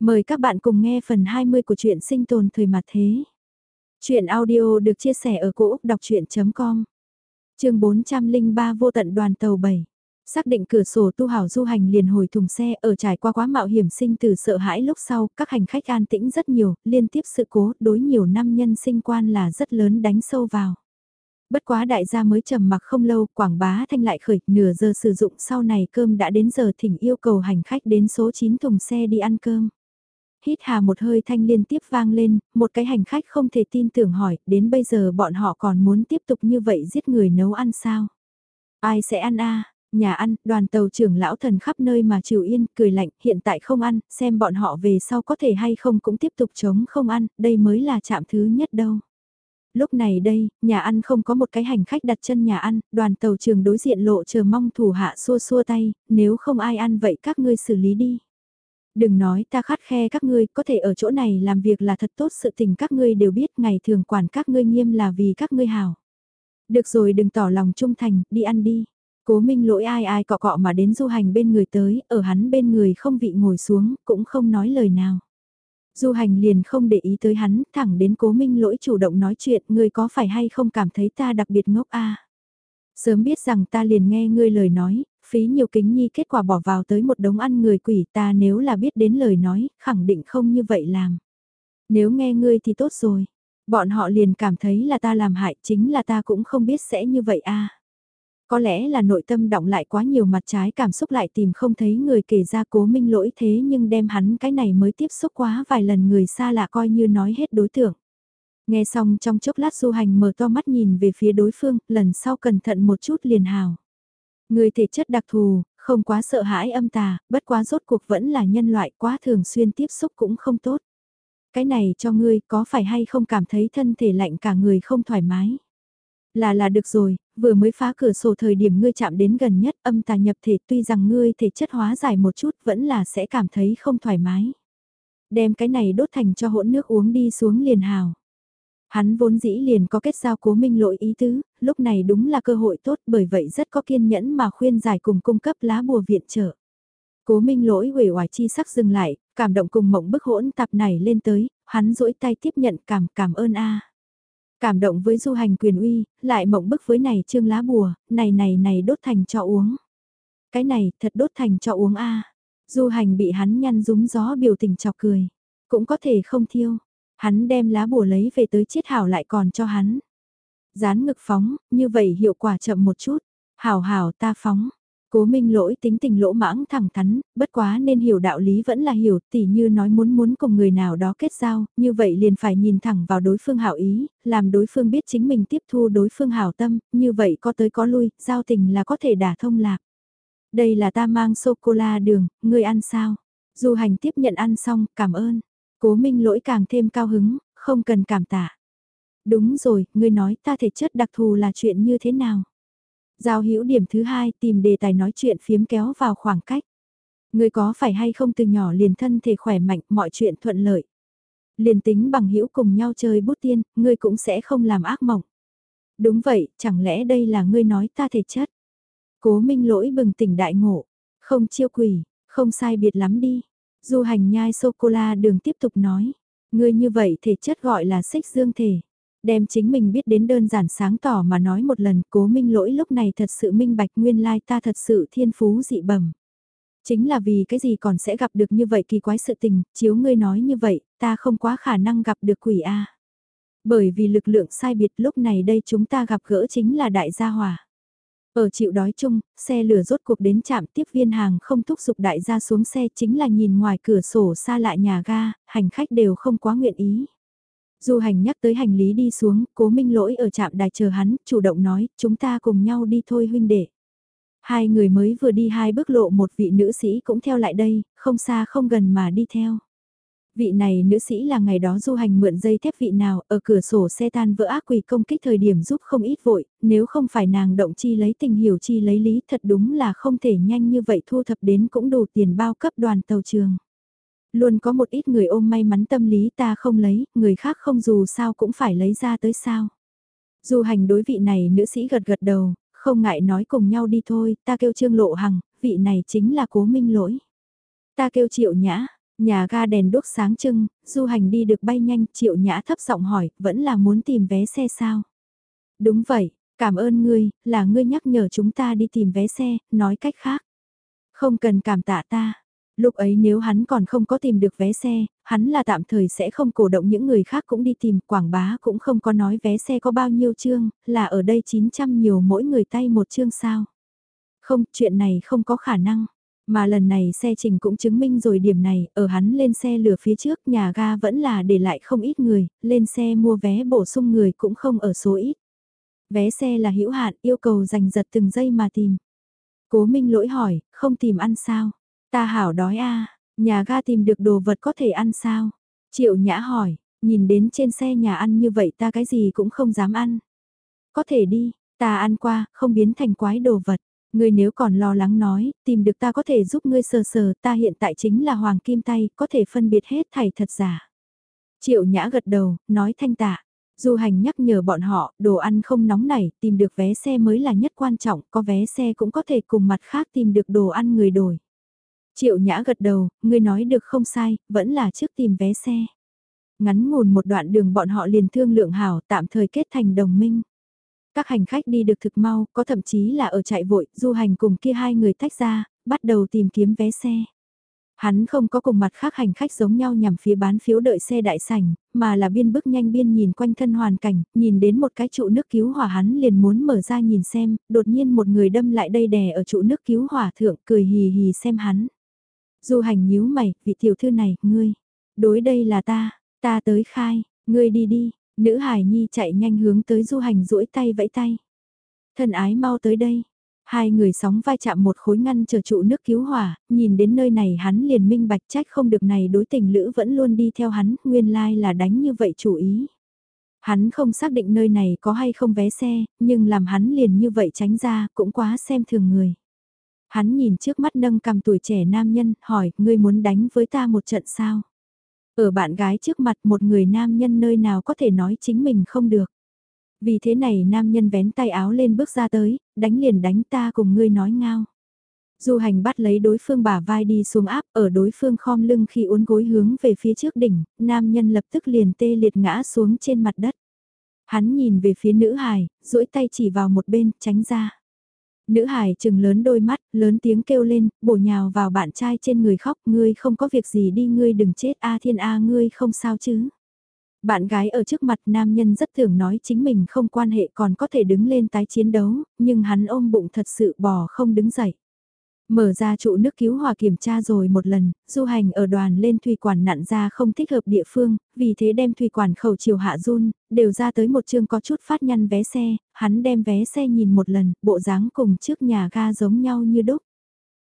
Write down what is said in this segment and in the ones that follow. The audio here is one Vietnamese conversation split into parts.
Mời các bạn cùng nghe phần 20 của truyện sinh tồn thời mặt thế. Chuyện audio được chia sẻ ở cỗ đọc chuyện.com Trường 403 vô tận đoàn tàu 7 Xác định cửa sổ tu hảo du hành liền hồi thùng xe ở trải qua quá mạo hiểm sinh từ sợ hãi lúc sau, các hành khách an tĩnh rất nhiều, liên tiếp sự cố đối nhiều năm nhân sinh quan là rất lớn đánh sâu vào. Bất quá đại gia mới trầm mặc không lâu, quảng bá thanh lại khởi, nửa giờ sử dụng sau này cơm đã đến giờ thỉnh yêu cầu hành khách đến số 9 thùng xe đi ăn cơm. Hít hà một hơi thanh liên tiếp vang lên, một cái hành khách không thể tin tưởng hỏi, đến bây giờ bọn họ còn muốn tiếp tục như vậy giết người nấu ăn sao? Ai sẽ ăn a Nhà ăn, đoàn tàu trưởng lão thần khắp nơi mà chịu yên, cười lạnh, hiện tại không ăn, xem bọn họ về sau có thể hay không cũng tiếp tục chống không ăn, đây mới là chạm thứ nhất đâu. Lúc này đây, nhà ăn không có một cái hành khách đặt chân nhà ăn, đoàn tàu trường đối diện lộ chờ mong thủ hạ xua xua tay, nếu không ai ăn vậy các ngươi xử lý đi. Đừng nói ta khát khe các ngươi, có thể ở chỗ này làm việc là thật tốt sự tình các ngươi đều biết ngày thường quản các ngươi nghiêm là vì các ngươi hảo. Được rồi đừng tỏ lòng trung thành, đi ăn đi. Cố minh lỗi ai ai cọ cọ mà đến du hành bên người tới, ở hắn bên người không vị ngồi xuống, cũng không nói lời nào. Du hành liền không để ý tới hắn, thẳng đến cố minh lỗi chủ động nói chuyện, ngươi có phải hay không cảm thấy ta đặc biệt ngốc a Sớm biết rằng ta liền nghe ngươi lời nói, phí nhiều kính nhi kết quả bỏ vào tới một đống ăn người quỷ ta nếu là biết đến lời nói, khẳng định không như vậy làm. Nếu nghe ngươi thì tốt rồi, bọn họ liền cảm thấy là ta làm hại chính là ta cũng không biết sẽ như vậy a Có lẽ là nội tâm động lại quá nhiều mặt trái cảm xúc lại tìm không thấy người kể ra cố minh lỗi thế nhưng đem hắn cái này mới tiếp xúc quá vài lần người xa lạ coi như nói hết đối tượng. Nghe xong trong chốc lát du hành mở to mắt nhìn về phía đối phương, lần sau cẩn thận một chút liền hào. Người thể chất đặc thù, không quá sợ hãi âm tà, bất quá rốt cuộc vẫn là nhân loại quá thường xuyên tiếp xúc cũng không tốt. Cái này cho ngươi có phải hay không cảm thấy thân thể lạnh cả người không thoải mái. Là là được rồi, vừa mới phá cửa sổ thời điểm ngươi chạm đến gần nhất âm tà nhập thể tuy rằng ngươi thể chất hóa giải một chút vẫn là sẽ cảm thấy không thoải mái. Đem cái này đốt thành cho hỗn nước uống đi xuống liền hào. Hắn vốn dĩ liền có kết giao cố minh lỗi ý tứ, lúc này đúng là cơ hội tốt bởi vậy rất có kiên nhẫn mà khuyên giải cùng cung cấp lá bùa viện trợ. Cố minh lỗi uể oải chi sắc dừng lại, cảm động cùng mộng bức hỗn tạp này lên tới, hắn duỗi tay tiếp nhận cảm cảm ơn a Cảm động với du hành quyền uy, lại mộng bức với này trương lá bùa, này này này đốt thành cho uống. Cái này thật đốt thành cho uống a Du hành bị hắn nhăn rúng gió biểu tình chọc cười. Cũng có thể không thiêu, Hắn đem lá bùa lấy về tới chiết hảo lại còn cho hắn. Dán ngực phóng, như vậy hiệu quả chậm một chút. Hảo hảo ta phóng. Cố minh lỗi tính tình lỗ mãng thẳng thắn, bất quá nên hiểu đạo lý vẫn là hiểu, tỉ như nói muốn muốn cùng người nào đó kết giao, như vậy liền phải nhìn thẳng vào đối phương hảo ý, làm đối phương biết chính mình tiếp thu đối phương hảo tâm, như vậy có tới có lui, giao tình là có thể đả thông lạc. Đây là ta mang sô-cô-la đường, ngươi ăn sao? Du hành tiếp nhận ăn xong, cảm ơn. Cố minh lỗi càng thêm cao hứng, không cần cảm tạ. Đúng rồi, ngươi nói ta thể chất đặc thù là chuyện như thế nào? Giao hữu điểm thứ hai tìm đề tài nói chuyện phiếm kéo vào khoảng cách. Ngươi có phải hay không từ nhỏ liền thân thể khỏe mạnh mọi chuyện thuận lợi. Liền tính bằng hữu cùng nhau chơi bút tiên, ngươi cũng sẽ không làm ác mộng. Đúng vậy, chẳng lẽ đây là ngươi nói ta thể chất? Cố minh lỗi bừng tỉnh đại ngộ, không chiêu quỷ, không sai biệt lắm đi. Du hành nhai sô-cô-la đường tiếp tục nói. Ngươi như vậy thể chất gọi là xích dương thể. Đem chính mình biết đến đơn giản sáng tỏ mà nói một lần cố minh lỗi lúc này thật sự minh bạch nguyên lai ta thật sự thiên phú dị bẩm. Chính là vì cái gì còn sẽ gặp được như vậy kỳ quái sự tình, chiếu ngươi nói như vậy, ta không quá khả năng gặp được quỷ A. Bởi vì lực lượng sai biệt lúc này đây chúng ta gặp gỡ chính là đại gia hòa. Ở chịu đói chung, xe lửa rốt cuộc đến trạm tiếp viên hàng không thúc giục đại gia xuống xe chính là nhìn ngoài cửa sổ xa lại nhà ga, hành khách đều không quá nguyện ý. Du hành nhắc tới hành lý đi xuống, cố minh lỗi ở trạm đài chờ hắn, chủ động nói, chúng ta cùng nhau đi thôi huynh đệ. Hai người mới vừa đi hai bước lộ một vị nữ sĩ cũng theo lại đây, không xa không gần mà đi theo. Vị này nữ sĩ là ngày đó du hành mượn dây thép vị nào ở cửa sổ xe tan vỡ ác quỷ công kích thời điểm giúp không ít vội, nếu không phải nàng động chi lấy tình hiểu chi lấy lý thật đúng là không thể nhanh như vậy thu thập đến cũng đủ tiền bao cấp đoàn tàu trường. Luôn có một ít người ôm may mắn tâm lý ta không lấy, người khác không dù sao cũng phải lấy ra tới sao. Du hành đối vị này nữ sĩ gật gật đầu, không ngại nói cùng nhau đi thôi, ta kêu trương lộ hằng, vị này chính là cố minh lỗi. Ta kêu triệu nhã, Nhà ga đèn đốt sáng trưng, du hành đi được bay nhanh, triệu nhã thấp giọng hỏi, vẫn là muốn tìm vé xe sao? Đúng vậy, cảm ơn ngươi, là ngươi nhắc nhở chúng ta đi tìm vé xe, nói cách khác. Không cần cảm tạ ta. Lúc ấy nếu hắn còn không có tìm được vé xe, hắn là tạm thời sẽ không cổ động những người khác cũng đi tìm, quảng bá cũng không có nói vé xe có bao nhiêu chương, là ở đây 900 nhiều mỗi người tay một chương sao. Không, chuyện này không có khả năng. Mà lần này xe trình cũng chứng minh rồi điểm này, ở hắn lên xe lửa phía trước nhà ga vẫn là để lại không ít người, lên xe mua vé bổ sung người cũng không ở số ít. Vé xe là hữu hạn, yêu cầu giành giật từng giây mà tìm. Cố Minh lỗi hỏi, không tìm ăn sao? Ta hảo đói a nhà ga tìm được đồ vật có thể ăn sao? Triệu Nhã hỏi, nhìn đến trên xe nhà ăn như vậy ta cái gì cũng không dám ăn. Có thể đi, ta ăn qua, không biến thành quái đồ vật. Ngươi nếu còn lo lắng nói, tìm được ta có thể giúp ngươi sờ sờ, ta hiện tại chính là hoàng kim tay, có thể phân biệt hết thảy thật giả. Triệu Nhã gật đầu, nói thanh tạ. Du hành nhắc nhở bọn họ, đồ ăn không nóng nảy, tìm được vé xe mới là nhất quan trọng, có vé xe cũng có thể cùng mặt khác tìm được đồ ăn người đổi. Triệu Nhã gật đầu, ngươi nói được không sai, vẫn là trước tìm vé xe. Ngắn ngủn một đoạn đường bọn họ liền thương lượng hảo tạm thời kết thành đồng minh. Các hành khách đi được thực mau, có thậm chí là ở chạy vội, du hành cùng kia hai người tách ra, bắt đầu tìm kiếm vé xe. Hắn không có cùng mặt khác hành khách giống nhau nhằm phía bán phiếu đợi xe đại sảnh, mà là biên bước nhanh biên nhìn quanh thân hoàn cảnh, nhìn đến một cái trụ nước cứu hỏa hắn liền muốn mở ra nhìn xem, đột nhiên một người đâm lại đây đè ở trụ nước cứu hỏa thượng cười hì hì xem hắn. Du hành nhíu mày, vị tiểu thư này, ngươi, đối đây là ta, ta tới khai, ngươi đi đi, nữ hải nhi chạy nhanh hướng tới du hành duỗi tay vẫy tay. Thân ái mau tới đây, Hai người sóng vai chạm một khối ngăn chờ trụ nước cứu hỏa, nhìn đến nơi này hắn liền minh bạch trách không được này đối tình lữ vẫn luôn đi theo hắn, nguyên lai là đánh như vậy chủ ý. Hắn không xác định nơi này có hay không vé xe, nhưng làm hắn liền như vậy tránh ra cũng quá xem thường người. Hắn nhìn trước mắt nâng cầm tuổi trẻ nam nhân, hỏi, ngươi muốn đánh với ta một trận sao? Ở bạn gái trước mặt một người nam nhân nơi nào có thể nói chính mình không được. Vì thế này nam nhân vén tay áo lên bước ra tới, đánh liền đánh ta cùng ngươi nói ngao. Du hành bắt lấy đối phương bả vai đi xuống áp ở đối phương khom lưng khi uốn gối hướng về phía trước đỉnh, nam nhân lập tức liền tê liệt ngã xuống trên mặt đất. Hắn nhìn về phía nữ hài, duỗi tay chỉ vào một bên, tránh ra. Nữ hài trừng lớn đôi mắt, lớn tiếng kêu lên, bổ nhào vào bạn trai trên người khóc, ngươi không có việc gì đi ngươi đừng chết a thiên a ngươi không sao chứ. Bạn gái ở trước mặt nam nhân rất thường nói chính mình không quan hệ còn có thể đứng lên tái chiến đấu, nhưng hắn ôm bụng thật sự bò không đứng dậy. Mở ra trụ nước cứu hỏa kiểm tra rồi một lần, du hành ở đoàn lên thủy quản nặn ra không thích hợp địa phương, vì thế đem thủy quản khẩu chiều hạ run, đều ra tới một chương có chút phát nhăn vé xe, hắn đem vé xe nhìn một lần, bộ dáng cùng trước nhà ga giống nhau như đúc.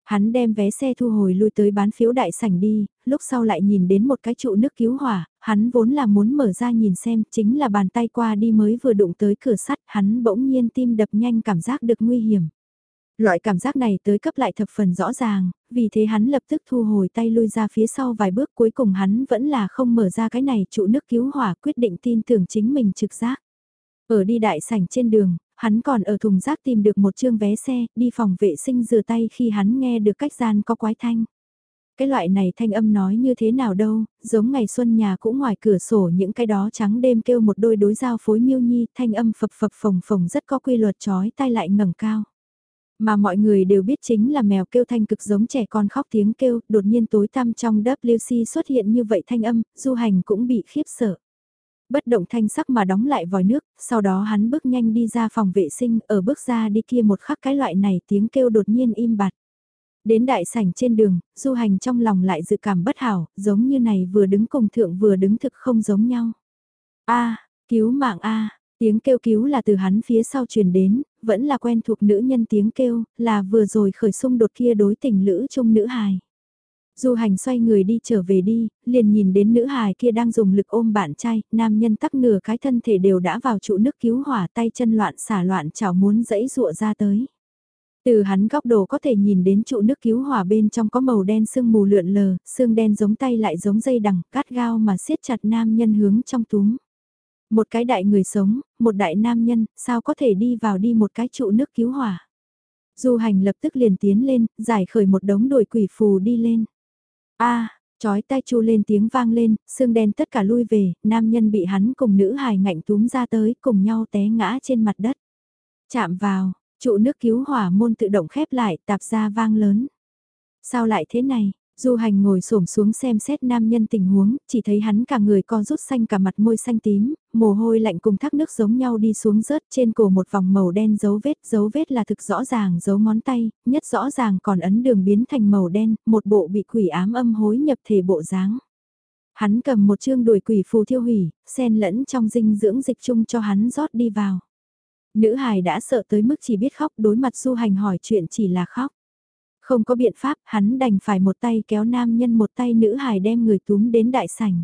Hắn đem vé xe thu hồi lui tới bán phiếu đại sảnh đi, lúc sau lại nhìn đến một cái trụ nước cứu hỏa, hắn vốn là muốn mở ra nhìn xem, chính là bàn tay qua đi mới vừa đụng tới cửa sắt, hắn bỗng nhiên tim đập nhanh cảm giác được nguy hiểm. Loại cảm giác này tới cấp lại thập phần rõ ràng, vì thế hắn lập tức thu hồi tay lui ra phía sau vài bước cuối cùng hắn vẫn là không mở ra cái này trụ nước cứu hỏa quyết định tin tưởng chính mình trực giác. Ở đi đại sảnh trên đường, hắn còn ở thùng rác tìm được một chương vé xe, đi phòng vệ sinh rửa tay khi hắn nghe được cách gian có quái thanh. Cái loại này thanh âm nói như thế nào đâu, giống ngày xuân nhà cũng ngoài cửa sổ những cái đó trắng đêm kêu một đôi đối giao phối miêu nhi, thanh âm phập phập phồng phồng rất có quy luật chói tai lại ngẩng cao. Mà mọi người đều biết chính là mèo kêu thanh cực giống trẻ con khóc tiếng kêu, đột nhiên tối tăm trong WC xuất hiện như vậy thanh âm, du hành cũng bị khiếp sợ bất động thanh sắc mà đóng lại vòi nước, sau đó hắn bước nhanh đi ra phòng vệ sinh, ở bước ra đi kia một khắc cái loại này tiếng kêu đột nhiên im bặt. Đến đại sảnh trên đường, du hành trong lòng lại dự cảm bất hảo, giống như này vừa đứng cùng thượng vừa đứng thực không giống nhau. a cứu mạng a tiếng kêu cứu là từ hắn phía sau truyền đến, vẫn là quen thuộc nữ nhân tiếng kêu, là vừa rồi khởi xung đột kia đối tình lữ chung nữ hài. Du hành xoay người đi trở về đi, liền nhìn đến nữ hài kia đang dùng lực ôm bạn trai, nam nhân tắc nửa cái thân thể đều đã vào trụ nước cứu hỏa tay chân loạn xả loạn chảo muốn dẫy rụa ra tới. Từ hắn góc độ có thể nhìn đến trụ nước cứu hỏa bên trong có màu đen sương mù lượn lờ, xương đen giống tay lại giống dây đằng, cát gao mà siết chặt nam nhân hướng trong túm. Một cái đại người sống, một đại nam nhân, sao có thể đi vào đi một cái trụ nước cứu hỏa. Du hành lập tức liền tiến lên, giải khởi một đống đuổi quỷ phù đi lên a Chói tai chu lên tiếng vang lên, xương đen tất cả lui về, nam nhân bị hắn cùng nữ hài ngạnh túm ra tới, cùng nhau té ngã trên mặt đất. Chạm vào, trụ nước cứu hỏa môn tự động khép lại, tạp ra vang lớn. Sao lại thế này? Du hành ngồi xổm xuống xem xét nam nhân tình huống, chỉ thấy hắn cả người co rút xanh cả mặt môi xanh tím, mồ hôi lạnh cùng thác nước giống nhau đi xuống rớt trên cổ một vòng màu đen dấu vết, dấu vết là thực rõ ràng dấu ngón tay, nhất rõ ràng còn ấn đường biến thành màu đen, một bộ bị quỷ ám âm hối nhập thể bộ dáng. Hắn cầm một chương đuổi quỷ phù thiêu hủy, xen lẫn trong dinh dưỡng dịch chung cho hắn rót đi vào. Nữ hài đã sợ tới mức chỉ biết khóc đối mặt du hành hỏi chuyện chỉ là khóc. Không có biện pháp, hắn đành phải một tay kéo nam nhân một tay nữ hài đem người túm đến đại sảnh.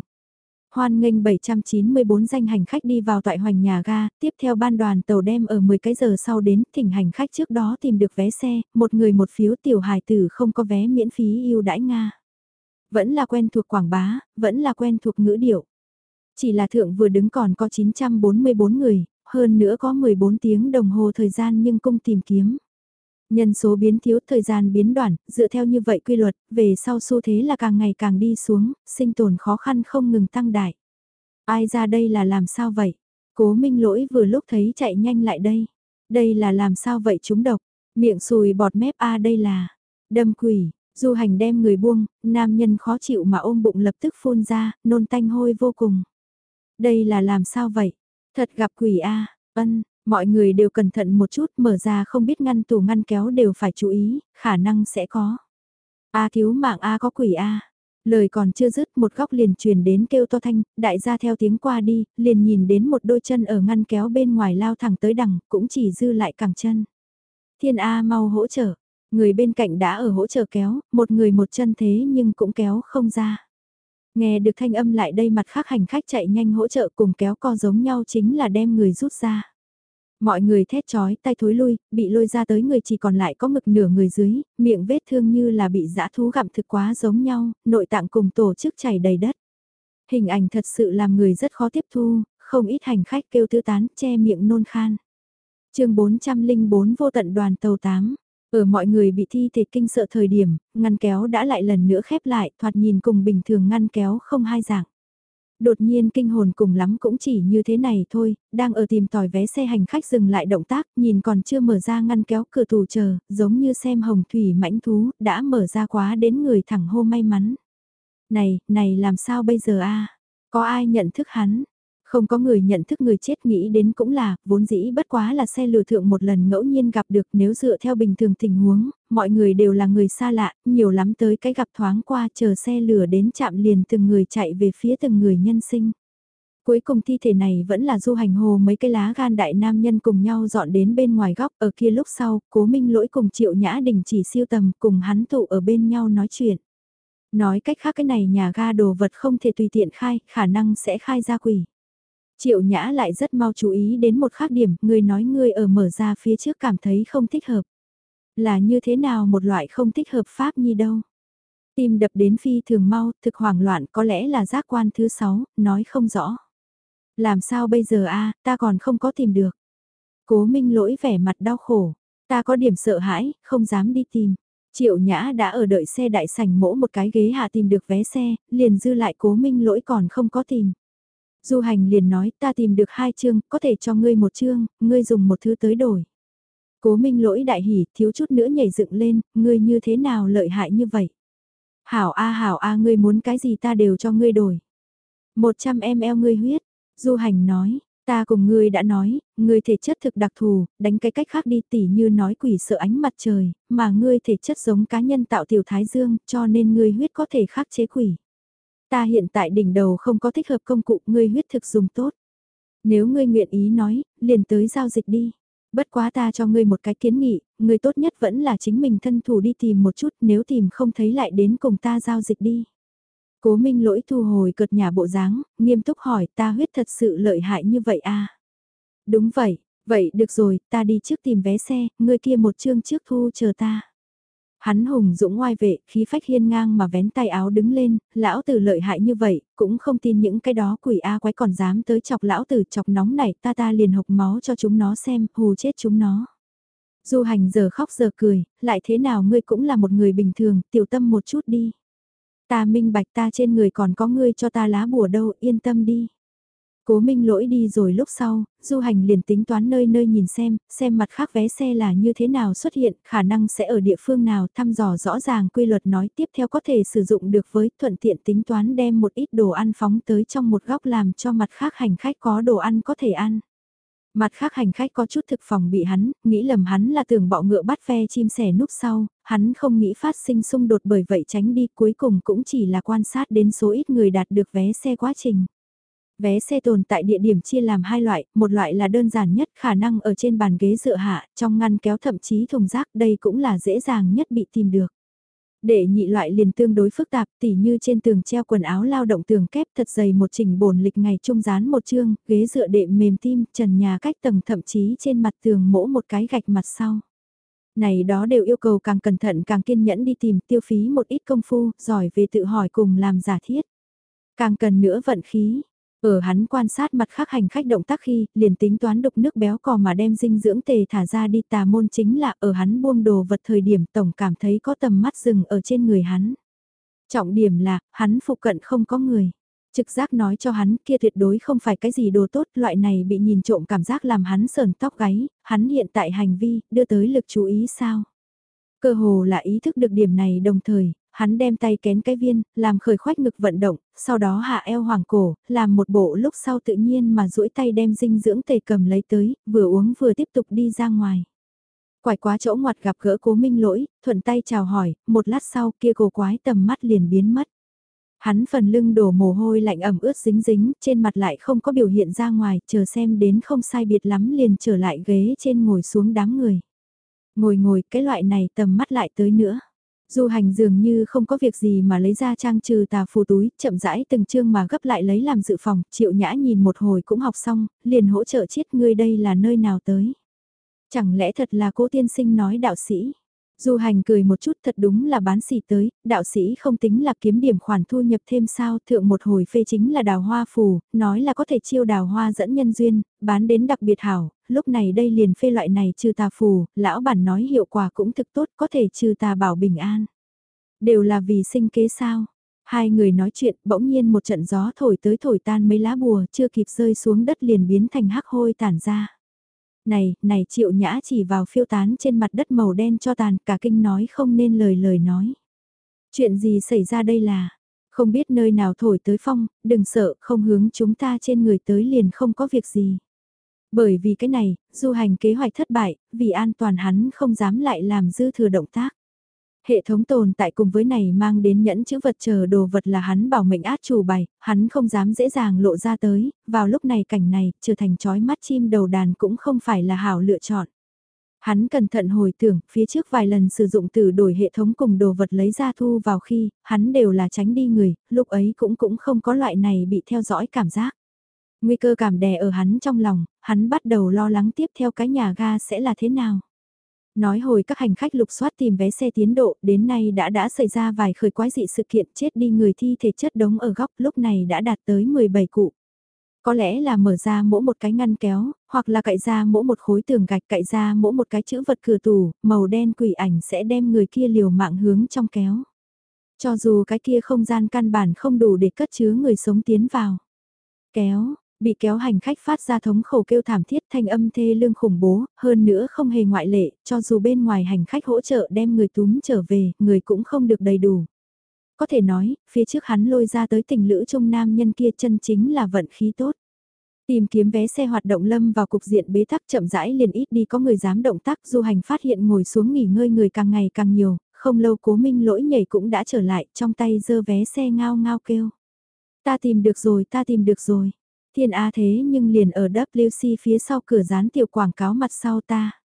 Hoan nghênh 794 danh hành khách đi vào tại hoành nhà ga, tiếp theo ban đoàn tàu đem ở 10 cái giờ sau đến thỉnh hành khách trước đó tìm được vé xe, một người một phiếu tiểu hài tử không có vé miễn phí yêu đãi Nga. Vẫn là quen thuộc quảng bá, vẫn là quen thuộc ngữ điệu. Chỉ là thượng vừa đứng còn có 944 người, hơn nữa có 14 tiếng đồng hồ thời gian nhưng cung tìm kiếm. Nhân số biến thiếu thời gian biến đoạn, dựa theo như vậy quy luật, về sau xu thế là càng ngày càng đi xuống, sinh tồn khó khăn không ngừng tăng đại. Ai ra đây là làm sao vậy? Cố minh lỗi vừa lúc thấy chạy nhanh lại đây. Đây là làm sao vậy chúng độc? Miệng sùi bọt mép a đây là đâm quỷ. Du hành đem người buông, nam nhân khó chịu mà ôm bụng lập tức phun ra, nôn tanh hôi vô cùng. Đây là làm sao vậy? Thật gặp quỷ a ân, Mọi người đều cẩn thận một chút mở ra không biết ngăn tủ ngăn kéo đều phải chú ý, khả năng sẽ có. A thiếu mạng A có quỷ A. Lời còn chưa dứt một góc liền truyền đến kêu to thanh, đại gia theo tiếng qua đi, liền nhìn đến một đôi chân ở ngăn kéo bên ngoài lao thẳng tới đằng, cũng chỉ dư lại cẳng chân. Thiên A mau hỗ trợ, người bên cạnh đã ở hỗ trợ kéo, một người một chân thế nhưng cũng kéo không ra. Nghe được thanh âm lại đây mặt khác hành khách chạy nhanh hỗ trợ cùng kéo co giống nhau chính là đem người rút ra. Mọi người thét chói tay thối lui, bị lôi ra tới người chỉ còn lại có ngực nửa người dưới, miệng vết thương như là bị dã thú gặm thực quá giống nhau, nội tạng cùng tổ chức chảy đầy đất. Hình ảnh thật sự làm người rất khó tiếp thu, không ít hành khách kêu tứ tán, che miệng nôn khan. chương 404 vô tận đoàn tàu 8. Ở mọi người bị thi thể kinh sợ thời điểm, ngăn kéo đã lại lần nữa khép lại, thoạt nhìn cùng bình thường ngăn kéo không hai dạng đột nhiên kinh hồn cùng lắm cũng chỉ như thế này thôi, đang ở tìm tòi vé xe hành khách dừng lại động tác, nhìn còn chưa mở ra ngăn kéo cửa tủ chờ, giống như xem hồng thủy mãnh thú, đã mở ra quá đến người thẳng hô may mắn. Này, này làm sao bây giờ a Có ai nhận thức hắn? Không có người nhận thức người chết nghĩ đến cũng là, vốn dĩ bất quá là xe lừa thượng một lần ngẫu nhiên gặp được nếu dựa theo bình thường tình huống, mọi người đều là người xa lạ, nhiều lắm tới cái gặp thoáng qua chờ xe lửa đến chạm liền từng người chạy về phía từng người nhân sinh. Cuối cùng thi thể này vẫn là du hành hồ mấy cái lá gan đại nam nhân cùng nhau dọn đến bên ngoài góc ở kia lúc sau, cố minh lỗi cùng triệu nhã đình chỉ siêu tầm cùng hắn tụ ở bên nhau nói chuyện. Nói cách khác cái này nhà ga đồ vật không thể tùy tiện khai, khả năng sẽ khai ra quỷ. Triệu Nhã lại rất mau chú ý đến một khác điểm, người nói người ở mở ra phía trước cảm thấy không thích hợp. Là như thế nào một loại không thích hợp pháp như đâu. Tim đập đến phi thường mau, thực hoảng loạn có lẽ là giác quan thứ sáu, nói không rõ. Làm sao bây giờ a ta còn không có tìm được. Cố minh lỗi vẻ mặt đau khổ, ta có điểm sợ hãi, không dám đi tìm. Triệu Nhã đã ở đợi xe đại sảnh mỗ một cái ghế hạ tìm được vé xe, liền dư lại cố minh lỗi còn không có tìm. Du hành liền nói ta tìm được hai chương, có thể cho ngươi một chương, ngươi dùng một thứ tới đổi. Cố minh lỗi đại hỉ, thiếu chút nữa nhảy dựng lên, ngươi như thế nào lợi hại như vậy? Hảo a hảo a ngươi muốn cái gì ta đều cho ngươi đổi. 100ml ngươi huyết, du hành nói, ta cùng ngươi đã nói, ngươi thể chất thực đặc thù, đánh cái cách khác đi tỉ như nói quỷ sợ ánh mặt trời, mà ngươi thể chất giống cá nhân tạo tiểu thái dương, cho nên ngươi huyết có thể khắc chế quỷ. Ta hiện tại đỉnh đầu không có thích hợp công cụ ngươi huyết thực dùng tốt. Nếu ngươi nguyện ý nói, liền tới giao dịch đi. Bất quá ta cho ngươi một cái kiến nghị, ngươi tốt nhất vẫn là chính mình thân thủ đi tìm một chút nếu tìm không thấy lại đến cùng ta giao dịch đi. Cố minh lỗi thu hồi cợt nhà bộ dáng, nghiêm túc hỏi ta huyết thật sự lợi hại như vậy à? Đúng vậy, vậy được rồi, ta đi trước tìm vé xe, ngươi kia một chương trước thu chờ ta. Hắn hùng dũng ngoai vệ, khí phách hiên ngang mà vén tay áo đứng lên, lão tử lợi hại như vậy, cũng không tin những cái đó quỷ A quái còn dám tới chọc lão tử chọc nóng này ta ta liền hộc máu cho chúng nó xem, hù chết chúng nó. Du hành giờ khóc giờ cười, lại thế nào ngươi cũng là một người bình thường, tiểu tâm một chút đi. Ta minh bạch ta trên người còn có ngươi cho ta lá bùa đâu, yên tâm đi. Cố Minh lỗi đi rồi lúc sau, du hành liền tính toán nơi nơi nhìn xem, xem mặt khác vé xe là như thế nào xuất hiện, khả năng sẽ ở địa phương nào thăm dò rõ ràng quy luật nói tiếp theo có thể sử dụng được với thuận tiện tính toán đem một ít đồ ăn phóng tới trong một góc làm cho mặt khác hành khách có đồ ăn có thể ăn. Mặt khác hành khách có chút thực phòng bị hắn, nghĩ lầm hắn là tưởng bọ ngựa bắt ve chim sẻ núp sau, hắn không nghĩ phát sinh xung đột bởi vậy tránh đi cuối cùng cũng chỉ là quan sát đến số ít người đạt được vé xe quá trình. Vé xe tồn tại địa điểm chia làm hai loại, một loại là đơn giản nhất khả năng ở trên bàn ghế dựa hạ, trong ngăn kéo thậm chí thùng rác đây cũng là dễ dàng nhất bị tìm được. Để nhị loại liền tương đối phức tạp tỉ như trên tường treo quần áo lao động tường kép thật dày một trình bổn lịch ngày trung dán một chương, ghế dựa đệm mềm tim, trần nhà cách tầng thậm chí trên mặt tường mỗ một cái gạch mặt sau. Này đó đều yêu cầu càng cẩn thận càng kiên nhẫn đi tìm tiêu phí một ít công phu, giỏi về tự hỏi cùng làm giả thiết. Càng cần nữa vận khí, ở hắn quan sát mặt khác hành khách động tác khi, liền tính toán đục nước béo cò mà đem dinh dưỡng tề thả ra đi tà môn chính là ở hắn buông đồ vật thời điểm tổng cảm thấy có tầm mắt rừng ở trên người hắn. Trọng điểm là, hắn phụ cận không có người. Trực giác nói cho hắn kia tuyệt đối không phải cái gì đồ tốt, loại này bị nhìn trộm cảm giác làm hắn sờn tóc gáy, hắn hiện tại hành vi, đưa tới lực chú ý sao. Cơ hồ là ý thức được điểm này đồng thời, hắn đem tay kén cái viên, làm khởi khoách ngực vận động, sau đó hạ eo hoàng cổ, làm một bộ lúc sau tự nhiên mà duỗi tay đem dinh dưỡng tề cầm lấy tới, vừa uống vừa tiếp tục đi ra ngoài. Quải quá chỗ ngoặt gặp gỡ cố minh lỗi, thuận tay chào hỏi, một lát sau kia cổ quái tầm mắt liền biến mất. Hắn phần lưng đổ mồ hôi lạnh ẩm ướt dính dính, trên mặt lại không có biểu hiện ra ngoài, chờ xem đến không sai biệt lắm liền trở lại ghế trên ngồi xuống đám người. Ngồi ngồi, cái loại này tầm mắt lại tới nữa. Du hành dường như không có việc gì mà lấy ra trang trừ tà phù túi, chậm rãi từng chương mà gấp lại lấy làm dự phòng, triệu nhã nhìn một hồi cũng học xong, liền hỗ trợ chiết ngươi đây là nơi nào tới. Chẳng lẽ thật là cố tiên sinh nói đạo sĩ. Du hành cười một chút thật đúng là bán xỉ tới, đạo sĩ không tính là kiếm điểm khoản thu nhập thêm sao thượng một hồi phê chính là đào hoa phù, nói là có thể chiêu đào hoa dẫn nhân duyên, bán đến đặc biệt hảo, lúc này đây liền phê loại này trừ tà phù, lão bản nói hiệu quả cũng thực tốt có thể trừ tà bảo bình an. Đều là vì sinh kế sao. Hai người nói chuyện bỗng nhiên một trận gió thổi tới thổi tan mấy lá bùa chưa kịp rơi xuống đất liền biến thành hắc hôi tản ra. Này, này triệu nhã chỉ vào phiêu tán trên mặt đất màu đen cho tàn cả kinh nói không nên lời lời nói. Chuyện gì xảy ra đây là, không biết nơi nào thổi tới phong, đừng sợ không hướng chúng ta trên người tới liền không có việc gì. Bởi vì cái này, du hành kế hoạch thất bại, vì an toàn hắn không dám lại làm dư thừa động tác. Hệ thống tồn tại cùng với này mang đến nhẫn chữ vật chờ đồ vật là hắn bảo mệnh át chủ bài, hắn không dám dễ dàng lộ ra tới, vào lúc này cảnh này, trở thành chói mắt chim đầu đàn cũng không phải là hảo lựa chọn. Hắn cẩn thận hồi tưởng, phía trước vài lần sử dụng từ đổi hệ thống cùng đồ vật lấy ra thu vào khi, hắn đều là tránh đi người, lúc ấy cũng cũng không có loại này bị theo dõi cảm giác. Nguy cơ cảm đè ở hắn trong lòng, hắn bắt đầu lo lắng tiếp theo cái nhà ga sẽ là thế nào. Nói hồi các hành khách lục soát tìm vé xe tiến độ, đến nay đã đã xảy ra vài khởi quái dị sự kiện chết đi người thi thể chất đống ở góc lúc này đã đạt tới 17 cụ. Có lẽ là mở ra mỗi một cái ngăn kéo, hoặc là cậy ra mỗi một khối tường gạch cậy ra mỗi một cái chữ vật cửa tủ, màu đen quỷ ảnh sẽ đem người kia liều mạng hướng trong kéo. Cho dù cái kia không gian căn bản không đủ để cất chứa người sống tiến vào. Kéo, Bị kéo hành khách phát ra thống khổ kêu thảm thiết thanh âm thê lương khủng bố, hơn nữa không hề ngoại lệ, cho dù bên ngoài hành khách hỗ trợ đem người túm trở về, người cũng không được đầy đủ. Có thể nói, phía trước hắn lôi ra tới tình lữ trung nam nhân kia chân chính là vận khí tốt. Tìm kiếm vé xe hoạt động lâm vào cục diện bế tắc chậm rãi liền ít đi có người dám động tác du hành phát hiện ngồi xuống nghỉ ngơi người càng ngày càng nhiều, không lâu cố minh lỗi nhảy cũng đã trở lại trong tay giơ vé xe ngao ngao kêu. Ta tìm được rồi, ta tìm được rồi. Thiên A thế nhưng liền ở WC phía sau cửa dán tiểu quảng cáo mặt sau ta.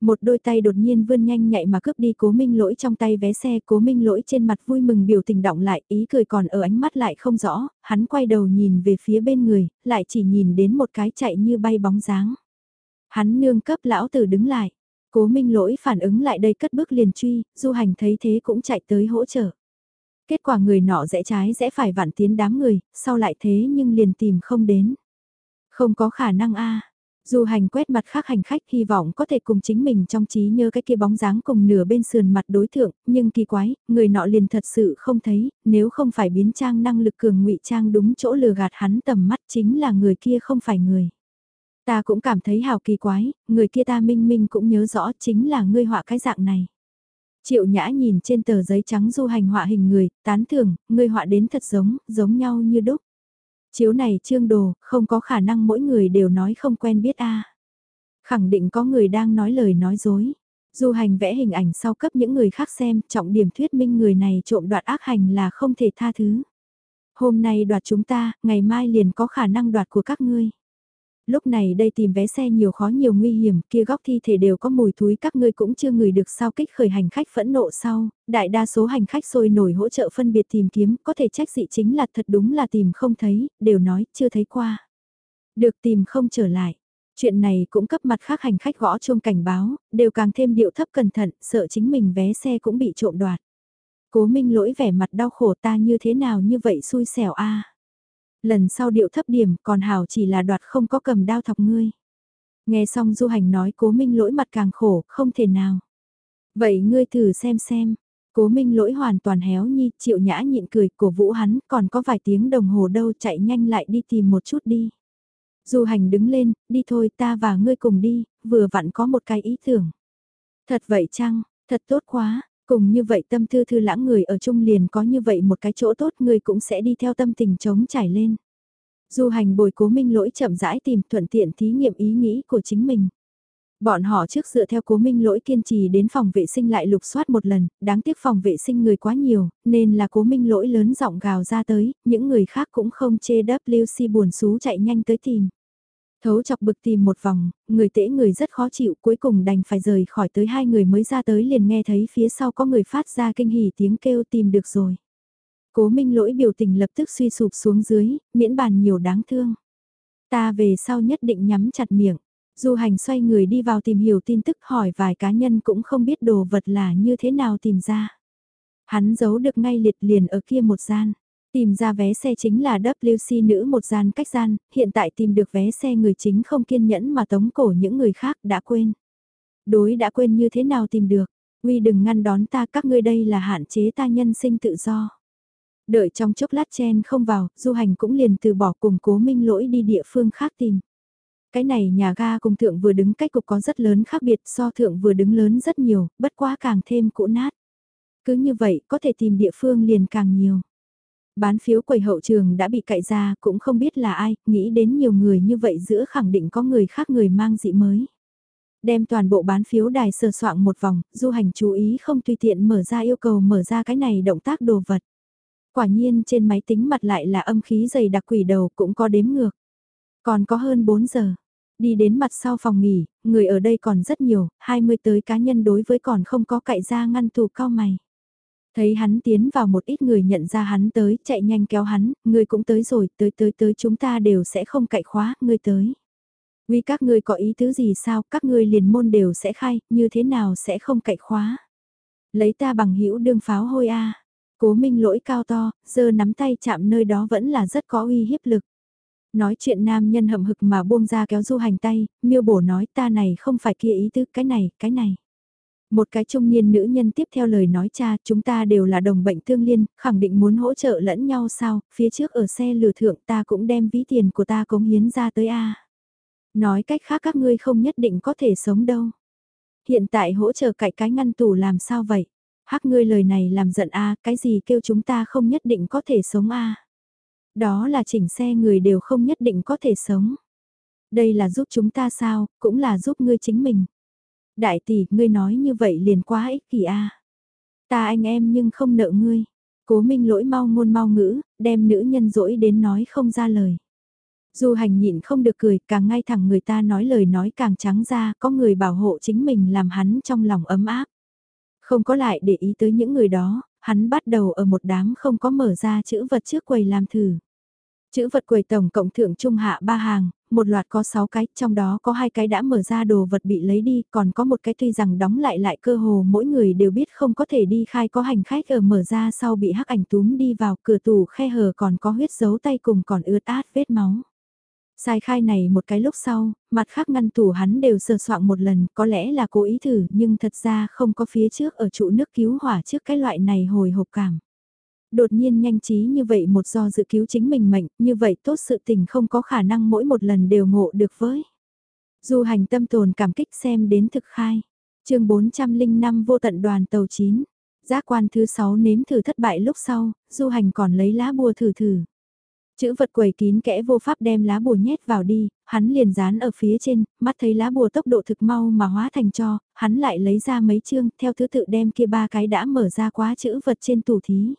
Một đôi tay đột nhiên vươn nhanh nhạy mà cướp đi cố minh lỗi trong tay vé xe cố minh lỗi trên mặt vui mừng biểu tình động lại ý cười còn ở ánh mắt lại không rõ, hắn quay đầu nhìn về phía bên người, lại chỉ nhìn đến một cái chạy như bay bóng dáng. Hắn nương cấp lão tử đứng lại, cố minh lỗi phản ứng lại đây cất bước liền truy, du hành thấy thế cũng chạy tới hỗ trợ. Kết quả người nọ rẽ trái rẽ phải vặn tiến đám người, sau lại thế nhưng liền tìm không đến. Không có khả năng a Du hành quét mặt khác hành khách hy vọng có thể cùng chính mình trong trí nhớ cái kia bóng dáng cùng nửa bên sườn mặt đối thượng, nhưng kỳ quái, người nọ liền thật sự không thấy, nếu không phải biến trang năng lực cường ngụy trang đúng chỗ lừa gạt hắn tầm mắt chính là người kia không phải người. Ta cũng cảm thấy hào kỳ quái, người kia ta minh minh cũng nhớ rõ chính là ngươi họa cái dạng này. Triệu Nhã nhìn trên tờ giấy trắng du hành họa hình người, tán thưởng, người họa đến thật giống, giống nhau như đúc. Chiếu này trương đồ, không có khả năng mỗi người đều nói không quen biết a. Khẳng định có người đang nói lời nói dối. Du hành vẽ hình ảnh sau cấp những người khác xem, trọng điểm thuyết minh người này trộm đoạt ác hành là không thể tha thứ. Hôm nay đoạt chúng ta, ngày mai liền có khả năng đoạt của các ngươi. Lúc này đây tìm vé xe nhiều khó nhiều nguy hiểm, kia góc thi thể đều có mùi thúi các ngươi cũng chưa ngửi được sao kích khởi hành khách phẫn nộ sau, đại đa số hành khách sôi nổi hỗ trợ phân biệt tìm kiếm, có thể trách dị chính là thật đúng là tìm không thấy, đều nói chưa thấy qua. Được tìm không trở lại. Chuyện này cũng cấp mặt khác hành khách gõ chuông cảnh báo, đều càng thêm điệu thấp cẩn thận, sợ chính mình vé xe cũng bị trộm đoạt. Cố Minh lỗi vẻ mặt đau khổ ta như thế nào như vậy xui xẻo a Lần sau điệu thấp điểm còn hảo chỉ là đoạt không có cầm đao thọc ngươi. Nghe xong du hành nói cố minh lỗi mặt càng khổ, không thể nào. Vậy ngươi thử xem xem. Cố minh lỗi hoàn toàn héo nhi, chịu nhã nhịn cười, cổ vũ hắn, còn có vài tiếng đồng hồ đâu chạy nhanh lại đi tìm một chút đi. Du hành đứng lên, đi thôi ta và ngươi cùng đi, vừa vặn có một cái ý tưởng. Thật vậy chăng, thật tốt quá, cùng như vậy tâm thư thư lãng người ở chung liền có như vậy một cái chỗ tốt người cũng sẽ đi theo tâm tình chống trải lên. Du hành bồi cố minh lỗi chậm rãi tìm thuận tiện thí nghiệm ý nghĩ của chính mình. Bọn họ trước dựa theo cố minh lỗi kiên trì đến phòng vệ sinh lại lục soát một lần, đáng tiếc phòng vệ sinh người quá nhiều, nên là cố minh lỗi lớn giọng gào ra tới, những người khác cũng không chê WC buồn xú chạy nhanh tới tìm. Thấu chọc bực tìm một vòng, người tễ người rất khó chịu cuối cùng đành phải rời khỏi tới hai người mới ra tới liền nghe thấy phía sau có người phát ra kinh hỉ tiếng kêu tìm được rồi. Cố minh lỗi biểu tình lập tức suy sụp xuống dưới, miễn bàn nhiều đáng thương. Ta về sau nhất định nhắm chặt miệng. Du hành xoay người đi vào tìm hiểu tin tức hỏi vài cá nhân cũng không biết đồ vật là như thế nào tìm ra. Hắn giấu được ngay liệt liền ở kia một gian. Tìm ra vé xe chính là WC nữ một gian cách gian, hiện tại tìm được vé xe người chính không kiên nhẫn mà tống cổ những người khác đã quên. Đối đã quên như thế nào tìm được, uy đừng ngăn đón ta các ngươi đây là hạn chế ta nhân sinh tự do. Đợi trong chốc lát chen không vào, du hành cũng liền từ bỏ cùng cố minh lỗi đi địa phương khác tìm. Cái này nhà ga cùng thượng vừa đứng cách cục có rất lớn khác biệt so thượng vừa đứng lớn rất nhiều, bất quá càng thêm cũ nát. Cứ như vậy có thể tìm địa phương liền càng nhiều. Bán phiếu quầy hậu trường đã bị cậy ra cũng không biết là ai, nghĩ đến nhiều người như vậy giữa khẳng định có người khác người mang dị mới. Đem toàn bộ bán phiếu đài sờ soạn một vòng, du hành chú ý không tùy tiện mở ra yêu cầu mở ra cái này động tác đồ vật. Quả nhiên trên máy tính mặt lại là âm khí dày đặc quỷ đầu cũng có đếm ngược. Còn có hơn 4 giờ. Đi đến mặt sau phòng nghỉ, người ở đây còn rất nhiều, 20 tới cá nhân đối với còn không có cậy ra ngăn tù cao mày. Thấy hắn tiến vào một ít người nhận ra hắn tới, chạy nhanh kéo hắn, ngươi cũng tới rồi, tới tới tới chúng ta đều sẽ không cậy khóa, ngươi tới. Vì các ngươi có ý tứ gì sao, các ngươi liền môn đều sẽ khai, như thế nào sẽ không cậy khóa. Lấy ta bằng hữu đương pháo hôi a Cố minh lỗi cao to, giờ nắm tay chạm nơi đó vẫn là rất có uy hiếp lực. Nói chuyện nam nhân hậm hực mà buông ra kéo du hành tay, miêu bổ nói ta này không phải kia ý tứ, cái này, cái này. Một cái trung niên nữ nhân tiếp theo lời nói cha, chúng ta đều là đồng bệnh thương liên, khẳng định muốn hỗ trợ lẫn nhau sao, phía trước ở xe lừa thượng ta cũng đem ví tiền của ta cống hiến ra tới A. Nói cách khác các ngươi không nhất định có thể sống đâu. Hiện tại hỗ trợ cải cái ngăn tủ làm sao vậy? Hắc ngươi lời này làm giận A, cái gì kêu chúng ta không nhất định có thể sống A. Đó là chỉnh xe người đều không nhất định có thể sống. Đây là giúp chúng ta sao, cũng là giúp ngươi chính mình. Đại tỷ, ngươi nói như vậy liền quá ích kỷ a. Ta anh em nhưng không nợ ngươi. Cố Minh lỗi mau ngôn mau ngữ, đem nữ nhân dỗi đến nói không ra lời. Du hành nhịn không được cười, càng ngay thẳng người ta nói lời nói càng trắng ra, có người bảo hộ chính mình làm hắn trong lòng ấm áp. Không có lại để ý tới những người đó, hắn bắt đầu ở một đám không có mở ra chữ vật trước quầy làm thử. Chữ vật quầy tổng cộng thượng trung hạ ba hàng, một loạt có 6 cái, trong đó có hai cái đã mở ra đồ vật bị lấy đi, còn có một cái tuy rằng đóng lại lại cơ hồ mỗi người đều biết không có thể đi khai có hành khách ở mở ra sau bị hắc ảnh túm đi vào cửa tủ khe hở còn có huyết dấu tay cùng còn ướt át vết máu. Sai khai này một cái lúc sau, mặt khác ngăn tủ hắn đều sờ soạn một lần, có lẽ là cố ý thử nhưng thật ra không có phía trước ở trụ nước cứu hỏa trước cái loại này hồi hộp cảm. Đột nhiên nhanh trí như vậy một do dự cứu chính mình mệnh, như vậy tốt sự tình không có khả năng mỗi một lần đều ngộ được với. Du hành tâm tồn cảm kích xem đến thực khai. chương 405 vô tận đoàn tàu 9. Giác quan thứ 6 nếm thử thất bại lúc sau, du hành còn lấy lá bùa thử thử. Chữ vật quầy kín kẽ vô pháp đem lá bùa nhét vào đi, hắn liền dán ở phía trên, mắt thấy lá bùa tốc độ thực mau mà hóa thành cho, hắn lại lấy ra mấy chương, theo thứ tự đem kia ba cái đã mở ra quá chữ vật trên tủ thí.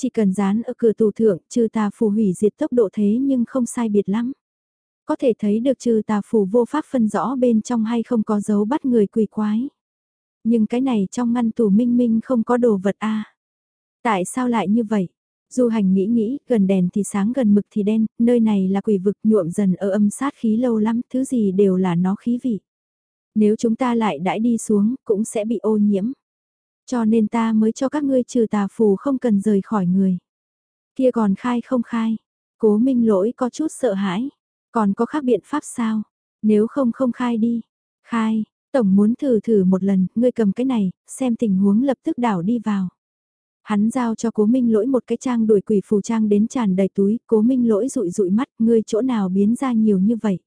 Chỉ cần dán ở cửa tù thượng, trừ tà phù hủy diệt tốc độ thế nhưng không sai biệt lắm. Có thể thấy được trừ tà phù vô pháp phân rõ bên trong hay không có dấu bắt người quỷ quái. Nhưng cái này trong ngăn tủ minh minh không có đồ vật a Tại sao lại như vậy? Du hành nghĩ nghĩ, gần đèn thì sáng gần mực thì đen, nơi này là quỷ vực nhuộm dần ở âm sát khí lâu lắm, thứ gì đều là nó khí vị. Nếu chúng ta lại đãi đi xuống, cũng sẽ bị ô nhiễm. Cho nên ta mới cho các ngươi trừ tà phù không cần rời khỏi người. Kia còn khai không khai. Cố minh lỗi có chút sợ hãi. Còn có khác biện pháp sao? Nếu không không khai đi. Khai, tổng muốn thử thử một lần, ngươi cầm cái này, xem tình huống lập tức đảo đi vào. Hắn giao cho cố minh lỗi một cái trang đuổi quỷ phù trang đến tràn đầy túi, cố minh lỗi rụi rụi mắt, ngươi chỗ nào biến ra nhiều như vậy.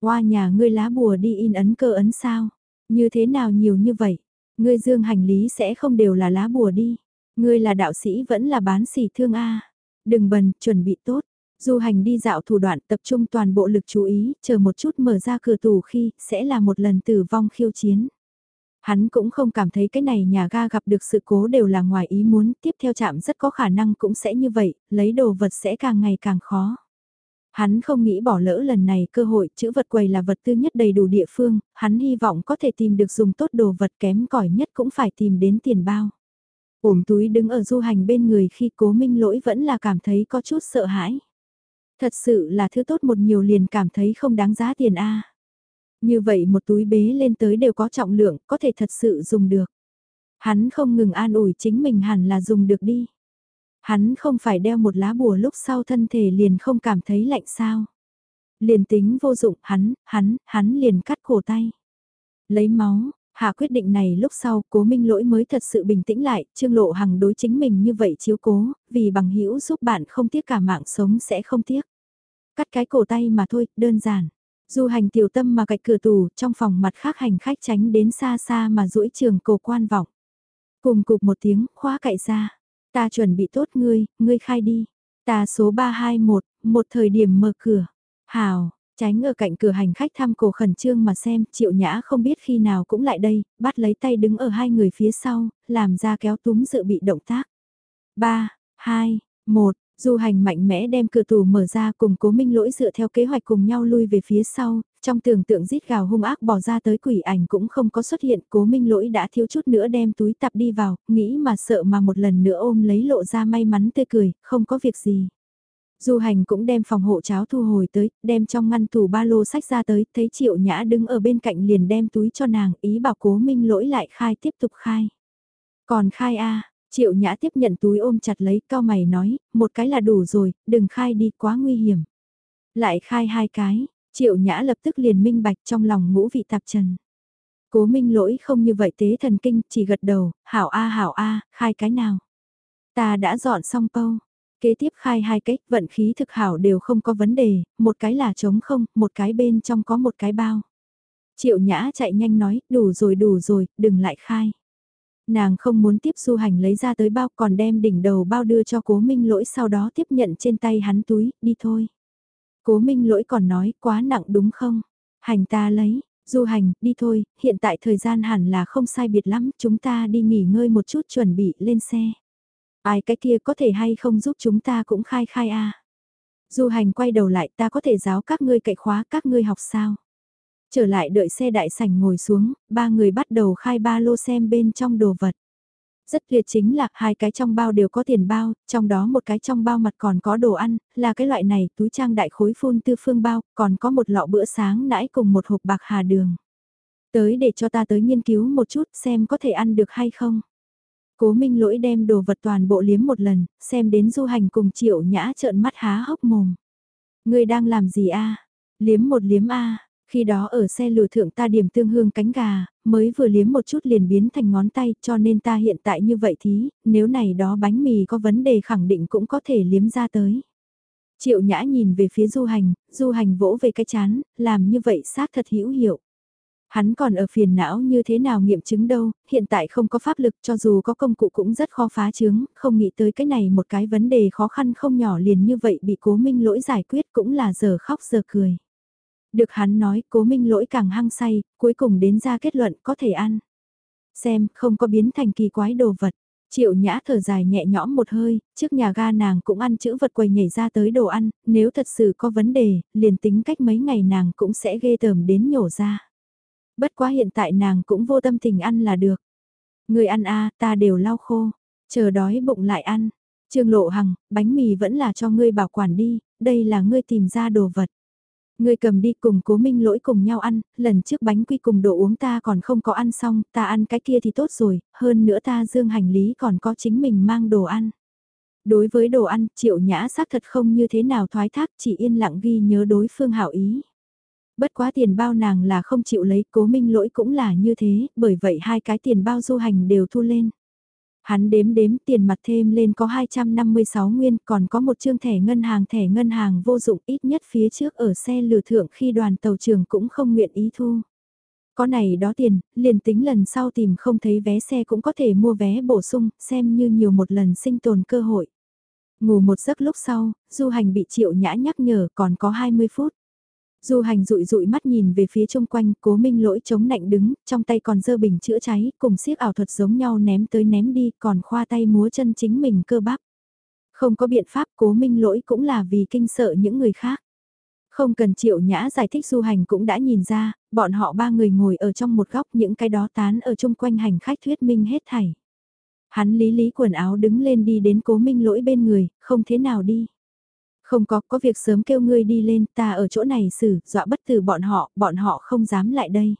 Qua nhà ngươi lá bùa đi in ấn cơ ấn sao? Như thế nào nhiều như vậy? Ngươi dương hành lý sẽ không đều là lá bùa đi. Ngươi là đạo sĩ vẫn là bán xỉ thương A. Đừng bần, chuẩn bị tốt. Du hành đi dạo thủ đoạn tập trung toàn bộ lực chú ý, chờ một chút mở ra cửa tù khi, sẽ là một lần tử vong khiêu chiến. Hắn cũng không cảm thấy cái này nhà ga gặp được sự cố đều là ngoài ý muốn, tiếp theo chạm rất có khả năng cũng sẽ như vậy, lấy đồ vật sẽ càng ngày càng khó. Hắn không nghĩ bỏ lỡ lần này cơ hội, chữ vật quầy là vật tư nhất đầy đủ địa phương, hắn hy vọng có thể tìm được dùng tốt đồ vật kém cỏi nhất cũng phải tìm đến tiền bao. Ổm túi đứng ở du hành bên người khi cố minh lỗi vẫn là cảm thấy có chút sợ hãi. Thật sự là thứ tốt một nhiều liền cảm thấy không đáng giá tiền a. Như vậy một túi bế lên tới đều có trọng lượng, có thể thật sự dùng được. Hắn không ngừng an ủi chính mình hẳn là dùng được đi. Hắn không phải đeo một lá bùa lúc sau thân thể liền không cảm thấy lạnh sao. Liền tính vô dụng hắn, hắn, hắn liền cắt cổ tay. Lấy máu, Hạ quyết định này lúc sau, cố minh lỗi mới thật sự bình tĩnh lại, trương lộ hằng đối chính mình như vậy chiếu cố, vì bằng hữu giúp bạn không tiếc cả mạng sống sẽ không tiếc. Cắt cái cổ tay mà thôi, đơn giản. Du hành tiểu tâm mà cạch cửa tù trong phòng mặt khác hành khách tránh đến xa xa mà duỗi trường cổ quan vọng. Cùng cục một tiếng, khóa cậy ra. Ta chuẩn bị tốt ngươi, ngươi khai đi. Ta số 321, một thời điểm mở cửa. Hào, tránh ở cạnh cửa hành khách thăm cổ khẩn trương mà xem, triệu nhã không biết khi nào cũng lại đây, bắt lấy tay đứng ở hai người phía sau, làm ra kéo túm dự bị động tác. 3, 2, 1, Du hành mạnh mẽ đem cửa tủ mở ra cùng cố minh lỗi dựa theo kế hoạch cùng nhau lui về phía sau, trong tưởng tượng rít gào hung ác bỏ ra tới quỷ ảnh cũng không có xuất hiện, cố minh lỗi đã thiếu chút nữa đem túi tập đi vào, nghĩ mà sợ mà một lần nữa ôm lấy lộ ra may mắn tươi cười, không có việc gì. Du hành cũng đem phòng hộ cháo thu hồi tới, đem trong ngăn tủ ba lô sách ra tới, thấy triệu nhã đứng ở bên cạnh liền đem túi cho nàng, ý bảo cố minh lỗi lại khai tiếp tục khai. Còn khai a Triệu Nhã tiếp nhận túi ôm chặt lấy, cao mày nói, một cái là đủ rồi, đừng khai đi quá nguy hiểm. Lại khai hai cái, Triệu Nhã lập tức liền minh bạch trong lòng ngũ vị tạp trần. Cố minh lỗi không như vậy tế thần kinh, chỉ gật đầu, hảo a hảo a, khai cái nào. Ta đã dọn xong câu. Kế tiếp khai hai cách, vận khí thực hảo đều không có vấn đề, một cái là trống không, một cái bên trong có một cái bao. Triệu Nhã chạy nhanh nói, đủ rồi đủ rồi, đừng lại khai. Nàng không muốn tiếp du hành lấy ra tới bao còn đem đỉnh đầu bao đưa cho cố minh lỗi sau đó tiếp nhận trên tay hắn túi, đi thôi. Cố minh lỗi còn nói quá nặng đúng không? Hành ta lấy, du hành, đi thôi, hiện tại thời gian hẳn là không sai biệt lắm, chúng ta đi nghỉ ngơi một chút chuẩn bị lên xe. Ai cái kia có thể hay không giúp chúng ta cũng khai khai a Du hành quay đầu lại ta có thể giáo các ngươi cậy khóa các ngươi học sao? Trở lại đợi xe đại sảnh ngồi xuống, ba người bắt đầu khai ba lô xem bên trong đồ vật. Rất tuyệt chính là hai cái trong bao đều có tiền bao, trong đó một cái trong bao mặt còn có đồ ăn, là cái loại này túi trang đại khối phun tư phương bao, còn có một lọ bữa sáng nãy cùng một hộp bạc hà đường. Tới để cho ta tới nghiên cứu một chút xem có thể ăn được hay không. Cố Minh Lỗi đem đồ vật toàn bộ liếm một lần, xem đến du hành cùng triệu nhã trợn mắt há hốc mồm. Ngươi đang làm gì a? Liếm một liếm a. Khi đó ở xe lừa thượng ta điểm tương hương cánh gà, mới vừa liếm một chút liền biến thành ngón tay cho nên ta hiện tại như vậy thí, nếu này đó bánh mì có vấn đề khẳng định cũng có thể liếm ra tới. Triệu nhã nhìn về phía du hành, du hành vỗ về cái chán, làm như vậy xác thật hữu hiệu. Hắn còn ở phiền não như thế nào nghiệm chứng đâu, hiện tại không có pháp lực cho dù có công cụ cũng rất khó phá chứng, không nghĩ tới cái này một cái vấn đề khó khăn không nhỏ liền như vậy bị cố minh lỗi giải quyết cũng là giờ khóc giờ cười. Được hắn nói cố minh lỗi càng hăng say, cuối cùng đến ra kết luận có thể ăn. Xem, không có biến thành kỳ quái đồ vật. Triệu nhã thở dài nhẹ nhõm một hơi, trước nhà ga nàng cũng ăn chữ vật quầy nhảy ra tới đồ ăn, nếu thật sự có vấn đề, liền tính cách mấy ngày nàng cũng sẽ ghê tởm đến nhổ ra. Bất quá hiện tại nàng cũng vô tâm tình ăn là được. Người ăn a ta đều lau khô, chờ đói bụng lại ăn. Trương Lộ Hằng, bánh mì vẫn là cho ngươi bảo quản đi, đây là ngươi tìm ra đồ vật. Ngươi cầm đi cùng cố minh lỗi cùng nhau ăn, lần trước bánh quy cùng đồ uống ta còn không có ăn xong, ta ăn cái kia thì tốt rồi, hơn nữa ta dương hành lý còn có chính mình mang đồ ăn. Đối với đồ ăn, triệu nhã xác thật không như thế nào thoái thác, chỉ yên lặng ghi nhớ đối phương hảo ý. Bất quá tiền bao nàng là không chịu lấy, cố minh lỗi cũng là như thế, bởi vậy hai cái tiền bao du hành đều thu lên. Hắn đếm đếm tiền mặt thêm lên có 256 nguyên, còn có một chương thẻ ngân hàng thẻ ngân hàng vô dụng ít nhất phía trước ở xe lừa thượng khi đoàn tàu trường cũng không nguyện ý thu. Có này đó tiền, liền tính lần sau tìm không thấy vé xe cũng có thể mua vé bổ sung, xem như nhiều một lần sinh tồn cơ hội. Ngủ một giấc lúc sau, du hành bị triệu nhã nhắc nhở còn có 20 phút. Du hành rụi rụi mắt nhìn về phía chung quanh, cố minh lỗi chống nạnh đứng, trong tay còn dơ bình chữa cháy, cùng siếc ảo thuật giống nhau ném tới ném đi, còn khoa tay múa chân chính mình cơ bắp. Không có biện pháp cố minh lỗi cũng là vì kinh sợ những người khác. Không cần triệu nhã giải thích du hành cũng đã nhìn ra, bọn họ ba người ngồi ở trong một góc những cái đó tán ở chung quanh hành khách thuyết minh hết thảy. Hắn lý lý quần áo đứng lên đi đến cố minh lỗi bên người, không thế nào đi. Không có, có việc sớm kêu ngươi đi lên, ta ở chỗ này xử, dọa bất tử bọn họ, bọn họ không dám lại đây.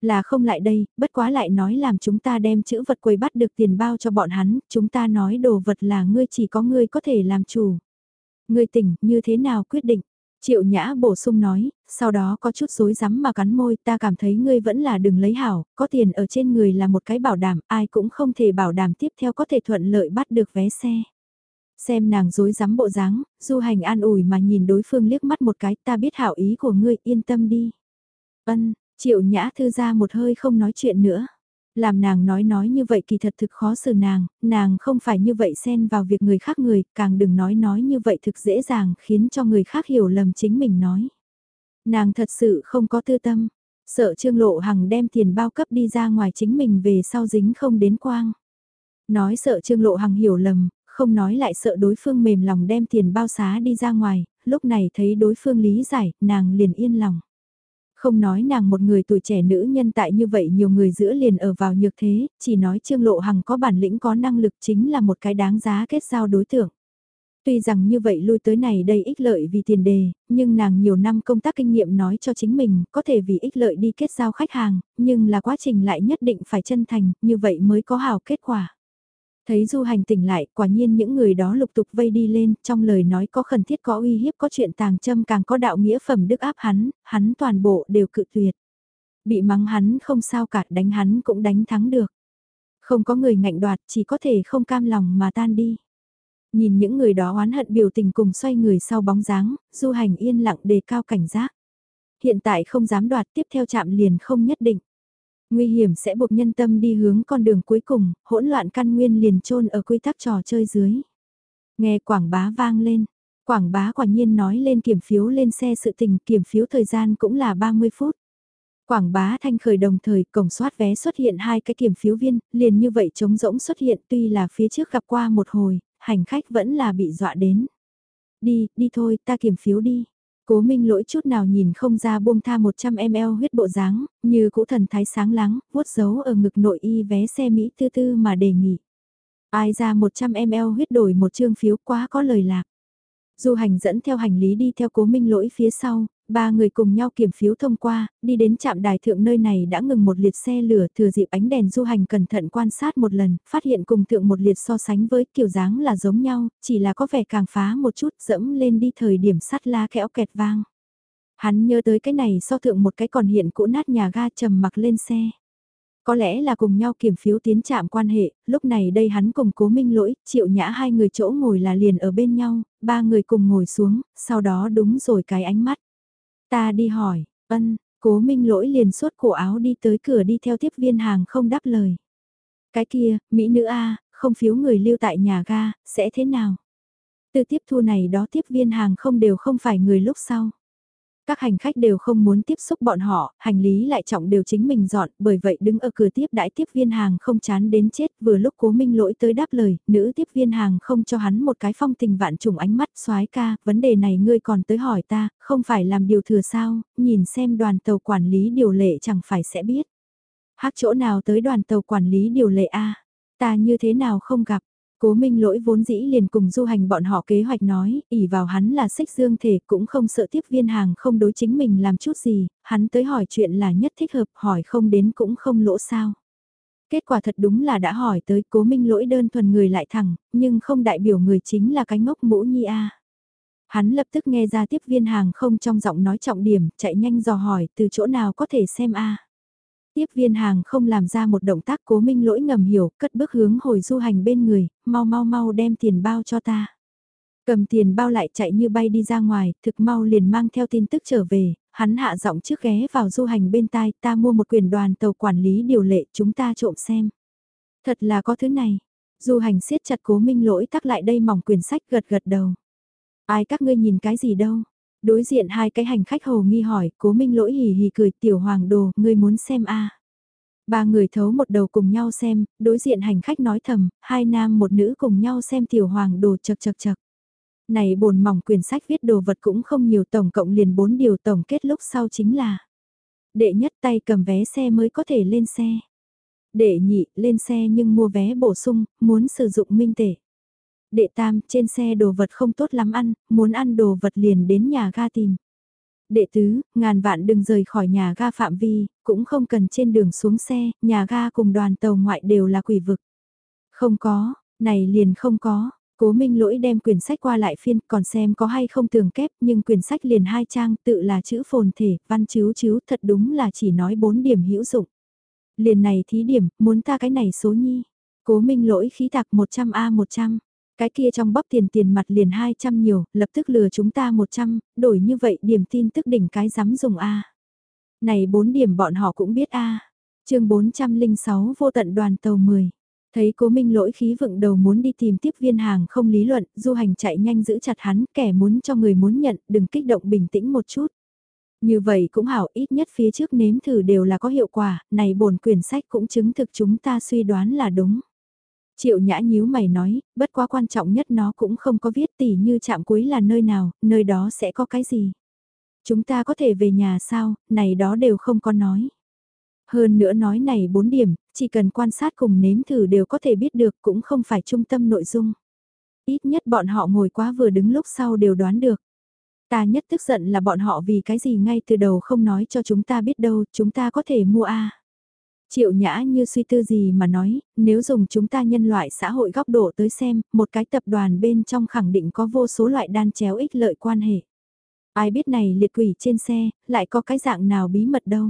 Là không lại đây, bất quá lại nói làm chúng ta đem chữ vật quầy bắt được tiền bao cho bọn hắn, chúng ta nói đồ vật là ngươi chỉ có ngươi có thể làm chủ. Ngươi tỉnh, như thế nào quyết định? Triệu Nhã bổ sung nói, sau đó có chút rối rắm mà cắn môi, ta cảm thấy ngươi vẫn là đừng lấy hảo, có tiền ở trên người là một cái bảo đảm, ai cũng không thể bảo đảm tiếp theo có thể thuận lợi bắt được vé xe. Xem nàng dối rắm bộ dáng, du hành an ủi mà nhìn đối phương liếc mắt một cái ta biết hảo ý của ngươi yên tâm đi. Ân, triệu nhã thư ra một hơi không nói chuyện nữa. Làm nàng nói nói như vậy kỳ thật thực khó xử nàng, nàng không phải như vậy xen vào việc người khác người, càng đừng nói nói như vậy thực dễ dàng khiến cho người khác hiểu lầm chính mình nói. Nàng thật sự không có tư tâm, sợ Trương Lộ Hằng đem tiền bao cấp đi ra ngoài chính mình về sau dính không đến quang. Nói sợ Trương Lộ Hằng hiểu lầm, không nói lại sợ đối phương mềm lòng đem tiền bao xá đi ra ngoài, lúc này thấy đối phương lý giải, nàng liền yên lòng. Không nói nàng một người tuổi trẻ nữ nhân tại như vậy nhiều người giữa liền ở vào nhược thế, chỉ nói Trương Lộ Hằng có bản lĩnh có năng lực chính là một cái đáng giá kết giao đối tượng. Tuy rằng như vậy lui tới này đây ích lợi vì tiền đề, nhưng nàng nhiều năm công tác kinh nghiệm nói cho chính mình có thể vì ích lợi đi kết giao khách hàng, nhưng là quá trình lại nhất định phải chân thành, như vậy mới có hào kết quả. Thấy du hành tỉnh lại, quả nhiên những người đó lục tục vây đi lên, trong lời nói có khẩn thiết có uy hiếp có chuyện tàng châm càng có đạo nghĩa phẩm đức áp hắn, hắn toàn bộ đều cự tuyệt. Bị mắng hắn không sao cả, đánh hắn cũng đánh thắng được. Không có người ngạnh đoạt, chỉ có thể không cam lòng mà tan đi. Nhìn những người đó oán hận biểu tình cùng xoay người sau bóng dáng, du hành yên lặng đề cao cảnh giác. Hiện tại không dám đoạt tiếp theo chạm liền không nhất định. Nguy hiểm sẽ buộc nhân tâm đi hướng con đường cuối cùng, hỗn loạn căn nguyên liền trôn ở quy tắc trò chơi dưới. Nghe quảng bá vang lên, quảng bá quả nhiên nói lên kiểm phiếu lên xe sự tình kiểm phiếu thời gian cũng là 30 phút. Quảng bá thanh khởi đồng thời cổng soát vé xuất hiện hai cái kiểm phiếu viên, liền như vậy trống rỗng xuất hiện tuy là phía trước gặp qua một hồi, hành khách vẫn là bị dọa đến. Đi, đi thôi, ta kiểm phiếu đi. Cố Minh lỗi chút nào nhìn không ra buông tha 100ml huyết bộ dáng, như cũ thần thái sáng lắng, vuốt dấu ở ngực nội y vé xe Mỹ tư tư mà đề nghị. Ai ra 100ml huyết đổi một chương phiếu quá có lời lạc. Du hành dẫn theo hành lý đi theo cố minh lỗi phía sau, Ba người cùng nhau kiểm phiếu thông qua, đi đến trạm đài thượng nơi này đã ngừng một liệt xe lửa thừa dịp ánh đèn du hành cẩn thận quan sát một lần, phát hiện cùng thượng một liệt so sánh với kiểu dáng là giống nhau, chỉ là có vẻ càng phá một chút dẫm lên đi thời điểm sắt la kẽo kẹt vang. Hắn nhớ tới cái này so thượng một cái còn hiện cũ nát nhà ga trầm mặc lên xe. Có lẽ là cùng nhau kiểm phiếu tiến chạm quan hệ, lúc này đây hắn cùng cố minh lỗi, triệu nhã hai người chỗ ngồi là liền ở bên nhau, ba người cùng ngồi xuống, sau đó đúng rồi cái ánh mắt. Ta đi hỏi, ân, cố minh lỗi liền suốt cổ áo đi tới cửa đi theo tiếp viên hàng không đáp lời. Cái kia, Mỹ nữ A, không phiếu người lưu tại nhà ga, sẽ thế nào? Từ tiếp thu này đó tiếp viên hàng không đều không phải người lúc sau. Các hành khách đều không muốn tiếp xúc bọn họ, hành lý lại trọng đều chính mình dọn, bởi vậy đứng ở cửa tiếp đãi tiếp viên hàng không chán đến chết, vừa lúc cố minh lỗi tới đáp lời, nữ tiếp viên hàng không cho hắn một cái phong tình vạn trùng ánh mắt soái ca, vấn đề này ngươi còn tới hỏi ta, không phải làm điều thừa sao, nhìn xem đoàn tàu quản lý điều lệ chẳng phải sẽ biết. Hát chỗ nào tới đoàn tàu quản lý điều lệ A, ta như thế nào không gặp, Cố Minh Lỗi vốn dĩ liền cùng du hành bọn họ kế hoạch nói, ỉ vào hắn là xích dương thể cũng không sợ tiếp viên hàng không đối chính mình làm chút gì, hắn tới hỏi chuyện là nhất thích hợp hỏi không đến cũng không lỗ sao. Kết quả thật đúng là đã hỏi tới cố minh lỗi đơn thuần người lại thẳng, nhưng không đại biểu người chính là cái ngốc mũ nhi a. Hắn lập tức nghe ra tiếp viên hàng không trong giọng nói trọng điểm, chạy nhanh dò hỏi từ chỗ nào có thể xem a. Tiếp viên hàng không làm ra một động tác cố minh lỗi ngầm hiểu, cất bước hướng hồi du hành bên người, mau mau mau đem tiền bao cho ta. Cầm tiền bao lại chạy như bay đi ra ngoài, thực mau liền mang theo tin tức trở về, hắn hạ giọng trước ghé vào du hành bên tai, ta mua một quyền đoàn tàu quản lý điều lệ, chúng ta trộm xem. Thật là có thứ này. Du hành siết chặt cố minh lỗi tắc lại đây mỏng quyển sách gật gật đầu. Ai các ngươi nhìn cái gì đâu, Đối diện hai cái hành khách hồ nghi hỏi, cố minh lỗi hì hì cười tiểu hoàng đồ, ngươi muốn xem a Ba người thấu một đầu cùng nhau xem, đối diện hành khách nói thầm, hai nam một nữ cùng nhau xem tiểu hoàng đồ chật chật chật. Này bồn mỏng quyển sách viết đồ vật cũng không nhiều tổng cộng liền bốn điều tổng kết lúc sau chính là Đệ nhất tay cầm vé xe mới có thể lên xe. Đệ nhị, lên xe nhưng mua vé bổ sung, muốn sử dụng minh tể. Đệ tam, trên xe đồ vật không tốt lắm ăn, muốn ăn đồ vật liền đến nhà ga tìm. Đệ tứ, ngàn vạn đừng rời khỏi nhà ga phạm vi, cũng không cần trên đường xuống xe, nhà ga cùng đoàn tàu ngoại đều là quỷ vực. Không có, này liền không có. Cố Minh Lỗi đem quyển sách qua lại phiên còn xem có hay không tường kép nhưng quyển sách liền hai trang tự là chữ phồn thể, văn chiếu chiếu thật đúng là chỉ nói bốn điểm hữu dụng. Liền này thí điểm, muốn ta cái này số nhi. Cố Minh Lỗi khí tạc 100A 100. Cái kia trong bóp tiền tiền mặt liền 200 nhiều, lập tức lừa chúng ta 100, đổi như vậy điểm tin tức đỉnh cái dám dùng A. Này 4 điểm bọn họ cũng biết A. Chương 406 vô tận đoàn tàu 10. Thấy cố minh lỗi khí vựng đầu muốn đi tìm tiếp viên hàng không lý luận, du hành chạy nhanh giữ chặt hắn, kẻ muốn cho người muốn nhận, đừng kích động bình tĩnh một chút. Như vậy cũng hảo, ít nhất phía trước nếm thử đều là có hiệu quả, này bổn quyển sách cũng chứng thực chúng ta suy đoán là đúng. Triệu nhã nhíu mày nói, bất quá quan trọng nhất nó cũng không có viết tỉ như chạm cuối là nơi nào, nơi đó sẽ có cái gì. Chúng ta có thể về nhà sao, này đó đều không có nói. Hơn nữa nói này bốn điểm, chỉ cần quan sát cùng nếm thử đều có thể biết được cũng không phải trung tâm nội dung. Ít nhất bọn họ ngồi quá vừa đứng lúc sau đều đoán được. Ta nhất tức giận là bọn họ vì cái gì ngay từ đầu không nói cho chúng ta biết đâu, chúng ta có thể mua A. Triệu nhã như suy tư gì mà nói, nếu dùng chúng ta nhân loại xã hội góc độ tới xem, một cái tập đoàn bên trong khẳng định có vô số loại đan chéo ích lợi quan hệ. Ai biết này liệt quỷ trên xe, lại có cái dạng nào bí mật đâu.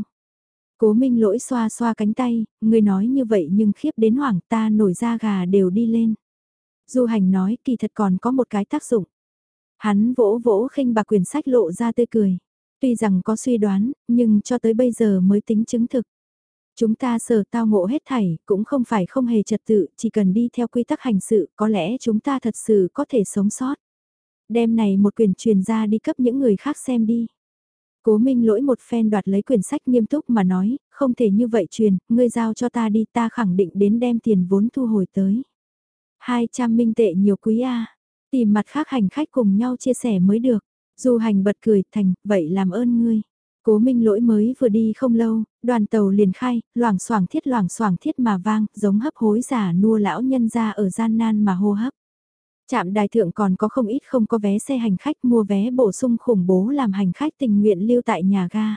Cố minh lỗi xoa xoa cánh tay, người nói như vậy nhưng khiếp đến hoảng ta nổi da gà đều đi lên. Du hành nói kỳ thật còn có một cái tác dụng. Hắn vỗ vỗ khinh bạc quyển sách lộ ra tươi cười. Tuy rằng có suy đoán, nhưng cho tới bây giờ mới tính chứng thực. Chúng ta sở tao ngộ hết thảy, cũng không phải không hề trật tự, chỉ cần đi theo quy tắc hành sự, có lẽ chúng ta thật sự có thể sống sót. Đem này một quyển truyền ra đi cấp những người khác xem đi. Cố Minh lỗi một phen đoạt lấy quyển sách nghiêm túc mà nói, không thể như vậy truyền, ngươi giao cho ta đi ta khẳng định đến đem tiền vốn thu hồi tới. 200 minh tệ nhiều quý a tìm mặt khác hành khách cùng nhau chia sẻ mới được. Du hành bật cười thành, vậy làm ơn ngươi. Cố minh lỗi mới vừa đi không lâu, đoàn tàu liền khai, loảng xoảng thiết loảng xoảng thiết mà vang, giống hấp hối giả nua lão nhân ra ở gian nan mà hô hấp. Trạm đài thượng còn có không ít không có vé xe hành khách mua vé bổ sung khủng bố làm hành khách tình nguyện lưu tại nhà ga.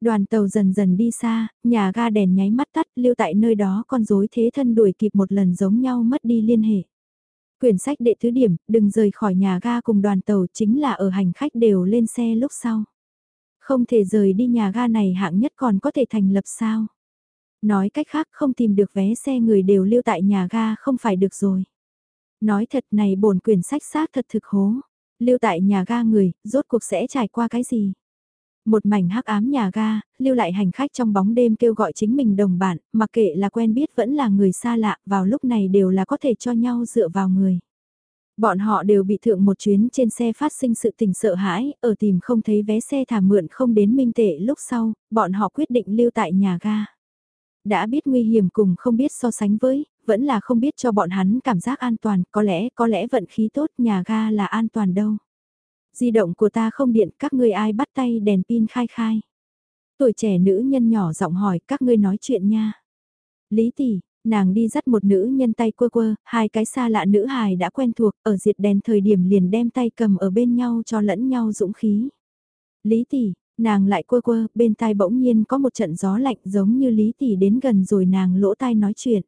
Đoàn tàu dần dần đi xa, nhà ga đèn nháy mắt tắt lưu tại nơi đó con rối thế thân đuổi kịp một lần giống nhau mất đi liên hệ. Quyển sách đệ thứ điểm, đừng rời khỏi nhà ga cùng đoàn tàu chính là ở hành khách đều lên xe lúc sau. Không thể rời đi nhà ga này hạng nhất còn có thể thành lập sao. Nói cách khác không tìm được vé xe người đều lưu tại nhà ga không phải được rồi. Nói thật này bổn quyển sách xác thật thực hố. Lưu tại nhà ga người, rốt cuộc sẽ trải qua cái gì? Một mảnh hắc ám nhà ga, lưu lại hành khách trong bóng đêm kêu gọi chính mình đồng bạn, mặc kệ là quen biết vẫn là người xa lạ, vào lúc này đều là có thể cho nhau dựa vào người. Bọn họ đều bị thượng một chuyến trên xe phát sinh sự tình sợ hãi, ở tìm không thấy vé xe thả mượn không đến minh tệ lúc sau, bọn họ quyết định lưu tại nhà ga. Đã biết nguy hiểm cùng không biết so sánh với, vẫn là không biết cho bọn hắn cảm giác an toàn, có lẽ, có lẽ vận khí tốt nhà ga là an toàn đâu. Di động của ta không điện, các ngươi ai bắt tay đèn pin khai khai. Tuổi trẻ nữ nhân nhỏ giọng hỏi các ngươi nói chuyện nha. Lý tỷ, nàng đi dắt một nữ nhân tay quơ quơ, hai cái xa lạ nữ hài đã quen thuộc, ở diệt đèn thời điểm liền đem tay cầm ở bên nhau cho lẫn nhau dũng khí. Lý tỷ, nàng lại quơ quơ, bên tai bỗng nhiên có một trận gió lạnh giống như Lý tỷ đến gần rồi nàng lỗ tai nói chuyện.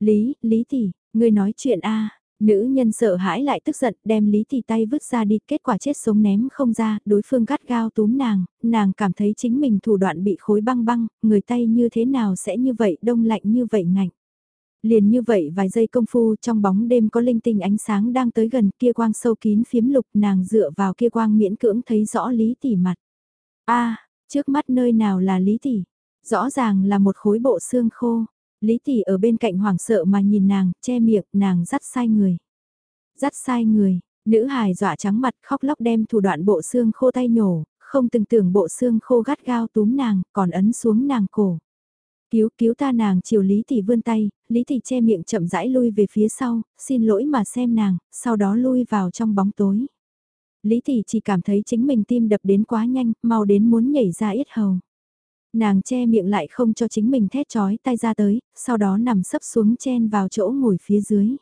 Lý, Lý tỷ, ngươi nói chuyện a Nữ nhân sợ hãi lại tức giận đem Lý Thị tay vứt ra đi, kết quả chết sống ném không ra, đối phương gắt gao túm nàng, nàng cảm thấy chính mình thủ đoạn bị khối băng băng, người tay như thế nào sẽ như vậy đông lạnh như vậy ngạnh. Liền như vậy vài giây công phu trong bóng đêm có linh tinh ánh sáng đang tới gần kia quang sâu kín phiếm lục nàng dựa vào kia quang miễn cưỡng thấy rõ Lý Tỷ mặt. a trước mắt nơi nào là Lý Tỷ? Rõ ràng là một khối bộ xương khô. Lý Tỷ ở bên cạnh hoảng sợ mà nhìn nàng, che miệng, nàng dắt sai người. Dắt sai người, nữ hài dọa trắng mặt khóc lóc đem thủ đoạn bộ xương khô tay nhổ, không từng tưởng bộ xương khô gắt gao túm nàng, còn ấn xuống nàng cổ. Cứu cứu ta nàng chiều Lý Tỷ vươn tay, Lý Tỷ che miệng chậm rãi lui về phía sau, xin lỗi mà xem nàng, sau đó lui vào trong bóng tối. Lý Tỷ chỉ cảm thấy chính mình tim đập đến quá nhanh, mau đến muốn nhảy ra yết hầu. Nàng che miệng lại không cho chính mình thét chói tay ra tới, sau đó nằm sấp xuống chen vào chỗ ngồi phía dưới.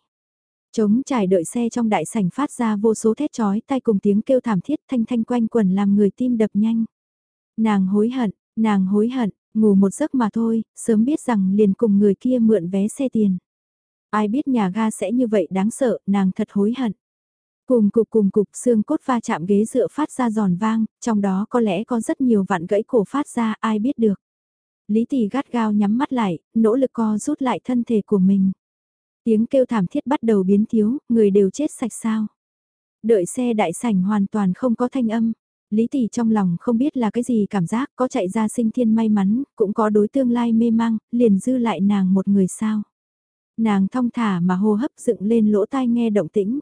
Chống trải đợi xe trong đại sảnh phát ra vô số thét chói tay cùng tiếng kêu thảm thiết thanh thanh quanh quần làm người tim đập nhanh. Nàng hối hận, nàng hối hận, ngủ một giấc mà thôi, sớm biết rằng liền cùng người kia mượn vé xe tiền. Ai biết nhà ga sẽ như vậy đáng sợ, nàng thật hối hận. Cùng cục cùng cục xương cốt va chạm ghế dựa phát ra giòn vang, trong đó có lẽ có rất nhiều vạn gãy cổ phát ra ai biết được. Lý tỷ gắt gao nhắm mắt lại, nỗ lực co rút lại thân thể của mình. Tiếng kêu thảm thiết bắt đầu biến thiếu, người đều chết sạch sao. Đợi xe đại sảnh hoàn toàn không có thanh âm. Lý tỷ trong lòng không biết là cái gì cảm giác, có chạy ra sinh thiên may mắn, cũng có đối tương lai mê mang, liền dư lại nàng một người sao. Nàng thong thả mà hô hấp dựng lên lỗ tai nghe động tĩnh.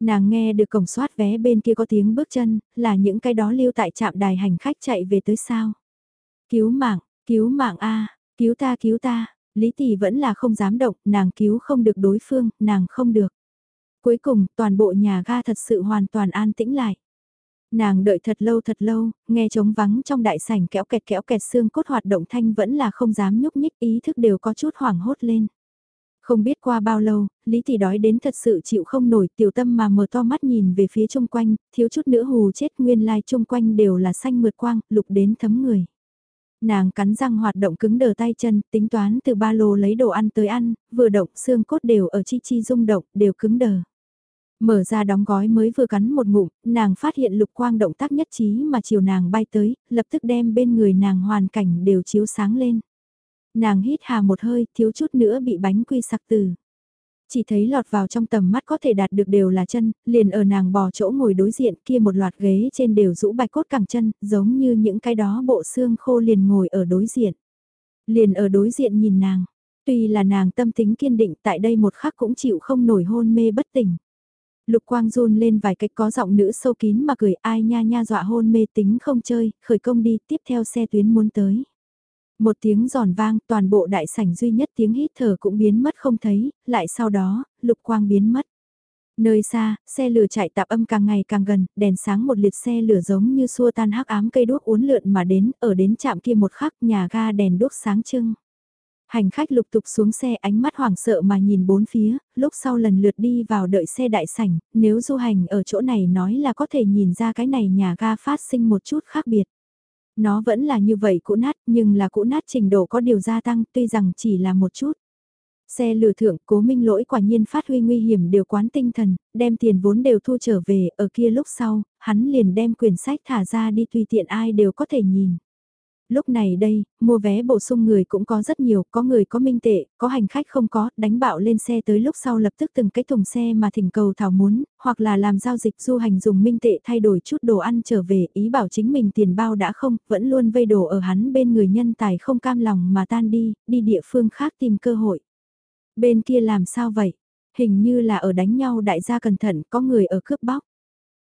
Nàng nghe được cổng soát vé bên kia có tiếng bước chân, là những cái đó lưu tại trạm đài hành khách chạy về tới sao. Cứu mạng, cứu mạng A, cứu ta cứu ta, Lý Tỷ vẫn là không dám động, nàng cứu không được đối phương, nàng không được. Cuối cùng, toàn bộ nhà ga thật sự hoàn toàn an tĩnh lại. Nàng đợi thật lâu thật lâu, nghe trống vắng trong đại sảnh kéo kẹt kéo kẹt xương cốt hoạt động thanh vẫn là không dám nhúc nhích ý thức đều có chút hoảng hốt lên. Không biết qua bao lâu, Lý Tỷ đói đến thật sự chịu không nổi tiểu tâm mà mở to mắt nhìn về phía chung quanh, thiếu chút nữa hù chết nguyên lai chung quanh đều là xanh mượt quang, lục đến thấm người. Nàng cắn răng hoạt động cứng đờ tay chân, tính toán từ ba lô lấy đồ ăn tới ăn, vừa động xương cốt đều ở chi chi rung động, đều cứng đờ. Mở ra đóng gói mới vừa cắn một ngụm, nàng phát hiện lục quang động tác nhất trí mà chiều nàng bay tới, lập tức đem bên người nàng hoàn cảnh đều chiếu sáng lên. Nàng hít hà một hơi, thiếu chút nữa bị bánh quy sặc từ. Chỉ thấy lọt vào trong tầm mắt có thể đạt được đều là chân, liền ở nàng bò chỗ ngồi đối diện kia một loạt ghế trên đều rũ bạch cốt cẳng chân, giống như những cái đó bộ xương khô liền ngồi ở đối diện. Liền ở đối diện nhìn nàng, tuy là nàng tâm tính kiên định tại đây một khắc cũng chịu không nổi hôn mê bất tỉnh. Lục quang run lên vài cách có giọng nữ sâu kín mà cười ai nha nha dọa hôn mê tính không chơi, khởi công đi tiếp theo xe tuyến muốn tới. Một tiếng giòn vang, toàn bộ đại sảnh duy nhất tiếng hít thở cũng biến mất không thấy, lại sau đó, lục quang biến mất. Nơi xa, xe lửa chạy tạp âm càng ngày càng gần, đèn sáng một liệt xe lửa giống như xua tan hắc ám cây đuốc uốn lượn mà đến, ở đến chạm kia một khắc nhà ga đèn đuốc sáng trưng. Hành khách lục tục xuống xe ánh mắt hoảng sợ mà nhìn bốn phía, lúc sau lần lượt đi vào đợi xe đại sảnh, nếu du hành ở chỗ này nói là có thể nhìn ra cái này nhà ga phát sinh một chút khác biệt. Nó vẫn là như vậy cũ nát nhưng là cũ nát trình độ có điều gia tăng tuy rằng chỉ là một chút. Xe lừa thượng cố minh lỗi quả nhiên phát huy nguy hiểm đều quán tinh thần, đem tiền vốn đều thu trở về, ở kia lúc sau, hắn liền đem quyển sách thả ra đi tùy tiện ai đều có thể nhìn. Lúc này đây, mua vé bổ sung người cũng có rất nhiều, có người có minh tệ, có hành khách không có, đánh bạo lên xe tới lúc sau lập tức từng cái thùng xe mà thỉnh cầu thảo muốn, hoặc là làm giao dịch du hành dùng minh tệ thay đổi chút đồ ăn trở về, ý bảo chính mình tiền bao đã không, vẫn luôn vây đồ ở hắn bên người nhân tài không cam lòng mà tan đi, đi địa phương khác tìm cơ hội. Bên kia làm sao vậy? Hình như là ở đánh nhau đại gia cẩn thận, có người ở cướp bóc.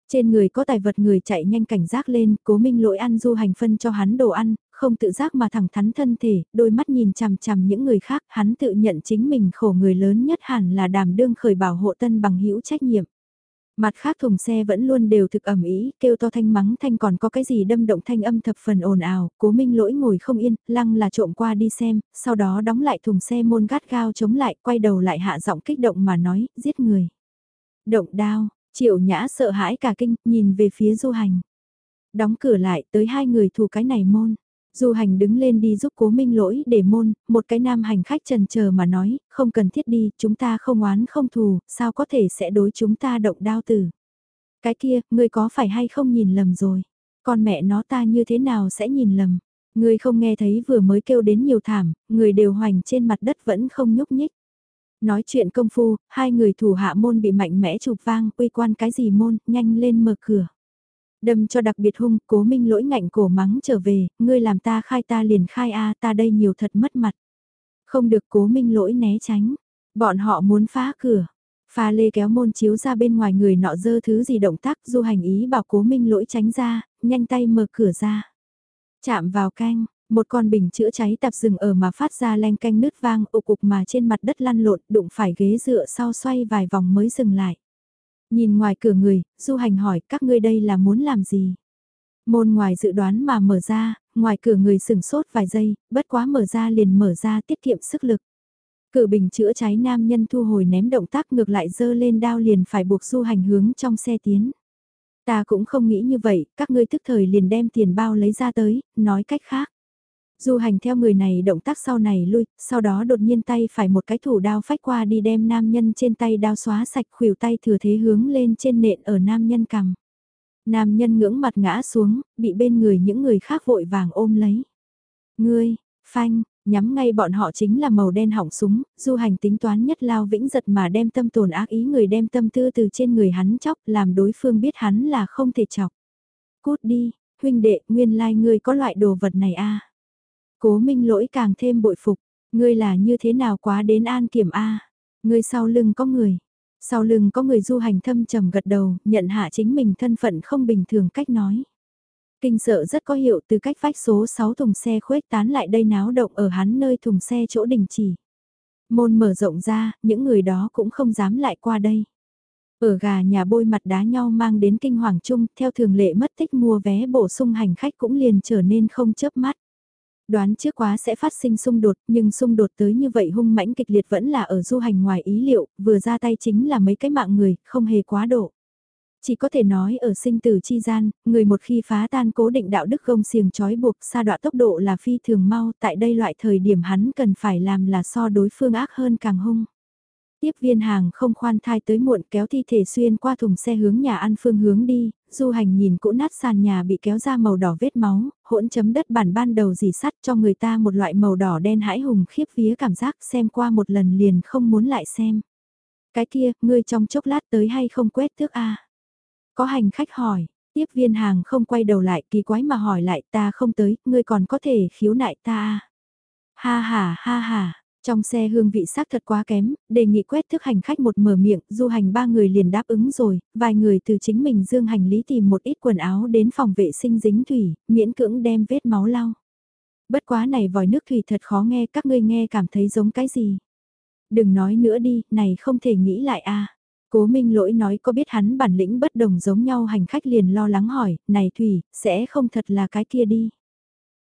Trên người có tài vật người chạy nhanh cảnh giác lên, cố minh lỗi ăn du hành phân cho hắn đồ ăn, không tự giác mà thẳng thắn thân thể, đôi mắt nhìn chằm chằm những người khác, hắn tự nhận chính mình khổ người lớn nhất hẳn là đàm đương khởi bảo hộ tân bằng hữu trách nhiệm. Mặt khác thùng xe vẫn luôn đều thực ẩm ý, kêu to thanh mắng thanh còn có cái gì đâm động thanh âm thập phần ồn ào, cố minh lỗi ngồi không yên, lăng là trộm qua đi xem, sau đó đóng lại thùng xe môn gắt gao chống lại, quay đầu lại hạ giọng kích động mà nói, giết người. Động đao, triệu nhã sợ hãi cả kinh, nhìn về phía du hành. Đóng cửa lại, tới hai người thù cái này môn. Du hành đứng lên đi giúp cố minh lỗi để môn, một cái nam hành khách trần chờ mà nói, không cần thiết đi, chúng ta không oán không thù, sao có thể sẽ đối chúng ta động đao tử. Cái kia, ngươi có phải hay không nhìn lầm rồi? Con mẹ nó ta như thế nào sẽ nhìn lầm? Ngươi không nghe thấy vừa mới kêu đến nhiều thảm, người đều hoành trên mặt đất vẫn không nhúc nhích. Nói chuyện công phu, hai người thủ hạ môn bị mạnh mẽ chụp vang, uy quan cái gì môn, nhanh lên mở cửa. Đâm cho đặc biệt hung, cố minh lỗi ngạnh cổ mắng trở về, ngươi làm ta khai ta liền khai a ta đây nhiều thật mất mặt. Không được cố minh lỗi né tránh, bọn họ muốn phá cửa. Pha lê kéo môn chiếu ra bên ngoài người nọ dơ thứ gì động tác du hành ý bảo cố minh lỗi tránh ra, nhanh tay mở cửa ra. Chạm vào canh, một con bình chữa cháy tạp rừng ở mà phát ra len canh nứt vang ục cục mà trên mặt đất lăn lộn đụng phải ghế dựa sau xoay vài vòng mới dừng lại. Nhìn ngoài cửa người, du hành hỏi các ngươi đây là muốn làm gì? Môn ngoài dự đoán mà mở ra, ngoài cửa người sửng sốt vài giây, bất quá mở ra liền mở ra tiết kiệm sức lực. Cử bình chữa cháy nam nhân thu hồi ném động tác ngược lại dơ lên đao liền phải buộc du hành hướng trong xe tiến. Ta cũng không nghĩ như vậy, các ngươi thức thời liền đem tiền bao lấy ra tới, nói cách khác. Du hành theo người này động tác sau này lui, sau đó đột nhiên tay phải một cái thủ đao phách qua đi đem nam nhân trên tay đao xóa sạch khuỷu tay thừa thế hướng lên trên nện ở nam nhân cằm. Nam nhân ngưỡng mặt ngã xuống, bị bên người những người khác vội vàng ôm lấy. Ngươi, phanh, nhắm ngay bọn họ chính là màu đen hỏng súng, du hành tính toán nhất lao vĩnh giật mà đem tâm tồn ác ý người đem tâm tư từ trên người hắn chóc làm đối phương biết hắn là không thể chọc. Cút đi, huynh đệ, nguyên lai like ngươi có loại đồ vật này a Cố minh lỗi càng thêm bội phục, ngươi là như thế nào quá đến an kiểm A, ngươi sau lưng có người. Sau lưng có người du hành thâm trầm gật đầu, nhận hạ chính mình thân phận không bình thường cách nói. Kinh sợ rất có hiệu từ cách vách số 6 thùng xe khuếch tán lại đây náo động ở hắn nơi thùng xe chỗ đình chỉ. Môn mở rộng ra, những người đó cũng không dám lại qua đây. Ở gà nhà bôi mặt đá nhau mang đến kinh hoàng chung, theo thường lệ mất tích mua vé bổ sung hành khách cũng liền trở nên không chớp mắt. Đoán trước quá sẽ phát sinh xung đột, nhưng xung đột tới như vậy hung mãnh kịch liệt vẫn là ở du hành ngoài ý liệu, vừa ra tay chính là mấy cái mạng người, không hề quá độ. Chỉ có thể nói ở sinh tử chi gian, người một khi phá tan cố định đạo đức gông xiềng trói buộc xa đoạn tốc độ là phi thường mau, tại đây loại thời điểm hắn cần phải làm là so đối phương ác hơn càng hung. Tiếp viên hàng không khoan thai tới muộn kéo thi thể xuyên qua thùng xe hướng nhà ăn phương hướng đi, du hành nhìn cỗ nát sàn nhà bị kéo ra màu đỏ vết máu, hỗn chấm đất bản ban đầu dì sắt cho người ta một loại màu đỏ đen hãi hùng khiếp vía cảm giác xem qua một lần liền không muốn lại xem. Cái kia, ngươi trong chốc lát tới hay không quét tước a Có hành khách hỏi, tiếp viên hàng không quay đầu lại kỳ quái mà hỏi lại ta không tới, ngươi còn có thể khiếu nại ta à? Ha ha ha ha, trong xe hương vị xác thật quá kém, đề nghị quét thức hành khách một mở miệng, du hành ba người liền đáp ứng rồi, vài người từ chính mình dương hành lý tìm một ít quần áo đến phòng vệ sinh dính thủy, miễn cưỡng đem vết máu lau. Bất quá này vòi nước thủy thật khó nghe, các ngươi nghe cảm thấy giống cái gì. Đừng nói nữa đi, này không thể nghĩ lại a Cố Minh Lỗi nói có biết hắn bản lĩnh bất đồng giống nhau hành khách liền lo lắng hỏi, này Thủy, sẽ không thật là cái kia đi.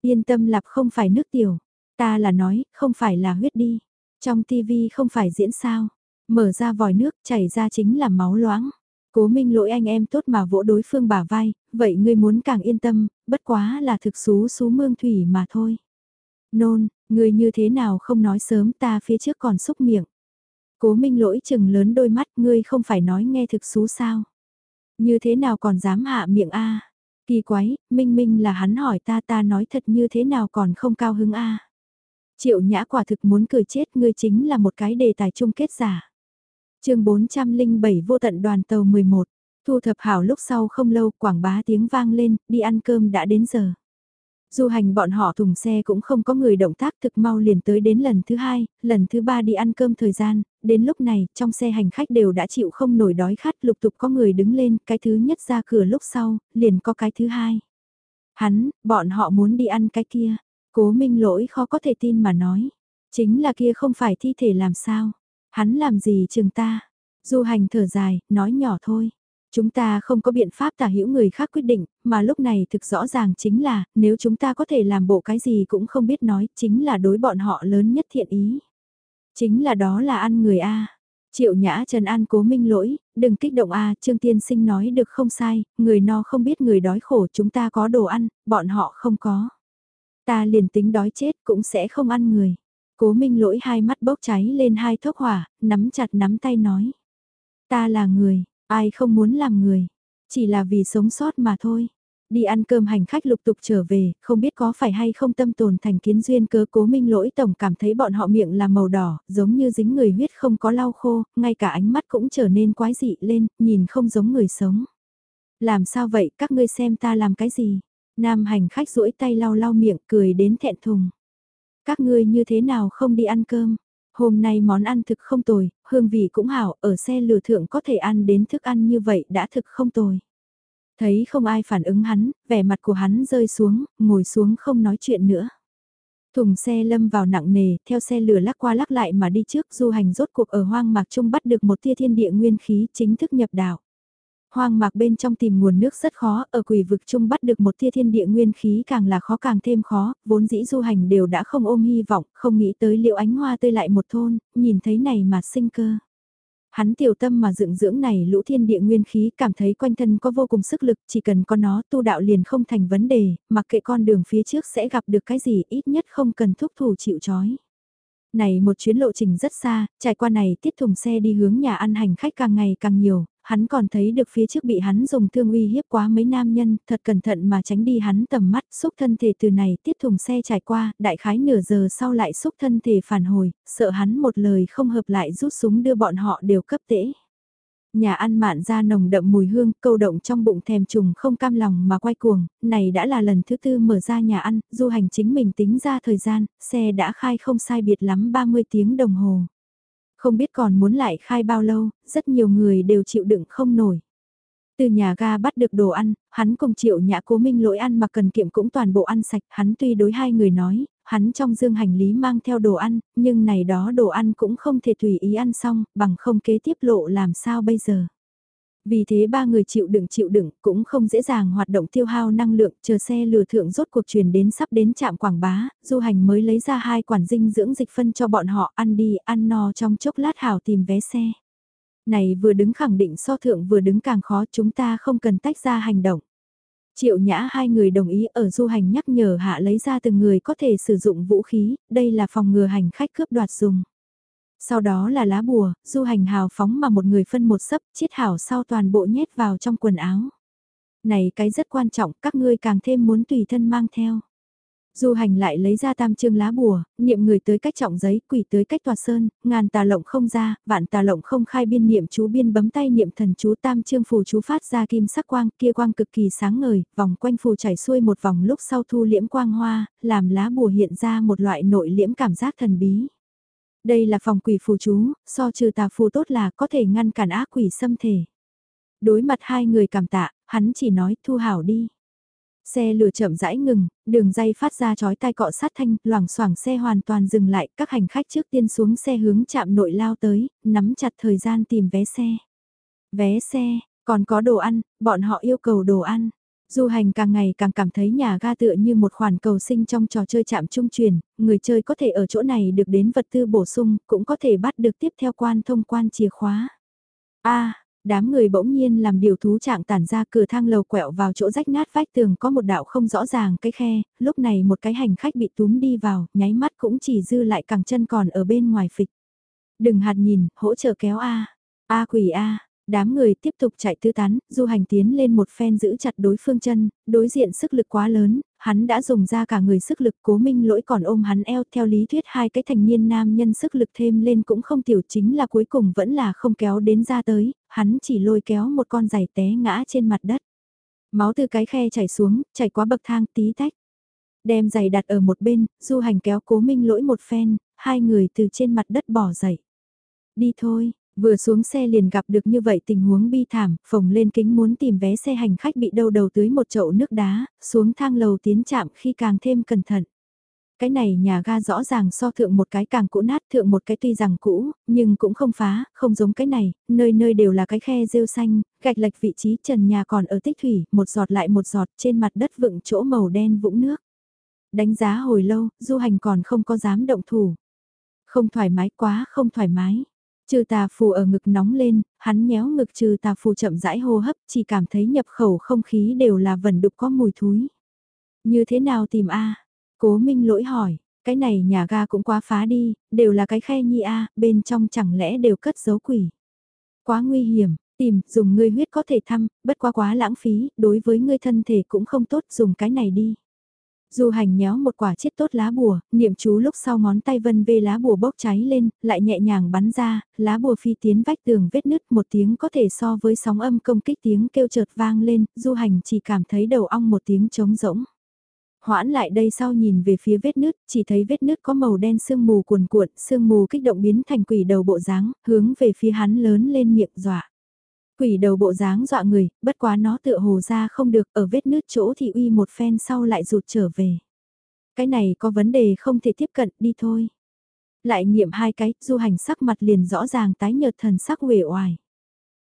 Yên tâm lạp không phải nước tiểu, Ta là nói, không phải là huyết đi. Trong tivi không phải diễn sao. Mở ra vòi nước, chảy ra chính là máu loãng. Cố minh lỗi anh em tốt mà vỗ đối phương bả vai, vậy ngươi muốn càng yên tâm, bất quá là thực xú xú mương thủy mà thôi. Nôn, ngươi như thế nào không nói sớm ta phía trước còn xúc miệng. Cố minh lỗi chừng lớn đôi mắt ngươi không phải nói nghe thực xú sao. Như thế nào còn dám hạ miệng a Kỳ quái, minh minh là hắn hỏi ta ta nói thật như thế nào còn không cao hứng a Triệu nhã quả thực muốn cười chết ngươi chính là một cái đề tài chung kết giả. chương 407 vô tận đoàn tàu 11, thu thập hảo lúc sau không lâu quảng bá tiếng vang lên, đi ăn cơm đã đến giờ. Du hành bọn họ thùng xe cũng không có người động tác thực mau liền tới đến lần thứ hai, lần thứ ba đi ăn cơm thời gian, đến lúc này trong xe hành khách đều đã chịu không nổi đói khát lục tục có người đứng lên, cái thứ nhất ra cửa lúc sau, liền có cái thứ hai. Hắn, bọn họ muốn đi ăn cái kia, cố minh lỗi khó có thể tin mà nói, chính là kia không phải thi thể làm sao, hắn làm gì chừng ta, du hành thở dài, nói nhỏ thôi. Chúng ta không có biện pháp tả hữu người khác quyết định, mà lúc này thực rõ ràng chính là, nếu chúng ta có thể làm bộ cái gì cũng không biết nói, chính là đối bọn họ lớn nhất thiện ý. Chính là đó là ăn người A. Triệu Nhã Trần An cố minh lỗi, đừng kích động A, Trương Tiên Sinh nói được không sai, người no không biết người đói khổ chúng ta có đồ ăn, bọn họ không có. Ta liền tính đói chết cũng sẽ không ăn người. Cố minh lỗi hai mắt bốc cháy lên hai thốc hỏa, nắm chặt nắm tay nói. Ta là người, Ai không muốn làm người, chỉ là vì sống sót mà thôi. Đi ăn cơm hành khách lục tục trở về, không biết có phải hay không tâm tồn thành kiến duyên cớ cố minh lỗi tổng cảm thấy bọn họ miệng là màu đỏ, giống như dính người huyết không có lau khô, ngay cả ánh mắt cũng trở nên quái dị lên, nhìn không giống người sống. Làm sao vậy, các ngươi xem ta làm cái gì? Nam hành khách duỗi tay lau lau miệng, cười đến thẹn thùng. Các ngươi như thế nào không đi ăn cơm? Hôm nay món ăn thực không tồi, hương vị cũng hảo, ở xe lửa thượng có thể ăn đến thức ăn như vậy đã thực không tồi. Thấy không ai phản ứng hắn, vẻ mặt của hắn rơi xuống, ngồi xuống không nói chuyện nữa. Thùng xe lâm vào nặng nề, theo xe lửa lắc qua lắc lại mà đi trước du hành rốt cuộc ở hoang mạc trung bắt được một tia thiên địa nguyên khí chính thức nhập đảo. Hoang mạc bên trong tìm nguồn nước rất khó, ở quỷ vực chung bắt được một tia thiên địa nguyên khí càng là khó càng thêm khó, vốn dĩ du hành đều đã không ôm hy vọng, không nghĩ tới liệu ánh hoa tươi lại một thôn, nhìn thấy này mà sinh cơ. Hắn tiểu tâm mà dựng dưỡng này lũ thiên địa nguyên khí cảm thấy quanh thân có vô cùng sức lực, chỉ cần có nó tu đạo liền không thành vấn đề, mặc kệ con đường phía trước sẽ gặp được cái gì ít nhất không cần thúc thủ chịu chói. Này một chuyến lộ trình rất xa, trải qua này tiết thùng xe đi hướng nhà ăn hành khách càng ngày càng nhiều, hắn còn thấy được phía trước bị hắn dùng thương uy hiếp quá mấy nam nhân, thật cẩn thận mà tránh đi hắn tầm mắt, xúc thân thể từ này tiết thùng xe trải qua, đại khái nửa giờ sau lại xúc thân thể phản hồi, sợ hắn một lời không hợp lại rút súng đưa bọn họ đều cấp tễ. Nhà ăn mạn ra nồng đậm mùi hương, câu động trong bụng thèm trùng không cam lòng mà quay cuồng, này đã là lần thứ tư mở ra nhà ăn, du hành chính mình tính ra thời gian, xe đã khai không sai biệt lắm 30 tiếng đồng hồ. Không biết còn muốn lại khai bao lâu, rất nhiều người đều chịu đựng không nổi. Từ nhà ga bắt được đồ ăn, hắn cùng triệu nhã cố minh lỗi ăn mà cần kiệm cũng toàn bộ ăn sạch, hắn tuy đối hai người nói, hắn trong dương hành lý mang theo đồ ăn, nhưng này đó đồ ăn cũng không thể tùy ý ăn xong, bằng không kế tiếp lộ làm sao bây giờ. Vì thế ba người chịu đựng chịu đựng cũng không dễ dàng hoạt động tiêu hao năng lượng chờ xe lừa thượng rốt cuộc truyền đến sắp đến trạm quảng bá, du hành mới lấy ra hai quản dinh dưỡng dịch phân cho bọn họ ăn đi ăn no trong chốc lát hảo tìm vé xe. Này vừa đứng khẳng định so thượng vừa đứng càng khó chúng ta không cần tách ra hành động. Triệu nhã hai người đồng ý ở du hành nhắc nhở hạ lấy ra từng người có thể sử dụng vũ khí, đây là phòng ngừa hành khách cướp đoạt dùng. Sau đó là lá bùa, du hành hào phóng mà một người phân một sấp, chiết hảo sau toàn bộ nhét vào trong quần áo. Này cái rất quan trọng, các ngươi càng thêm muốn tùy thân mang theo. Du hành lại lấy ra tam chương lá bùa, niệm người tới cách trọng giấy, quỷ tới cách tòa sơn, ngàn tà lộng không ra, vạn tà lộng không khai biên niệm chú biên bấm tay niệm thần chú tam chương phù chú phát ra kim sắc quang, kia quang cực kỳ sáng ngời, vòng quanh phù chảy xuôi một vòng lúc sau thu liễm quang hoa, làm lá bùa hiện ra một loại nội liễm cảm giác thần bí. Đây là phòng quỷ phù chú, so trừ tà phù tốt là có thể ngăn cản ác quỷ xâm thể. Đối mặt hai người cảm tạ, hắn chỉ nói thu hảo đi. Xe lửa chậm rãi ngừng, đường dây phát ra chói tai cọ sát thanh, loảng xoảng xe hoàn toàn dừng lại, các hành khách trước tiên xuống xe hướng chạm nội lao tới, nắm chặt thời gian tìm vé xe. Vé xe, còn có đồ ăn, bọn họ yêu cầu đồ ăn. Du hành càng ngày càng cảm thấy nhà ga tựa như một khoản cầu sinh trong trò chơi chạm trung truyền, người chơi có thể ở chỗ này được đến vật tư bổ sung, cũng có thể bắt được tiếp theo quan thông quan chìa khóa. a đám người bỗng nhiên làm điều thú trạng tản ra cửa thang lầu quẹo vào chỗ rách nát vách tường có một đạo không rõ ràng cái khe, lúc này một cái hành khách bị túm đi vào, nháy mắt cũng chỉ dư lại cẳng chân còn ở bên ngoài phịch. Đừng hạt nhìn, hỗ trợ kéo A. A quỷ A, Đám người tiếp tục chạy tứ tán, du hành tiến lên một phen giữ chặt đối phương chân, đối diện sức lực quá lớn, hắn đã dùng ra cả người sức lực cố minh lỗi còn ôm hắn eo theo lý thuyết hai cái thành niên nam nhân sức lực thêm lên cũng không tiểu chính là cuối cùng vẫn là không kéo đến ra tới, hắn chỉ lôi kéo một con giày té ngã trên mặt đất. Máu từ cái khe chảy xuống, chảy qua bậc thang tí tách. Đem giày đặt ở một bên, du hành kéo cố minh lỗi một phen, hai người từ trên mặt đất bỏ dậy. Đi thôi, Vừa xuống xe liền gặp được như vậy tình huống bi thảm, phồng lên kính muốn tìm vé xe hành khách bị đâu đầu tưới một chậu nước đá, xuống thang lầu tiến chạm khi càng thêm cẩn thận. Cái này nhà ga rõ ràng so thượng một cái càng cũ nát thượng một cái tuy rằng cũ, nhưng cũng không phá, không giống cái này, nơi nơi đều là cái khe rêu xanh, gạch lệch vị trí trần nhà còn ở tích thủy, một giọt lại một giọt trên mặt đất vựng chỗ màu đen vũng nước. Đánh giá hồi lâu, du hành còn không có dám động thủ. Không thoải mái quá, không thoải mái Trừ tà phù ở ngực nóng lên, hắn nhéo ngực trừ tà phù chậm rãi hô hấp, chỉ cảm thấy nhập khẩu không khí đều là vẩn đục có mùi thúi. Như thế nào tìm A? Cố Minh lỗi hỏi, cái này nhà ga cũng quá phá đi, đều là cái khe nhi A, bên trong chẳng lẽ đều cất dấu quỷ. Quá nguy hiểm, tìm, dùng ngươi huyết có thể thăm, bất quá quá lãng phí, đối với ngươi thân thể cũng không tốt, dùng cái này đi. Du hành nhéo một quả chiết tốt lá bùa, niệm chú lúc sau ngón tay vân vê lá bùa bốc cháy lên, lại nhẹ nhàng bắn ra, lá bùa phi tiến vách tường vết nứt một tiếng có thể so với sóng âm công kích tiếng kêu chợt vang lên, du hành chỉ cảm thấy đầu ong một tiếng trống rỗng. Hoãn lại đây sau nhìn về phía vết nứt, chỉ thấy vết nứt có màu đen sương mù cuồn cuộn, sương mù kích động biến thành quỷ đầu bộ dáng, hướng về phía hắn lớn lên miệng dọa. Quỷ đầu bộ dáng dọa người, bất quá nó tựa hồ ra không được, ở vết nứt chỗ thì uy một phen sau lại rụt trở về. Cái này có vấn đề không thể tiếp cận, đi thôi. Lại nghiệm hai cái, du hành sắc mặt liền rõ ràng tái nhợt thần sắc uể oải.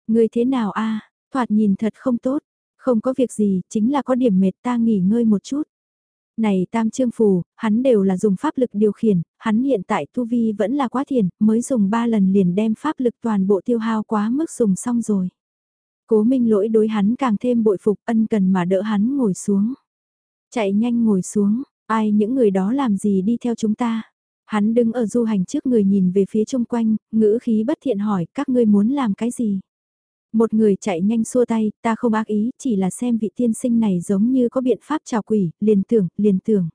Người thế nào a thoạt nhìn thật không tốt, không có việc gì, chính là có điểm mệt ta nghỉ ngơi một chút. Này tam trương phù, hắn đều là dùng pháp lực điều khiển, hắn hiện tại tu vi vẫn là quá thiền, mới dùng ba lần liền đem pháp lực toàn bộ tiêu hao quá mức dùng xong rồi. Cố minh lỗi đối hắn càng thêm bội phục ân cần mà đỡ hắn ngồi xuống. Chạy nhanh ngồi xuống, ai những người đó làm gì đi theo chúng ta. Hắn đứng ở du hành trước người nhìn về phía chung quanh, ngữ khí bất thiện hỏi các ngươi muốn làm cái gì. Một người chạy nhanh xua tay, ta không ác ý, chỉ là xem vị tiên sinh này giống như có biện pháp trào quỷ, liền tưởng, liền tưởng.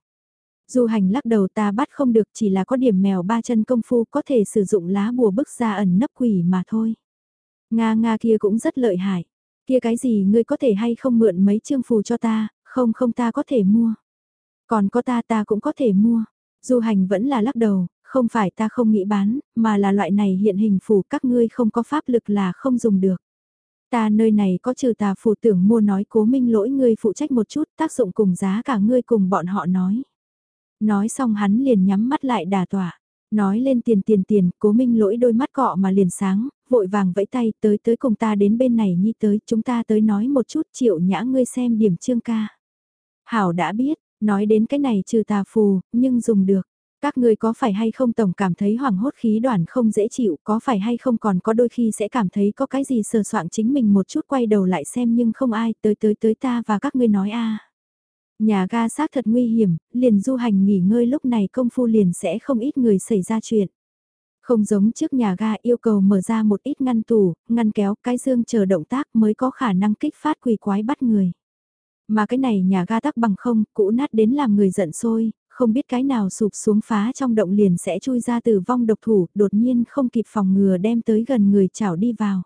Du hành lắc đầu ta bắt không được chỉ là có điểm mèo ba chân công phu có thể sử dụng lá bùa bức ra ẩn nấp quỷ mà thôi. Nga Nga kia cũng rất lợi hại. Kia cái gì ngươi có thể hay không mượn mấy chương phù cho ta, không không ta có thể mua. Còn có ta ta cũng có thể mua. Du hành vẫn là lắc đầu, không phải ta không nghĩ bán, mà là loại này hiện hình phù các ngươi không có pháp lực là không dùng được. Ta nơi này có trừ tà phù tưởng mua nói cố minh lỗi ngươi phụ trách một chút tác dụng cùng giá cả ngươi cùng bọn họ nói. Nói xong hắn liền nhắm mắt lại đà tỏa. Nói lên tiền tiền tiền, cố minh lỗi đôi mắt cọ mà liền sáng, vội vàng vẫy tay tới tới cùng ta đến bên này nhi tới, chúng ta tới nói một chút triệu nhã ngươi xem điểm trương ca. Hảo đã biết, nói đến cái này trừ tà phù, nhưng dùng được. Các ngươi có phải hay không tổng cảm thấy hoảng hốt khí đoàn không dễ chịu, có phải hay không còn có đôi khi sẽ cảm thấy có cái gì sờ soạn chính mình một chút quay đầu lại xem nhưng không ai tới tới tới ta và các ngươi nói a Nhà ga xác thật nguy hiểm, liền du hành nghỉ ngơi lúc này công phu liền sẽ không ít người xảy ra chuyện. Không giống trước nhà ga yêu cầu mở ra một ít ngăn tủ, ngăn kéo, cái dương chờ động tác mới có khả năng kích phát quỷ quái bắt người. Mà cái này nhà ga tắc bằng không, cũ nát đến làm người giận sôi không biết cái nào sụp xuống phá trong động liền sẽ chui ra tử vong độc thủ, đột nhiên không kịp phòng ngừa đem tới gần người chảo đi vào.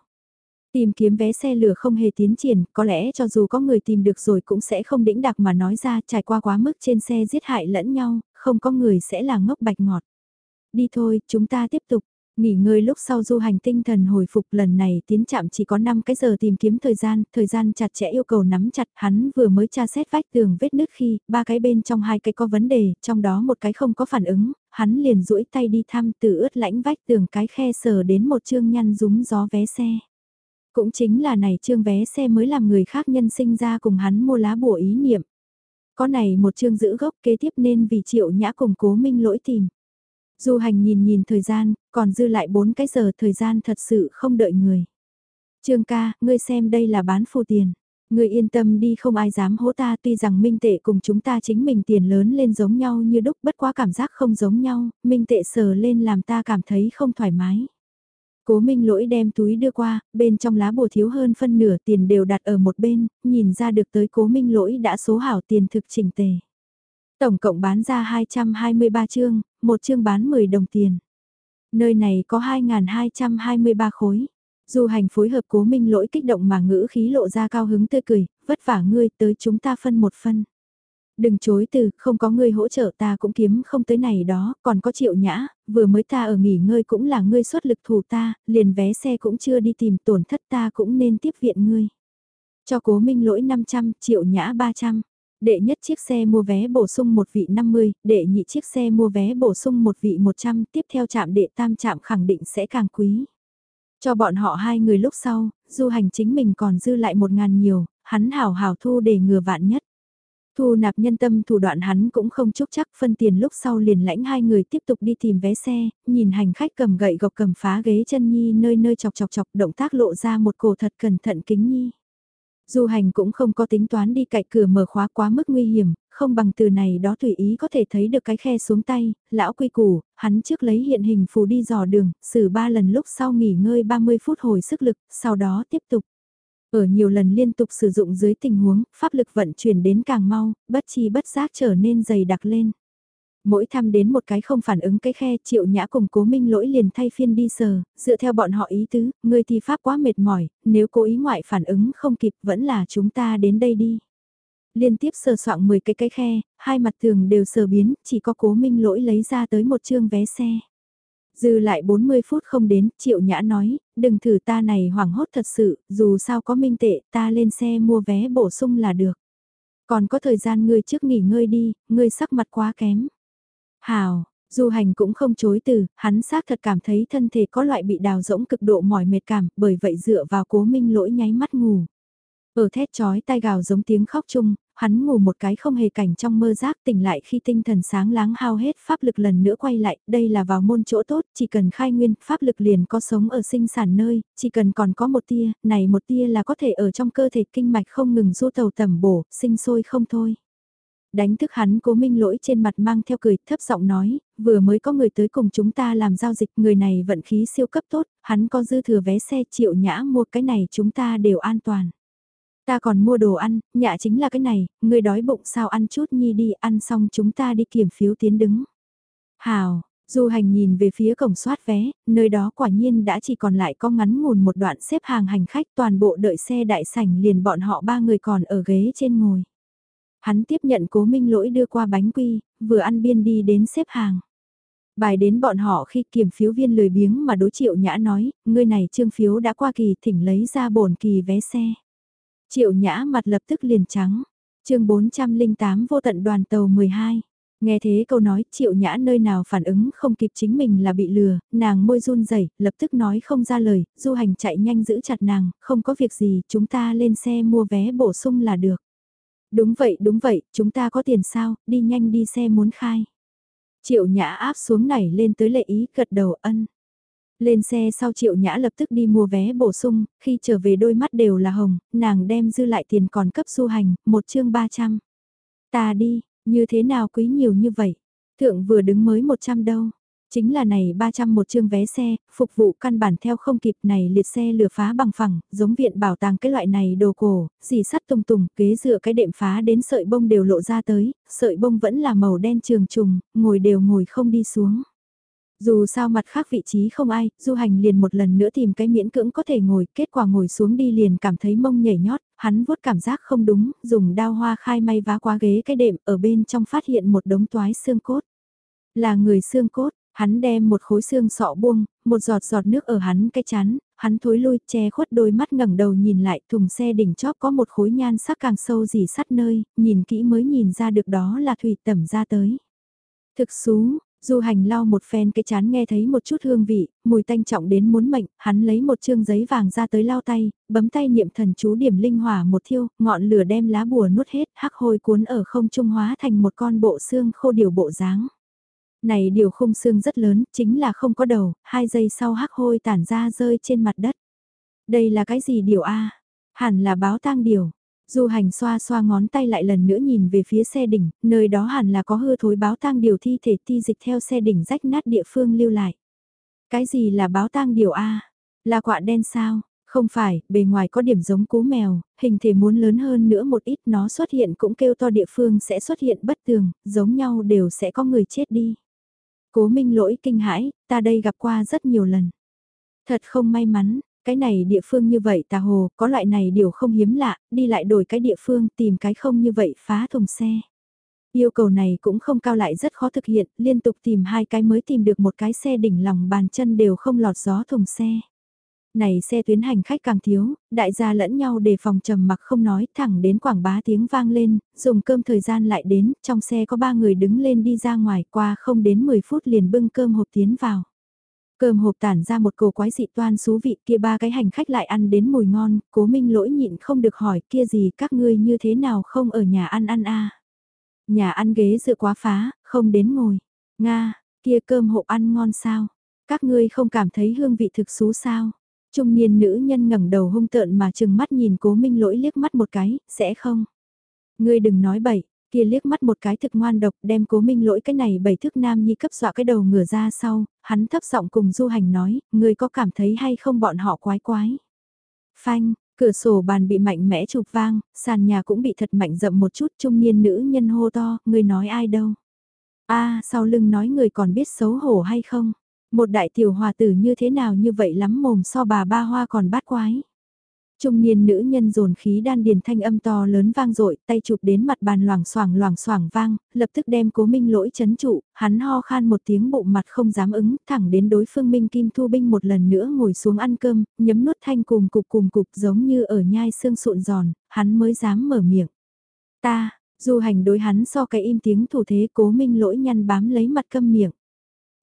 Tìm kiếm vé xe lửa không hề tiến triển, có lẽ cho dù có người tìm được rồi cũng sẽ không đĩnh đặc mà nói ra trải qua quá mức trên xe giết hại lẫn nhau, không có người sẽ là ngốc bạch ngọt. Đi thôi, chúng ta tiếp tục. Nghỉ ngơi lúc sau du hành tinh thần hồi phục lần này tiến chạm chỉ có 5 cái giờ tìm kiếm thời gian, thời gian chặt chẽ yêu cầu nắm chặt hắn vừa mới tra xét vách tường vết nứt khi, ba cái bên trong hai cái có vấn đề, trong đó một cái không có phản ứng, hắn liền duỗi tay đi thăm từ ướt lãnh vách tường cái khe sờ đến một chương nhăn rúng gió vé xe. Cũng chính là này trương vé xe mới làm người khác nhân sinh ra cùng hắn mua lá bùa ý niệm. Có này một chương giữ gốc kế tiếp nên vì triệu nhã cùng cố minh lỗi tìm. Du hành nhìn nhìn thời gian, còn dư lại 4 cái giờ thời gian thật sự không đợi người. Trương ca, ngươi xem đây là bán phù tiền. Ngươi yên tâm đi không ai dám hố ta tuy rằng minh tệ cùng chúng ta chính mình tiền lớn lên giống nhau như đúc bất quá cảm giác không giống nhau, minh tệ sờ lên làm ta cảm thấy không thoải mái. Cố Minh lỗi đem túi đưa qua, bên trong lá bùa thiếu hơn phân nửa tiền đều đặt ở một bên, nhìn ra được tới Cố Minh lỗi đã số hảo tiền thực chỉnh tề. Tổng cộng bán ra 223 chương, một chương bán 10 đồng tiền. Nơi này có 2.223 khối. Du hành phối hợp cố minh lỗi kích động mà ngữ khí lộ ra cao hứng tươi cười, vất vả ngươi tới chúng ta phân một phân. Đừng chối từ, không có ngươi hỗ trợ ta cũng kiếm không tới này đó, còn có triệu nhã, vừa mới ta ở nghỉ ngơi cũng là ngươi xuất lực thủ ta, liền vé xe cũng chưa đi tìm tổn thất ta cũng nên tiếp viện ngươi. Cho cố minh lỗi 500, triệu nhã 300. Đệ nhất chiếc xe mua vé bổ sung một vị 50, đệ nhị chiếc xe mua vé bổ sung một vị 100, tiếp theo chạm đệ tam chạm khẳng định sẽ càng quý. Cho bọn họ hai người lúc sau, du hành chính mình còn dư lại một ngàn nhiều, hắn hảo hảo thu để ngừa vạn nhất. Thu nạp nhân tâm thủ đoạn hắn cũng không chúc chắc phân tiền lúc sau liền lãnh hai người tiếp tục đi tìm vé xe, nhìn hành khách cầm gậy gộc cầm phá ghế chân nhi nơi nơi chọc chọc chọc động tác lộ ra một cổ thật cẩn thận kính nhi. Du hành cũng không có tính toán đi cạnh cửa mở khóa quá mức nguy hiểm, không bằng từ này đó tùy ý có thể thấy được cái khe xuống tay, lão quy củ, hắn trước lấy hiện hình phù đi dò đường, xử ba lần lúc sau nghỉ ngơi 30 phút hồi sức lực, sau đó tiếp tục. Ở nhiều lần liên tục sử dụng dưới tình huống, pháp lực vận chuyển đến càng mau, bất chi bất giác trở nên dày đặc lên. Mỗi thăm đến một cái không phản ứng cái khe triệu nhã cùng cố minh lỗi liền thay phiên đi sờ, dựa theo bọn họ ý tứ, người thi pháp quá mệt mỏi, nếu cố ý ngoại phản ứng không kịp vẫn là chúng ta đến đây đi. Liên tiếp sờ soạn 10 cái cái khe, hai mặt tường đều sờ biến, chỉ có cố minh lỗi lấy ra tới một chương vé xe. Dư lại 40 phút không đến, triệu nhã nói, đừng thử ta này hoảng hốt thật sự, dù sao có minh tệ, ta lên xe mua vé bổ sung là được. Còn có thời gian ngươi trước nghỉ ngơi đi, ngươi sắc mặt quá kém. Hào, du hành cũng không chối từ, hắn xác thật cảm thấy thân thể có loại bị đào rỗng cực độ mỏi mệt cảm, bởi vậy dựa vào cố minh lỗi nháy mắt ngủ. Ở thét chói tai gào giống tiếng khóc chung, hắn ngủ một cái không hề cảnh trong mơ giác tỉnh lại khi tinh thần sáng láng hao hết pháp lực lần nữa quay lại, đây là vào môn chỗ tốt, chỉ cần khai nguyên, pháp lực liền có sống ở sinh sản nơi, chỉ cần còn có một tia, này một tia là có thể ở trong cơ thể kinh mạch không ngừng du tàu tầm bổ, sinh sôi không thôi. Đánh thức hắn cố minh lỗi trên mặt mang theo cười thấp giọng nói, vừa mới có người tới cùng chúng ta làm giao dịch, người này vận khí siêu cấp tốt, hắn có dư thừa vé xe triệu nhã mua cái này chúng ta đều an toàn. Ta còn mua đồ ăn, nhạ chính là cái này, người đói bụng sao ăn chút nhi đi, ăn xong chúng ta đi kiểm phiếu tiến đứng. Hào, Du hành nhìn về phía cổng soát vé, nơi đó quả nhiên đã chỉ còn lại có ngắn ngủn một đoạn xếp hàng hành khách toàn bộ đợi xe đại sảnh liền bọn họ ba người còn ở ghế trên ngồi. Hắn tiếp nhận cố minh lỗi đưa qua bánh quy, vừa ăn biên đi đến xếp hàng. Bài đến bọn họ khi kiểm phiếu viên lười biếng mà đối triệu nhã nói, ngươi này trương phiếu đã qua kỳ thỉnh lấy ra bổn kỳ vé xe. Triệu nhã mặt lập tức liền trắng. chương 408 vô tận đoàn tàu 12. Nghe thế câu nói triệu nhã nơi nào phản ứng không kịp chính mình là bị lừa, nàng môi run rẩy lập tức nói không ra lời, du hành chạy nhanh giữ chặt nàng, không có việc gì, chúng ta lên xe mua vé bổ sung là được. Đúng vậy, đúng vậy, chúng ta có tiền sao, đi nhanh đi xe muốn khai. Triệu nhã áp xuống nảy lên tới lệ ý, gật đầu ân. Lên xe sau triệu nhã lập tức đi mua vé bổ sung, khi trở về đôi mắt đều là hồng, nàng đem dư lại tiền còn cấp du hành, một chương 300. Ta đi, như thế nào quý nhiều như vậy? Thượng vừa đứng mới 100 đâu. Chính là này 300 một chương vé xe, phục vụ căn bản theo không kịp này liệt xe lửa phá bằng phẳng, giống viện bảo tàng cái loại này đồ cổ, dì sắt tung tùng, kế dựa cái đệm phá đến sợi bông đều lộ ra tới, sợi bông vẫn là màu đen trường trùng, ngồi đều ngồi không đi xuống. Dù sao mặt khác vị trí không ai, du hành liền một lần nữa tìm cái miễn cưỡng có thể ngồi, kết quả ngồi xuống đi liền cảm thấy mông nhảy nhót, hắn vuốt cảm giác không đúng, dùng đao hoa khai may vá qua ghế cái đệm ở bên trong phát hiện một đống toái xương cốt. Là người xương cốt, hắn đem một khối xương sọ buông, một giọt giọt nước ở hắn cái chán, hắn thối lui che khuất đôi mắt ngẩng đầu nhìn lại thùng xe đỉnh chóp có một khối nhan sắc càng sâu dì sắt nơi, nhìn kỹ mới nhìn ra được đó là thủy tẩm ra tới. Thực xú, Du hành lau một phen cái chán nghe thấy một chút hương vị, mùi tanh trọng đến muốn mệnh, hắn lấy một chương giấy vàng ra tới lau tay, bấm tay niệm thần chú điểm linh hỏa một thiêu, ngọn lửa đem lá bùa nuốt hết, hắc hôi cuốn ở không trung hóa thành một con bộ xương khô điều bộ dáng. Này điều khung xương rất lớn, chính là không có đầu, hai giây sau hắc hôi tản ra rơi trên mặt đất. Đây là cái gì điều A? Hẳn là báo tang điều. Du hành xoa xoa ngón tay lại lần nữa nhìn về phía xe đỉnh, nơi đó hẳn là có hư thối báo tang điều thi thể ti dịch theo xe đỉnh rách nát địa phương lưu lại. Cái gì là báo tang điều A? Là quạ đen sao? Không phải, bề ngoài có điểm giống cú mèo, hình thể muốn lớn hơn nữa một ít nó xuất hiện cũng kêu to địa phương sẽ xuất hiện bất tường, giống nhau đều sẽ có người chết đi. Cố minh lỗi kinh hãi, ta đây gặp qua rất nhiều lần. Thật không may mắn, cái này địa phương như vậy tà hồ, có loại này điều không hiếm lạ, đi lại đổi cái địa phương tìm cái không như vậy phá thùng xe. Yêu cầu này cũng không cao lại rất khó thực hiện, liên tục tìm hai cái mới tìm được một cái xe đỉnh lòng bàn chân đều không lọt gió thùng xe. Này xe tuyến hành khách càng thiếu, đại gia lẫn nhau đề phòng trầm mặc không nói thẳng đến quảng bá tiếng vang lên, dùng cơm thời gian lại đến, trong xe có ba người đứng lên đi ra ngoài qua không đến 10 phút liền bưng cơm hộp tiến vào. Cơm hộp tản ra một cổ quái dị toan xú vị kia ba cái hành khách lại ăn đến mùi ngon, cố minh lỗi nhịn không được hỏi kia gì các ngươi như thế nào không ở nhà ăn ăn a Nhà ăn ghế dựa quá phá, không đến ngồi. Nga, kia cơm hộp ăn ngon sao? Các ngươi không cảm thấy hương vị thực xú sao? Trung niên nữ nhân ngẩng đầu hung tợn mà chừng mắt nhìn cố minh lỗi liếc mắt một cái, sẽ không? Ngươi đừng nói bậy, kia liếc mắt một cái thực ngoan độc đem cố minh lỗi cái này bảy thước nam nhi cấp dọa cái đầu ngửa ra sau, hắn thấp giọng cùng du hành nói, người có cảm thấy hay không bọn họ quái quái. Phanh, cửa sổ bàn bị mạnh mẽ chụp vang, sàn nhà cũng bị thật mạnh rậm một chút trung niên nữ nhân hô to, người nói ai đâu. a sau lưng nói người còn biết xấu hổ hay không. Một đại tiểu hòa tử như thế nào như vậy lắm mồm so bà ba hoa còn bát quái. Trung niên nữ nhân dồn khí đan điền thanh âm to lớn vang dội tay chụp đến mặt bàn loảng xoảng loảng xoảng vang, lập tức đem cố minh lỗi chấn trụ, hắn ho khan một tiếng bộ mặt không dám ứng, thẳng đến đối phương minh kim thu binh một lần nữa ngồi xuống ăn cơm, nhấm nuốt thanh cùng cục cùng cục giống như ở nhai xương sụn giòn, hắn mới dám mở miệng. Ta, du hành đối hắn so cái im tiếng thủ thế cố minh lỗi nhăn bám lấy mặt câm miệng.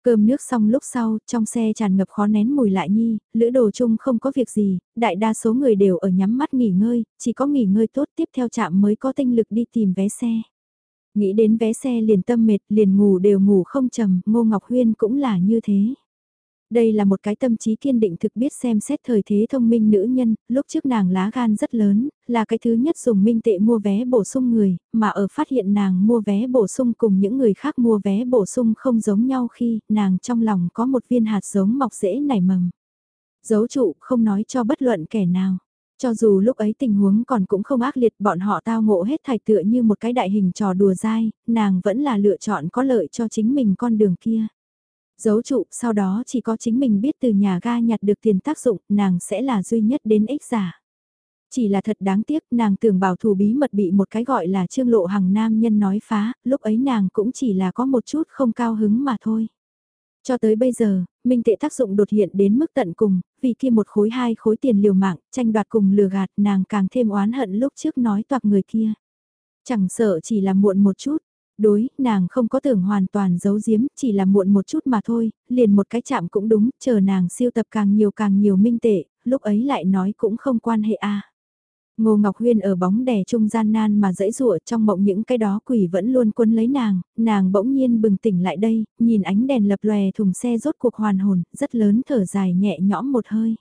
Cơm nước xong lúc sau, trong xe tràn ngập khó nén mùi lại nhi, lữ đồ chung không có việc gì, đại đa số người đều ở nhắm mắt nghỉ ngơi, chỉ có nghỉ ngơi tốt tiếp theo chạm mới có tinh lực đi tìm vé xe. Nghĩ đến vé xe liền tâm mệt, liền ngủ đều ngủ không trầm, Ngô Ngọc Huyên cũng là như thế. Đây là một cái tâm trí kiên định thực biết xem xét thời thế thông minh nữ nhân, lúc trước nàng lá gan rất lớn, là cái thứ nhất dùng minh tệ mua vé bổ sung người, mà ở phát hiện nàng mua vé bổ sung cùng những người khác mua vé bổ sung không giống nhau khi nàng trong lòng có một viên hạt giống mọc rễ nảy mầm. giấu trụ không nói cho bất luận kẻ nào. Cho dù lúc ấy tình huống còn cũng không ác liệt bọn họ tao ngộ hết thải tựa như một cái đại hình trò đùa dai, nàng vẫn là lựa chọn có lợi cho chính mình con đường kia. Giấu trụ, sau đó chỉ có chính mình biết từ nhà ga nhặt được tiền tác dụng, nàng sẽ là duy nhất đến ích giả. Chỉ là thật đáng tiếc, nàng tưởng bảo thủ bí mật bị một cái gọi là trương lộ hàng nam nhân nói phá, lúc ấy nàng cũng chỉ là có một chút không cao hứng mà thôi. Cho tới bây giờ, minh tệ tác dụng đột hiện đến mức tận cùng, vì kia một khối hai khối tiền liều mạng, tranh đoạt cùng lừa gạt nàng càng thêm oán hận lúc trước nói toạc người kia. Chẳng sợ chỉ là muộn một chút, Đối, nàng không có tưởng hoàn toàn giấu giếm, chỉ là muộn một chút mà thôi, liền một cái chạm cũng đúng, chờ nàng siêu tập càng nhiều càng nhiều minh tệ, lúc ấy lại nói cũng không quan hệ a. Ngô Ngọc Huyên ở bóng đè trung gian nan mà dẫy rụa trong mộng những cái đó quỷ vẫn luôn quân lấy nàng, nàng bỗng nhiên bừng tỉnh lại đây, nhìn ánh đèn lập lòe thùng xe rốt cuộc hoàn hồn, rất lớn thở dài nhẹ nhõm một hơi.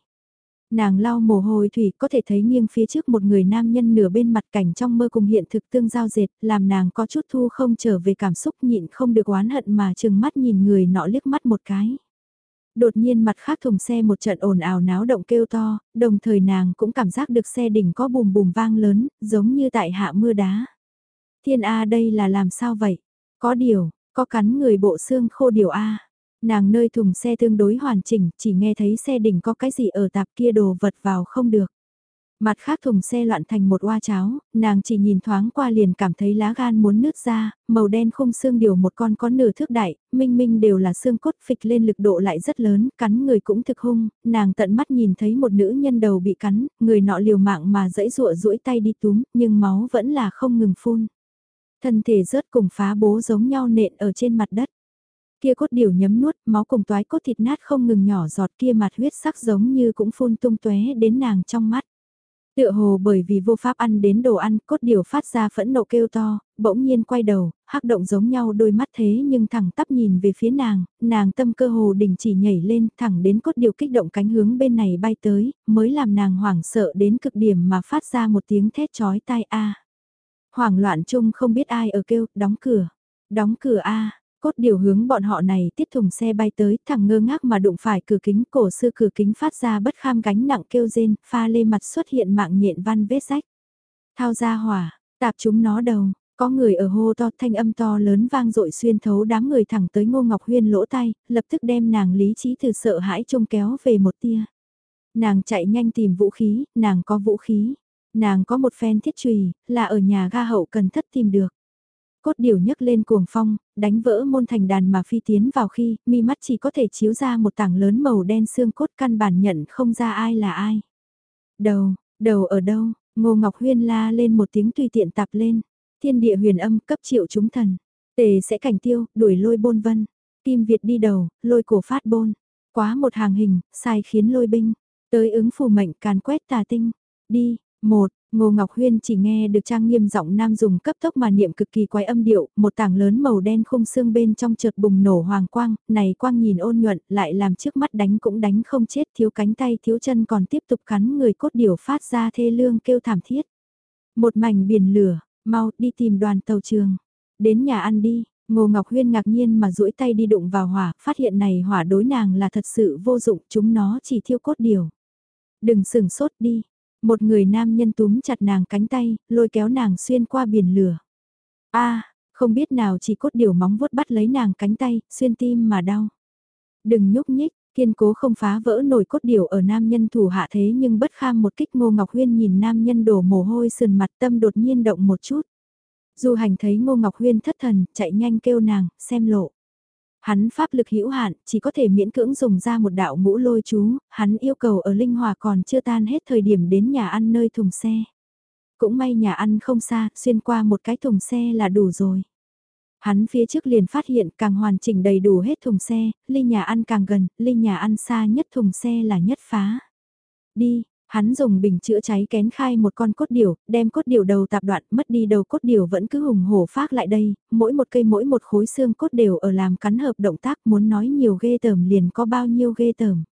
Nàng lau mồ hôi thủy có thể thấy nghiêng phía trước một người nam nhân nửa bên mặt cảnh trong mơ cùng hiện thực tương giao dệt, làm nàng có chút thu không trở về cảm xúc nhịn không được oán hận mà chừng mắt nhìn người nọ liếc mắt một cái. Đột nhiên mặt khác thùng xe một trận ồn ào náo động kêu to, đồng thời nàng cũng cảm giác được xe đỉnh có bùm bùm vang lớn, giống như tại hạ mưa đá. Thiên A đây là làm sao vậy? Có điều, có cắn người bộ xương khô điều A. Nàng nơi thùng xe tương đối hoàn chỉnh, chỉ nghe thấy xe đỉnh có cái gì ở tạp kia đồ vật vào không được. Mặt khác thùng xe loạn thành một oa cháo, nàng chỉ nhìn thoáng qua liền cảm thấy lá gan muốn nứt ra, màu đen không xương điều một con có nửa thước đại, minh minh đều là xương cốt phịch lên lực độ lại rất lớn, cắn người cũng thực hung, nàng tận mắt nhìn thấy một nữ nhân đầu bị cắn, người nọ liều mạng mà dẫy rụa duỗi tay đi túm, nhưng máu vẫn là không ngừng phun. Thân thể rớt cùng phá bố giống nhau nện ở trên mặt đất. Kia cốt điều nhấm nuốt, máu cùng toái cốt thịt nát không ngừng nhỏ giọt kia mặt huyết sắc giống như cũng phun tung tóe đến nàng trong mắt. Tựa hồ bởi vì vô pháp ăn đến đồ ăn, cốt điều phát ra phẫn nộ kêu to, bỗng nhiên quay đầu, hắc động giống nhau đôi mắt thế nhưng thẳng tắp nhìn về phía nàng, nàng tâm cơ hồ đình chỉ nhảy lên thẳng đến cốt điều kích động cánh hướng bên này bay tới, mới làm nàng hoảng sợ đến cực điểm mà phát ra một tiếng thét chói tai a. Hoảng loạn chung không biết ai ở kêu, đóng cửa, đóng cửa a. Cốt điều hướng bọn họ này tiết thùng xe bay tới, thẳng ngơ ngác mà đụng phải cửa kính, cổ sư cửa kính phát ra bất kham gánh nặng kêu rên, pha lê mặt xuất hiện mạng nhện văn vết rách. Thao ra hỏa, tạp chúng nó đầu, có người ở hô to thanh âm to lớn vang dội xuyên thấu đám người thẳng tới Ngô Ngọc Huyên lỗ tay, lập tức đem nàng lý trí từ sợ hãi trông kéo về một tia. Nàng chạy nhanh tìm vũ khí, nàng có vũ khí. Nàng có một phen thiết trùy, là ở nhà ga hậu cần thất tìm được. Cốt điều nhấc lên cuồng phong, đánh vỡ môn thành đàn mà phi tiến vào khi, mi mắt chỉ có thể chiếu ra một tảng lớn màu đen xương cốt căn bản nhận không ra ai là ai. Đầu, đầu ở đâu, Ngô Ngọc Huyên la lên một tiếng tùy tiện tạp lên thiên địa huyền âm cấp triệu chúng thần. Tề sẽ cảnh tiêu, đuổi lôi bôn vân. Kim Việt đi đầu, lôi cổ phát bôn. Quá một hàng hình, sai khiến lôi binh. Tới ứng phù mệnh càn quét tà tinh. Đi, một, Ngô Ngọc Huyên chỉ nghe được trang nghiêm giọng nam dùng cấp tốc mà niệm cực kỳ quái âm điệu, một tảng lớn màu đen khung xương bên trong chợt bùng nổ hoàng quang, này quang nhìn ôn nhuận, lại làm trước mắt đánh cũng đánh không chết, thiếu cánh tay thiếu chân còn tiếp tục cắn người cốt điểu phát ra thê lương kêu thảm thiết. Một mảnh biển lửa, Mau, đi tìm đoàn tàu trường. Đến nhà ăn đi, Ngô Ngọc Huyên ngạc nhiên mà duỗi tay đi đụng vào hỏa, phát hiện này hỏa đối nàng là thật sự vô dụng, chúng nó chỉ thiêu cốt điều. Đừng sừng sốt đi. Một người nam nhân túm chặt nàng cánh tay, lôi kéo nàng xuyên qua biển lửa. a không biết nào chỉ cốt điều móng vuốt bắt lấy nàng cánh tay, xuyên tim mà đau. Đừng nhúc nhích, kiên cố không phá vỡ nổi cốt điều ở nam nhân thủ hạ thế nhưng bất kham một kích Ngô Ngọc Huyên nhìn nam nhân đổ mồ hôi sườn mặt tâm đột nhiên động một chút. Du hành thấy Ngô Ngọc Huyên thất thần, chạy nhanh kêu nàng, xem lộ. Hắn pháp lực hữu hạn, chỉ có thể miễn cưỡng dùng ra một đạo ngũ lôi chú, hắn yêu cầu ở Linh Hòa còn chưa tan hết thời điểm đến nhà ăn nơi thùng xe. Cũng may nhà ăn không xa, xuyên qua một cái thùng xe là đủ rồi. Hắn phía trước liền phát hiện càng hoàn chỉnh đầy đủ hết thùng xe, ly nhà ăn càng gần, ly nhà ăn xa nhất thùng xe là nhất phá. Đi, hắn dùng bình chữa cháy kén khai một con cốt điểu, đem cốt điểu đầu tạp đoạn, mất đi đầu cốt điểu vẫn cứ hùng hổ phát lại đây, mỗi một cây mỗi một khối xương cốt đều ở làm cắn hợp động tác muốn nói nhiều ghê tởm liền có bao nhiêu ghê tởm.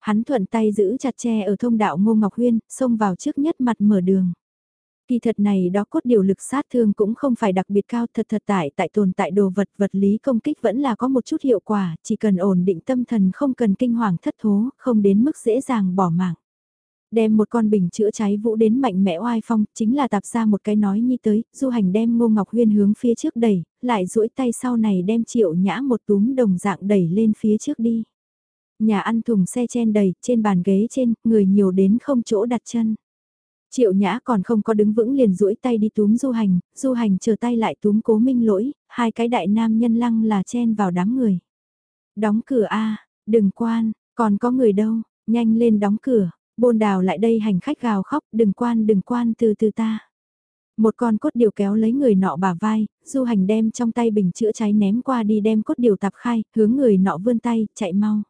Hắn thuận tay giữ chặt tre ở thông đạo Ngô Ngọc Huyên, xông vào trước nhất mặt mở đường. Kỳ thật này đó cốt điều lực sát thương cũng không phải đặc biệt cao thật thật tại tại tồn tại đồ vật vật lý công kích vẫn là có một chút hiệu quả, chỉ cần ổn định tâm thần không cần kinh hoàng thất thố, không đến mức dễ dàng bỏ mạng. Đem một con bình chữa cháy vũ đến mạnh mẽ oai phong, chính là tạp ra một cái nói như tới, du hành đem ngô ngọc huyên hướng phía trước đẩy, lại duỗi tay sau này đem triệu nhã một túm đồng dạng đẩy lên phía trước đi. Nhà ăn thùng xe chen đầy, trên bàn ghế trên, người nhiều đến không chỗ đặt chân. Triệu Nhã còn không có đứng vững liền duỗi tay đi túm du hành, du hành chờ tay lại túm cố minh lỗi, hai cái đại nam nhân lăng là chen vào đám người. Đóng cửa a đừng quan, còn có người đâu, nhanh lên đóng cửa, bôn đào lại đây hành khách gào khóc, đừng quan đừng quan từ từ ta. Một con cốt điều kéo lấy người nọ bả vai, du hành đem trong tay bình chữa cháy ném qua đi đem cốt điều tạp khai, hướng người nọ vươn tay, chạy mau.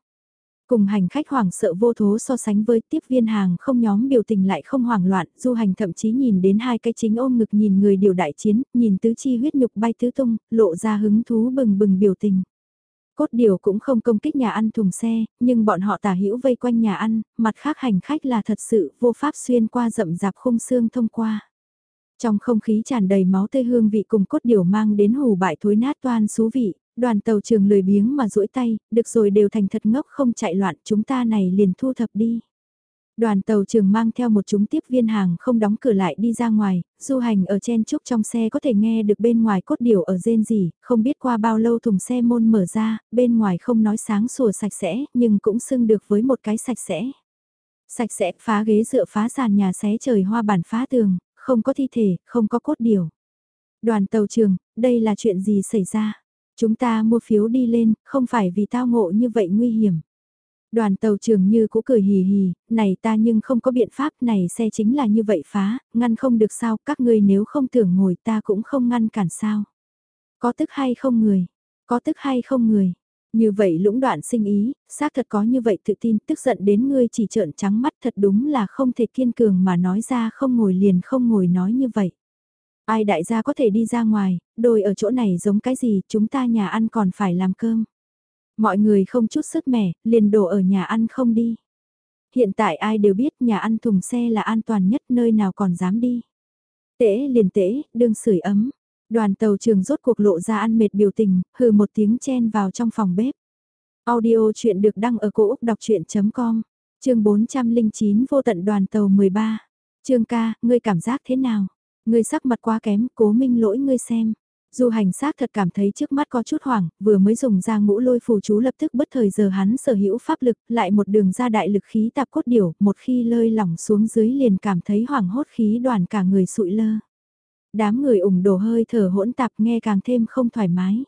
Cùng hành khách hoảng sợ vô thố so sánh với tiếp viên hàng không nhóm biểu tình lại không hoảng loạn, du hành thậm chí nhìn đến hai cái chính ôm ngực nhìn người điều đại chiến, nhìn tứ chi huyết nhục bay tứ tung, lộ ra hứng thú bừng bừng biểu tình. Cốt điều cũng không công kích nhà ăn thùng xe, nhưng bọn họ tả hữu vây quanh nhà ăn, mặt khác hành khách là thật sự vô pháp xuyên qua rậm rạp khung xương thông qua. Trong không khí tràn đầy máu tươi hương vị cùng cốt điều mang đến hù bại thối nát toan xú vị, Đoàn tàu trường lười biếng mà duỗi tay, được rồi đều thành thật ngốc không chạy loạn, chúng ta này liền thu thập đi. Đoàn tàu trường mang theo một chúng tiếp viên hàng không đóng cửa lại đi ra ngoài, du hành ở chen trúc trong xe có thể nghe được bên ngoài cốt điều ở rên gì, không biết qua bao lâu thùng xe môn mở ra, bên ngoài không nói sáng sủa sạch sẽ, nhưng cũng xưng được với một cái sạch sẽ. Sạch sẽ phá ghế dựa phá sàn nhà xé trời hoa bản phá tường, không có thi thể, không có cốt điều. Đoàn tàu trường, đây là chuyện gì xảy ra? Chúng ta mua phiếu đi lên, không phải vì tao ngộ như vậy nguy hiểm. Đoàn tàu trường như cũ cười hì hì, này ta nhưng không có biện pháp này xe chính là như vậy phá, ngăn không được sao, các ngươi nếu không tưởng ngồi ta cũng không ngăn cản sao. Có tức hay không người, có tức hay không người, Như vậy lũng đoạn sinh ý, xác thật có như vậy tự tin, tức giận đến ngươi chỉ trợn trắng mắt thật đúng là không thể kiên cường mà nói ra không ngồi liền không ngồi nói như vậy. Ai đại gia có thể đi ra ngoài, đôi ở chỗ này giống cái gì, chúng ta nhà ăn còn phải làm cơm. Mọi người không chút sức mẻ, liền đổ ở nhà ăn không đi. Hiện tại ai đều biết nhà ăn thùng xe là an toàn nhất nơi nào còn dám đi. Tễ liền tễ, đương sưởi ấm. Đoàn tàu trường rốt cuộc lộ ra ăn mệt biểu tình, hừ một tiếng chen vào trong phòng bếp. Audio chuyện được đăng ở cổ Úc đọc chuyện.com, chương 409 vô tận đoàn tàu 13. Trương ca, ngươi cảm giác thế nào? Ngươi sắc mặt quá kém, cố minh lỗi ngươi xem. Du hành xác thật cảm thấy trước mắt có chút hoảng, vừa mới dùng ra ngũ lôi phù chú lập tức bất thời giờ hắn sở hữu pháp lực, lại một đường ra đại lực khí tạp cốt điểu, một khi lơi lỏng xuống dưới liền cảm thấy hoảng hốt khí đoàn cả người sụi lơ. Đám người ủng đổ hơi thở hỗn tạp nghe càng thêm không thoải mái.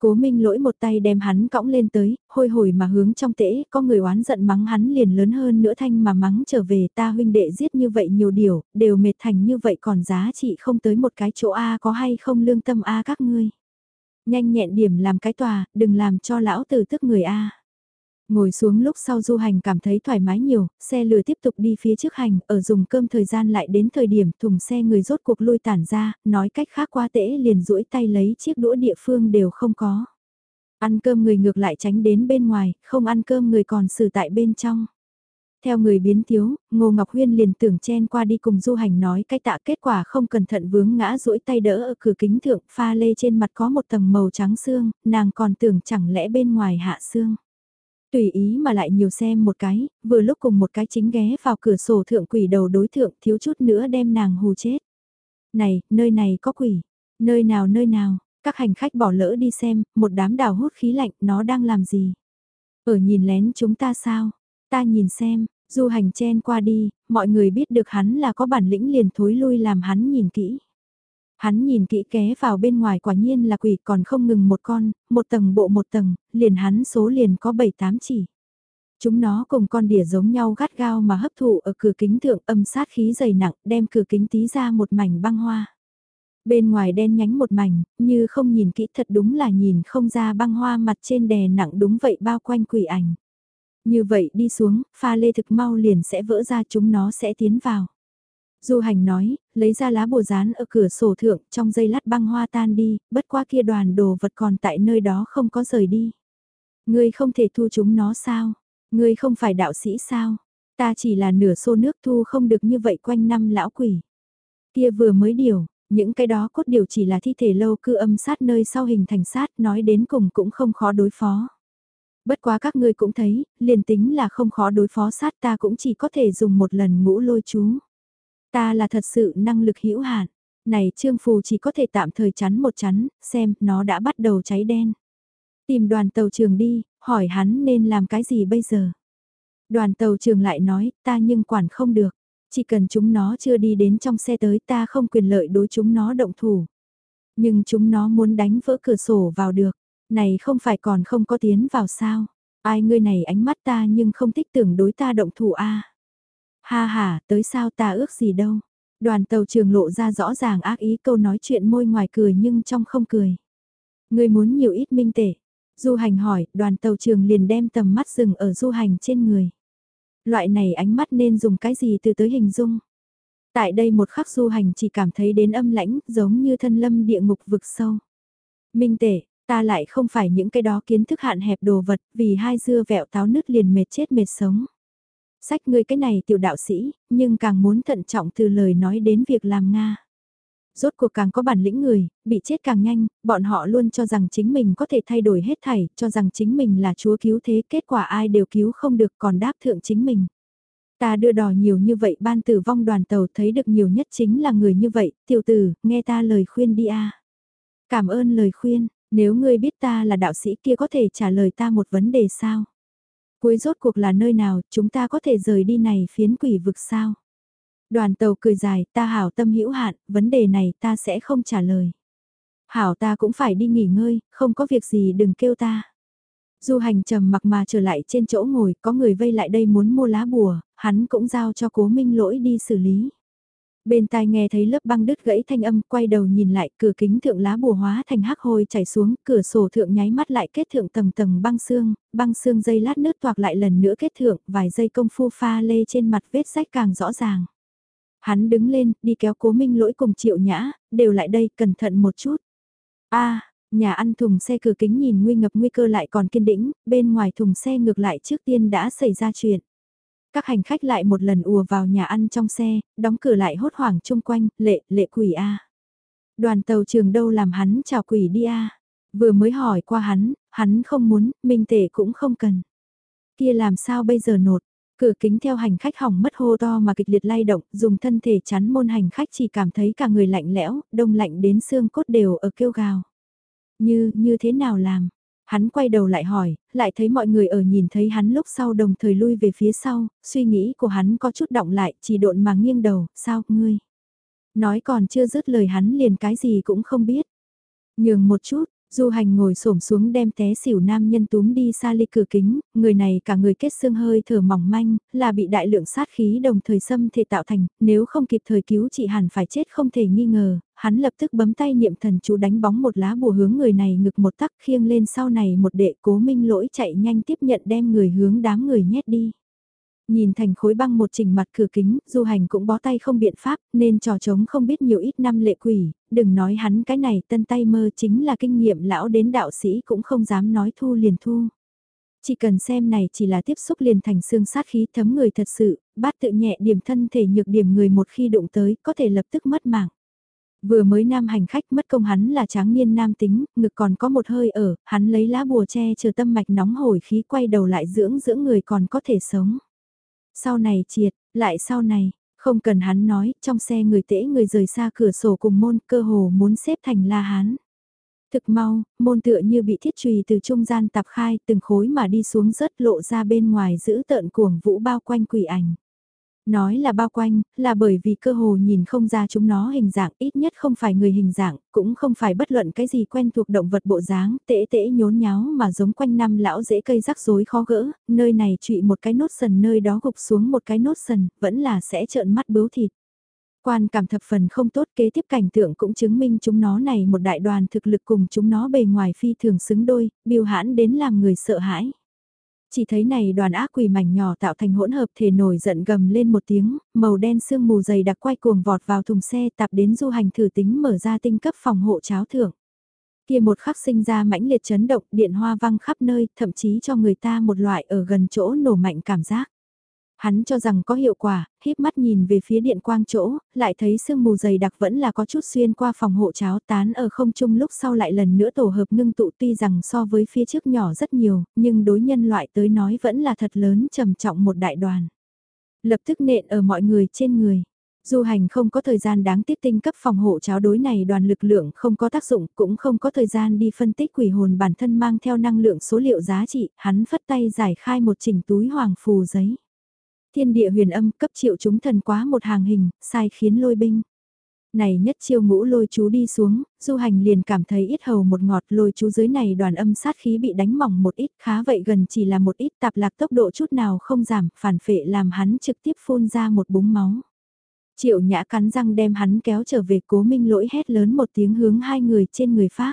Cố Minh lỗi một tay đem hắn cõng lên tới, hôi hồi mà hướng trong tễ, có người oán giận mắng hắn liền lớn hơn nữa thanh mà mắng trở về ta huynh đệ giết như vậy nhiều điều, đều mệt thành như vậy còn giá trị không tới một cái chỗ A có hay không lương tâm A các ngươi. Nhanh nhẹn điểm làm cái tòa, đừng làm cho lão tử tức người A. Ngồi xuống lúc sau du hành cảm thấy thoải mái nhiều, xe lửa tiếp tục đi phía trước hành, ở dùng cơm thời gian lại đến thời điểm thùng xe người rốt cuộc lui tản ra, nói cách khác qua tễ liền duỗi tay lấy chiếc đũa địa phương đều không có. Ăn cơm người ngược lại tránh đến bên ngoài, không ăn cơm người còn xử tại bên trong. Theo người biến thiếu, Ngô Ngọc Huyên liền tưởng chen qua đi cùng du hành nói cách tạ kết quả không cẩn thận vướng ngã duỗi tay đỡ ở cửa kính thượng pha lê trên mặt có một tầng màu trắng xương, nàng còn tưởng chẳng lẽ bên ngoài hạ xương. Tùy ý mà lại nhiều xem một cái, vừa lúc cùng một cái chính ghé vào cửa sổ thượng quỷ đầu đối thượng thiếu chút nữa đem nàng hù chết. Này, nơi này có quỷ, nơi nào nơi nào, các hành khách bỏ lỡ đi xem, một đám đào hút khí lạnh nó đang làm gì. Ở nhìn lén chúng ta sao, ta nhìn xem, du hành chen qua đi, mọi người biết được hắn là có bản lĩnh liền thối lui làm hắn nhìn kỹ. Hắn nhìn kỹ ké vào bên ngoài quả nhiên là quỷ còn không ngừng một con, một tầng bộ một tầng, liền hắn số liền có 7-8 chỉ. Chúng nó cùng con đỉa giống nhau gắt gao mà hấp thụ ở cửa kính thượng âm sát khí dày nặng đem cửa kính tí ra một mảnh băng hoa. Bên ngoài đen nhánh một mảnh, như không nhìn kỹ thật đúng là nhìn không ra băng hoa mặt trên đè nặng đúng vậy bao quanh quỷ ảnh. Như vậy đi xuống, pha lê thực mau liền sẽ vỡ ra chúng nó sẽ tiến vào. Du hành nói, lấy ra lá bùa rán ở cửa sổ thượng, trong dây lát băng hoa tan đi, bất qua kia đoàn đồ vật còn tại nơi đó không có rời đi. Ngươi không thể thu chúng nó sao? Ngươi không phải đạo sĩ sao? Ta chỉ là nửa xô nước thu không được như vậy quanh năm lão quỷ. Kia vừa mới điều, những cái đó cốt điều chỉ là thi thể lâu cư âm sát nơi sau hình thành sát nói đến cùng cũng không khó đối phó. Bất quá các ngươi cũng thấy, liền tính là không khó đối phó sát ta cũng chỉ có thể dùng một lần ngũ lôi chú. Ta là thật sự năng lực hữu hạn. Này Trương Phù chỉ có thể tạm thời chắn một chắn, xem nó đã bắt đầu cháy đen. Tìm đoàn tàu trường đi, hỏi hắn nên làm cái gì bây giờ. Đoàn tàu trường lại nói, ta nhưng quản không được. Chỉ cần chúng nó chưa đi đến trong xe tới ta không quyền lợi đối chúng nó động thủ. Nhưng chúng nó muốn đánh vỡ cửa sổ vào được. Này không phải còn không có tiến vào sao. Ai ngươi này ánh mắt ta nhưng không thích tưởng đối ta động thủ a Ha ha, tới sao ta ước gì đâu. Đoàn tàu trường lộ ra rõ ràng ác ý câu nói chuyện môi ngoài cười nhưng trong không cười. Người muốn nhiều ít minh tể. Du hành hỏi, đoàn tàu trường liền đem tầm mắt dừng ở du hành trên người. Loại này ánh mắt nên dùng cái gì từ tới hình dung. Tại đây một khắc du hành chỉ cảm thấy đến âm lãnh giống như thân lâm địa ngục vực sâu. Minh tể, ta lại không phải những cái đó kiến thức hạn hẹp đồ vật vì hai dưa vẹo táo nứt liền mệt chết mệt sống. Sách ngươi cái này tiểu đạo sĩ, nhưng càng muốn thận trọng từ lời nói đến việc làm Nga. Rốt cuộc càng có bản lĩnh người, bị chết càng nhanh, bọn họ luôn cho rằng chính mình có thể thay đổi hết thảy, cho rằng chính mình là chúa cứu thế, kết quả ai đều cứu không được còn đáp thượng chính mình. Ta đưa đò nhiều như vậy ban tử vong đoàn tàu thấy được nhiều nhất chính là người như vậy, tiểu tử, nghe ta lời khuyên đi a Cảm ơn lời khuyên, nếu ngươi biết ta là đạo sĩ kia có thể trả lời ta một vấn đề sao? Cuối rốt cuộc là nơi nào, chúng ta có thể rời đi này phiến quỷ vực sao? Đoàn tàu cười dài, ta hảo tâm hữu hạn, vấn đề này ta sẽ không trả lời. Hảo ta cũng phải đi nghỉ ngơi, không có việc gì đừng kêu ta. Du hành trầm mặc mà trở lại trên chỗ ngồi, có người vây lại đây muốn mua lá bùa, hắn cũng giao cho cố minh lỗi đi xử lý. Bên tai nghe thấy lớp băng đứt gãy thanh âm, quay đầu nhìn lại, cửa kính thượng lá bùa hóa thành hắc hôi chảy xuống, cửa sổ thượng nháy mắt lại kết thượng tầng tầng băng xương, băng xương dây lát nước toạc lại lần nữa kết thượng, vài giây công phu pha lê trên mặt vết rách càng rõ ràng. Hắn đứng lên, đi kéo cố minh lỗi cùng triệu nhã, đều lại đây, cẩn thận một chút. a nhà ăn thùng xe cửa kính nhìn nguy ngập nguy cơ lại còn kiên đĩnh, bên ngoài thùng xe ngược lại trước tiên đã xảy ra chuyện. Các hành khách lại một lần ùa vào nhà ăn trong xe, đóng cửa lại hốt hoảng chung quanh, lệ, lệ quỷ A. Đoàn tàu trường đâu làm hắn chào quỷ đi A. Vừa mới hỏi qua hắn, hắn không muốn, minh tể cũng không cần. Kia làm sao bây giờ nột, cửa kính theo hành khách hỏng mất hô to mà kịch liệt lay động, dùng thân thể chắn môn hành khách chỉ cảm thấy cả người lạnh lẽo, đông lạnh đến xương cốt đều ở kêu gào. Như, như thế nào làm? Hắn quay đầu lại hỏi, lại thấy mọi người ở nhìn thấy hắn lúc sau đồng thời lui về phía sau, suy nghĩ của hắn có chút động lại, chỉ độn mà nghiêng đầu, sao, ngươi? Nói còn chưa dứt lời hắn liền cái gì cũng không biết. Nhường một chút, Du hành ngồi xổm xuống đem té xỉu nam nhân túm đi xa ly cửa kính, người này cả người kết xương hơi thở mỏng manh, là bị đại lượng sát khí đồng thời xâm thể tạo thành, nếu không kịp thời cứu chị hẳn phải chết không thể nghi ngờ, hắn lập tức bấm tay niệm thần chú đánh bóng một lá bùa hướng người này ngực một tắc khiêng lên sau này một đệ cố minh lỗi chạy nhanh tiếp nhận đem người hướng đám người nhét đi. Nhìn thành khối băng một trình mặt cửa kính, du hành cũng bó tay không biện pháp, nên trò trống không biết nhiều ít năm lệ quỷ, đừng nói hắn cái này tân tay mơ chính là kinh nghiệm lão đến đạo sĩ cũng không dám nói thu liền thu. Chỉ cần xem này chỉ là tiếp xúc liền thành xương sát khí thấm người thật sự, bát tự nhẹ điểm thân thể nhược điểm người một khi đụng tới có thể lập tức mất mạng. Vừa mới nam hành khách mất công hắn là tráng niên nam tính, ngực còn có một hơi ở, hắn lấy lá bùa che chờ tâm mạch nóng hổi khí quay đầu lại dưỡng dưỡng người còn có thể sống. Sau này triệt, lại sau này, không cần hắn nói, trong xe người tễ người rời xa cửa sổ cùng môn cơ hồ muốn xếp thành la hán. Thực mau, môn tựa như bị thiết trùy từ trung gian tạp khai từng khối mà đi xuống rớt lộ ra bên ngoài giữ tợn cuồng vũ bao quanh quỷ ảnh. Nói là bao quanh, là bởi vì cơ hồ nhìn không ra chúng nó hình dạng, ít nhất không phải người hình dạng, cũng không phải bất luận cái gì quen thuộc động vật bộ dáng, tễ tễ nhốn nháo mà giống quanh năm lão dễ cây rắc rối khó gỡ, nơi này trụy một cái nốt sần nơi đó gục xuống một cái nốt sần, vẫn là sẽ trợn mắt bướu thịt. Quan cảm thập phần không tốt kế tiếp cảnh tượng cũng chứng minh chúng nó này một đại đoàn thực lực cùng chúng nó bề ngoài phi thường xứng đôi, biêu hãn đến làm người sợ hãi. Chỉ thấy này đoàn ác quỷ mảnh nhỏ tạo thành hỗn hợp thể nổi giận gầm lên một tiếng, màu đen sương mù dày đặc quay cuồng vọt vào thùng xe tạp đến du hành thử tính mở ra tinh cấp phòng hộ cháo thưởng. Kia một khắc sinh ra mãnh liệt chấn động, điện hoa văng khắp nơi, thậm chí cho người ta một loại ở gần chỗ nổ mạnh cảm giác. Hắn cho rằng có hiệu quả, híp mắt nhìn về phía điện quang chỗ, lại thấy sương mù dày đặc vẫn là có chút xuyên qua phòng hộ cháo tán ở không trung lúc sau lại lần nữa tổ hợp ngưng tụ tuy rằng so với phía trước nhỏ rất nhiều, nhưng đối nhân loại tới nói vẫn là thật lớn trầm trọng một đại đoàn. Lập tức nện ở mọi người trên người. Du hành không có thời gian đáng tiếc tinh cấp phòng hộ cháo đối này đoàn lực lượng không có tác dụng cũng không có thời gian đi phân tích quỷ hồn bản thân mang theo năng lượng số liệu giá trị, hắn phất tay giải khai một chỉnh túi hoàng phù giấy. Thiên địa huyền âm cấp triệu chúng thần quá một hàng hình, sai khiến lôi binh. Này nhất chiêu ngũ lôi chú đi xuống, du hành liền cảm thấy ít hầu một ngọt lôi chú dưới này đoàn âm sát khí bị đánh mỏng một ít khá vậy gần chỉ là một ít tạp lạc tốc độ chút nào không giảm, phản phệ làm hắn trực tiếp phun ra một búng máu. Triệu nhã cắn răng đem hắn kéo trở về cố minh lỗi hét lớn một tiếng hướng hai người trên người phát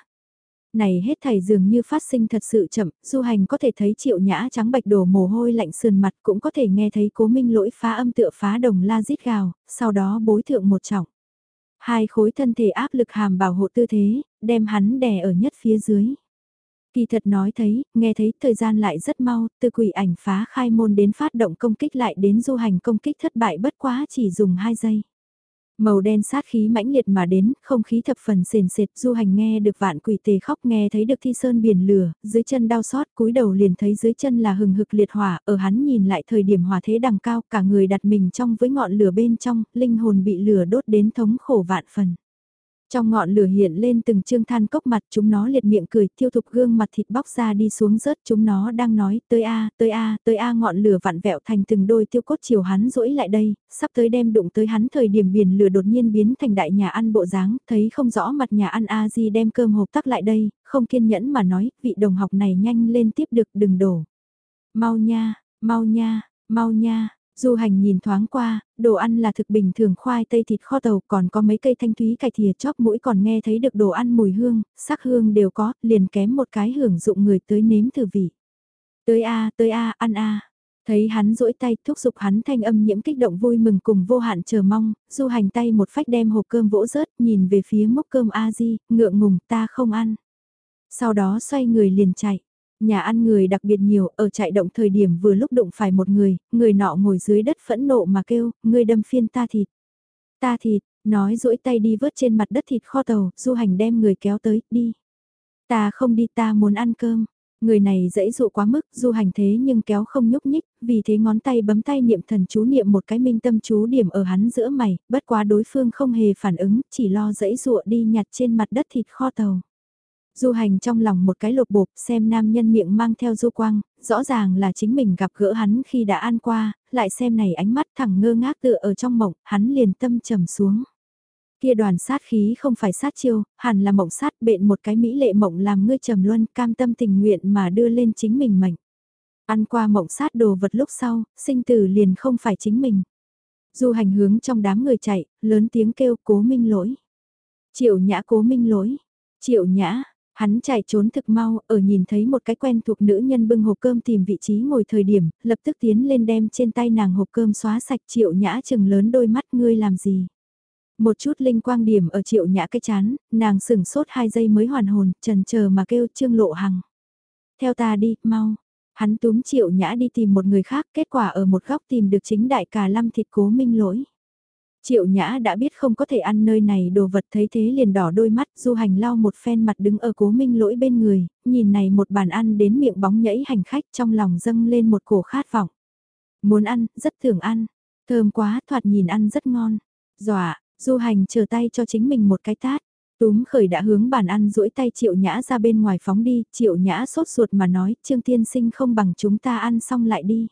này hết thảy dường như phát sinh thật sự chậm, du hành có thể thấy triệu nhã trắng bạch đổ mồ hôi lạnh sườn mặt cũng có thể nghe thấy cố minh lỗi phá âm tựa phá đồng la rít gào, sau đó bối thượng một trọng. Hai khối thân thể áp lực hàm bảo hộ tư thế, đem hắn đè ở nhất phía dưới. Kỳ thật nói thấy, nghe thấy thời gian lại rất mau, từ quỷ ảnh phá khai môn đến phát động công kích lại đến du hành công kích thất bại bất quá chỉ dùng 2 giây. Màu đen sát khí mãnh liệt mà đến, không khí thập phần sền sệt, du hành nghe được vạn quỷ tề khóc nghe thấy được thi sơn biển lửa, dưới chân đau xót, cúi đầu liền thấy dưới chân là hừng hực liệt hỏa, ở hắn nhìn lại thời điểm hỏa thế đằng cao, cả người đặt mình trong với ngọn lửa bên trong, linh hồn bị lửa đốt đến thống khổ vạn phần. Trong ngọn lửa hiện lên từng chương than cốc mặt chúng nó liệt miệng cười thiêu thục gương mặt thịt bóc ra đi xuống rớt chúng nó đang nói tới a tới a tới a ngọn lửa vặn vẹo thành từng đôi tiêu cốt chiều hắn rỗi lại đây, sắp tới đem đụng tới hắn thời điểm biển lửa đột nhiên biến thành đại nhà ăn bộ dáng, thấy không rõ mặt nhà ăn a di đem cơm hộp tắc lại đây, không kiên nhẫn mà nói, vị đồng học này nhanh lên tiếp được đừng đổ. Mau nha, mau nha, mau nha, Du hành nhìn thoáng qua, đồ ăn là thực bình thường khoai tây thịt kho tàu còn có mấy cây thanh thúy cải thìa chóp mũi còn nghe thấy được đồ ăn mùi hương, sắc hương đều có, liền kém một cái hưởng dụng người tới nếm thử vị. Tới a tới a ăn a Thấy hắn duỗi tay thúc giục hắn thanh âm nhiễm kích động vui mừng cùng vô hạn chờ mong, du hành tay một phách đem hộp cơm vỗ rớt nhìn về phía mốc cơm A-di, ngượng ngùng ta không ăn. Sau đó xoay người liền chạy. Nhà ăn người đặc biệt nhiều, ở chạy động thời điểm vừa lúc đụng phải một người, người nọ ngồi dưới đất phẫn nộ mà kêu, người đâm phiên ta thịt. Ta thịt, nói duỗi tay đi vớt trên mặt đất thịt kho tàu, du hành đem người kéo tới, đi. Ta không đi ta muốn ăn cơm. Người này dãy dụ quá mức, du hành thế nhưng kéo không nhúc nhích, vì thế ngón tay bấm tay niệm thần chú niệm một cái minh tâm chú điểm ở hắn giữa mày, bất quá đối phương không hề phản ứng, chỉ lo dãy dụa đi nhặt trên mặt đất thịt kho tàu. Du hành trong lòng một cái lột bột xem nam nhân miệng mang theo du quang, rõ ràng là chính mình gặp gỡ hắn khi đã ăn qua, lại xem này ánh mắt thẳng ngơ ngác tựa ở trong mộng, hắn liền tâm trầm xuống. Kia đoàn sát khí không phải sát chiêu, hẳn là mộng sát bện một cái mỹ lệ mộng làm ngươi trầm luân cam tâm tình nguyện mà đưa lên chính mình mệnh. Ăn qua mộng sát đồ vật lúc sau, sinh tử liền không phải chính mình. Du hành hướng trong đám người chạy, lớn tiếng kêu cố minh lỗi. Triệu nhã cố minh lỗi. Triệu nhã, Hắn chạy trốn thực mau, ở nhìn thấy một cái quen thuộc nữ nhân bưng hộp cơm tìm vị trí ngồi thời điểm, lập tức tiến lên đem trên tay nàng hộp cơm xóa sạch triệu nhã chừng lớn đôi mắt ngươi làm gì. Một chút linh quang điểm ở triệu nhã cái chán, nàng sửng sốt hai giây mới hoàn hồn, trần chờ mà kêu trương lộ hằng. Theo ta đi, mau. Hắn túm triệu nhã đi tìm một người khác, kết quả ở một góc tìm được chính đại cà lâm thịt cố minh lỗi. Triệu Nhã đã biết không có thể ăn nơi này đồ vật thấy thế liền đỏ đôi mắt, du hành lau một phen mặt đứng ở cố minh lỗi bên người, nhìn này một bàn ăn đến miệng bóng nhảy hành khách trong lòng dâng lên một cổ khát vọng. Muốn ăn, rất thường ăn, thơm quá, thoạt nhìn ăn rất ngon. Dọa, du hành chờ tay cho chính mình một cái tát. Túm khởi đã hướng bàn ăn duỗi tay triệu nhã ra bên ngoài phóng đi, triệu nhã sốt ruột mà nói, trương tiên sinh không bằng chúng ta ăn xong lại đi.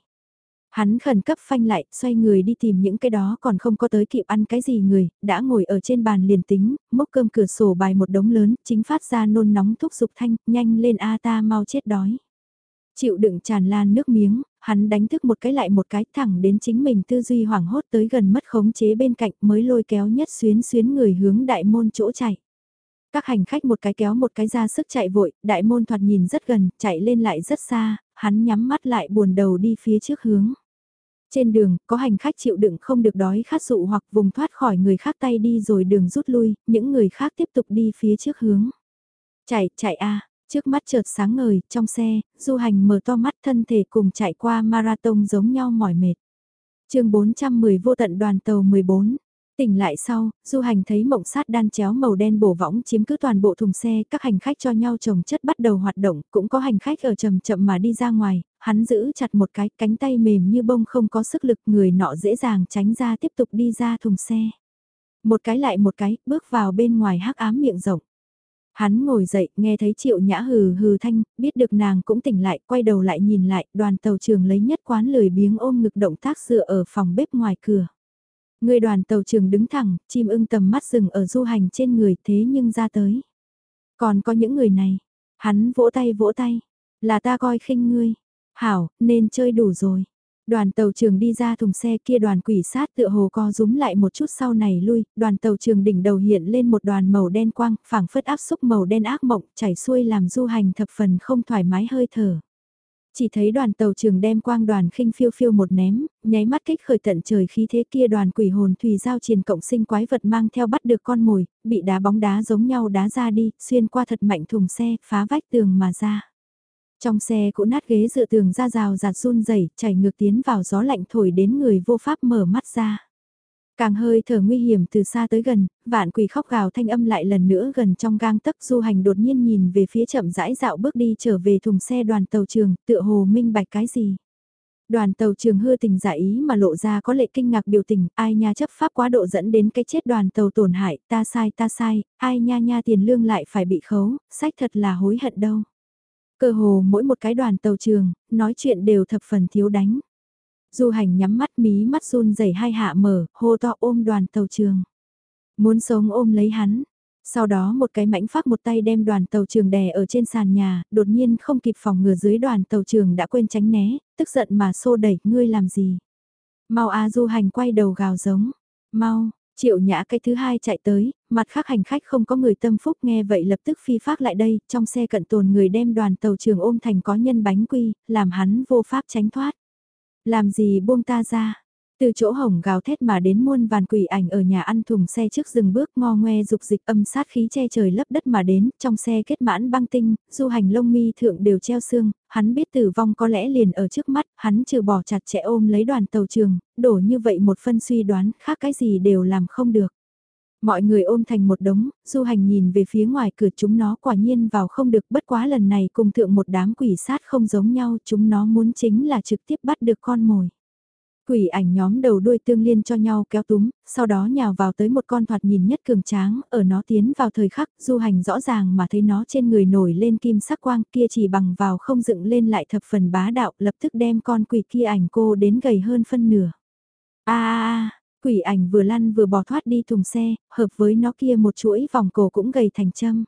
Hắn khẩn cấp phanh lại, xoay người đi tìm những cái đó còn không có tới kịp ăn cái gì người, đã ngồi ở trên bàn liền tính, mốc cơm cửa sổ bài một đống lớn, chính phát ra nôn nóng thúc giục thanh, nhanh lên a ta mau chết đói. Chịu đựng tràn lan nước miếng, hắn đánh thức một cái lại một cái thẳng đến chính mình tư duy hoảng hốt tới gần mất khống chế bên cạnh mới lôi kéo nhất xuyến xuyến người hướng đại môn chỗ chạy. Các hành khách một cái kéo một cái ra sức chạy vội, đại môn thoạt nhìn rất gần, chạy lên lại rất xa, hắn nhắm mắt lại buồn đầu đi phía trước hướng. Trên đường, có hành khách chịu đựng không được đói khát dụ hoặc vùng thoát khỏi người khác tay đi rồi đường rút lui, những người khác tiếp tục đi phía trước hướng. Chạy, chạy a trước mắt chợt sáng ngời, trong xe, du hành mở to mắt thân thể cùng chạy qua marathon giống nhau mỏi mệt. chương 410 vô tận đoàn tàu 14, Tỉnh lại sau, du hành thấy mộng sát đan chéo màu đen bổ võng chiếm cứ toàn bộ thùng xe, các hành khách cho nhau chồng chất bắt đầu hoạt động, cũng có hành khách ở chậm chậm mà đi ra ngoài, hắn giữ chặt một cái cánh tay mềm như bông không có sức lực người nọ dễ dàng tránh ra tiếp tục đi ra thùng xe. Một cái lại một cái, bước vào bên ngoài hắc ám miệng rộng. Hắn ngồi dậy, nghe thấy triệu nhã hừ hừ thanh, biết được nàng cũng tỉnh lại, quay đầu lại nhìn lại, đoàn tàu trường lấy nhất quán lười biếng ôm ngực động tác dựa ở phòng bếp ngoài cửa. Người đoàn tàu trường đứng thẳng, chim ưng tầm mắt rừng ở du hành trên người thế nhưng ra tới. Còn có những người này, hắn vỗ tay vỗ tay, là ta coi khinh ngươi, hảo, nên chơi đủ rồi. Đoàn tàu trường đi ra thùng xe kia đoàn quỷ sát tựa hồ co rúm lại một chút sau này lui, đoàn tàu trường đỉnh đầu hiện lên một đoàn màu đen quang, phảng phất áp xúc màu đen ác mộng, chảy xuôi làm du hành thập phần không thoải mái hơi thở. Chỉ thấy đoàn tàu trường đem quang đoàn khinh phiêu phiêu một ném, nháy mắt kích khởi tận trời khí thế kia đoàn quỷ hồn thủy giao triền cộng sinh quái vật mang theo bắt được con mồi, bị đá bóng đá giống nhau đá ra đi, xuyên qua thật mạnh thùng xe, phá vách tường mà ra. Trong xe cũ nát ghế dựa tường ra rào rạt run rẩy chảy ngược tiến vào gió lạnh thổi đến người vô pháp mở mắt ra. Càng hơi thở nguy hiểm từ xa tới gần, vạn quỷ khóc gào thanh âm lại lần nữa gần trong gang tấc du hành đột nhiên nhìn về phía chậm rãi dạo bước đi trở về thùng xe đoàn tàu trường, tựa hồ minh bạch cái gì. Đoàn tàu trường hư tình giả ý mà lộ ra có lệ kinh ngạc biểu tình, ai nha chấp pháp quá độ dẫn đến cái chết đoàn tàu tổn hại, ta sai ta sai, ai nha nha tiền lương lại phải bị khấu, sách thật là hối hận đâu. Cơ hồ mỗi một cái đoàn tàu trường, nói chuyện đều thập phần thiếu đánh. Du hành nhắm mắt mí mắt run rẩy hai hạ mở, hô to ôm đoàn tàu trường. Muốn sống ôm lấy hắn. Sau đó một cái mảnh phát một tay đem đoàn tàu trường đè ở trên sàn nhà, đột nhiên không kịp phòng ngừa dưới đoàn tàu trường đã quên tránh né, tức giận mà xô đẩy, ngươi làm gì? Mau A Du Hành quay đầu gào giống. Mau, Triệu nhã cái thứ hai chạy tới, mặt khác hành khách không có người tâm phúc nghe vậy lập tức phi phát lại đây, trong xe cận tồn người đem đoàn tàu trường ôm thành có nhân bánh quy, làm hắn vô pháp tránh thoát. Làm gì buông ta ra, từ chỗ hồng gào thét mà đến muôn vàn quỷ ảnh ở nhà ăn thùng xe trước rừng bước ngo ngoe dục dịch âm sát khí che trời lấp đất mà đến, trong xe kết mãn băng tinh, du hành lông mi thượng đều treo xương, hắn biết tử vong có lẽ liền ở trước mắt, hắn trừ bỏ chặt chẽ ôm lấy đoàn tàu trường, đổ như vậy một phân suy đoán, khác cái gì đều làm không được. Mọi người ôm thành một đống, du hành nhìn về phía ngoài cửa chúng nó quả nhiên vào không được bất quá lần này cùng thượng một đám quỷ sát không giống nhau chúng nó muốn chính là trực tiếp bắt được con mồi. Quỷ ảnh nhóm đầu đuôi tương liên cho nhau kéo túm, sau đó nhào vào tới một con thoạt nhìn nhất cường tráng, ở nó tiến vào thời khắc, du hành rõ ràng mà thấy nó trên người nổi lên kim sắc quang kia chỉ bằng vào không dựng lên lại thập phần bá đạo, lập tức đem con quỷ kia ảnh cô đến gầy hơn phân nửa. a a quỷ ảnh vừa lăn vừa bò thoát đi thùng xe, hợp với nó kia một chuỗi vòng cổ cũng gầy thành châm.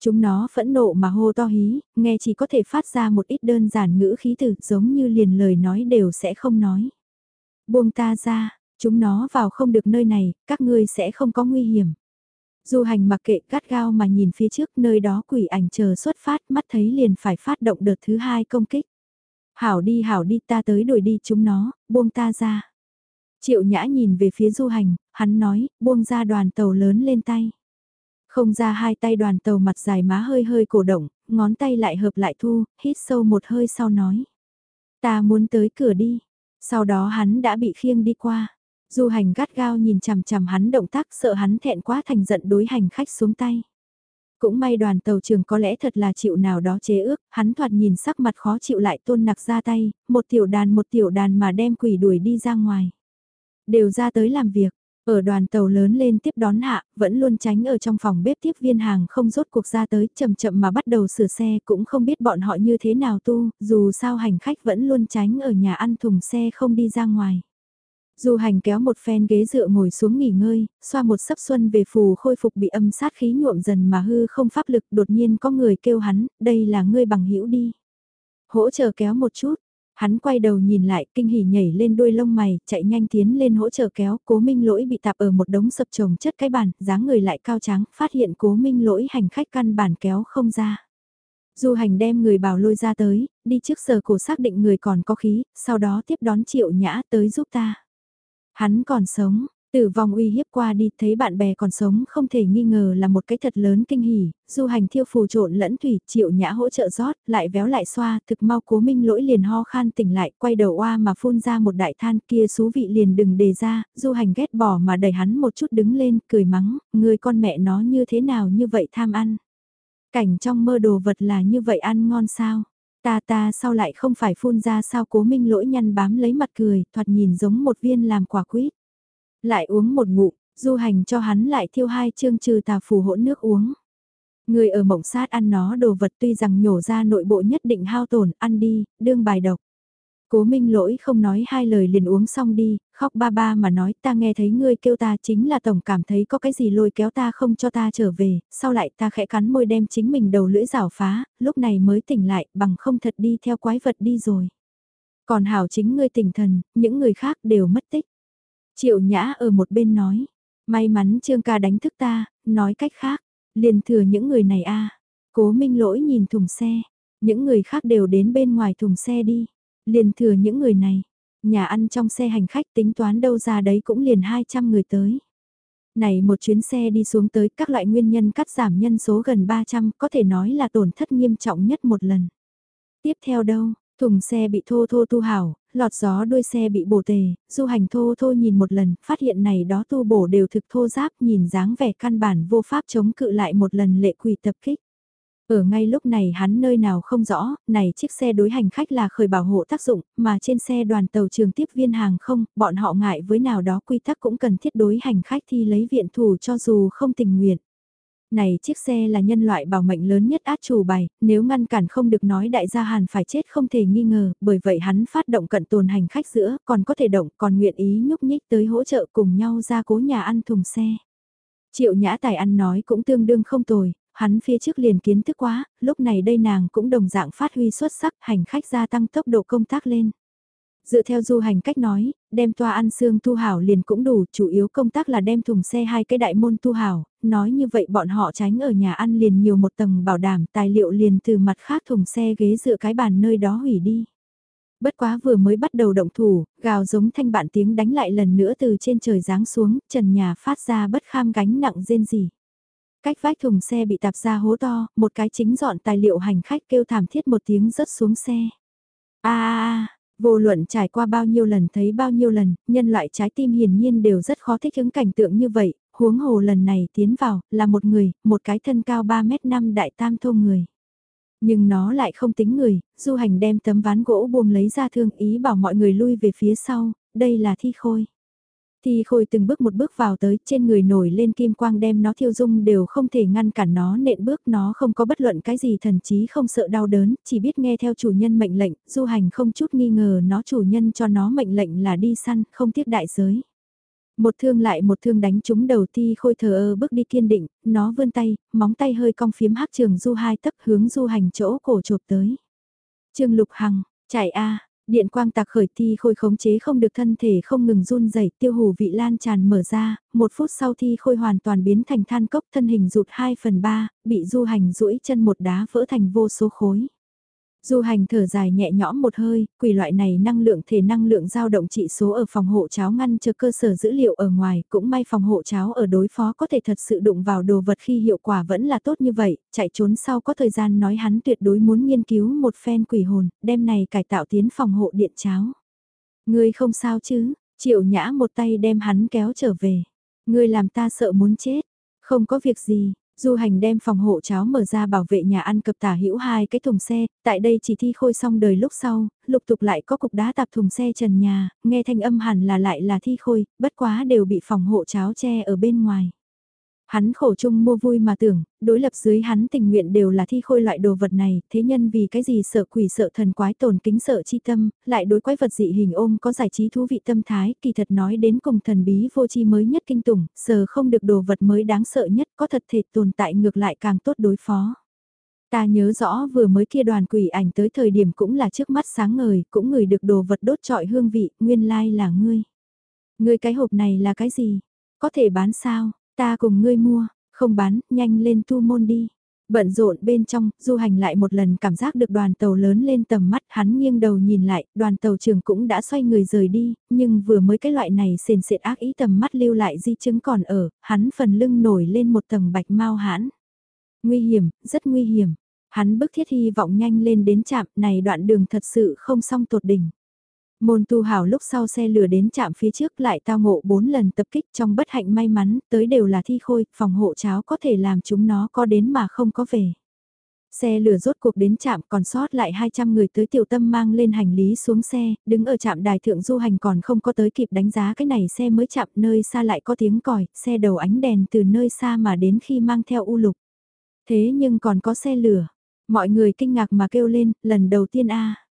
Chúng nó phẫn nộ mà hô to hí, nghe chỉ có thể phát ra một ít đơn giản ngữ khí từ giống như liền lời nói đều sẽ không nói. Buông ta ra, chúng nó vào không được nơi này, các ngươi sẽ không có nguy hiểm. Du hành mặc kệ gắt gao mà nhìn phía trước nơi đó quỷ ảnh chờ xuất phát mắt thấy liền phải phát động đợt thứ hai công kích. Hảo đi hảo đi ta tới đuổi đi chúng nó, buông ta ra. Triệu nhã nhìn về phía du hành, hắn nói, buông ra đoàn tàu lớn lên tay. Không ra hai tay đoàn tàu mặt dài má hơi hơi cổ động, ngón tay lại hợp lại thu, hít sâu một hơi sau nói. Ta muốn tới cửa đi, sau đó hắn đã bị khiêng đi qua. Du hành gắt gao nhìn chằm chằm hắn động tác sợ hắn thẹn quá thành giận đối hành khách xuống tay. Cũng may đoàn tàu trường có lẽ thật là chịu nào đó chế ước, hắn thoạt nhìn sắc mặt khó chịu lại tôn nặc ra tay, một tiểu đàn một tiểu đàn mà đem quỷ đuổi đi ra ngoài. Đều ra tới làm việc, ở đoàn tàu lớn lên tiếp đón hạ, vẫn luôn tránh ở trong phòng bếp tiếp viên hàng không rốt cuộc ra tới, chậm chậm mà bắt đầu sửa xe cũng không biết bọn họ như thế nào tu, dù sao hành khách vẫn luôn tránh ở nhà ăn thùng xe không đi ra ngoài. Du hành kéo một phen ghế dựa ngồi xuống nghỉ ngơi, xoa một sấp xuân về phù khôi phục bị âm sát khí nhuộm dần mà hư không pháp lực đột nhiên có người kêu hắn, đây là ngươi bằng hữu đi. Hỗ trợ kéo một chút, Hắn quay đầu nhìn lại, kinh hỉ nhảy lên đuôi lông mày, chạy nhanh tiến lên hỗ trợ kéo, cố minh lỗi bị tạp ở một đống sập trồng chất cái bàn, dáng người lại cao trắng, phát hiện cố minh lỗi hành khách căn bản kéo không ra. Du hành đem người bảo lôi ra tới, đi trước sở cổ xác định người còn có khí, sau đó tiếp đón triệu nhã tới giúp ta. Hắn còn sống, Tử vong uy hiếp qua đi thấy bạn bè còn sống không thể nghi ngờ là một cái thật lớn kinh hỉ, du hành thiêu phù trộn lẫn thủy triệu nhã hỗ trợ rót, lại véo lại xoa, thực mau cố minh lỗi liền ho khan tỉnh lại, quay đầu oa mà phun ra một đại than kia xú vị liền đừng đề ra, du hành ghét bỏ mà đẩy hắn một chút đứng lên, cười mắng, người con mẹ nó như thế nào như vậy tham ăn. Cảnh trong mơ đồ vật là như vậy ăn ngon sao? Ta ta sao lại không phải phun ra sao cố minh lỗi nhăn bám lấy mặt cười, thoạt nhìn giống một viên làm quả quýt. Lại uống một ngụm, du hành cho hắn lại thiêu hai chương trừ tà phù hỗn nước uống. Người ở mộng sát ăn nó đồ vật tuy rằng nhổ ra nội bộ nhất định hao tổn, ăn đi, đương bài độc. Cố Minh lỗi không nói hai lời liền uống xong đi, khóc ba ba mà nói ta nghe thấy ngươi kêu ta chính là tổng cảm thấy có cái gì lôi kéo ta không cho ta trở về, sau lại ta khẽ cắn môi đem chính mình đầu lưỡi rào phá, lúc này mới tỉnh lại bằng không thật đi theo quái vật đi rồi. Còn hảo chính ngươi tỉnh thần, những người khác đều mất tích. Triệu Nhã ở một bên nói, may mắn Trương ca đánh thức ta, nói cách khác, liền thừa những người này a. Cố Minh Lỗi nhìn thùng xe, những người khác đều đến bên ngoài thùng xe đi, liền thừa những người này. Nhà ăn trong xe hành khách tính toán đâu ra đấy cũng liền 200 người tới. Này một chuyến xe đi xuống tới các loại nguyên nhân cắt giảm nhân số gần 300 có thể nói là tổn thất nghiêm trọng nhất một lần. Tiếp theo đâu, thùng xe bị thô thô tu hảo, lọt gió đuôi xe bị bổ tề, du hành thô thô nhìn một lần, phát hiện này đó tu bổ đều thực thô giáp nhìn dáng vẻ căn bản vô pháp chống cự lại một lần lệ quỷ tập kích. Ở ngay lúc này hắn nơi nào không rõ, này chiếc xe đối hành khách là khởi bảo hộ tác dụng, mà trên xe đoàn tàu trường tiếp viên hàng không, bọn họ ngại với nào đó quy tắc cũng cần thiết đối hành khách thi lấy viện thủ cho dù không tình nguyện. Này chiếc xe là nhân loại bảo mệnh lớn nhất át chủ bài, nếu ngăn cản không được nói đại gia Hàn phải chết không thể nghi ngờ, bởi vậy hắn phát động cận tồn hành khách giữa, còn có thể động, còn nguyện ý nhúc nhích tới hỗ trợ cùng nhau ra cố nhà ăn thùng xe. Triệu nhã tài ăn nói cũng tương đương không tồi, hắn phía trước liền kiến thức quá, lúc này đây nàng cũng đồng dạng phát huy xuất sắc hành khách gia tăng tốc độ công tác lên. Dựa theo du hành cách nói, đem toa ăn xương tu hảo liền cũng đủ, chủ yếu công tác là đem thùng xe hai cái đại môn tu hảo, nói như vậy bọn họ tránh ở nhà ăn liền nhiều một tầng bảo đảm tài liệu liền từ mặt khác thùng xe ghế dựa cái bàn nơi đó hủy đi. Bất quá vừa mới bắt đầu động thủ, gào giống thanh bạn tiếng đánh lại lần nữa từ trên trời giáng xuống, trần nhà phát ra bất kham gánh nặng rên gì. Cách vách thùng xe bị tạp ra hố to, một cái chính dọn tài liệu hành khách kêu thảm thiết một tiếng rớt xuống xe. a a Vô luận trải qua bao nhiêu lần thấy bao nhiêu lần, nhân loại trái tim hiển nhiên đều rất khó thích ứng cảnh tượng như vậy, huống hồ lần này tiến vào, là một người, một cái thân cao 3 mét 5 đại tam thô người. Nhưng nó lại không tính người, du hành đem tấm ván gỗ buông lấy ra thương ý bảo mọi người lui về phía sau, đây là thi khôi. Thi khôi từng bước một bước vào tới, trên người nổi lên kim quang đem nó thiêu dung đều không thể ngăn cản nó nện bước nó không có bất luận cái gì thần chí không sợ đau đớn, chỉ biết nghe theo chủ nhân mệnh lệnh, du hành không chút nghi ngờ nó chủ nhân cho nó mệnh lệnh là đi săn, không tiếc đại giới. Một thương lại một thương đánh trúng đầu ti khôi thờ ơ bước đi kiên định, nó vươn tay, móng tay hơi cong phiếm hắc trường du hai tấc hướng du hành chỗ cổ chộp tới. Trương Lục Hằng, chạy a điện quang tạc khởi thi khôi khống chế không được thân thể không ngừng run rẩy tiêu hủ vị lan tràn mở ra, một phút sau thi khôi hoàn toàn biến thành than cốc thân hình rụt 2 phần 3, bị du hành duỗi chân một đá vỡ thành vô số khối. Du hành thở dài nhẹ nhõm một hơi, quỷ loại này năng lượng thể năng lượng dao động trị số ở phòng hộ cháo ngăn chờ cơ sở dữ liệu ở ngoài, cũng may phòng hộ cháo ở đối phó có thể thật sự đụng vào đồ vật khi hiệu quả vẫn là tốt như vậy, chạy trốn sau có thời gian nói hắn tuyệt đối muốn nghiên cứu một phen quỷ hồn, đem này cải tạo tiến phòng hộ điện cháo. Ngươi không sao chứ, triệu nhã một tay đem hắn kéo trở về. Ngươi làm ta sợ muốn chết, không có việc gì, Du hành đem phòng hộ cháo mở ra bảo vệ nhà ăn cập tả hữu hai cái thùng xe, tại đây chỉ thi khôi xong đời lúc sau, lục tục lại có cục đá tạp thùng xe trần nhà, nghe thanh âm hẳn là lại là thi khôi, bất quá đều bị phòng hộ cháo che ở bên ngoài. Hắn khổ chung mua vui mà tưởng, đối lập dưới hắn tình nguyện đều là thi khôi loại đồ vật này, thế nhân vì cái gì sợ quỷ sợ thần quái tồn kính sợ chi tâm, lại đối quái vật dị hình ôm có giải trí thú vị tâm thái, kỳ thật nói đến cùng thần bí vô chi mới nhất kinh tủng, sờ không được đồ vật mới đáng sợ nhất, có thật thể tồn tại ngược lại càng tốt đối phó. Ta nhớ rõ vừa mới kia đoàn quỷ ảnh tới thời điểm cũng là trước mắt sáng ngời, cũng ngửi được đồ vật đốt trọi hương vị, nguyên lai là ngươi. Ngươi cái hộp này là cái gì? Có thể bán sao? Ta cùng ngươi mua, không bán, nhanh lên tu môn đi. Bận rộn bên trong, du hành lại một lần cảm giác được đoàn tàu lớn lên tầm mắt, hắn nghiêng đầu nhìn lại, đoàn tàu trưởng cũng đã xoay người rời đi, nhưng vừa mới cái loại này sền sệt ác ý tầm mắt lưu lại di chứng còn ở, hắn phần lưng nổi lên một tầng bạch mau hãn. Nguy hiểm, rất nguy hiểm. Hắn bức thiết hy vọng nhanh lên đến chạm này đoạn đường thật sự không xong tột đỉnh. Môn tu hảo lúc sau xe lửa đến chạm phía trước lại tao ngộ 4 lần tập kích trong bất hạnh may mắn, tới đều là thi khôi, phòng hộ cháo có thể làm chúng nó có đến mà không có về. Xe lửa rốt cuộc đến chạm còn sót lại 200 người tới tiểu tâm mang lên hành lý xuống xe, đứng ở trạm đài thượng du hành còn không có tới kịp đánh giá cái này xe mới chạm nơi xa lại có tiếng còi, xe đầu ánh đèn từ nơi xa mà đến khi mang theo u lục. Thế nhưng còn có xe lửa, mọi người kinh ngạc mà kêu lên, lần đầu tiên a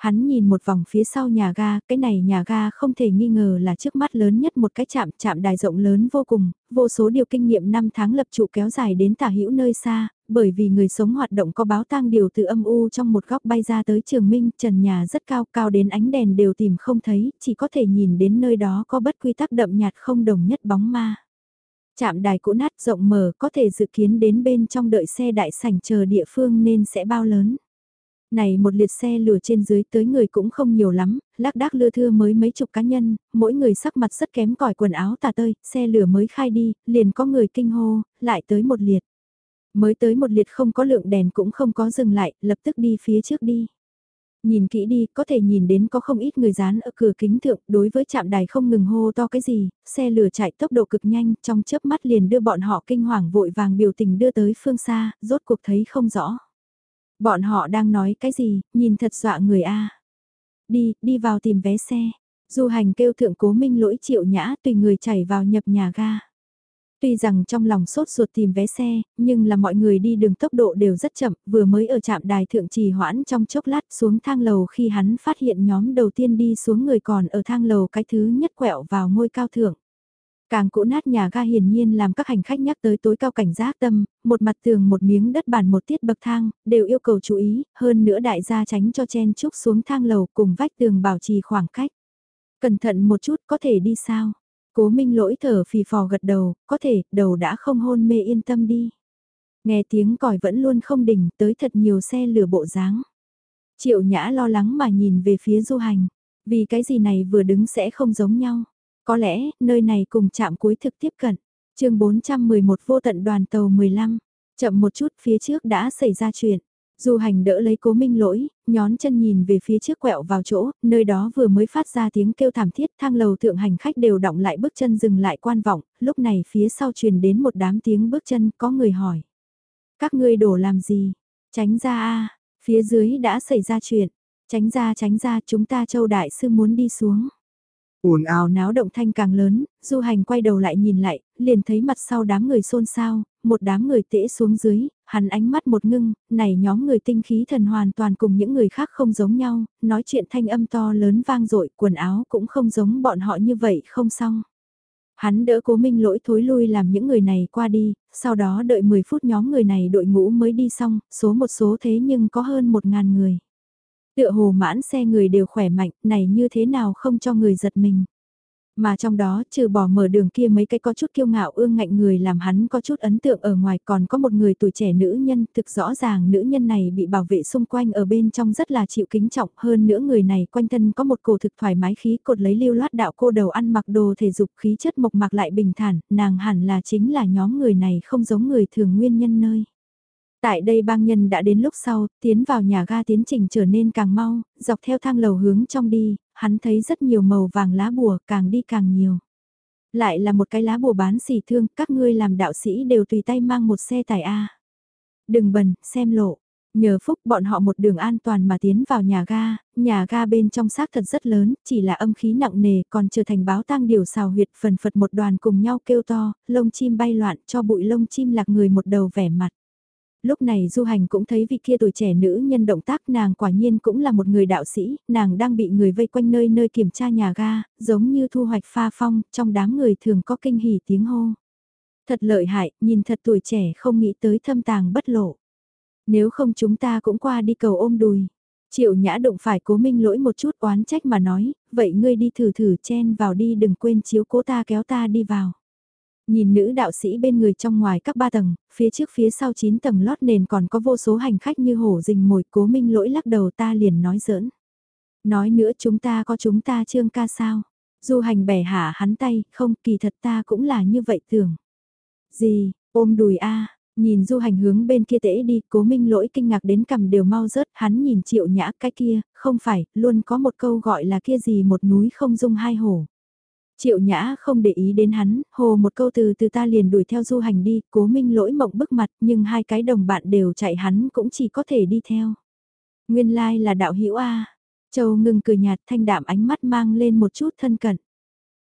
Hắn nhìn một vòng phía sau nhà ga, cái này nhà ga không thể nghi ngờ là trước mắt lớn nhất một cái chạm, chạm đài rộng lớn vô cùng, vô số điều kinh nghiệm 5 tháng lập trụ kéo dài đến tả hữu nơi xa, bởi vì người sống hoạt động có báo tang điều từ âm u trong một góc bay ra tới trường minh, trần nhà rất cao, cao đến ánh đèn đều tìm không thấy, chỉ có thể nhìn đến nơi đó có bất quy tắc đậm nhạt không đồng nhất bóng ma. Chạm đài cũ nát rộng mở có thể dự kiến đến bên trong đợi xe đại sảnh chờ địa phương nên sẽ bao lớn. Này một liệt xe lửa trên dưới tới người cũng không nhiều lắm, lác đác lưa thưa mới mấy chục cá nhân, mỗi người sắc mặt rất kém cỏi quần áo tà tơi, xe lửa mới khai đi, liền có người kinh hô, lại tới một liệt. Mới tới một liệt không có lượng đèn cũng không có dừng lại, lập tức đi phía trước đi. Nhìn kỹ đi, có thể nhìn đến có không ít người dán ở cửa kính thượng, đối với chạm đài không ngừng hô to cái gì, xe lửa chạy tốc độ cực nhanh, trong chớp mắt liền đưa bọn họ kinh hoàng vội vàng biểu tình đưa tới phương xa, rốt cuộc thấy không rõ. Bọn họ đang nói cái gì, nhìn thật dọa người a. Đi, đi vào tìm vé xe. Du hành kêu thượng cố minh lỗi triệu nhã tùy người chảy vào nhập nhà ga. Tuy rằng trong lòng sốt ruột tìm vé xe, nhưng là mọi người đi đường tốc độ đều rất chậm, vừa mới ở trạm đài thượng trì hoãn trong chốc lát xuống thang lầu khi hắn phát hiện nhóm đầu tiên đi xuống người còn ở thang lầu cái thứ nhất quẹo vào ngôi cao thượng. Càng cũ nát nhà ga hiển nhiên làm các hành khách nhắc tới tối cao cảnh giác tâm, một mặt tường một miếng đất bản một tiết bậc thang, đều yêu cầu chú ý, hơn nữa đại gia tránh cho chen chúc xuống thang lầu cùng vách tường bảo trì khoảng cách. Cẩn thận một chút có thể đi sao? Cố Minh lỗi thở phì phò gật đầu, có thể, đầu đã không hôn mê yên tâm đi. Nghe tiếng còi vẫn luôn không đỉnh tới thật nhiều xe lửa bộ dáng. Triệu Nhã lo lắng mà nhìn về phía du hành, vì cái gì này vừa đứng sẽ không giống nhau. Có lẽ, nơi này cùng chạm cuối thực tiếp cận. chương 411 vô tận đoàn tàu 15, chậm một chút phía trước đã xảy ra chuyện. Du hành đỡ lấy cố minh lỗi, nhón chân nhìn về phía trước quẹo vào chỗ, nơi đó vừa mới phát ra tiếng kêu thảm thiết thang lầu thượng hành khách đều động lại bước chân dừng lại quan vọng, lúc này phía sau truyền đến một đám tiếng bước chân có người hỏi. Các ngươi đổ làm gì? Tránh ra a phía dưới đã xảy ra chuyện, tránh ra tránh ra chúng ta châu đại sư muốn đi xuống ồn ào náo động thanh càng lớn, du hành quay đầu lại nhìn lại, liền thấy mặt sau đám người xôn xao, một đám người tễ xuống dưới, hắn ánh mắt một ngưng, này nhóm người tinh khí thần hoàn toàn cùng những người khác không giống nhau, nói chuyện thanh âm to lớn vang dội quần áo cũng không giống bọn họ như vậy không xong. Hắn đỡ cố minh lỗi thối lui làm những người này qua đi, sau đó đợi 10 phút nhóm người này đội ngũ mới đi xong, số một số thế nhưng có hơn một ngàn người. Tựa hồ mãn xe người đều khỏe mạnh, này như thế nào không cho người giật mình. Mà trong đó, trừ bỏ mở đường kia mấy cái có chút kiêu ngạo ương ngạnh người làm hắn có chút ấn tượng ở ngoài còn có một người tuổi trẻ nữ nhân, thực rõ ràng nữ nhân này bị bảo vệ xung quanh ở bên trong rất là chịu kính trọng hơn nữa người này quanh thân có một cổ thực thoải mái khí cột lấy lưu loát đạo cô đầu ăn mặc đồ thể dục khí chất mộc mạc lại bình thản, nàng hẳn là chính là nhóm người này không giống người thường nguyên nhân nơi. Tại đây bang nhân đã đến lúc sau, tiến vào nhà ga tiến trình trở nên càng mau, dọc theo thang lầu hướng trong đi, hắn thấy rất nhiều màu vàng lá bùa càng đi càng nhiều. Lại là một cái lá bùa bán xỉ thương, các ngươi làm đạo sĩ đều tùy tay mang một xe tải A. Đừng bần, xem lộ. Nhờ phúc bọn họ một đường an toàn mà tiến vào nhà ga, nhà ga bên trong xác thật rất lớn, chỉ là âm khí nặng nề còn trở thành báo tang điều xào huyệt phần phật một đoàn cùng nhau kêu to, lông chim bay loạn cho bụi lông chim lạc người một đầu vẻ mặt lúc này du hành cũng thấy vị kia tuổi trẻ nữ nhân động tác nàng quả nhiên cũng là một người đạo sĩ, nàng đang bị người vây quanh nơi nơi kiểm tra nhà ga, giống như thu hoạch pha phong, trong đám người thường có kinh hỉ tiếng hô. Thật lợi hại, nhìn thật tuổi trẻ không nghĩ tới thâm tàng bất lộ. Nếu không chúng ta cũng qua đi cầu ôm đùi. Triệu nhã động phải cố minh lỗi một chút oán trách mà nói, vậy ngươi đi thử thử chen vào đi đừng quên chiếu cố ta kéo ta đi vào. Nhìn nữ đạo sĩ bên người trong ngoài các ba tầng, phía trước phía sau 9 tầng lót nền còn có vô số hành khách như hổ rình mồi cố minh lỗi lắc đầu ta liền nói giỡn. Nói nữa chúng ta có chúng ta trương ca sao? Du hành bẻ hạ hắn tay, không kỳ thật ta cũng là như vậy tưởng. Gì, ôm đùi a nhìn du hành hướng bên kia tễ đi, cố minh lỗi kinh ngạc đến cầm đều mau rớt, hắn nhìn triệu nhã cái kia, không phải, luôn có một câu gọi là kia gì một núi không dung hai hổ. Triệu Nhã không để ý đến hắn, hồ một câu từ từ ta liền đuổi theo du hành đi, cố minh lỗi mộng bức mặt nhưng hai cái đồng bạn đều chạy hắn cũng chỉ có thể đi theo. Nguyên lai like là đạo hữu A. Châu ngưng cười nhạt thanh đạm ánh mắt mang lên một chút thân cận.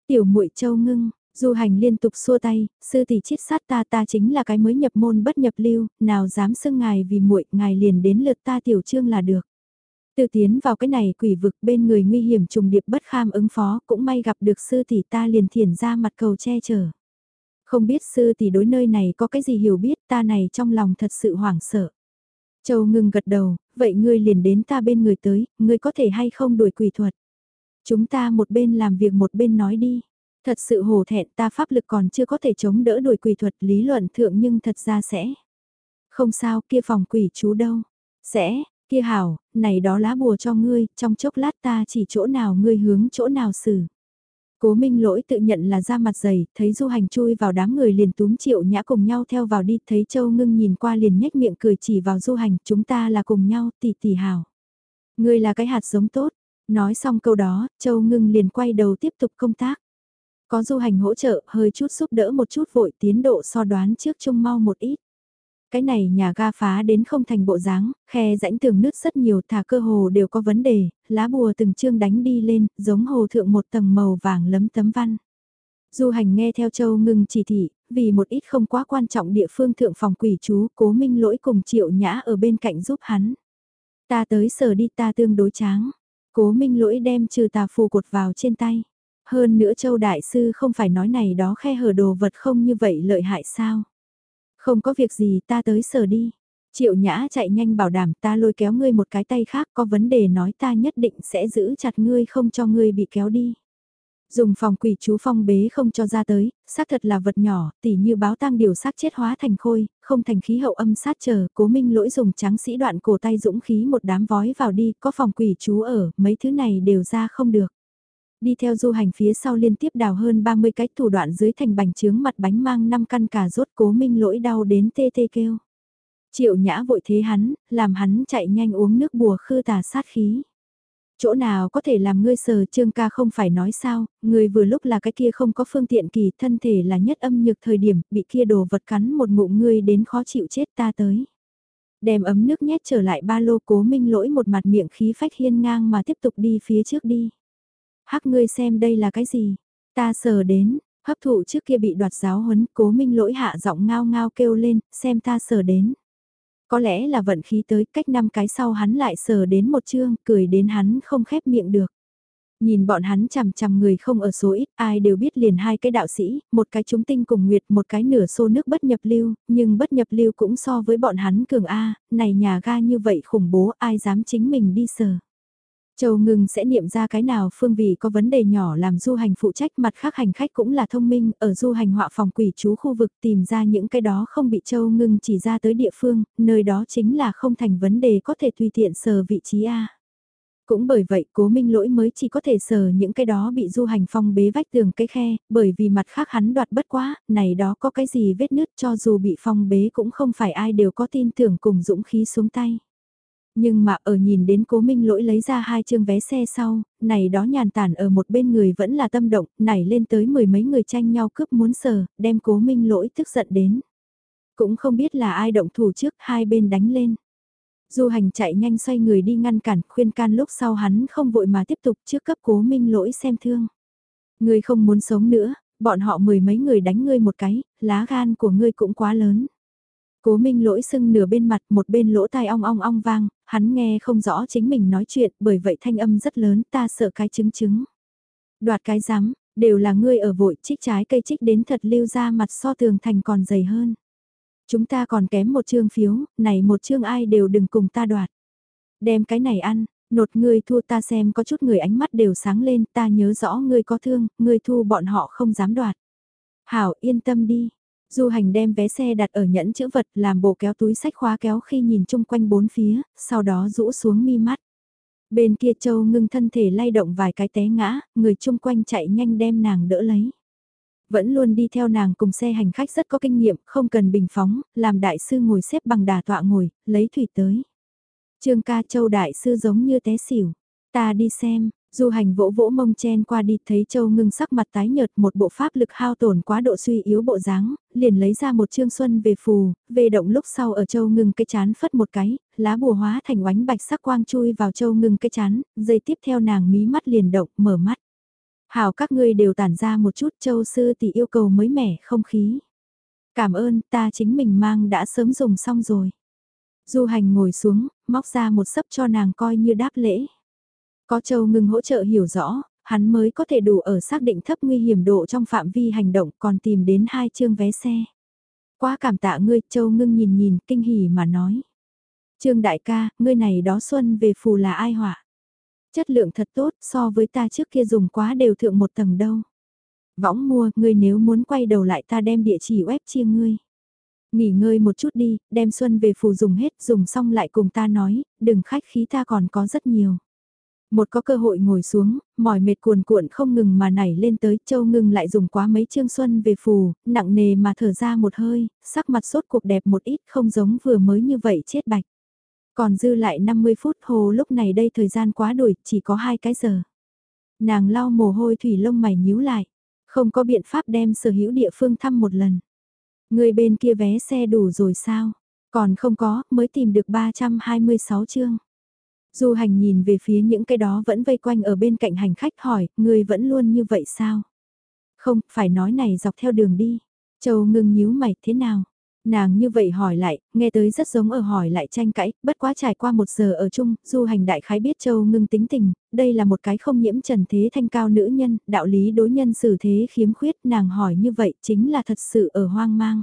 Tiểu muội Châu ngưng, du hành liên tục xua tay, sư tỷ chiết sát ta ta chính là cái mới nhập môn bất nhập lưu, nào dám xưng ngài vì muội ngài liền đến lượt ta tiểu trương là được. Từ tiến vào cái này quỷ vực bên người nguy hiểm trùng điệp bất kham ứng phó cũng may gặp được sư tỷ ta liền thiền ra mặt cầu che chở. Không biết sư tỷ đối nơi này có cái gì hiểu biết ta này trong lòng thật sự hoảng sợ. Châu ngừng gật đầu, vậy ngươi liền đến ta bên người tới, ngươi có thể hay không đuổi quỷ thuật. Chúng ta một bên làm việc một bên nói đi. Thật sự hổ thẹn ta pháp lực còn chưa có thể chống đỡ đuổi quỷ thuật lý luận thượng nhưng thật ra sẽ. Không sao kia phòng quỷ chú đâu. Sẽ, Kia hảo, này đó lá bùa cho ngươi, trong chốc lát ta chỉ chỗ nào ngươi hướng chỗ nào xử. Cố Minh lỗi tự nhận là ra mặt dày, thấy du hành chui vào đám người liền túm triệu nhã cùng nhau theo vào đi, thấy Châu ngưng nhìn qua liền nhếch miệng cười chỉ vào du hành, chúng ta là cùng nhau, tỷ tỷ hảo. Ngươi là cái hạt giống tốt, nói xong câu đó, Châu ngưng liền quay đầu tiếp tục công tác. Có du hành hỗ trợ, hơi chút giúp đỡ một chút vội tiến độ so đoán trước trông mau một ít. Cái này nhà ga phá đến không thành bộ dáng, khe rãnh tường nứt rất nhiều thả cơ hồ đều có vấn đề, lá bùa từng chương đánh đi lên, giống hồ thượng một tầng màu vàng lấm tấm văn. Du hành nghe theo châu ngưng chỉ thị, vì một ít không quá quan trọng địa phương thượng phòng quỷ chú cố minh lỗi cùng triệu nhã ở bên cạnh giúp hắn. Ta tới sở đi ta tương đối tráng. Cố minh lỗi đem trừ tà phù cột vào trên tay. Hơn nữa Châu Đại Sư không phải nói này đó khe hở đồ vật không như vậy lợi hại sao? Không có việc gì ta tới sở đi. Triệu Nhã chạy nhanh bảo đảm ta lôi kéo ngươi một cái tay khác có vấn đề nói ta nhất định sẽ giữ chặt ngươi không cho ngươi bị kéo đi. Dùng phòng quỷ chú phong bế không cho ra tới, xác thật là vật nhỏ, tỉ như báo tang điều xác chết hóa thành khôi, không thành khí hậu âm sát chờ, cố minh lỗi dùng trắng sĩ đoạn cổ tay dũng khí một đám vói vào đi, có phòng quỷ chú ở, mấy thứ này đều ra không được. Đi theo du hành phía sau liên tiếp đào hơn 30 cái thủ đoạn dưới thành bành trướng mặt bánh mang 5 căn cà rốt cố minh lỗi đau đến tê tê kêu. Triệu nhã vội thế hắn, làm hắn chạy nhanh uống nước bùa khư tà sát khí. Chỗ nào có thể làm ngươi sờ trương ca không phải nói sao, người vừa lúc là cái kia không có phương tiện kỳ thân thể là nhất âm nhược thời điểm, bị kia đồ vật cắn một ngụm ngươi đến khó chịu chết ta tới. Đem ấm nước nhét trở lại ba lô cố minh lỗi một mặt miệng khí phách hiên ngang mà tiếp tục đi phía trước đi. Hắc ngươi xem đây là cái gì? Ta sờ đến, hấp thụ trước kia bị đoạt giáo huấn cố minh lỗi hạ giọng ngao ngao kêu lên, xem ta sờ đến. Có lẽ là vận khí tới cách năm cái sau hắn lại sờ đến một chương, cười đến hắn không khép miệng được. Nhìn bọn hắn chằm chằm người không ở số ít, ai đều biết liền hai cái đạo sĩ, một cái chúng tinh cùng nguyệt, một cái nửa xô nước bất nhập lưu, nhưng bất nhập lưu cũng so với bọn hắn cường A, này nhà ga như vậy khủng bố ai dám chính mình đi sờ. Châu ngừng sẽ niệm ra cái nào phương vị có vấn đề nhỏ làm du hành phụ trách mặt khác hành khách cũng là thông minh ở du hành họa phòng quỷ chú khu vực tìm ra những cái đó không bị châu ngưng chỉ ra tới địa phương, nơi đó chính là không thành vấn đề có thể tùy tiện sờ vị trí A. Cũng bởi vậy cố minh lỗi mới chỉ có thể sờ những cái đó bị du hành phong bế vách tường cái khe, bởi vì mặt khác hắn đoạt bất quá, này đó có cái gì vết nứt cho dù bị phong bế cũng không phải ai đều có tin tưởng cùng dũng khí xuống tay. Nhưng mà ở nhìn đến cố minh lỗi lấy ra hai chương vé xe sau, này đó nhàn tản ở một bên người vẫn là tâm động, nảy lên tới mười mấy người tranh nhau cướp muốn sờ, đem cố minh lỗi tức giận đến. Cũng không biết là ai động thủ trước hai bên đánh lên. Du hành chạy nhanh xoay người đi ngăn cản, khuyên can lúc sau hắn không vội mà tiếp tục trước cấp cố minh lỗi xem thương. người không muốn sống nữa, bọn họ mười mấy người đánh ngươi một cái, lá gan của ngươi cũng quá lớn. Cố Minh lỗi sưng nửa bên mặt một bên lỗ tai ong ong ong vang, hắn nghe không rõ chính mình nói chuyện bởi vậy thanh âm rất lớn ta sợ cái chứng chứng. Đoạt cái rắm đều là ngươi ở vội trích trái cây trích đến thật lưu ra mặt so tường thành còn dày hơn. Chúng ta còn kém một chương phiếu, này một chương ai đều đừng cùng ta đoạt. Đem cái này ăn, nột ngươi thua ta xem có chút người ánh mắt đều sáng lên ta nhớ rõ ngươi có thương, ngươi thu bọn họ không dám đoạt. Hảo yên tâm đi, Du hành đem vé xe đặt ở nhẫn chữ vật làm bộ kéo túi sách khóa kéo khi nhìn chung quanh bốn phía, sau đó rũ xuống mi mắt. Bên kia châu ngưng thân thể lay động vài cái té ngã, người chung quanh chạy nhanh đem nàng đỡ lấy. Vẫn luôn đi theo nàng cùng xe hành khách rất có kinh nghiệm, không cần bình phóng, làm đại sư ngồi xếp bằng đà tọa ngồi, lấy thủy tới. Trương ca châu đại sư giống như té xỉu. Ta đi xem, Du hành vỗ vỗ mông chen qua đi thấy Châu ngưng sắc mặt tái nhợt một bộ pháp lực hao tổn quá độ suy yếu bộ dáng, liền lấy ra một trương xuân về phù, về động lúc sau ở Châu ngưng cái chán phất một cái, lá bùa hóa thành oánh bạch sắc quang chui vào Châu ngưng cái chán, dây tiếp theo nàng mí mắt liền động, mở mắt. Hảo các ngươi đều tản ra một chút Châu sư tỷ yêu cầu mới mẻ không khí. Cảm ơn ta chính mình mang đã sớm dùng xong rồi. Du hành ngồi xuống, móc ra một sấp cho nàng coi như đáp lễ. Có Châu Ngưng hỗ trợ hiểu rõ, hắn mới có thể đủ ở xác định thấp nguy hiểm độ trong phạm vi hành động còn tìm đến hai chương vé xe. Quá cảm tạ ngươi, Châu Ngưng nhìn nhìn, kinh hỉ mà nói. Trương đại ca, ngươi này đó xuân về phù là ai họa? Chất lượng thật tốt, so với ta trước kia dùng quá đều thượng một tầng đâu. Võng mua, ngươi nếu muốn quay đầu lại ta đem địa chỉ web chia ngươi. Nghỉ ngơi một chút đi, đem xuân về phù dùng hết, dùng xong lại cùng ta nói, đừng khách khí ta còn có rất nhiều. Một có cơ hội ngồi xuống, mỏi mệt cuồn cuộn không ngừng mà nảy lên tới, châu ngưng lại dùng quá mấy chương xuân về phù, nặng nề mà thở ra một hơi, sắc mặt sốt cuộc đẹp một ít không giống vừa mới như vậy chết bạch. Còn dư lại 50 phút hồ lúc này đây thời gian quá đuổi, chỉ có hai cái giờ. Nàng lau mồ hôi thủy lông mày nhíu lại, không có biện pháp đem sở hữu địa phương thăm một lần. Người bên kia vé xe đủ rồi sao? Còn không có, mới tìm được 326 chương. Du hành nhìn về phía những cái đó vẫn vây quanh ở bên cạnh hành khách hỏi, người vẫn luôn như vậy sao? Không, phải nói này dọc theo đường đi. Châu ngưng nhíu mày thế nào? Nàng như vậy hỏi lại, nghe tới rất giống ở hỏi lại tranh cãi, bất quá trải qua một giờ ở chung, du hành đại khái biết châu ngưng tính tình, đây là một cái không nhiễm trần thế thanh cao nữ nhân, đạo lý đối nhân xử thế khiếm khuyết, nàng hỏi như vậy chính là thật sự ở hoang mang.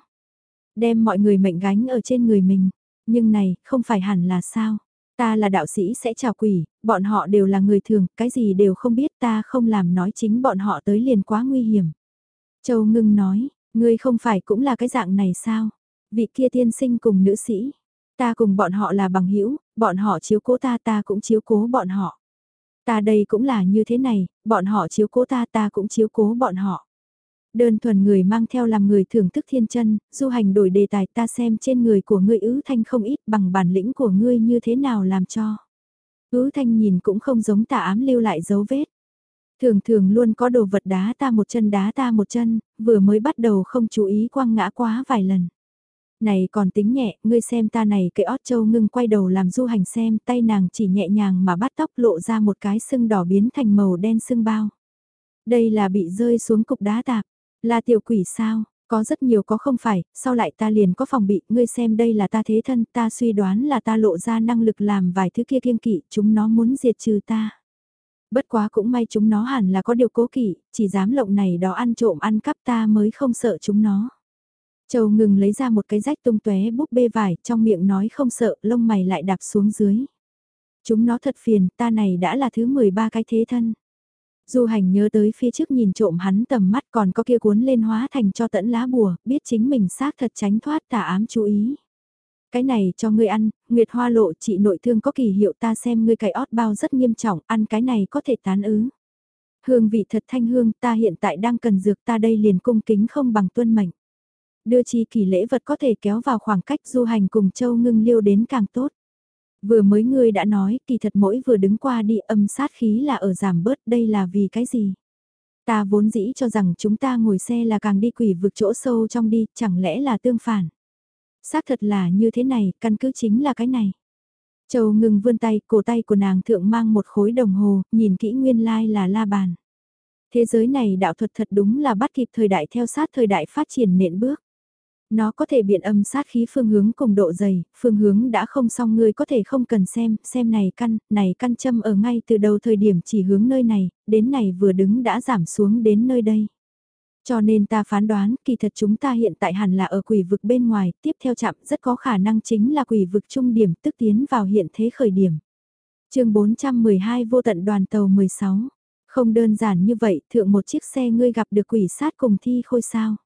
Đem mọi người mệnh gánh ở trên người mình, nhưng này, không phải hẳn là sao. Ta là đạo sĩ sẽ chào quỷ, bọn họ đều là người thường, cái gì đều không biết ta không làm nói chính bọn họ tới liền quá nguy hiểm. Châu ngưng nói, ngươi không phải cũng là cái dạng này sao? Vị kia tiên sinh cùng nữ sĩ, ta cùng bọn họ là bằng hữu bọn họ chiếu cố ta ta cũng chiếu cố bọn họ. Ta đây cũng là như thế này, bọn họ chiếu cố ta ta cũng chiếu cố bọn họ. Đơn thuần người mang theo làm người thưởng thức thiên chân, du hành đổi đề tài ta xem trên người của ngươi ứ thanh không ít bằng bản lĩnh của ngươi như thế nào làm cho. Ứ thanh nhìn cũng không giống tà ám lưu lại dấu vết. Thường thường luôn có đồ vật đá ta một chân đá ta một chân, vừa mới bắt đầu không chú ý quăng ngã quá vài lần. Này còn tính nhẹ, ngươi xem ta này cái ót châu ngưng quay đầu làm du hành xem tay nàng chỉ nhẹ nhàng mà bắt tóc lộ ra một cái sưng đỏ biến thành màu đen sưng bao. Đây là bị rơi xuống cục đá tạp, là tiểu quỷ sao, có rất nhiều có không phải, sau lại ta liền có phòng bị, ngươi xem đây là ta thế thân, ta suy đoán là ta lộ ra năng lực làm vài thứ kia kiêng kỵ, chúng nó muốn diệt trừ ta. Bất quá cũng may chúng nó hẳn là có điều cố kỵ, chỉ dám lộng này đó ăn trộm ăn cắp ta mới không sợ chúng nó. Châu ngừng lấy ra một cái rách tung tóe búp bê vải, trong miệng nói không sợ, lông mày lại đạp xuống dưới. Chúng nó thật phiền, ta này đã là thứ 13 cái thế thân. Du hành nhớ tới phía trước nhìn trộm hắn tầm mắt còn có kia cuốn lên hóa thành cho tẫn lá bùa, biết chính mình xác thật tránh thoát tà ám chú ý. Cái này cho ngươi ăn, Nguyệt Hoa lộ chị nội thương có kỳ hiệu ta xem ngươi cái ót bao rất nghiêm trọng, ăn cái này có thể tán ứ. Hương vị thật thanh hương ta hiện tại đang cần dược ta đây liền cung kính không bằng tuân mệnh. Đưa chi kỳ lễ vật có thể kéo vào khoảng cách du hành cùng châu ngưng liêu đến càng tốt. Vừa mới ngươi đã nói, kỳ thật mỗi vừa đứng qua đi âm sát khí là ở giảm bớt, đây là vì cái gì? Ta vốn dĩ cho rằng chúng ta ngồi xe là càng đi quỷ vực chỗ sâu trong đi, chẳng lẽ là tương phản? Xác thật là như thế này, căn cứ chính là cái này. Châu ngừng vươn tay, cổ tay của nàng thượng mang một khối đồng hồ, nhìn kỹ nguyên lai like là la bàn. Thế giới này đạo thuật thật đúng là bắt kịp thời đại theo sát thời đại phát triển nện bước. Nó có thể biện âm sát khí phương hướng cùng độ dày, phương hướng đã không xong ngươi có thể không cần xem, xem này căn, này căn châm ở ngay từ đầu thời điểm chỉ hướng nơi này, đến này vừa đứng đã giảm xuống đến nơi đây. Cho nên ta phán đoán, kỳ thật chúng ta hiện tại hẳn là ở quỷ vực bên ngoài, tiếp theo chạm rất có khả năng chính là quỷ vực trung điểm tức tiến vào hiện thế khởi điểm. chương 412 vô tận đoàn tàu 16. Không đơn giản như vậy, thượng một chiếc xe ngươi gặp được quỷ sát cùng thi khôi sao.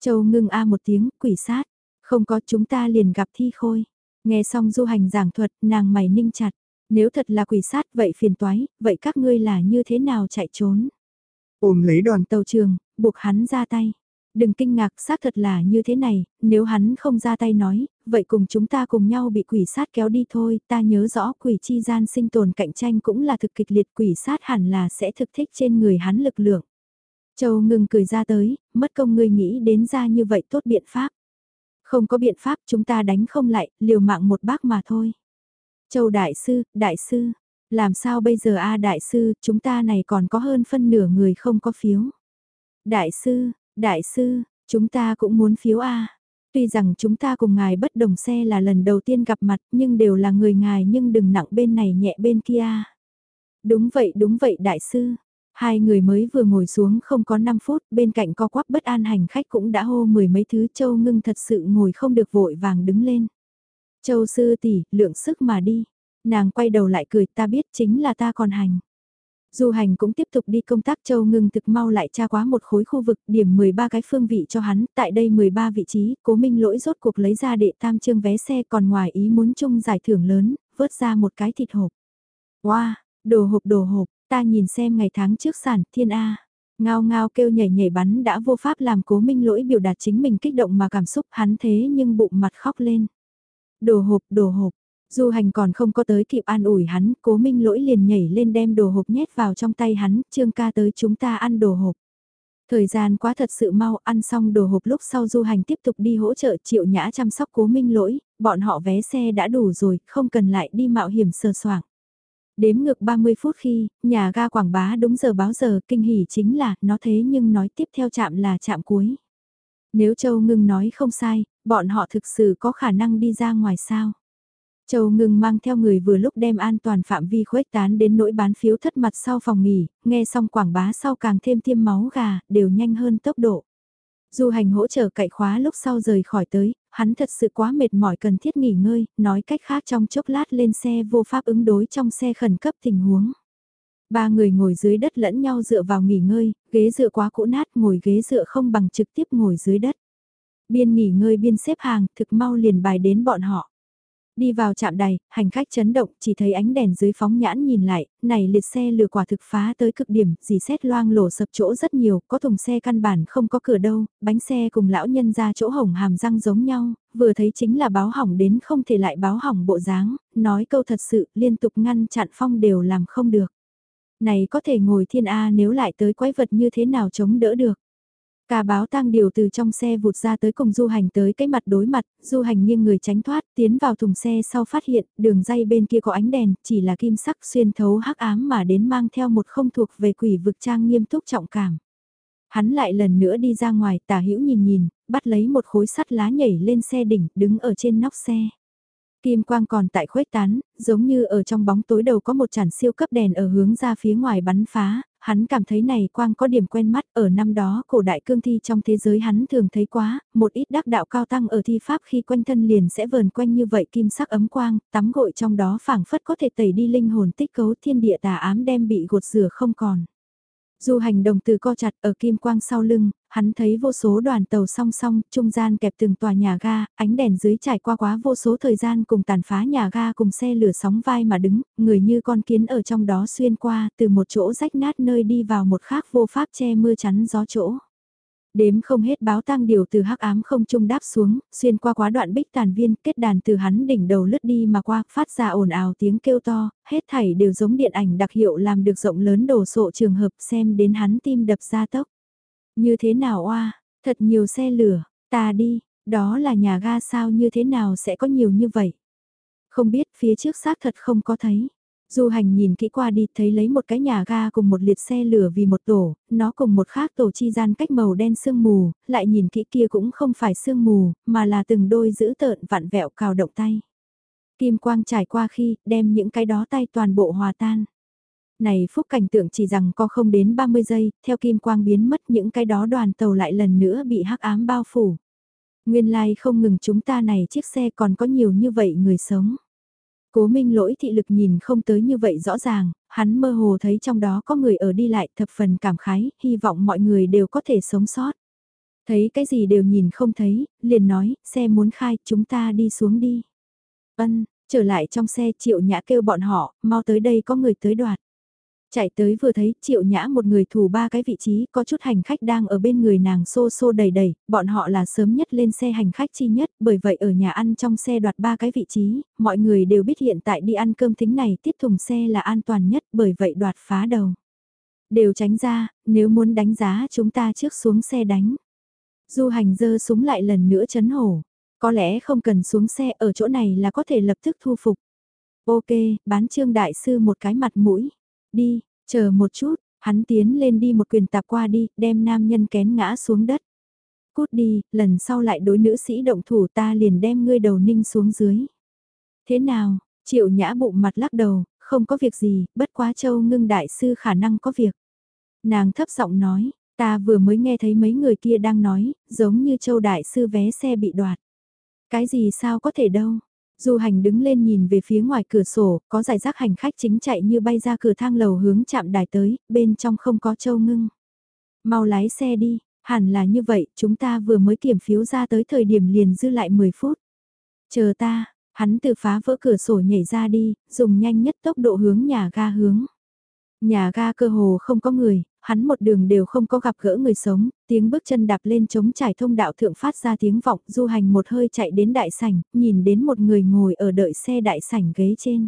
Châu ngưng a một tiếng, quỷ sát. Không có chúng ta liền gặp thi khôi. Nghe xong du hành giảng thuật, nàng mày ninh chặt. Nếu thật là quỷ sát vậy phiền toái, vậy các ngươi là như thế nào chạy trốn? Ôm lấy đoàn tàu trường, buộc hắn ra tay. Đừng kinh ngạc xác thật là như thế này, nếu hắn không ra tay nói, vậy cùng chúng ta cùng nhau bị quỷ sát kéo đi thôi, ta nhớ rõ quỷ chi gian sinh tồn cạnh tranh cũng là thực kịch liệt quỷ sát hẳn là sẽ thực thích trên người hắn lực lượng. Châu ngừng cười ra tới, mất công ngươi nghĩ đến ra như vậy tốt biện pháp. Không có biện pháp chúng ta đánh không lại, liều mạng một bác mà thôi. Châu đại sư, đại sư, làm sao bây giờ a đại sư, chúng ta này còn có hơn phân nửa người không có phiếu. Đại sư, đại sư, chúng ta cũng muốn phiếu a. Tuy rằng chúng ta cùng ngài bất đồng xe là lần đầu tiên gặp mặt nhưng đều là người ngài nhưng đừng nặng bên này nhẹ bên kia. Đúng vậy đúng vậy đại sư, Hai người mới vừa ngồi xuống không có 5 phút, bên cạnh co quắp bất an hành khách cũng đã hô mười mấy thứ châu ngưng thật sự ngồi không được vội vàng đứng lên. Châu sư tỷ, lượng sức mà đi. Nàng quay đầu lại cười ta biết chính là ta còn hành. Du hành cũng tiếp tục đi công tác châu ngưng thực mau lại tra quá một khối khu vực điểm 13 cái phương vị cho hắn, tại đây 13 vị trí, cố minh lỗi rốt cuộc lấy ra đệ tam trương vé xe còn ngoài ý muốn chung giải thưởng lớn, vớt ra một cái thịt hộp. Wow, đồ hộp đồ hộp, Ta nhìn xem ngày tháng trước sản, thiên A. Ngao ngao kêu nhảy nhảy bắn đã vô pháp làm cố minh lỗi biểu đạt chính mình kích động mà cảm xúc hắn thế nhưng bụng mặt khóc lên. Đồ hộp, đồ hộp. Du hành còn không có tới kịp an ủi hắn, cố minh lỗi liền nhảy lên đem đồ hộp nhét vào trong tay hắn, trương ca tới chúng ta ăn đồ hộp. Thời gian quá thật sự mau, ăn xong đồ hộp lúc sau du hành tiếp tục đi hỗ trợ triệu nhã chăm sóc cố minh lỗi, bọn họ vé xe đã đủ rồi, không cần lại đi mạo hiểm sờ soảng. Đếm ngược 30 phút khi, nhà ga quảng bá đúng giờ báo giờ kinh hỉ chính là nó thế nhưng nói tiếp theo chạm là chạm cuối. Nếu Châu Ngưng nói không sai, bọn họ thực sự có khả năng đi ra ngoài sao? Châu Ngưng mang theo người vừa lúc đem an toàn phạm vi khuếch tán đến nỗi bán phiếu thất mặt sau phòng nghỉ, nghe xong quảng bá sau càng thêm tiêm máu gà, đều nhanh hơn tốc độ. Du hành hỗ trợ cậy khóa lúc sau rời khỏi tới, hắn thật sự quá mệt mỏi cần thiết nghỉ ngơi, nói cách khác trong chốc lát lên xe vô pháp ứng đối trong xe khẩn cấp tình huống. Ba người ngồi dưới đất lẫn nhau dựa vào nghỉ ngơi, ghế dựa quá cũ nát ngồi ghế dựa không bằng trực tiếp ngồi dưới đất. Biên nghỉ ngơi biên xếp hàng thực mau liền bài đến bọn họ. Đi vào trạm đài, hành khách chấn động, chỉ thấy ánh đèn dưới phóng nhãn nhìn lại, này liệt xe lừa quả thực phá tới cực điểm, dì xét loang lổ sập chỗ rất nhiều, có thùng xe căn bản không có cửa đâu, bánh xe cùng lão nhân ra chỗ hỏng hàm răng giống nhau, vừa thấy chính là báo hỏng đến không thể lại báo hỏng bộ dáng, nói câu thật sự, liên tục ngăn chặn phong đều làm không được. Này có thể ngồi thiên A nếu lại tới quái vật như thế nào chống đỡ được. Cả báo tang điều từ trong xe vụt ra tới cùng du hành tới cái mặt đối mặt, du hành nghiêng người tránh thoát, tiến vào thùng xe sau phát hiện, đường dây bên kia có ánh đèn, chỉ là kim sắc xuyên thấu hắc ám mà đến mang theo một không thuộc về quỷ vực trang nghiêm túc trọng cảm. Hắn lại lần nữa đi ra ngoài, tả hữu nhìn nhìn, bắt lấy một khối sắt lá nhảy lên xe đỉnh, đứng ở trên nóc xe. Kim quang còn tại khuếch tán, giống như ở trong bóng tối đầu có một chản siêu cấp đèn ở hướng ra phía ngoài bắn phá, hắn cảm thấy này quang có điểm quen mắt ở năm đó cổ đại cương thi trong thế giới hắn thường thấy quá, một ít đắc đạo cao tăng ở thi pháp khi quanh thân liền sẽ vờn quanh như vậy kim sắc ấm quang, tắm gội trong đó phảng phất có thể tẩy đi linh hồn tích cấu thiên địa tà ám đem bị gột rửa không còn. Du hành đồng từ co chặt ở kim quang sau lưng, hắn thấy vô số đoàn tàu song song, trung gian kẹp từng tòa nhà ga, ánh đèn dưới trải qua quá vô số thời gian cùng tàn phá nhà ga cùng xe lửa sóng vai mà đứng, người như con kiến ở trong đó xuyên qua từ một chỗ rách nát nơi đi vào một khác vô pháp che mưa chắn gió chỗ. Đếm không hết báo tang điều từ hắc ám không trung đáp xuống, xuyên qua quá đoạn bích tàn viên, kết đàn từ hắn đỉnh đầu lướt đi mà qua, phát ra ồn ào tiếng kêu to, hết thảy đều giống điện ảnh đặc hiệu làm được rộng lớn đồ sộ trường hợp xem đến hắn tim đập ra tốc. Như thế nào oa, thật nhiều xe lửa, ta đi, đó là nhà ga sao như thế nào sẽ có nhiều như vậy. Không biết phía trước xác thật không có thấy. Du hành nhìn kỹ qua đi thấy lấy một cái nhà ga cùng một liệt xe lửa vì một tổ, nó cùng một khác tổ chi gian cách màu đen sương mù, lại nhìn kỹ kia cũng không phải sương mù, mà là từng đôi giữ tợn vặn vẹo cào động tay. Kim quang trải qua khi, đem những cái đó tay toàn bộ hòa tan. Này phúc cảnh tượng chỉ rằng có không đến 30 giây, theo kim quang biến mất những cái đó đoàn tàu lại lần nữa bị hắc ám bao phủ. Nguyên lai like không ngừng chúng ta này chiếc xe còn có nhiều như vậy người sống. Cố minh lỗi thị lực nhìn không tới như vậy rõ ràng, hắn mơ hồ thấy trong đó có người ở đi lại thập phần cảm khái, hy vọng mọi người đều có thể sống sót. Thấy cái gì đều nhìn không thấy, liền nói, xe muốn khai, chúng ta đi xuống đi. Ân, trở lại trong xe triệu nhã kêu bọn họ, mau tới đây có người tới đoạt. Chạy tới vừa thấy triệu nhã một người thủ ba cái vị trí, có chút hành khách đang ở bên người nàng xô xô đầy đầy, bọn họ là sớm nhất lên xe hành khách chi nhất, bởi vậy ở nhà ăn trong xe đoạt ba cái vị trí, mọi người đều biết hiện tại đi ăn cơm tính này tiết thùng xe là an toàn nhất, bởi vậy đoạt phá đầu. Đều tránh ra, nếu muốn đánh giá chúng ta trước xuống xe đánh. Du hành dơ súng lại lần nữa chấn hổ, có lẽ không cần xuống xe ở chỗ này là có thể lập tức thu phục. Ok, bán trương đại sư một cái mặt mũi. Đi, chờ một chút, hắn tiến lên đi một quyền tạp qua đi, đem nam nhân kén ngã xuống đất. Cút đi, lần sau lại đối nữ sĩ động thủ ta liền đem ngươi đầu ninh xuống dưới. Thế nào, triệu nhã bụng mặt lắc đầu, không có việc gì, bất quá châu ngưng đại sư khả năng có việc. Nàng thấp giọng nói, ta vừa mới nghe thấy mấy người kia đang nói, giống như châu đại sư vé xe bị đoạt. Cái gì sao có thể đâu, Du hành đứng lên nhìn về phía ngoài cửa sổ, có giải rác hành khách chính chạy như bay ra cửa thang lầu hướng chạm đài tới, bên trong không có châu ngưng. Mau lái xe đi, hẳn là như vậy, chúng ta vừa mới kiểm phiếu ra tới thời điểm liền dư lại 10 phút. Chờ ta, hắn từ phá vỡ cửa sổ nhảy ra đi, dùng nhanh nhất tốc độ hướng nhà ga hướng. Nhà ga cơ hồ không có người, hắn một đường đều không có gặp gỡ người sống, tiếng bước chân đạp lên chống trải thông đạo thượng phát ra tiếng vọng, du hành một hơi chạy đến đại sảnh, nhìn đến một người ngồi ở đợi xe đại sảnh ghế trên.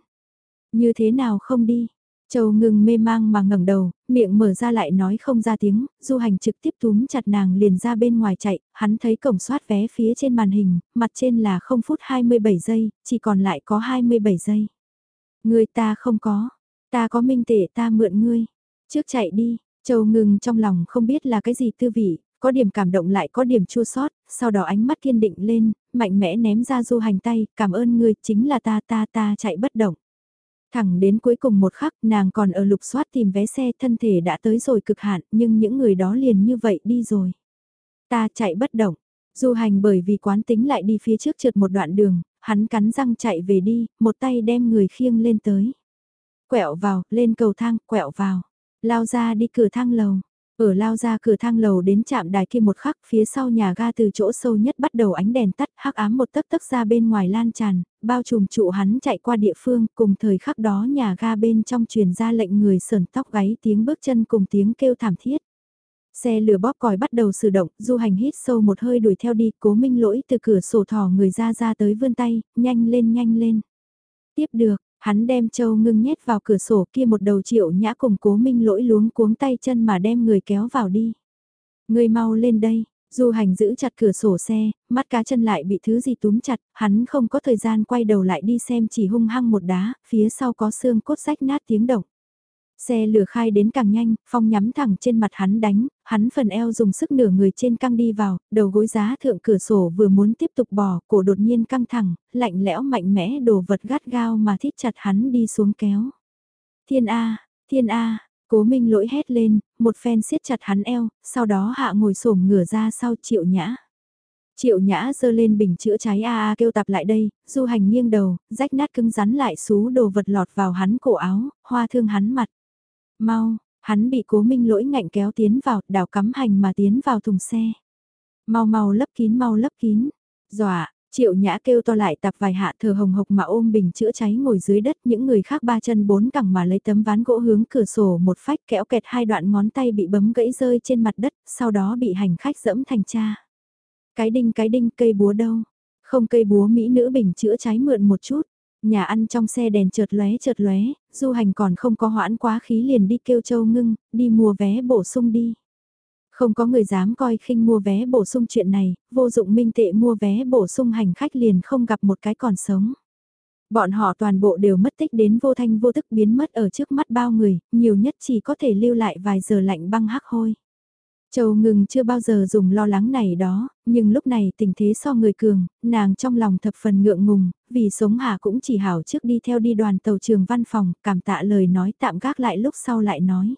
Như thế nào không đi? Châu ngừng mê mang mà ngẩng đầu, miệng mở ra lại nói không ra tiếng, du hành trực tiếp túm chặt nàng liền ra bên ngoài chạy, hắn thấy cổng soát vé phía trên màn hình, mặt trên là 0 phút 27 giây, chỉ còn lại có 27 giây. Người ta không có, ta có minh tệ ta mượn ngươi, trước chạy đi, Châu ngừng trong lòng không biết là cái gì tư vị, có điểm cảm động lại có điểm chua sót, sau đó ánh mắt kiên định lên, mạnh mẽ ném ra du hành tay, cảm ơn ngươi, chính là ta ta ta chạy bất động. Thẳng đến cuối cùng một khắc nàng còn ở lục soát tìm vé xe thân thể đã tới rồi cực hạn nhưng những người đó liền như vậy đi rồi. Ta chạy bất động, du hành bởi vì quán tính lại đi phía trước trượt một đoạn đường, hắn cắn răng chạy về đi, một tay đem người khiêng lên tới. Quẹo vào, lên cầu thang, quẹo vào, lao ra đi cửa thang lầu. Ở lao ra cửa thang lầu đến chạm đài kia một khắc phía sau nhà ga từ chỗ sâu nhất bắt đầu ánh đèn tắt hắc ám một tấc tấc ra bên ngoài lan tràn, bao trùm trụ hắn chạy qua địa phương cùng thời khắc đó nhà ga bên trong truyền ra lệnh người sờn tóc gáy tiếng bước chân cùng tiếng kêu thảm thiết. Xe lửa bóp còi bắt đầu sử động, du hành hít sâu một hơi đuổi theo đi, cố minh lỗi từ cửa sổ thỏ người ra ra tới vươn tay, nhanh lên nhanh lên. Tiếp được, hắn đem châu ngưng nhét vào cửa sổ kia một đầu triệu nhã cùng cố minh lỗi luống cuống tay chân mà đem người kéo vào đi. Người mau lên đây, du hành giữ chặt cửa sổ xe, mắt cá chân lại bị thứ gì túm chặt, hắn không có thời gian quay đầu lại đi xem chỉ hung hăng một đá, phía sau có xương cốt rách nát tiếng động. Xe lửa khai đến càng nhanh, phong nhắm thẳng trên mặt hắn đánh, hắn phần eo dùng sức nửa người trên căng đi vào, đầu gối giá thượng cửa sổ vừa muốn tiếp tục bò, cổ đột nhiên căng thẳng, lạnh lẽo mạnh mẽ đồ vật gắt gao mà thít chặt hắn đi xuống kéo. Thiên A, thiên A, cố minh lỗi hét lên, một phen siết chặt hắn eo, sau đó hạ ngồi xổm ngửa ra sau triệu nhã. Triệu nhã giơ lên bình chữa cháy a a kêu tập lại đây, du hành nghiêng đầu, rách nát cứng rắn lại xú đồ vật lọt vào hắn cổ áo, hoa thương hắn mặt. Mau, hắn bị cố minh lỗi ngạnh kéo tiến vào, đảo cắm hành mà tiến vào thùng xe. Mau mau lấp kín mau lấp kín, dọa, Triệu Nhã kêu to lại tập vài hạ thờ hồng hộc mà ôm bình chữa cháy ngồi dưới đất những người khác ba chân bốn cẳng mà lấy tấm ván gỗ hướng cửa sổ một phách kéo kẹt hai đoạn ngón tay bị bấm gãy rơi trên mặt đất, sau đó bị hành khách dẫm thành cha. Cái đinh cái đinh cây búa đâu? Không cây búa Mỹ nữ bình chữa cháy mượn một chút. Nhà ăn trong xe đèn chợt lóe chợt lóe, du hành còn không có hoãn quá khí liền đi kêu châu ngưng, đi mua vé bổ sung đi. Không có người dám coi khinh mua vé bổ sung chuyện này, vô dụng minh tệ mua vé bổ sung hành khách liền không gặp một cái còn sống. Bọn họ toàn bộ đều mất tích đến vô thanh vô tức biến mất ở trước mắt bao người, nhiều nhất chỉ có thể lưu lại vài giờ lạnh băng hắc hôi. Châu ngừng chưa bao giờ dùng lo lắng này đó, nhưng lúc này tình thế so người cường, nàng trong lòng thập phần ngượng ngùng, vì sống hà cũng chỉ hảo trước đi theo đi đoàn tàu trường văn phòng, cảm tạ lời nói tạm gác lại lúc sau lại nói.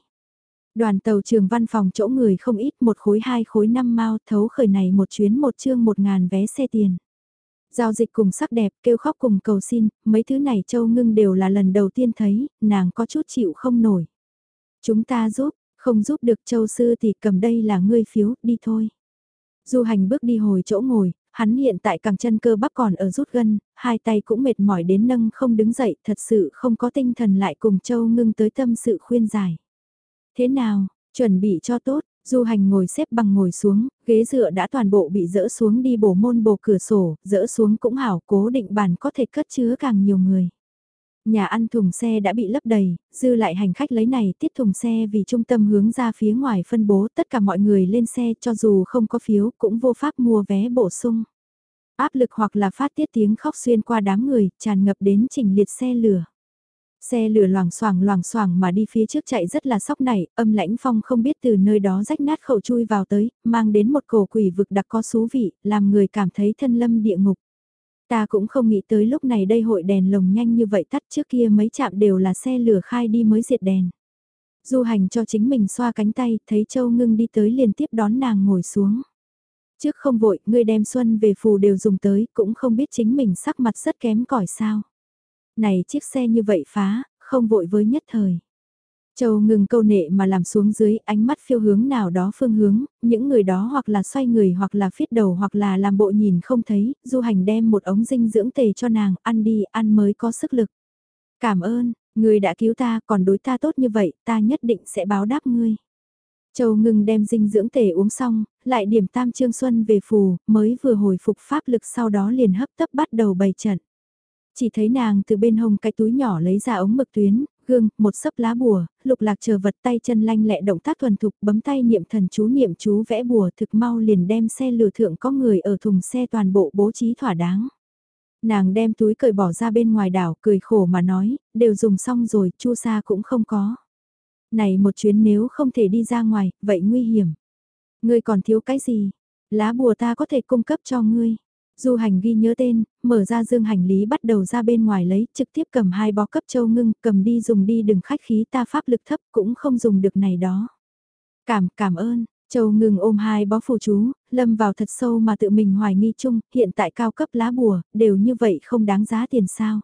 Đoàn tàu trường văn phòng chỗ người không ít một khối hai khối năm mau thấu khởi này một chuyến một chương một ngàn vé xe tiền. Giao dịch cùng sắc đẹp kêu khóc cùng cầu xin, mấy thứ này châu ngưng đều là lần đầu tiên thấy, nàng có chút chịu không nổi. Chúng ta giúp, không giúp được châu sư thì cầm đây là ngươi phiếu, đi thôi. Du hành bước đi hồi chỗ ngồi, hắn hiện tại càng chân cơ bắp còn ở rút gân, hai tay cũng mệt mỏi đến nâng không đứng dậy, thật sự không có tinh thần lại cùng châu ngưng tới tâm sự khuyên giải. Thế nào, chuẩn bị cho tốt, du hành ngồi xếp bằng ngồi xuống, ghế dựa đã toàn bộ bị dỡ xuống đi bổ môn bổ cửa sổ, dỡ xuống cũng hảo cố định bàn có thể cất chứa càng nhiều người. Nhà ăn thùng xe đã bị lấp đầy, dư lại hành khách lấy này tiết thùng xe vì trung tâm hướng ra phía ngoài phân bố tất cả mọi người lên xe cho dù không có phiếu cũng vô pháp mua vé bổ sung. Áp lực hoặc là phát tiết tiếng khóc xuyên qua đám người, tràn ngập đến trình liệt xe lửa. Xe lửa loảng xoảng loảng xoảng mà đi phía trước chạy rất là sóc nảy, âm lãnh phong không biết từ nơi đó rách nát khẩu chui vào tới, mang đến một cổ quỷ vực đặc có xú vị, làm người cảm thấy thân lâm địa ngục. Ta cũng không nghĩ tới lúc này đây hội đèn lồng nhanh như vậy tắt trước kia mấy chạm đều là xe lửa khai đi mới diệt đèn. Du hành cho chính mình xoa cánh tay, thấy Châu Ngưng đi tới liền tiếp đón nàng ngồi xuống. Trước không vội, ngươi đem xuân về phù đều dùng tới, cũng không biết chính mình sắc mặt rất kém cỏi sao. Này chiếc xe như vậy phá, không vội với nhất thời. Châu ngừng câu nệ mà làm xuống dưới ánh mắt phiêu hướng nào đó phương hướng, những người đó hoặc là xoay người hoặc là phiết đầu hoặc là làm bộ nhìn không thấy, du hành đem một ống dinh dưỡng tề cho nàng, ăn đi, ăn mới có sức lực. Cảm ơn, người đã cứu ta, còn đối ta tốt như vậy, ta nhất định sẽ báo đáp ngươi. Châu ngừng đem dinh dưỡng tề uống xong, lại điểm tam trương xuân về phù, mới vừa hồi phục pháp lực sau đó liền hấp tấp bắt đầu bày trận. Chỉ thấy nàng từ bên hông cái túi nhỏ lấy ra ống mực tuyến, gương, một sấp lá bùa, lục lạc chờ vật tay chân lanh lẹ động tác thuần thục bấm tay niệm thần chú niệm chú vẽ bùa thực mau liền đem xe lừa thượng có người ở thùng xe toàn bộ bố trí thỏa đáng. Nàng đem túi cởi bỏ ra bên ngoài đảo cười khổ mà nói, đều dùng xong rồi, chu sa cũng không có. Này một chuyến nếu không thể đi ra ngoài, vậy nguy hiểm. Ngươi còn thiếu cái gì? Lá bùa ta có thể cung cấp cho ngươi. Du hành ghi nhớ tên, mở ra dương hành lý bắt đầu ra bên ngoài lấy, trực tiếp cầm hai bó cấp châu ngưng, cầm đi dùng đi đừng khách khí ta pháp lực thấp cũng không dùng được này đó. Cảm, cảm ơn, châu ngưng ôm hai bó phù chú, lâm vào thật sâu mà tự mình hoài nghi chung, hiện tại cao cấp lá bùa, đều như vậy không đáng giá tiền sao.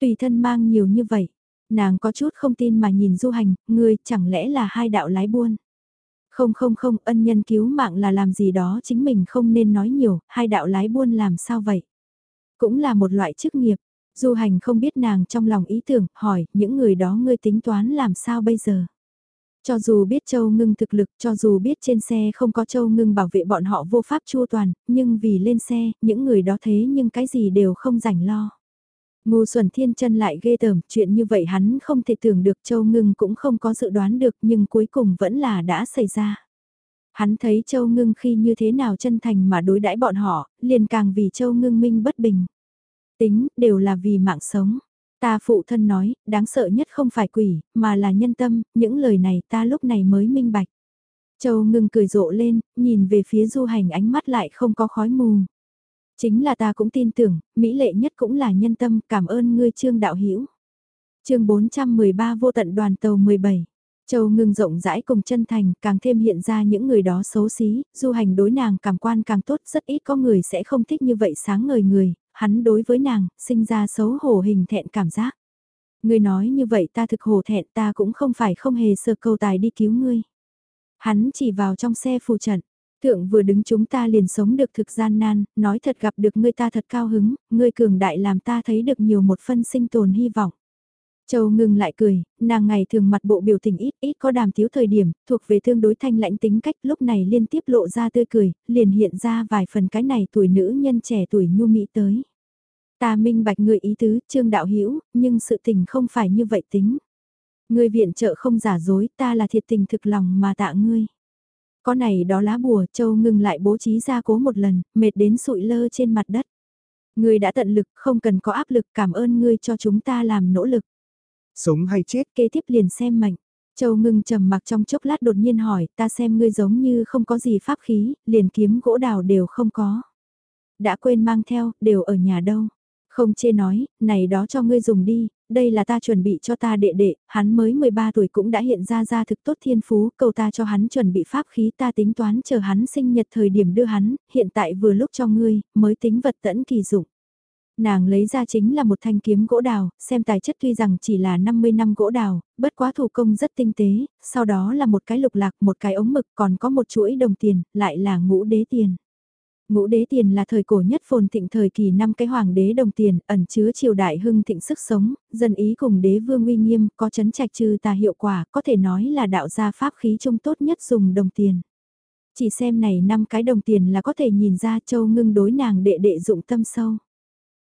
Tùy thân mang nhiều như vậy, nàng có chút không tin mà nhìn du hành, người chẳng lẽ là hai đạo lái buôn. Không không không, ân nhân cứu mạng là làm gì đó chính mình không nên nói nhiều, hai đạo lái buôn làm sao vậy? Cũng là một loại chức nghiệp. Du hành không biết nàng trong lòng ý tưởng, hỏi, những người đó ngươi tính toán làm sao bây giờ? Cho dù biết Châu Ngưng thực lực, cho dù biết trên xe không có Châu Ngưng bảo vệ bọn họ vô pháp chua toàn, nhưng vì lên xe, những người đó thế nhưng cái gì đều không rảnh lo. Ngu xuẩn thiên chân lại ghê tởm, chuyện như vậy hắn không thể tưởng được Châu Ngưng cũng không có dự đoán được nhưng cuối cùng vẫn là đã xảy ra. Hắn thấy Châu Ngưng khi như thế nào chân thành mà đối đãi bọn họ, liền càng vì Châu Ngưng minh bất bình. Tính, đều là vì mạng sống. Ta phụ thân nói, đáng sợ nhất không phải quỷ, mà là nhân tâm, những lời này ta lúc này mới minh bạch. Châu ngưng cười rộ lên, nhìn về phía du hành ánh mắt lại không có khói mù. Chính là ta cũng tin tưởng, mỹ lệ nhất cũng là nhân tâm, cảm ơn ngươi trương đạo hữu chương 413 vô tận đoàn tàu 17. Châu ngưng rộng rãi cùng chân thành, càng thêm hiện ra những người đó xấu xí, du hành đối nàng cảm quan càng tốt, rất ít có người sẽ không thích như vậy sáng ngời người, hắn đối với nàng, sinh ra xấu hổ hình thẹn cảm giác. Ngươi nói như vậy ta thực hổ thẹn ta cũng không phải không hề sơ câu tài đi cứu ngươi. Hắn chỉ vào trong xe phù trận, Thượng vừa đứng chúng ta liền sống được thực gian nan, nói thật gặp được ngươi ta thật cao hứng, ngươi cường đại làm ta thấy được nhiều một phân sinh tồn hy vọng. Châu ngừng lại cười, nàng ngày thường mặt bộ biểu tình ít ít có đàm thiếu thời điểm, thuộc về tương đối thanh lãnh tính cách lúc này liên tiếp lộ ra tươi cười, liền hiện ra vài phần cái này tuổi nữ nhân trẻ tuổi nhu mỹ tới. Ta minh bạch người ý tứ, trương đạo hiểu, nhưng sự tình không phải như vậy tính. Người viện trợ không giả dối, ta là thiệt tình thực lòng mà tạ ngươi. Có này đó lá bùa, châu ngưng lại bố trí ra cố một lần, mệt đến sụi lơ trên mặt đất. Ngươi đã tận lực, không cần có áp lực, cảm ơn ngươi cho chúng ta làm nỗ lực. Sống hay chết kế tiếp liền xem mệnh. Châu ngưng trầm mặc trong chốc lát đột nhiên hỏi, ta xem ngươi giống như không có gì pháp khí, liền kiếm gỗ đào đều không có. Đã quên mang theo, đều ở nhà đâu. Không chê nói, này đó cho ngươi dùng đi, đây là ta chuẩn bị cho ta đệ đệ, hắn mới 13 tuổi cũng đã hiện ra ra thực tốt thiên phú, cầu ta cho hắn chuẩn bị pháp khí ta tính toán chờ hắn sinh nhật thời điểm đưa hắn, hiện tại vừa lúc cho ngươi, mới tính vật tẫn kỳ dụng. Nàng lấy ra chính là một thanh kiếm gỗ đào, xem tài chất tuy rằng chỉ là 50 năm gỗ đào, bất quá thủ công rất tinh tế, sau đó là một cái lục lạc, một cái ống mực còn có một chuỗi đồng tiền, lại là ngũ đế tiền. Ngũ đế tiền là thời cổ nhất phồn thịnh thời kỳ năm cái hoàng đế đồng tiền, ẩn chứa triều đại hưng thịnh sức sống, dân ý cùng đế vương uy nghiêm, có chấn trạch trừ tà hiệu quả, có thể nói là đạo gia pháp khí trung tốt nhất dùng đồng tiền. Chỉ xem này năm cái đồng tiền là có thể nhìn ra châu ngưng đối nàng đệ đệ dụng tâm sâu.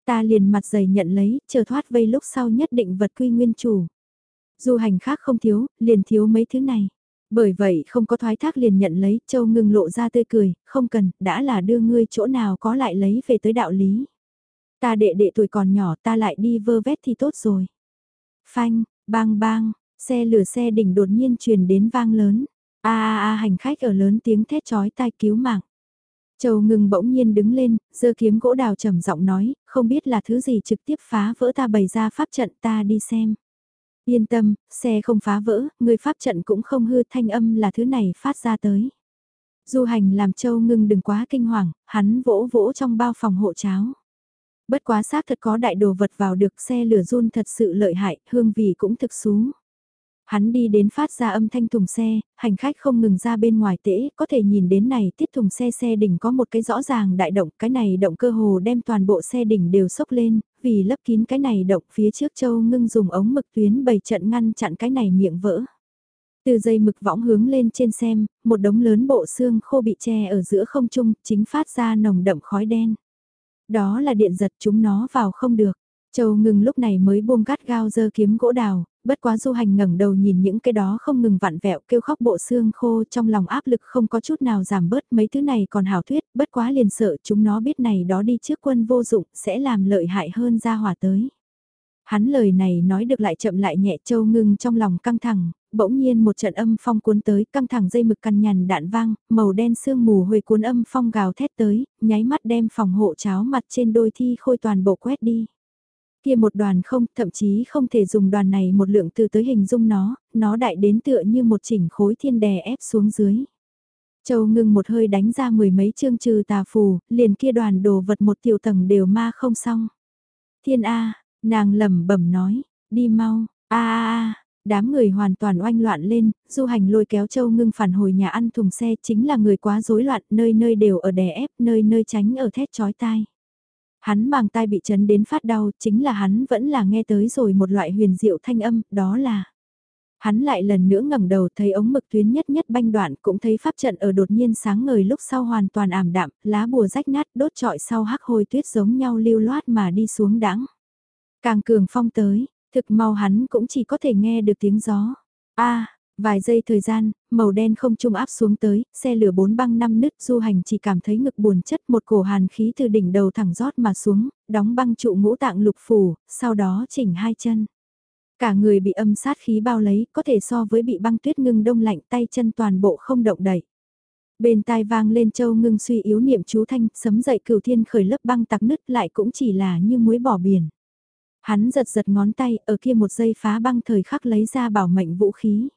Ta liền mặt dày nhận lấy, chờ thoát vây lúc sau nhất định vật quy nguyên chủ. Dù hành khác không thiếu, liền thiếu mấy thứ này. Bởi vậy không có thoái thác liền nhận lấy, châu ngưng lộ ra tươi cười, không cần, đã là đưa ngươi chỗ nào có lại lấy về tới đạo lý. Ta đệ đệ tuổi còn nhỏ ta lại đi vơ vét thì tốt rồi. Phanh, bang bang, xe lửa xe đỉnh đột nhiên truyền đến vang lớn. A a a hành khách ở lớn tiếng thét chói tai cứu mạng. Châu ngưng bỗng nhiên đứng lên, giơ kiếm gỗ đào trầm giọng nói, không biết là thứ gì trực tiếp phá vỡ ta bày ra pháp trận ta đi xem. Yên tâm, xe không phá vỡ, người pháp trận cũng không hư thanh âm là thứ này phát ra tới. Du hành làm châu ngưng đừng quá kinh hoàng, hắn vỗ vỗ trong bao phòng hộ cháo. Bất quá xác thật có đại đồ vật vào được xe lửa run thật sự lợi hại, hương vị cũng thực xuống. Hắn đi đến phát ra âm thanh thùng xe, hành khách không ngừng ra bên ngoài tễ, có thể nhìn đến này tiết thùng xe xe đỉnh có một cái rõ ràng đại động, cái này động cơ hồ đem toàn bộ xe đỉnh đều sốc lên, vì lấp kín cái này động phía trước châu ngưng dùng ống mực tuyến bày trận ngăn chặn cái này miệng vỡ. Từ dây mực võng hướng lên trên xem, một đống lớn bộ xương khô bị che ở giữa không trung, chính phát ra nồng đậm khói đen. Đó là điện giật chúng nó vào không được. Châu ngừng lúc này mới buông gắt gao dơ kiếm gỗ đào, bất quá du hành ngẩng đầu nhìn những cái đó không ngừng vặn vẹo kêu khóc bộ xương khô trong lòng áp lực không có chút nào giảm bớt mấy thứ này còn hảo thuyết, bất quá liền sợ chúng nó biết này đó đi trước quân vô dụng sẽ làm lợi hại hơn ra hỏa tới. Hắn lời này nói được lại chậm lại nhẹ châu ngưng trong lòng căng thẳng, bỗng nhiên một trận âm phong cuốn tới, căng thẳng dây mực cằn nhằn đạn vang, màu đen sương mù hồi cuốn âm phong gào thét tới, nháy mắt đem phòng hộ cháo mặt trên đôi thi khôi toàn bộ quét đi. Kia một đoàn không, thậm chí không thể dùng đoàn này một lượng từ tới hình dung nó, nó đại đến tựa như một chỉnh khối thiên đè ép xuống dưới. Châu ngưng một hơi đánh ra mười mấy chương trừ tà phù, liền kia đoàn đồ vật một tiểu tầng đều ma không xong. Thiên A, nàng lẩm bẩm nói, đi mau, a a a, đám người hoàn toàn oanh loạn lên, du hành lôi kéo châu ngưng phản hồi nhà ăn thùng xe chính là người quá rối loạn, nơi nơi đều ở đè ép, nơi nơi tránh ở thét chói tai. Hắn màng tai bị chấn đến phát đau, chính là hắn vẫn là nghe tới rồi một loại huyền diệu thanh âm, đó là Hắn lại lần nữa ngẩng đầu thấy ống mực tuyến nhất nhất banh đoạn cũng thấy pháp trận ở đột nhiên sáng ngời lúc sau hoàn toàn ảm đạm, lá bùa rách nát đốt trọi sau hắc hôi tuyết giống nhau lưu loát mà đi xuống đãng. Càng cường phong tới, thực mau hắn cũng chỉ có thể nghe được tiếng gió. a Vài giây thời gian, màu đen không trung áp xuống tới, xe lửa bốn băng năm nứt du hành chỉ cảm thấy ngực buồn chất một cổ hàn khí từ đỉnh đầu thẳng rót mà xuống, đóng băng trụ ngũ tạng lục phủ, sau đó chỉnh hai chân. Cả người bị âm sát khí bao lấy, có thể so với bị băng tuyết ngưng đông lạnh tay chân toàn bộ không động đậy. Bên tai vang lên châu ngưng suy yếu niệm chú thanh, sấm dậy cửu thiên khởi lớp băng tặc nứt lại cũng chỉ là như muối bỏ biển. Hắn giật giật ngón tay, ở kia một giây phá băng thời khắc lấy ra bảo mệnh vũ khí.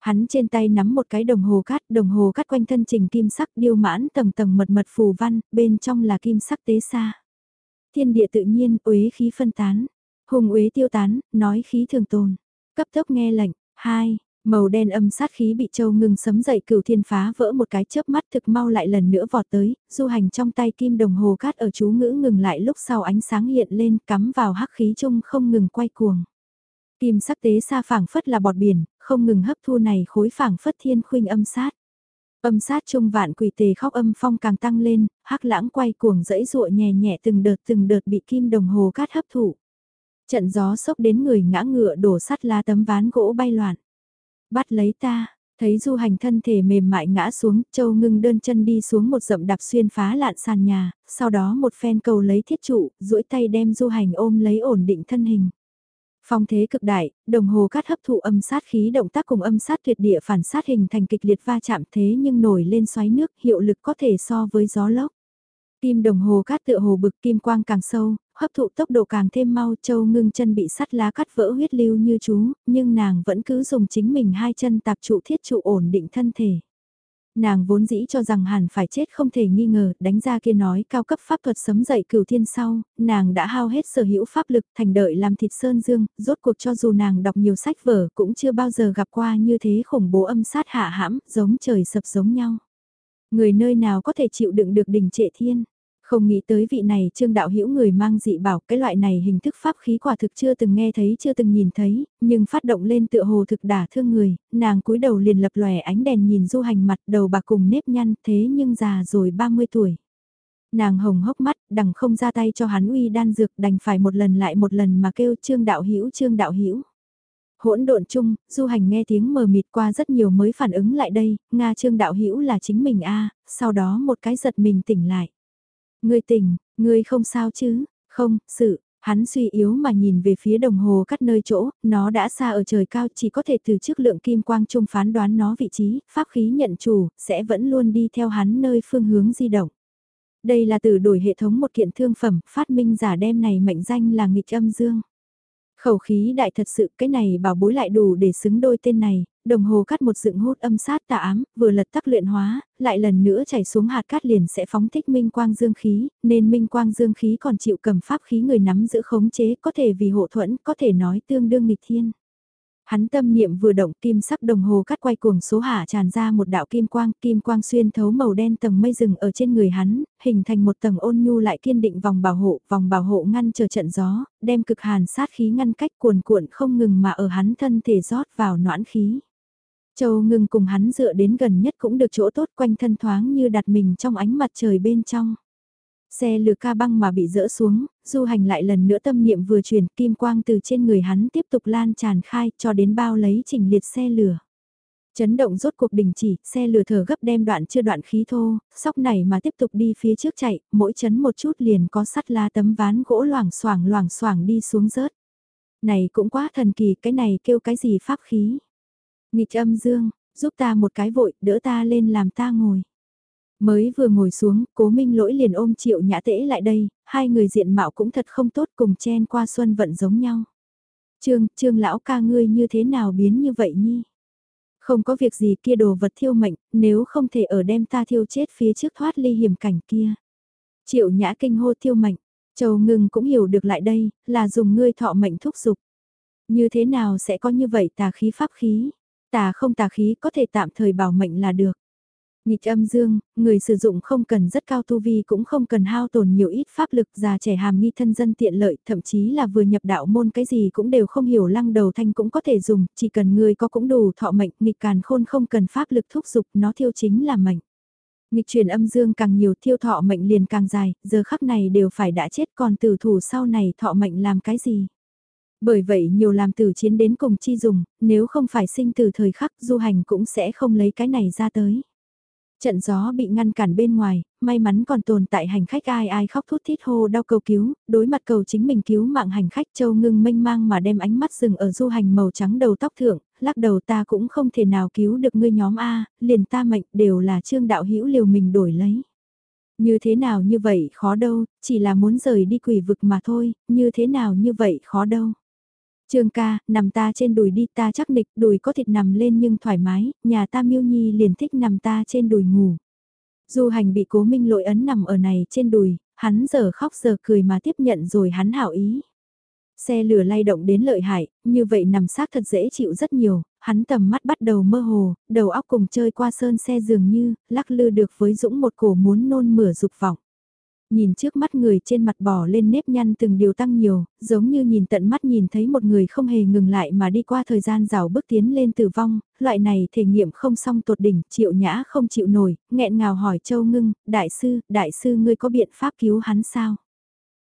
Hắn trên tay nắm một cái đồng hồ cát, đồng hồ cát quanh thân trình kim sắc điêu mãn tầng tầng mật mật phù văn, bên trong là kim sắc tế xa. Thiên địa tự nhiên, uế khí phân tán. Hùng uế tiêu tán, nói khí thường tồn. Cấp tốc nghe lệnh, hai Màu đen âm sát khí bị châu ngừng sấm dậy cửu thiên phá vỡ một cái chớp mắt thực mau lại lần nữa vọt tới, du hành trong tay kim đồng hồ cát ở chú ngữ ngừng lại lúc sau ánh sáng hiện lên cắm vào hắc khí chung không ngừng quay cuồng. Kim sắc tế xa phảng phất là bọt biển, không ngừng hấp thu này khối phảng phất thiên khuynh âm sát. Âm sát trung vạn quỷ tề khóc âm phong càng tăng lên, hắc lãng quay cuồng dẫy dụa nhẹ nhẹ từng đợt từng đợt bị kim đồng hồ cát hấp thụ. Trận gió sốc đến người ngã ngựa đổ sắt la tấm ván gỗ bay loạn. Bắt lấy ta, thấy du hành thân thể mềm mại ngã xuống, châu ngưng đơn chân đi xuống một rậm đạp xuyên phá lạn sàn nhà, sau đó một phen cầu lấy thiết trụ, duỗi tay đem du hành ôm lấy ổn định thân hình. Phong thế cực đại, đồng hồ cắt hấp thụ âm sát khí động tác cùng âm sát tuyệt địa phản sát hình thành kịch liệt va chạm thế nhưng nổi lên xoáy nước hiệu lực có thể so với gió lốc. Kim đồng hồ cát tựa hồ bực kim quang càng sâu, hấp thụ tốc độ càng thêm mau châu ngưng chân bị sắt lá cắt vỡ huyết lưu như chú, nhưng nàng vẫn cứ dùng chính mình hai chân tạp trụ thiết trụ ổn định thân thể. Nàng vốn dĩ cho rằng hẳn phải chết không thể nghi ngờ, đánh ra kia nói cao cấp pháp thuật sấm dậy cửu thiên sau, nàng đã hao hết sở hữu pháp lực thành đợi làm thịt sơn dương, rốt cuộc cho dù nàng đọc nhiều sách vở cũng chưa bao giờ gặp qua như thế khủng bố âm sát hạ hãm, giống trời sập giống nhau. Người nơi nào có thể chịu đựng được đỉnh trệ thiên. Không nghĩ tới vị này trương đạo hữu người mang dị bảo cái loại này hình thức pháp khí quả thực chưa từng nghe thấy chưa từng nhìn thấy, nhưng phát động lên tựa hồ thực đả thương người, nàng cúi đầu liền lập lòe ánh đèn nhìn du hành mặt đầu bạc cùng nếp nhăn thế nhưng già rồi 30 tuổi. Nàng hồng hốc mắt, đằng không ra tay cho hắn uy đan dược đành phải một lần lại một lần mà kêu trương đạo hữu trương đạo hữu hỗn độn chung, du hành nghe tiếng mờ mịt qua rất nhiều mới phản ứng lại đây, Nga trương đạo hữu là chính mình a sau đó một cái giật mình tỉnh lại. Ngươi tỉnh, ngươi không sao chứ, không, sự, hắn suy yếu mà nhìn về phía đồng hồ cắt nơi chỗ, nó đã xa ở trời cao chỉ có thể từ trước lượng kim quang trung phán đoán nó vị trí, pháp khí nhận chủ, sẽ vẫn luôn đi theo hắn nơi phương hướng di động. Đây là từ đổi hệ thống một kiện thương phẩm, phát minh giả đem này mệnh danh là nghịch âm dương. Khẩu khí đại thật sự cái này bảo bối lại đủ để xứng đôi tên này, đồng hồ cắt một dựng hút âm sát tà ám, vừa lật tắc luyện hóa, lại lần nữa chảy xuống hạt cát liền sẽ phóng thích minh quang dương khí, nên minh quang dương khí còn chịu cầm pháp khí người nắm giữ khống chế có thể vì hộ thuẫn, có thể nói tương đương nghịch thiên. Hắn tâm niệm vừa động kim sắc đồng hồ cắt quay cuồng số hạ tràn ra một đạo kim quang, kim quang xuyên thấu màu đen tầng mây rừng ở trên người hắn, hình thành một tầng ôn nhu lại kiên định vòng bảo hộ, vòng bảo hộ ngăn chờ trận gió, đem cực hàn sát khí ngăn cách cuồn cuộn không ngừng mà ở hắn thân thể rót vào noãn khí. Châu ngừng cùng hắn dựa đến gần nhất cũng được chỗ tốt quanh thân thoáng như đặt mình trong ánh mặt trời bên trong. Xe lửa ca băng mà bị dỡ xuống, du hành lại lần nữa tâm niệm vừa chuyển kim quang từ trên người hắn tiếp tục lan tràn khai cho đến bao lấy chỉnh liệt xe lửa. Chấn động rốt cuộc đình chỉ, xe lửa thở gấp đem đoạn chưa đoạn khí thô, sóc này mà tiếp tục đi phía trước chạy, mỗi chấn một chút liền có sắt la tấm ván gỗ loảng xoảng loảng xoảng đi xuống rớt. Này cũng quá thần kỳ, cái này kêu cái gì pháp khí. Nghịch âm dương, giúp ta một cái vội, đỡ ta lên làm ta ngồi. Mới vừa ngồi xuống, cố minh lỗi liền ôm triệu nhã tễ lại đây, hai người diện mạo cũng thật không tốt cùng chen qua xuân vận giống nhau. Trương, trương lão ca ngươi như thế nào biến như vậy nhi? Không có việc gì kia đồ vật thiêu mệnh, nếu không thể ở đem ta thiêu chết phía trước thoát ly hiểm cảnh kia. Triệu nhã kinh hô thiêu mệnh, châu ngưng cũng hiểu được lại đây, là dùng ngươi thọ mệnh thúc dục Như thế nào sẽ có như vậy tà khí pháp khí? Tà không tà khí có thể tạm thời bảo mệnh là được. Nghịch âm dương, người sử dụng không cần rất cao tu vi cũng không cần hao tổn nhiều ít pháp lực già trẻ hàm nghi thân dân tiện lợi, thậm chí là vừa nhập đạo môn cái gì cũng đều không hiểu lăng đầu thanh cũng có thể dùng, chỉ cần người có cũng đủ thọ mệnh, nghịch càn khôn không cần pháp lực thúc giục, nó thiêu chính là mệnh. Nghịch truyền âm dương càng nhiều thiêu thọ mệnh liền càng dài, giờ khắc này đều phải đã chết còn tử thủ sau này thọ mệnh làm cái gì. Bởi vậy nhiều làm tử chiến đến cùng chi dùng, nếu không phải sinh từ thời khắc du hành cũng sẽ không lấy cái này ra tới. Trận gió bị ngăn cản bên ngoài, may mắn còn tồn tại hành khách ai ai khóc thút thít hô đau cầu cứu, đối mặt cầu chính mình cứu mạng hành khách châu ngưng mênh mang mà đem ánh mắt dừng ở du hành màu trắng đầu tóc thượng, lắc đầu ta cũng không thể nào cứu được ngươi nhóm A, liền ta mệnh đều là trương đạo hữu liều mình đổi lấy. Như thế nào như vậy khó đâu, chỉ là muốn rời đi quỷ vực mà thôi, như thế nào như vậy khó đâu. Trương ca, nằm ta trên đùi đi ta chắc nịch, đùi có thịt nằm lên nhưng thoải mái, nhà ta miêu nhi liền thích nằm ta trên đùi ngủ. Du hành bị cố minh lội ấn nằm ở này trên đùi, hắn giờ khóc giờ cười mà tiếp nhận rồi hắn hảo ý. Xe lửa lay động đến lợi hại, như vậy nằm sát thật dễ chịu rất nhiều, hắn tầm mắt bắt đầu mơ hồ, đầu óc cùng chơi qua sơn xe dường như, lắc lư được với dũng một cổ muốn nôn mửa dục vọng nhìn trước mắt người trên mặt bò lên nếp nhăn từng điều tăng nhiều, giống như nhìn tận mắt nhìn thấy một người không hề ngừng lại mà đi qua thời gian rào bước tiến lên tử vong, loại này thể nghiệm không xong tột đỉnh, triệu nhã không chịu nổi, nghẹn ngào hỏi Châu Ngưng, đại sư, đại sư ngươi có biện pháp cứu hắn sao?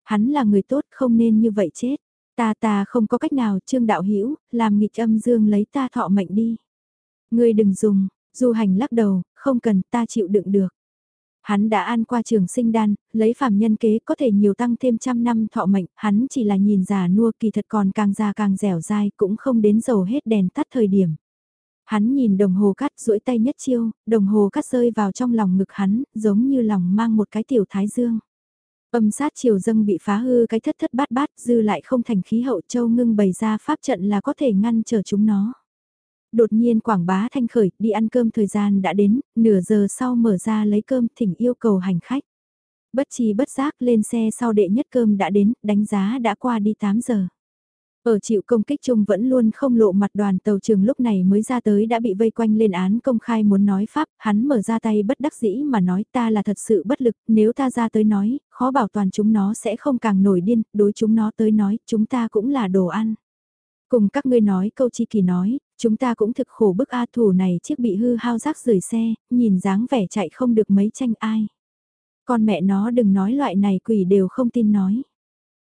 Hắn là người tốt không nên như vậy chết. Ta ta không có cách nào trương đạo hữu làm nghịch âm dương lấy ta thọ mệnh đi. Ngươi đừng dùng, du hành lắc đầu, không cần ta chịu đựng được. Hắn đã ăn qua trường sinh đan, lấy phàm nhân kế có thể nhiều tăng thêm trăm năm thọ mệnh, hắn chỉ là nhìn già nua kỳ thật còn càng già càng dẻo dai cũng không đến dầu hết đèn tắt thời điểm. Hắn nhìn đồng hồ cắt duỗi tay nhất chiêu, đồng hồ cắt rơi vào trong lòng ngực hắn, giống như lòng mang một cái tiểu thái dương. Âm sát chiều dâng bị phá hư cái thất thất bát bát dư lại không thành khí hậu châu ngưng bày ra pháp trận là có thể ngăn trở chúng nó đột nhiên quảng bá thanh khởi, đi ăn cơm thời gian đã đến, nửa giờ sau mở ra lấy cơm thỉnh yêu cầu hành khách. Bất chi bất giác lên xe sau đệ nhất cơm đã đến, đánh giá đã qua đi 8 giờ. Ở chịu công kích chung vẫn luôn không lộ mặt đoàn tàu trường lúc này mới ra tới đã bị vây quanh lên án công khai muốn nói pháp, hắn mở ra tay bất đắc dĩ mà nói ta là thật sự bất lực, nếu ta ra tới nói, khó bảo toàn chúng nó sẽ không càng nổi điên, đối chúng nó tới nói, chúng ta cũng là đồ ăn. Cùng các ngươi nói câu chi kỳ nói, chúng ta cũng thực khổ bức A thủ này chiếc bị hư hao rác rời xe, nhìn dáng vẻ chạy không được mấy tranh ai. Con mẹ nó đừng nói loại này quỷ đều không tin nói.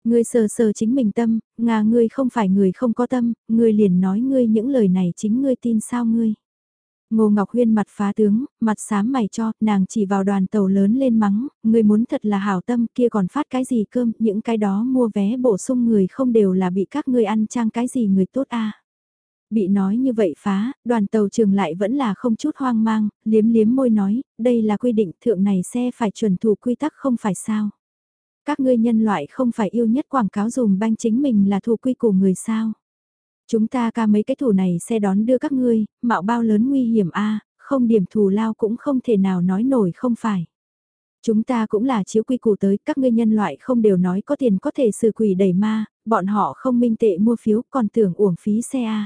Ngươi sờ sờ chính mình tâm, ngà ngươi không phải người không có tâm, ngươi liền nói ngươi những lời này chính ngươi tin sao ngươi. Ngô Ngọc Huyên mặt phá tướng, mặt xám mày cho, nàng chỉ vào đoàn tàu lớn lên mắng, người muốn thật là hảo tâm kia còn phát cái gì cơm, những cái đó mua vé bổ sung người không đều là bị các ngươi ăn trang cái gì người tốt a Bị nói như vậy phá, đoàn tàu trường lại vẫn là không chút hoang mang, liếm liếm môi nói, đây là quy định thượng này xe phải chuẩn thủ quy tắc không phải sao. Các ngươi nhân loại không phải yêu nhất quảng cáo dùm banh chính mình là thủ quy của người sao. Chúng ta ca mấy cái thủ này xe đón đưa các ngươi, mạo bao lớn nguy hiểm a không điểm thù lao cũng không thể nào nói nổi không phải. Chúng ta cũng là chiếu quy củ tới, các ngươi nhân loại không đều nói có tiền có thể xử quỷ đẩy ma, bọn họ không minh tệ mua phiếu còn tưởng uổng phí xe a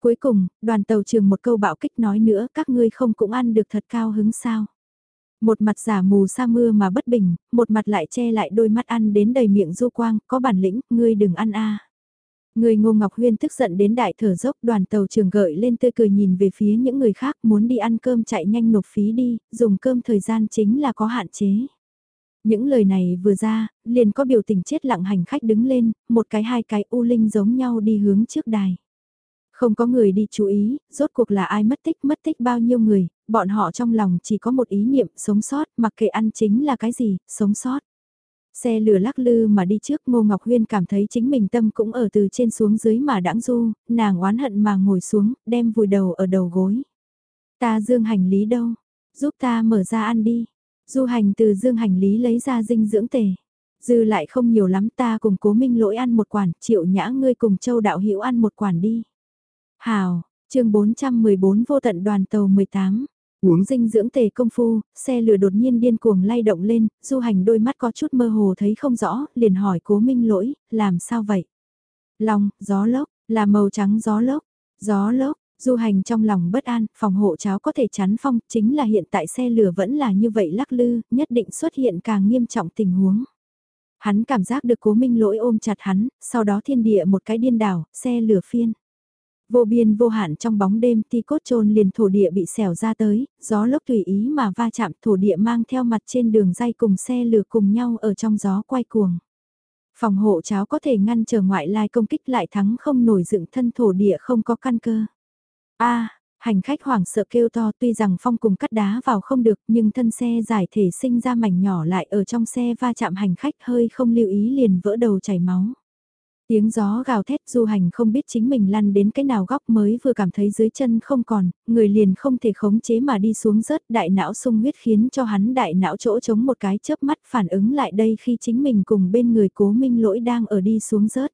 Cuối cùng, đoàn tàu trường một câu bạo kích nói nữa các ngươi không cũng ăn được thật cao hứng sao. Một mặt giả mù sa mưa mà bất bình, một mặt lại che lại đôi mắt ăn đến đầy miệng du quang, có bản lĩnh, ngươi đừng ăn a Người Ngô Ngọc Huyên tức giận đến đại thở dốc đoàn tàu trường gợi lên tươi cười nhìn về phía những người khác muốn đi ăn cơm chạy nhanh nộp phí đi, dùng cơm thời gian chính là có hạn chế. Những lời này vừa ra, liền có biểu tình chết lặng hành khách đứng lên, một cái hai cái u linh giống nhau đi hướng trước đài. Không có người đi chú ý, rốt cuộc là ai mất tích mất tích bao nhiêu người, bọn họ trong lòng chỉ có một ý niệm sống sót, mặc kệ ăn chính là cái gì, sống sót. Xe lửa lắc lư mà đi trước Ngô Ngọc Huyên cảm thấy chính mình tâm cũng ở từ trên xuống dưới mà đãng du, nàng oán hận mà ngồi xuống, đem vùi đầu ở đầu gối. Ta dương hành lý đâu? Giúp ta mở ra ăn đi. Du hành từ dương hành lý lấy ra dinh dưỡng tề. Dư lại không nhiều lắm ta cùng cố minh lỗi ăn một quản, triệu nhã ngươi cùng châu đạo hiểu ăn một quản đi. Hào, chương 414 vô tận đoàn tàu 18. Uống dinh dưỡng tề công phu, xe lửa đột nhiên điên cuồng lay động lên, du hành đôi mắt có chút mơ hồ thấy không rõ, liền hỏi cố minh lỗi, làm sao vậy? Lòng, gió lốc, là màu trắng gió lốc, gió lốc, du hành trong lòng bất an, phòng hộ cháo có thể chắn phong, chính là hiện tại xe lửa vẫn là như vậy lắc lư, nhất định xuất hiện càng nghiêm trọng tình huống. Hắn cảm giác được cố minh lỗi ôm chặt hắn, sau đó thiên địa một cái điên đảo, xe lửa phiên. Vô biên vô hạn trong bóng đêm ti cốt trôn liền thổ địa bị xẻo ra tới, gió lốc tùy ý mà va chạm thổ địa mang theo mặt trên đường dây cùng xe lửa cùng nhau ở trong gió quay cuồng. Phòng hộ cháo có thể ngăn trở ngoại lai công kích lại thắng không nổi dựng thân thổ địa không có căn cơ. a hành khách hoảng sợ kêu to tuy rằng phong cùng cắt đá vào không được nhưng thân xe giải thể sinh ra mảnh nhỏ lại ở trong xe va chạm hành khách hơi không lưu ý liền vỡ đầu chảy máu. Tiếng gió gào thét du hành không biết chính mình lăn đến cái nào góc mới vừa cảm thấy dưới chân không còn, người liền không thể khống chế mà đi xuống rớt đại não sung huyết khiến cho hắn đại não chỗ chống một cái chớp mắt phản ứng lại đây khi chính mình cùng bên người cố minh lỗi đang ở đi xuống rớt.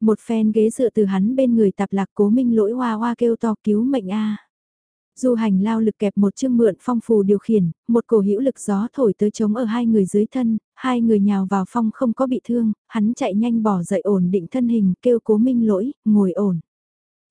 Một phen ghế dựa từ hắn bên người tạp lạc cố minh lỗi hoa hoa kêu to cứu mệnh a Du hành lao lực kẹp một chương mượn phong phù điều khiển, một cổ hữu lực gió thổi tới chống ở hai người dưới thân, hai người nhào vào phong không có bị thương, hắn chạy nhanh bỏ dậy ổn định thân hình kêu cố minh lỗi, ngồi ổn.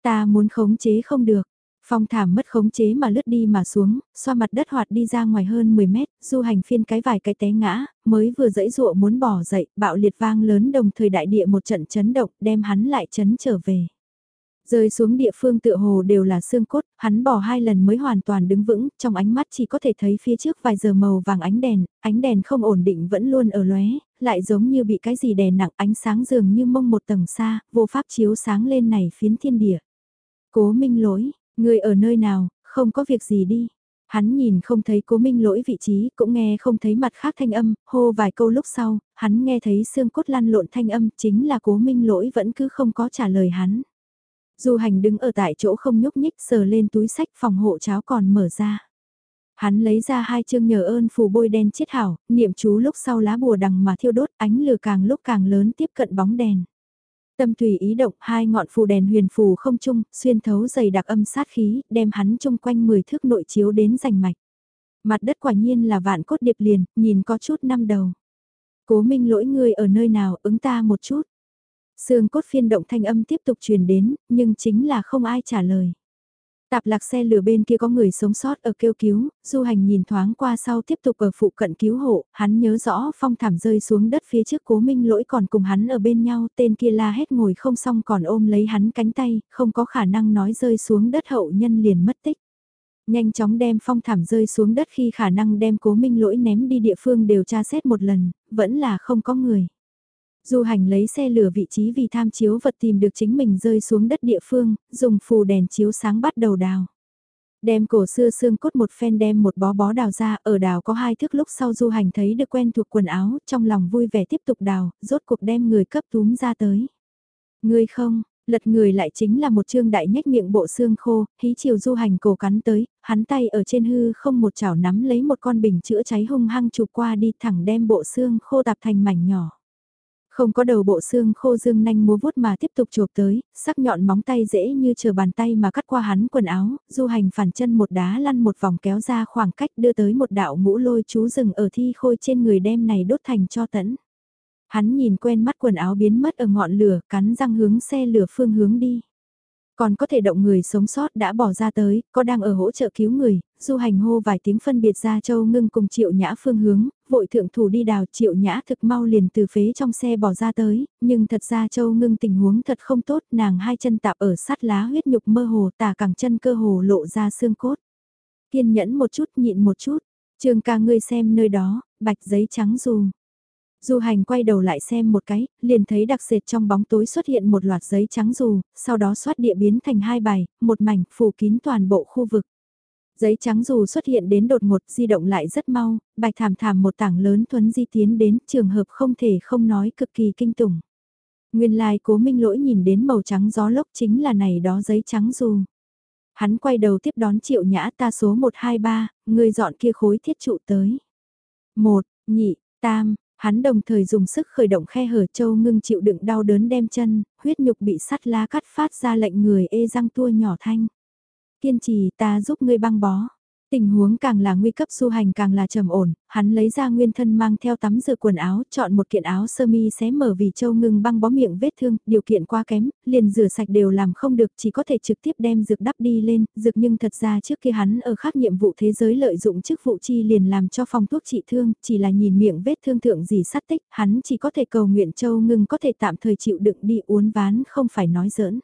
Ta muốn khống chế không được, Phong thảm mất khống chế mà lướt đi mà xuống, xoa mặt đất hoạt đi ra ngoài hơn 10 mét, du hành phiên cái vài cái té ngã, mới vừa dẫy dụa muốn bỏ dậy, bạo liệt vang lớn đồng thời đại địa một trận chấn động đem hắn lại chấn trở về. Rơi xuống địa phương tựa hồ đều là xương cốt, hắn bỏ hai lần mới hoàn toàn đứng vững, trong ánh mắt chỉ có thể thấy phía trước vài giờ màu vàng ánh đèn, ánh đèn không ổn định vẫn luôn ở lóe, lại giống như bị cái gì đè nặng ánh sáng dường như mông một tầng xa, vô pháp chiếu sáng lên này phiến thiên địa. Cố minh lỗi, người ở nơi nào, không có việc gì đi. Hắn nhìn không thấy cố minh lỗi vị trí, cũng nghe không thấy mặt khác thanh âm, hô vài câu lúc sau, hắn nghe thấy xương cốt lăn lộn thanh âm, chính là cố minh lỗi vẫn cứ không có trả lời hắn. Du hành đứng ở tại chỗ không nhúc nhích sờ lên túi sách phòng hộ cháo còn mở ra. Hắn lấy ra hai chương nhờ ơn phù bôi đen chiết hảo, niệm chú lúc sau lá bùa đằng mà thiêu đốt ánh lửa càng lúc càng lớn tiếp cận bóng đèn. Tâm tùy ý động hai ngọn phù đèn huyền phù không chung, xuyên thấu dày đặc âm sát khí, đem hắn chung quanh 10 thước nội chiếu đến rành mạch. Mặt đất quả nhiên là vạn cốt điệp liền, nhìn có chút năm đầu. Cố minh lỗi người ở nơi nào ứng ta một chút. Sương cốt phiên động thanh âm tiếp tục truyền đến, nhưng chính là không ai trả lời. Tạp lạc xe lửa bên kia có người sống sót ở kêu cứu, du hành nhìn thoáng qua sau tiếp tục ở phụ cận cứu hộ, hắn nhớ rõ phong thảm rơi xuống đất phía trước cố minh lỗi còn cùng hắn ở bên nhau, tên kia la hét ngồi không xong còn ôm lấy hắn cánh tay, không có khả năng nói rơi xuống đất hậu nhân liền mất tích. Nhanh chóng đem phong thảm rơi xuống đất khi khả năng đem cố minh lỗi ném đi địa phương đều tra xét một lần, vẫn là không có người. Du hành lấy xe lửa vị trí vì tham chiếu vật tìm được chính mình rơi xuống đất địa phương, dùng phù đèn chiếu sáng bắt đầu đào. Đem cổ xưa xương cốt một phen đem một bó bó đào ra, ở đào có hai thước lúc sau du hành thấy được quen thuộc quần áo, trong lòng vui vẻ tiếp tục đào, rốt cuộc đem người cấp túm ra tới. Người không, lật người lại chính là một trương đại nhếch miệng bộ xương khô, hí chiều du hành cổ cắn tới, hắn tay ở trên hư không một chảo nắm lấy một con bình chữa cháy hung hăng chụp qua đi thẳng đem bộ xương khô tạp thành mảnh nhỏ. Không có đầu bộ xương khô dương nanh múa vuốt mà tiếp tục chộp tới, sắc nhọn móng tay dễ như chờ bàn tay mà cắt qua hắn quần áo, du hành phản chân một đá lăn một vòng kéo ra khoảng cách đưa tới một đạo ngũ lôi chú rừng ở thi khôi trên người đem này đốt thành cho tẫn. Hắn nhìn quen mắt quần áo biến mất ở ngọn lửa, cắn răng hướng xe lửa phương hướng đi. Còn có thể động người sống sót đã bỏ ra tới, có đang ở hỗ trợ cứu người, du hành hô vài tiếng phân biệt ra châu ngưng cùng triệu nhã phương hướng, vội thượng thủ đi đào triệu nhã thực mau liền từ phế trong xe bỏ ra tới, nhưng thật ra châu ngưng tình huống thật không tốt, nàng hai chân tạp ở sát lá huyết nhục mơ hồ tả cẳng chân cơ hồ lộ ra xương cốt. Kiên nhẫn một chút nhịn một chút, trường ca ngươi xem nơi đó, bạch giấy trắng dù. Du hành quay đầu lại xem một cái, liền thấy đặc sệt trong bóng tối xuất hiện một loạt giấy trắng dù, sau đó xoát địa biến thành hai bài, một mảnh phủ kín toàn bộ khu vực. Giấy trắng dù xuất hiện đến đột ngột di động lại rất mau, bạch thảm thảm một tảng lớn thuấn di tiến đến trường hợp không thể không nói cực kỳ kinh tủng. Nguyên lai cố minh lỗi nhìn đến màu trắng gió lốc chính là này đó giấy trắng dù. Hắn quay đầu tiếp đón triệu nhã ta số 123, người dọn kia khối thiết trụ tới. Một, nhị, tam, hắn đồng thời dùng sức khởi động khe hở châu ngưng chịu đựng đau đớn đem chân, huyết nhục bị sắt lá cắt phát ra lệnh người ê răng tua nhỏ thanh. Kiên trì ta giúp ngươi băng bó. Tình huống càng là nguy cấp du hành càng là trầm ổn, hắn lấy ra nguyên thân mang theo tắm rửa quần áo, chọn một kiện áo sơ mi xé mở vì châu ngưng băng bó miệng vết thương, điều kiện quá kém, liền rửa sạch đều làm không được, chỉ có thể trực tiếp đem dược đắp đi lên, dược nhưng thật ra trước khi hắn ở khác nhiệm vụ thế giới lợi dụng chức vụ chi liền làm cho phòng thuốc trị thương, chỉ là nhìn miệng vết thương thượng gì sát tích, hắn chỉ có thể cầu nguyện châu ngưng có thể tạm thời chịu đựng đi uốn ván không phải nói giỡn.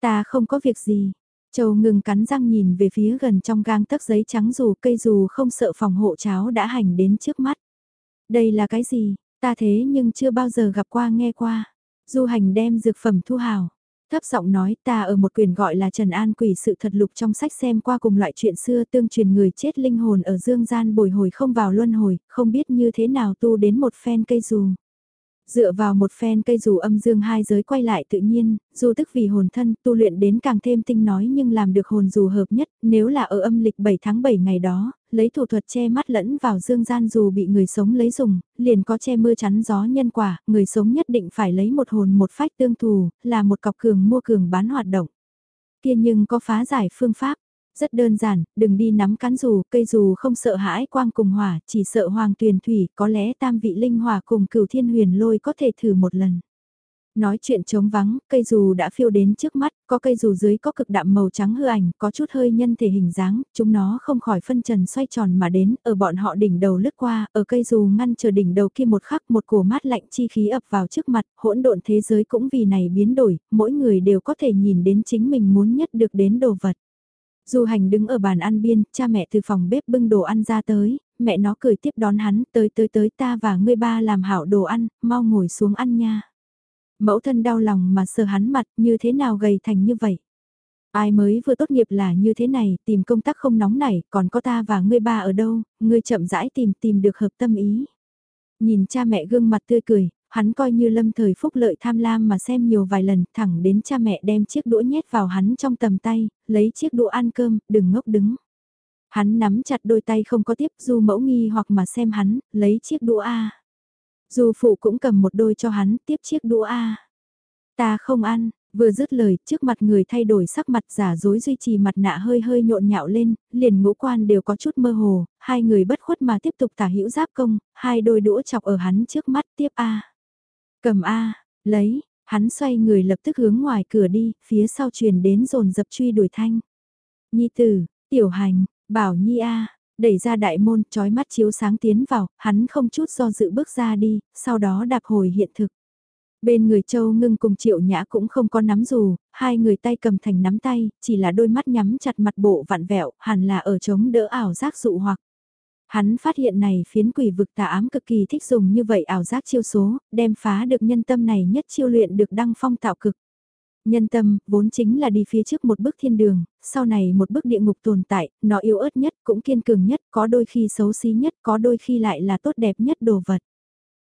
Ta không có việc gì, Châu ngừng cắn răng nhìn về phía gần trong gang tấc giấy trắng dù cây dù không sợ phòng hộ cháo đã hành đến trước mắt. Đây là cái gì, ta thế nhưng chưa bao giờ gặp qua nghe qua. Du hành đem dược phẩm thu hào. Thấp giọng nói ta ở một quyền gọi là Trần An quỷ sự thật lục trong sách xem qua cùng loại chuyện xưa tương truyền người chết linh hồn ở dương gian bồi hồi không vào luân hồi, không biết như thế nào tu đến một phen cây dù. Dựa vào một phen cây dù âm dương hai giới quay lại tự nhiên, dù tức vì hồn thân tu luyện đến càng thêm tinh nói nhưng làm được hồn dù hợp nhất, nếu là ở âm lịch 7 tháng 7 ngày đó, lấy thủ thuật che mắt lẫn vào dương gian dù bị người sống lấy dùng, liền có che mưa chắn gió nhân quả, người sống nhất định phải lấy một hồn một phách tương thù, là một cọc cường mua cường bán hoạt động. Kia nhưng có phá giải phương pháp, rất đơn giản, đừng đi nắm cán dù, cây dù không sợ hãi quang cùng hỏa, chỉ sợ hoàng tuyền thủy, có lẽ tam vị linh hỏa cùng cửu thiên huyền lôi có thể thử một lần. Nói chuyện trống vắng, cây dù đã phiêu đến trước mắt, có cây dù dưới có cực đạm màu trắng hư ảnh, có chút hơi nhân thể hình dáng, chúng nó không khỏi phân trần xoay tròn mà đến, ở bọn họ đỉnh đầu lướt qua, ở cây dù ngăn chờ đỉnh đầu kia một khắc một cổ mát lạnh chi khí ập vào trước mặt, hỗn độn thế giới cũng vì này biến đổi, mỗi người đều có thể nhìn đến chính mình muốn nhất được đến đồ vật. Du hành đứng ở bàn ăn biên, cha mẹ từ phòng bếp bưng đồ ăn ra tới, mẹ nó cười tiếp đón hắn, tới tới tới ta và ngươi ba làm hảo đồ ăn, mau ngồi xuống ăn nha. Mẫu thân đau lòng mà sờ hắn mặt như thế nào gầy thành như vậy. Ai mới vừa tốt nghiệp là như thế này, tìm công tác không nóng nảy, còn có ta và ngươi ba ở đâu, ngươi chậm rãi tìm tìm được hợp tâm ý. Nhìn cha mẹ gương mặt tươi cười, hắn coi như lâm thời phúc lợi tham lam mà xem nhiều vài lần, thẳng đến cha mẹ đem chiếc đũa nhét vào hắn trong tầm tay, lấy chiếc đũa ăn cơm, đừng ngốc đứng. Hắn nắm chặt đôi tay không có tiếp du mẫu nghi hoặc mà xem hắn, lấy chiếc đũa A. Du phụ cũng cầm một đôi cho hắn, tiếp chiếc đũa A. Ta không ăn, vừa dứt lời, trước mặt người thay đổi sắc mặt giả dối duy trì mặt nạ hơi hơi nhộn nhạo lên, liền ngũ quan đều có chút mơ hồ, hai người bất khuất mà tiếp tục tả hữu giáp công, hai đôi đũa chọc ở hắn trước mắt tiếp A. Cầm A, lấy, hắn xoay người lập tức hướng ngoài cửa đi, phía sau truyền đến rồn dập truy đuổi thanh. Nhi tử, tiểu hành, bảo Nhi A, đẩy ra đại môn, trói mắt chiếu sáng tiến vào, hắn không chút do dự bước ra đi, sau đó đạp hồi hiện thực. Bên người Châu Ngưng cùng Triệu Nhã cũng không có nắm dù, hai người tay cầm thành nắm tay, chỉ là đôi mắt nhắm chặt mặt bộ vặn vẹo, hẳn là ở chống đỡ ảo giác dụ hoặc. Hắn phát hiện này phiến quỷ vực tà ám cực kỳ thích dùng như vậy ảo giác chiêu số, đem phá được nhân tâm này nhất chiêu luyện được đăng phong tạo cực. Nhân tâm, vốn chính là đi phía trước một bước thiên đường, sau này một bước địa ngục tồn tại, nó yếu ớt nhất, cũng kiên cường nhất, có đôi khi xấu xí nhất, có đôi khi lại là tốt đẹp nhất đồ vật.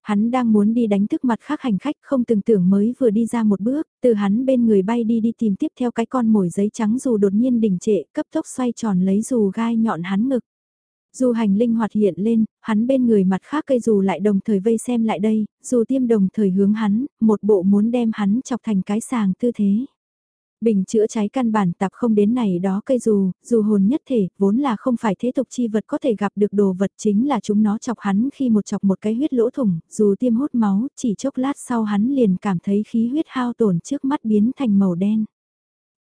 Hắn đang muốn đi đánh thức mặt khác hành khách không từng tưởng mới vừa đi ra một bước, từ hắn bên người bay đi đi tìm tiếp theo cái con mồi giấy trắng dù đột nhiên đình trệ, cấp tốc xoay tròn lấy dù gai nhọn hắn ngực. Dù hành linh hoạt hiện lên, hắn bên người mặt khác cây dù lại đồng thời vây xem lại đây, dù tiêm đồng thời hướng hắn, một bộ muốn đem hắn chọc thành cái sàng tư thế. Bình chữa cháy căn bản tạp không đến này đó cây dù, dù hồn nhất thể, vốn là không phải thế tục chi vật có thể gặp được đồ vật chính là chúng nó chọc hắn khi một chọc một cái huyết lỗ thủng, dù tiêm hút máu, chỉ chốc lát sau hắn liền cảm thấy khí huyết hao tổn trước mắt biến thành màu đen.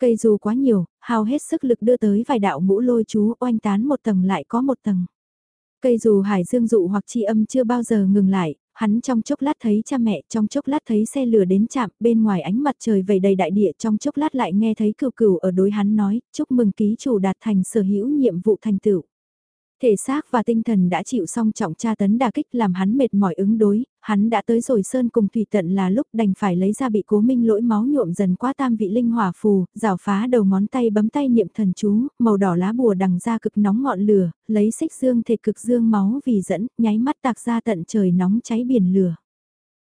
Cây dù quá nhiều, hao hết sức lực đưa tới vài đạo mũ lôi chú oanh tán một tầng lại có một tầng. Cây dù hải dương dụ hoặc chi âm chưa bao giờ ngừng lại, hắn trong chốc lát thấy cha mẹ, trong chốc lát thấy xe lửa đến chạm, bên ngoài ánh mặt trời vầy đầy đại địa, trong chốc lát lại nghe thấy cừu cừu ở đối hắn nói, chúc mừng ký chủ đạt thành sở hữu nhiệm vụ thành tựu. Thể xác và tinh thần đã chịu xong trọng tra tấn đà kích làm hắn mệt mỏi ứng đối, hắn đã tới rồi sơn cùng thủy tận là lúc đành phải lấy ra bị cố minh lỗi máu nhuộm dần qua tam vị linh hỏa phù, rào phá đầu ngón tay bấm tay niệm thần chú, màu đỏ lá bùa đằng ra cực nóng ngọn lửa, lấy xích dương thể cực dương máu vì dẫn, nháy mắt tạc ra tận trời nóng cháy biển lửa.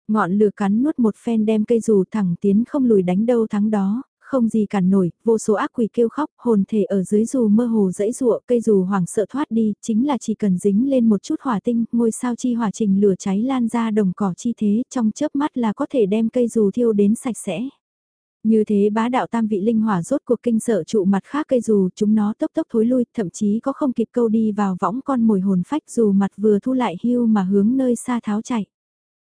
Ngọn lửa cắn nuốt một phen đem cây dù thẳng tiến không lùi đánh đâu thắng đó, không gì cản nổi, vô số ác quỷ kêu khóc, hồn thể ở dưới dù mơ hồ dẫy dụa, cây dù hoảng sợ thoát đi, chính là chỉ cần dính lên một chút hỏa tinh, ngôi sao chi hỏa trình lửa cháy lan ra đồng cỏ chi thế, trong chớp mắt là có thể đem cây dù thiêu đến sạch sẽ. Như thế bá đạo tam vị linh hỏa rốt cuộc kinh sợ trụ mặt khác cây dù chúng nó tốc tốc thối lui, thậm chí có không kịp câu đi vào võng con mồi hồn phách dù mặt vừa thu lại hưu mà hướng nơi xa tháo chạy.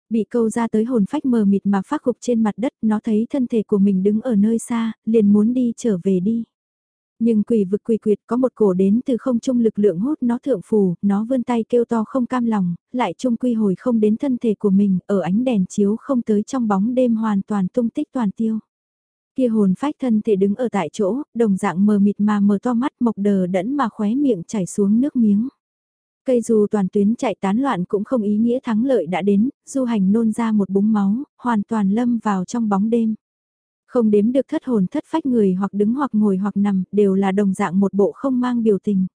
Bị câu ra tới hồn phách mờ mịt mà phát gục trên mặt đất, nó thấy thân thể của mình đứng ở nơi xa, liền muốn đi trở về đi. Nhưng quỷ vực quỷ quyệt có một cổ đến từ không trung lực lượng hút nó thượng phù, nó vươn tay kêu to không cam lòng, lại trung quy hồi không đến thân thể của mình, ở ánh đèn chiếu không tới trong bóng đêm hoàn toàn tung tích toàn tiêu. Kia hồn phách thân thể đứng ở tại chỗ, đồng dạng mờ mịt mà mở to mắt mộc đờ đẫn mà khóe miệng chảy xuống nước miếng. Cây dù toàn tuyến chạy tán loạn cũng không ý nghĩa thắng lợi đã đến, du hành nôn ra một búng máu, hoàn toàn lâm vào trong bóng đêm. Không đếm được thất hồn thất phách người hoặc đứng hoặc ngồi hoặc nằm, đều là đồng dạng một bộ không mang biểu tình.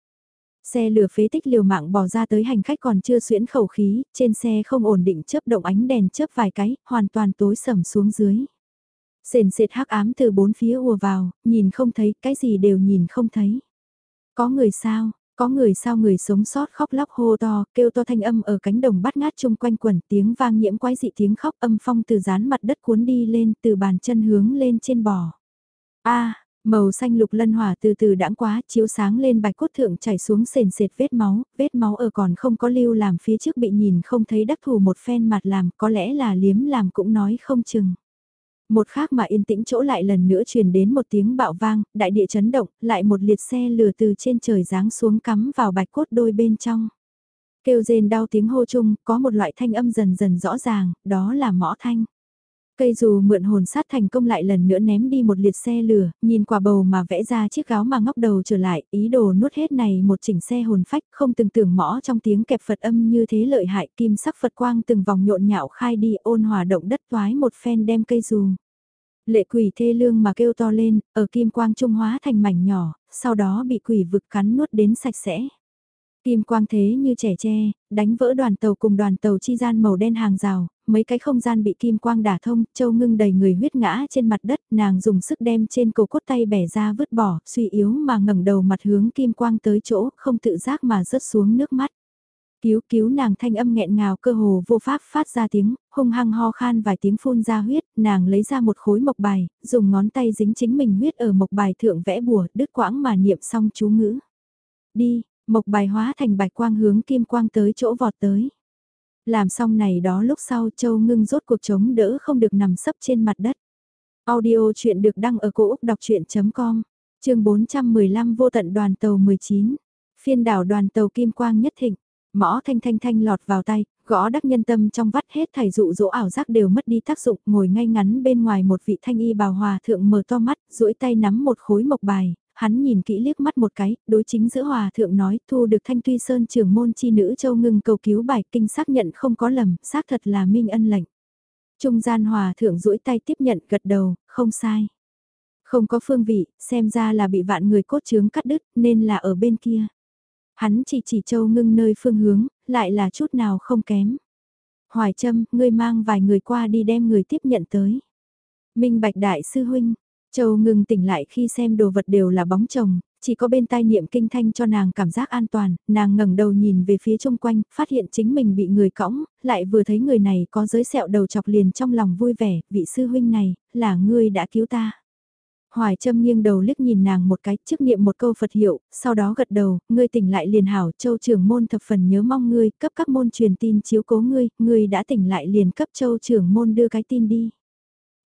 Xe lửa phế tích liều mạng bỏ ra tới hành khách còn chưa xuyễn khẩu khí, trên xe không ổn định chớp động ánh đèn chớp vài cái, hoàn toàn tối sầm xuống dưới. Sền sệt hắc ám từ bốn phía ùa vào, nhìn không thấy, cái gì đều nhìn không thấy. Có người sao, có người sao người sống sót khóc lóc hô to, kêu to thanh âm ở cánh đồng bắt ngát chung quanh quẩn tiếng vang nhiễm quái dị tiếng khóc âm phong từ dán mặt đất cuốn đi lên từ bàn chân hướng lên trên bò. a màu xanh lục lân hỏa từ từ đãng quá chiếu sáng lên bạch cốt thượng chảy xuống sền sệt vết máu, vết máu ở còn không có lưu làm phía trước bị nhìn không thấy đắc thủ một phen mặt làm có lẽ là liếm làm cũng nói không chừng. Một khác mà yên tĩnh chỗ lại lần nữa truyền đến một tiếng bạo vang, đại địa chấn động, lại một liệt xe lửa từ trên trời giáng xuống cắm vào bạch cốt đôi bên trong. Kêu rên đau tiếng hô chung, có một loại thanh âm dần dần rõ ràng, đó là mõ thanh. Cây dù mượn hồn sát thành công lại lần nữa ném đi một liệt xe lửa, nhìn quả bầu mà vẽ ra chiếc gáo mà ngóc đầu trở lại, ý đồ nuốt hết này một chỉnh xe hồn phách, không từng tưởng mõ trong tiếng kẹp Phật âm như thế lợi hại, kim sắc Phật quang từng vòng nhộn nhạo khai đi ôn hòa động đất toái một phen đem cây dù. Lệ quỷ thê lương mà kêu to lên, ở kim quang trung hóa thành mảnh nhỏ, sau đó bị quỷ vực cắn nuốt đến sạch sẽ. Kim quang thế như trẻ tre, đánh vỡ đoàn tàu cùng đoàn tàu chi gian màu đen hàng rào, mấy cái không gian bị kim quang đả thông, châu ngưng đầy người huyết ngã trên mặt đất, nàng dùng sức đem trên cổ cốt tay bẻ ra vứt bỏ, suy yếu mà ngẩng đầu mặt hướng kim quang tới chỗ, không tự giác mà rớt xuống nước mắt. Cứu cứu nàng thanh âm nghẹn ngào cơ hồ vô pháp phát ra tiếng, hung hăng ho khan vài tiếng phun ra huyết, nàng lấy ra một khối mộc bài, dùng ngón tay dính chính mình huyết ở mộc bài thượng vẽ bùa, đứt quãng mà niệm xong chú ngữ. Đi, mộc bài hóa thành bạch quang hướng kim quang tới chỗ vọt tới. Làm xong này đó lúc sau châu ngưng rốt cuộc chống đỡ không được nằm sấp trên mặt đất. Audio chuyện được đăng ở cổ Úc đọc chuyện.com, trường 415 vô tận đoàn tàu 19, phiên đảo đoàn tàu Kim Quang nhất thịnh, mõ thanh thanh thanh lọt vào tay, gõ đắc nhân tâm trong vắt hết thầy dụ dỗ ảo giác đều mất đi tác dụng, ngồi ngay ngắn bên ngoài một vị thanh y bào hòa thượng mở to mắt, duỗi tay nắm một khối mộc bài, hắn nhìn kỹ liếc mắt một cái, đối chính giữa hòa thượng nói thu được thanh tuy sơn trưởng môn chi nữ châu ngưng cầu cứu bài kinh xác nhận không có lầm, xác thật là minh ân lệnh. Trung gian hòa thượng duỗi tay tiếp nhận gật đầu, không sai. Không có phương vị, xem ra là bị vạn người cốt chướng cắt đứt nên là ở bên kia. Hắn chỉ chỉ châu ngưng nơi phương hướng, lại là chút nào không kém. Hoài Trâm, ngươi mang vài người qua đi đem người tiếp nhận tới. Minh Bạch Đại Sư Huynh, Châu ngừng tỉnh lại khi xem đồ vật đều là bóng chồng, chỉ có bên tai niệm kinh thanh cho nàng cảm giác an toàn, nàng ngẩng đầu nhìn về phía chung quanh, phát hiện chính mình bị người cõng, lại vừa thấy người này có giới sẹo đầu chọc liền trong lòng vui vẻ, vị sư huynh này, là ngươi đã cứu ta. Hoài Trâm nghiêng đầu liếc nhìn nàng một cái, trước niệm một câu Phật hiệu, sau đó gật đầu, ngươi tỉnh lại liền hảo, châu trưởng môn thập phần nhớ mong ngươi, cấp các môn truyền tin chiếu cố ngươi, ngươi đã tỉnh lại liền cấp châu trưởng môn đưa cái tin đi.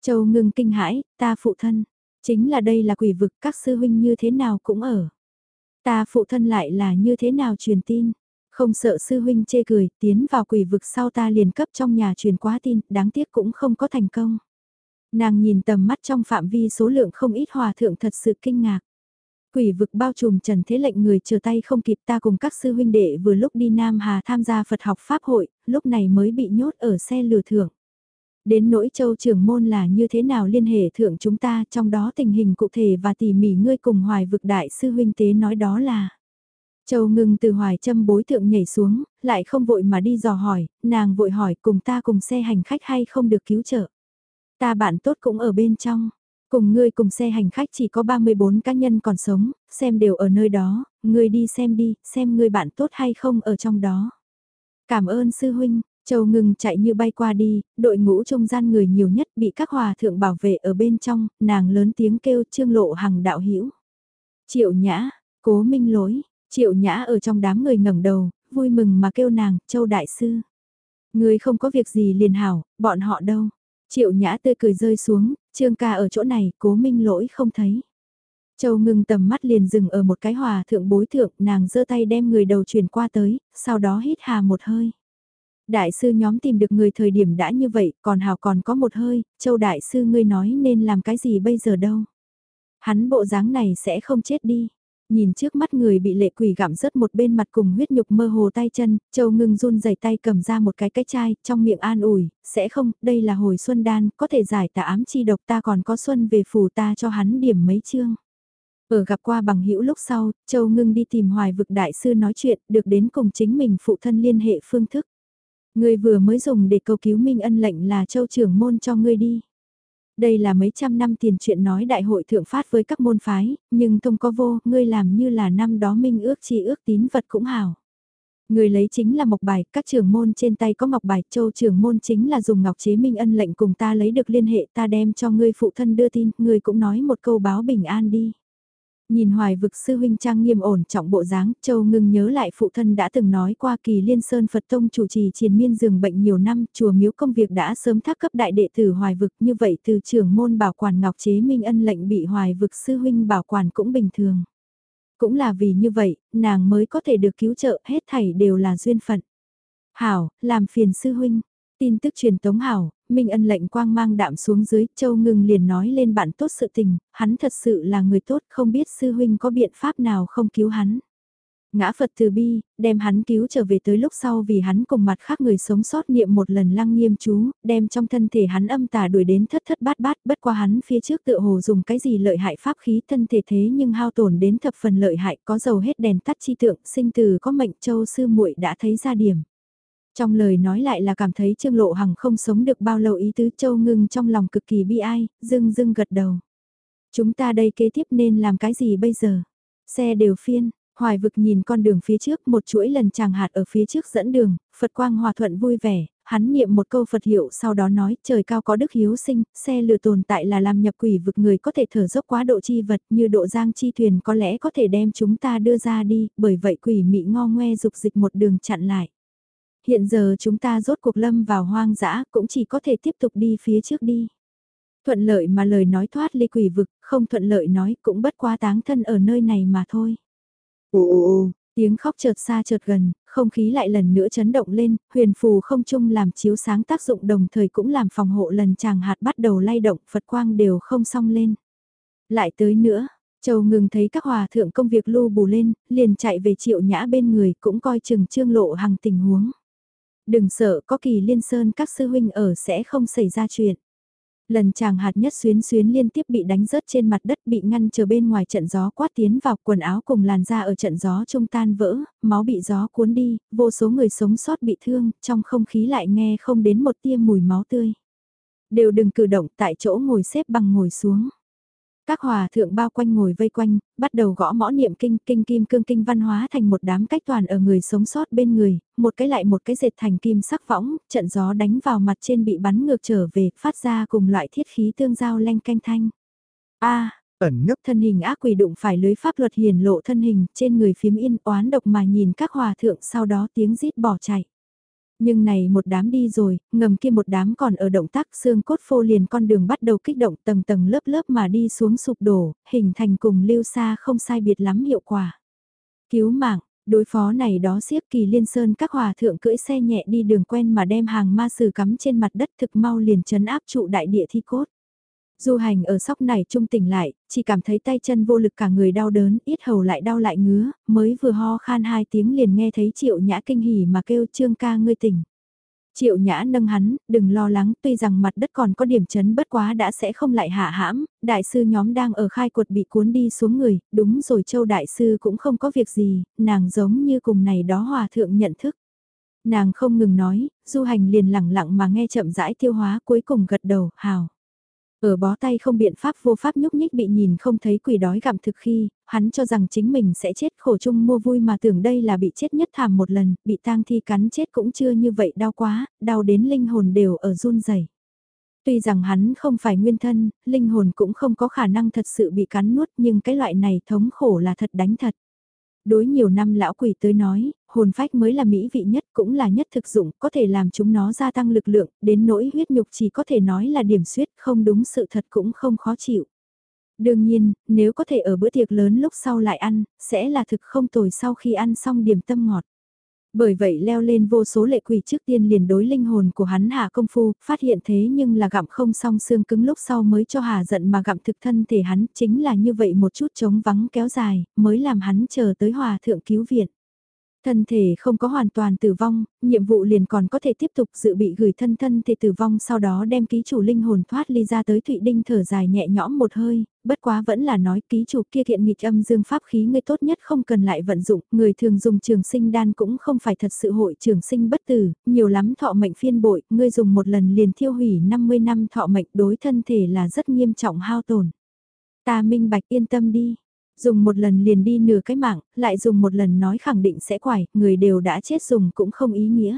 Châu ngừng kinh hãi, ta phụ thân, chính là đây là quỷ vực các sư huynh như thế nào cũng ở. Ta phụ thân lại là như thế nào truyền tin, không sợ sư huynh chê cười, tiến vào quỷ vực sau ta liền cấp trong nhà truyền quá tin, đáng tiếc cũng không có thành công. Nàng nhìn tầm mắt trong phạm vi số lượng không ít hòa thượng thật sự kinh ngạc. Quỷ vực bao trùm trần thế lệnh người chờ tay không kịp ta cùng các sư huynh đệ vừa lúc đi Nam Hà tham gia Phật học Pháp hội, lúc này mới bị nhốt ở xe lừa thưởng. Đến nỗi châu trưởng môn là như thế nào liên hệ thượng chúng ta trong đó tình hình cụ thể và tỉ mỉ ngươi cùng hoài vực đại sư huynh tế nói đó là. Châu ngừng từ hoài châm bối thượng nhảy xuống, lại không vội mà đi dò hỏi, nàng vội hỏi cùng ta cùng xe hành khách hay không được cứu trợ. Ta bạn tốt cũng ở bên trong, cùng ngươi cùng xe hành khách chỉ có 34 cá nhân còn sống, xem đều ở nơi đó, ngươi đi xem đi, xem ngươi bạn tốt hay không ở trong đó. Cảm ơn sư huynh, Châu ngừng chạy như bay qua đi, đội ngũ trung gian người nhiều nhất bị các hòa thượng bảo vệ ở bên trong, nàng lớn tiếng kêu trương lộ hằng đạo hữu Triệu nhã, cố minh lối, triệu nhã ở trong đám người ngẩng đầu, vui mừng mà kêu nàng, châu đại sư. Người không có việc gì liền hảo, bọn họ đâu. Triệu nhã tươi cười rơi xuống, trương ca ở chỗ này, cố minh lỗi không thấy. Châu ngừng tầm mắt liền dừng ở một cái hòa thượng bối thượng, nàng giơ tay đem người đầu chuyển qua tới, sau đó hít hà một hơi. Đại sư nhóm tìm được người thời điểm đã như vậy, còn hào còn có một hơi, châu đại sư ngươi nói nên làm cái gì bây giờ đâu. Hắn bộ dáng này sẽ không chết đi. Nhìn trước mắt người bị lệ quỷ gặm rớt một bên mặt cùng huyết nhục mơ hồ tay chân, châu ngưng run rẩy tay cầm ra một cái cái chai, trong miệng an ủi, sẽ không, đây là hồi xuân đan, có thể giải tà ám chi độc ta còn có xuân về phủ ta cho hắn điểm mấy chương. Ở gặp qua bằng hữu lúc sau, Châu Ngưng đi tìm hoài vực đại sư nói chuyện, được đến cùng chính mình phụ thân liên hệ phương thức. Ngươi vừa mới dùng để cầu cứu Minh ân lệnh là châu trưởng môn cho ngươi đi. Đây là mấy trăm năm tiền chuyện nói đại hội thượng phát với các môn phái, nhưng thông có vô, ngươi làm như là năm đó Minh ước chi ước tín vật cũng hảo. Người lấy chính là mộc bài, các trưởng môn trên tay có ngọc bài, châu trưởng môn chính là dùng ngọc chế minh ân lệnh cùng ta lấy được liên hệ ta đem cho ngươi phụ thân đưa tin, ngươi cũng nói một câu báo bình an đi. Nhìn hoài vực sư huynh trang nghiêm ổn trọng bộ dáng, Châu ngưng nhớ lại phụ thân đã từng nói qua kỳ liên sơn Phật Tông chủ trì triền miên giường bệnh nhiều năm, chùa miếu công việc đã sớm thác cấp đại đệ tử hoài vực như vậy từ trưởng môn bảo quản ngọc chế minh ân lệnh bị hoài vực sư huynh bảo quản cũng bình thường. Cũng là vì như vậy, nàng mới có thể được cứu trợ hết thảy đều là duyên phận. Hảo, làm phiền sư huynh, Tin tức truyền tống hảo, Minh ân lệnh quang mang đạm xuống dưới, Châu Ngưng liền nói lên bạn tốt sự tình, hắn thật sự là người tốt, không biết sư huynh có biện pháp nào không cứu hắn. Ngã Phật từ bi, đem hắn cứu trở về tới lúc sau vì hắn cùng mặt khác người sống sót niệm một lần lăng nghiêm chú, đem trong thân thể hắn âm tà đuổi đến thất thất bát bát, bất qua hắn phía trước tựa hồ dùng cái gì lợi hại pháp khí thân thể thế nhưng hao tổn đến thập phần lợi hại có dầu hết đèn tắt chi tượng, sinh từ có mệnh châu sư muội đã thấy ra điểm. Trong lời nói lại là cảm thấy Trương Lộ Hằng không sống được bao lâu ý tứ Châu Ngưng trong lòng cực kỳ bi ai, dưng dưng gật đầu. Chúng ta đây kế tiếp nên làm cái gì bây giờ? Xe đều phiên, hoài vực nhìn con đường phía trước một chuỗi lần chàng hạt ở phía trước dẫn đường, Phật quang hòa thuận vui vẻ, hắn niệm một câu Phật hiệu sau đó nói trời cao có đức hiếu sinh, xe lừa tồn tại là làm nhập quỷ vực người có thể thở dốc quá độ chi vật như độ giang chi thuyền có lẽ có thể đem chúng ta đưa ra đi, bởi vậy quỷ mị ngo ngoe dục dịch một đường chặn lại hiện giờ chúng ta rốt cuộc lâm vào hoang dã cũng chỉ có thể tiếp tục đi phía trước đi. Thuận lợi mà lời nói thoát ly quỷ vực, không thuận lợi nói cũng bất quá táng thân ở nơi này mà thôi. Ồ, tiếng khóc chợt xa chợt gần, không khí lại lần nữa chấn động lên, huyền phù không chung làm chiếu sáng tác dụng đồng thời cũng làm phòng hộ lần chàng hạt bắt đầu lay động, Phật quang đều không xong lên. Lại tới nữa, Châu ngừng thấy các hòa thượng công việc lưu bù lên, liền chạy về triệu nhã bên người cũng coi chừng trương lộ hàng tình huống đừng sợ có kỳ liên sơn các sư huynh ở sẽ không xảy ra chuyện. Lần chàng hạt nhất xuyến xuyến liên tiếp bị đánh rớt trên mặt đất bị ngăn chờ bên ngoài trận gió quát tiến vào quần áo cùng làn da ở trận gió trung tan vỡ, máu bị gió cuốn đi, vô số người sống sót bị thương, trong không khí lại nghe không đến một tia mùi máu tươi. Đều đừng cử động tại chỗ ngồi xếp bằng ngồi xuống. Các hòa thượng bao quanh ngồi vây quanh, bắt đầu gõ mõ niệm kinh, kinh kim cương kinh văn hóa thành một đám cách toàn ở người sống sót bên người, một cái lại một cái dệt thành kim sắc võng, trận gió đánh vào mặt trên bị bắn ngược trở về, phát ra cùng loại thiết khí tương giao lanh canh thanh. a ẩn nấp thân hình ác quỷ đụng phải lưới pháp luật hiển lộ thân hình, trên người phiếm yên oán độc mà nhìn các hòa thượng sau đó tiếng rít bỏ chạy. Nhưng này một đám đi rồi, ngầm kia một đám còn ở động tác xương cốt phô liền con đường bắt đầu kích động tầng tầng lớp lớp mà đi xuống sụp đổ, hình thành cùng lưu xa không sai biệt lắm hiệu quả. Cứu mạng, đối phó này đó siết kỳ liên sơn các hòa thượng cưỡi xe nhẹ đi đường quen mà đem hàng ma sử cắm trên mặt đất thực mau liền chấn áp trụ đại địa thi cốt. Du hành ở sóc này trung tỉnh lại, chỉ cảm thấy tay chân vô lực cả người đau đớn, ít hầu lại đau lại ngứa, mới vừa ho khan hai tiếng liền nghe thấy triệu nhã kinh hỉ mà kêu trương ca ngươi tỉnh. Triệu nhã nâng hắn, đừng lo lắng, tuy rằng mặt đất còn có điểm chấn bất quá đã sẽ không lại hạ hãm, đại sư nhóm đang ở khai cuột bị cuốn đi xuống người, đúng rồi châu đại sư cũng không có việc gì, nàng giống như cùng này đó hòa thượng nhận thức. Nàng không ngừng nói, du hành liền lẳng lặng mà nghe chậm rãi tiêu hóa cuối cùng gật đầu, hào. Ở bó tay không biện pháp vô pháp nhúc nhích bị nhìn không thấy quỷ đói gặm thực khi, hắn cho rằng chính mình sẽ chết khổ chung mua vui mà tưởng đây là bị chết nhất thảm một lần, bị tang thi cắn chết cũng chưa như vậy đau quá, đau đến linh hồn đều ở run rẩy. Tuy rằng hắn không phải nguyên thân, linh hồn cũng không có khả năng thật sự bị cắn nuốt nhưng cái loại này thống khổ là thật đánh thật. Đối nhiều năm lão quỷ tới nói, hồn phách mới là mỹ vị nhất cũng là nhất thực dụng, có thể làm chúng nó gia tăng lực lượng, đến nỗi huyết nhục chỉ có thể nói là điểm suyết, không đúng sự thật cũng không khó chịu. Đương nhiên, nếu có thể ở bữa tiệc lớn lúc sau lại ăn, sẽ là thực không tồi sau khi ăn xong điểm tâm ngọt. Bởi vậy leo lên vô số lệ quỷ trước tiên liền đối linh hồn của hắn hạ công phu, phát hiện thế nhưng là gặm không xong xương cứng lúc sau mới cho hà giận mà gặm thực thân thể hắn chính là như vậy một chút trống vắng kéo dài, mới làm hắn chờ tới hòa thượng cứu viện. Thân thể không có hoàn toàn tử vong, nhiệm vụ liền còn có thể tiếp tục dự bị gửi thân thân thể tử vong sau đó đem ký chủ linh hồn thoát ly ra tới Thụy Đinh thở dài nhẹ nhõm một hơi, bất quá vẫn là nói ký chủ kia thiện nghịch âm dương pháp khí ngươi tốt nhất không cần lại vận dụng, người thường dùng trường sinh đan cũng không phải thật sự hội trường sinh bất tử, nhiều lắm thọ mệnh phiên bội, ngươi dùng một lần liền thiêu hủy 50 năm thọ mệnh đối thân thể là rất nghiêm trọng hao tổn. Ta minh bạch yên tâm đi. Dùng một lần liền đi nửa cái mạng, lại dùng một lần nói khẳng định sẽ quải, người đều đã chết dùng cũng không ý nghĩa.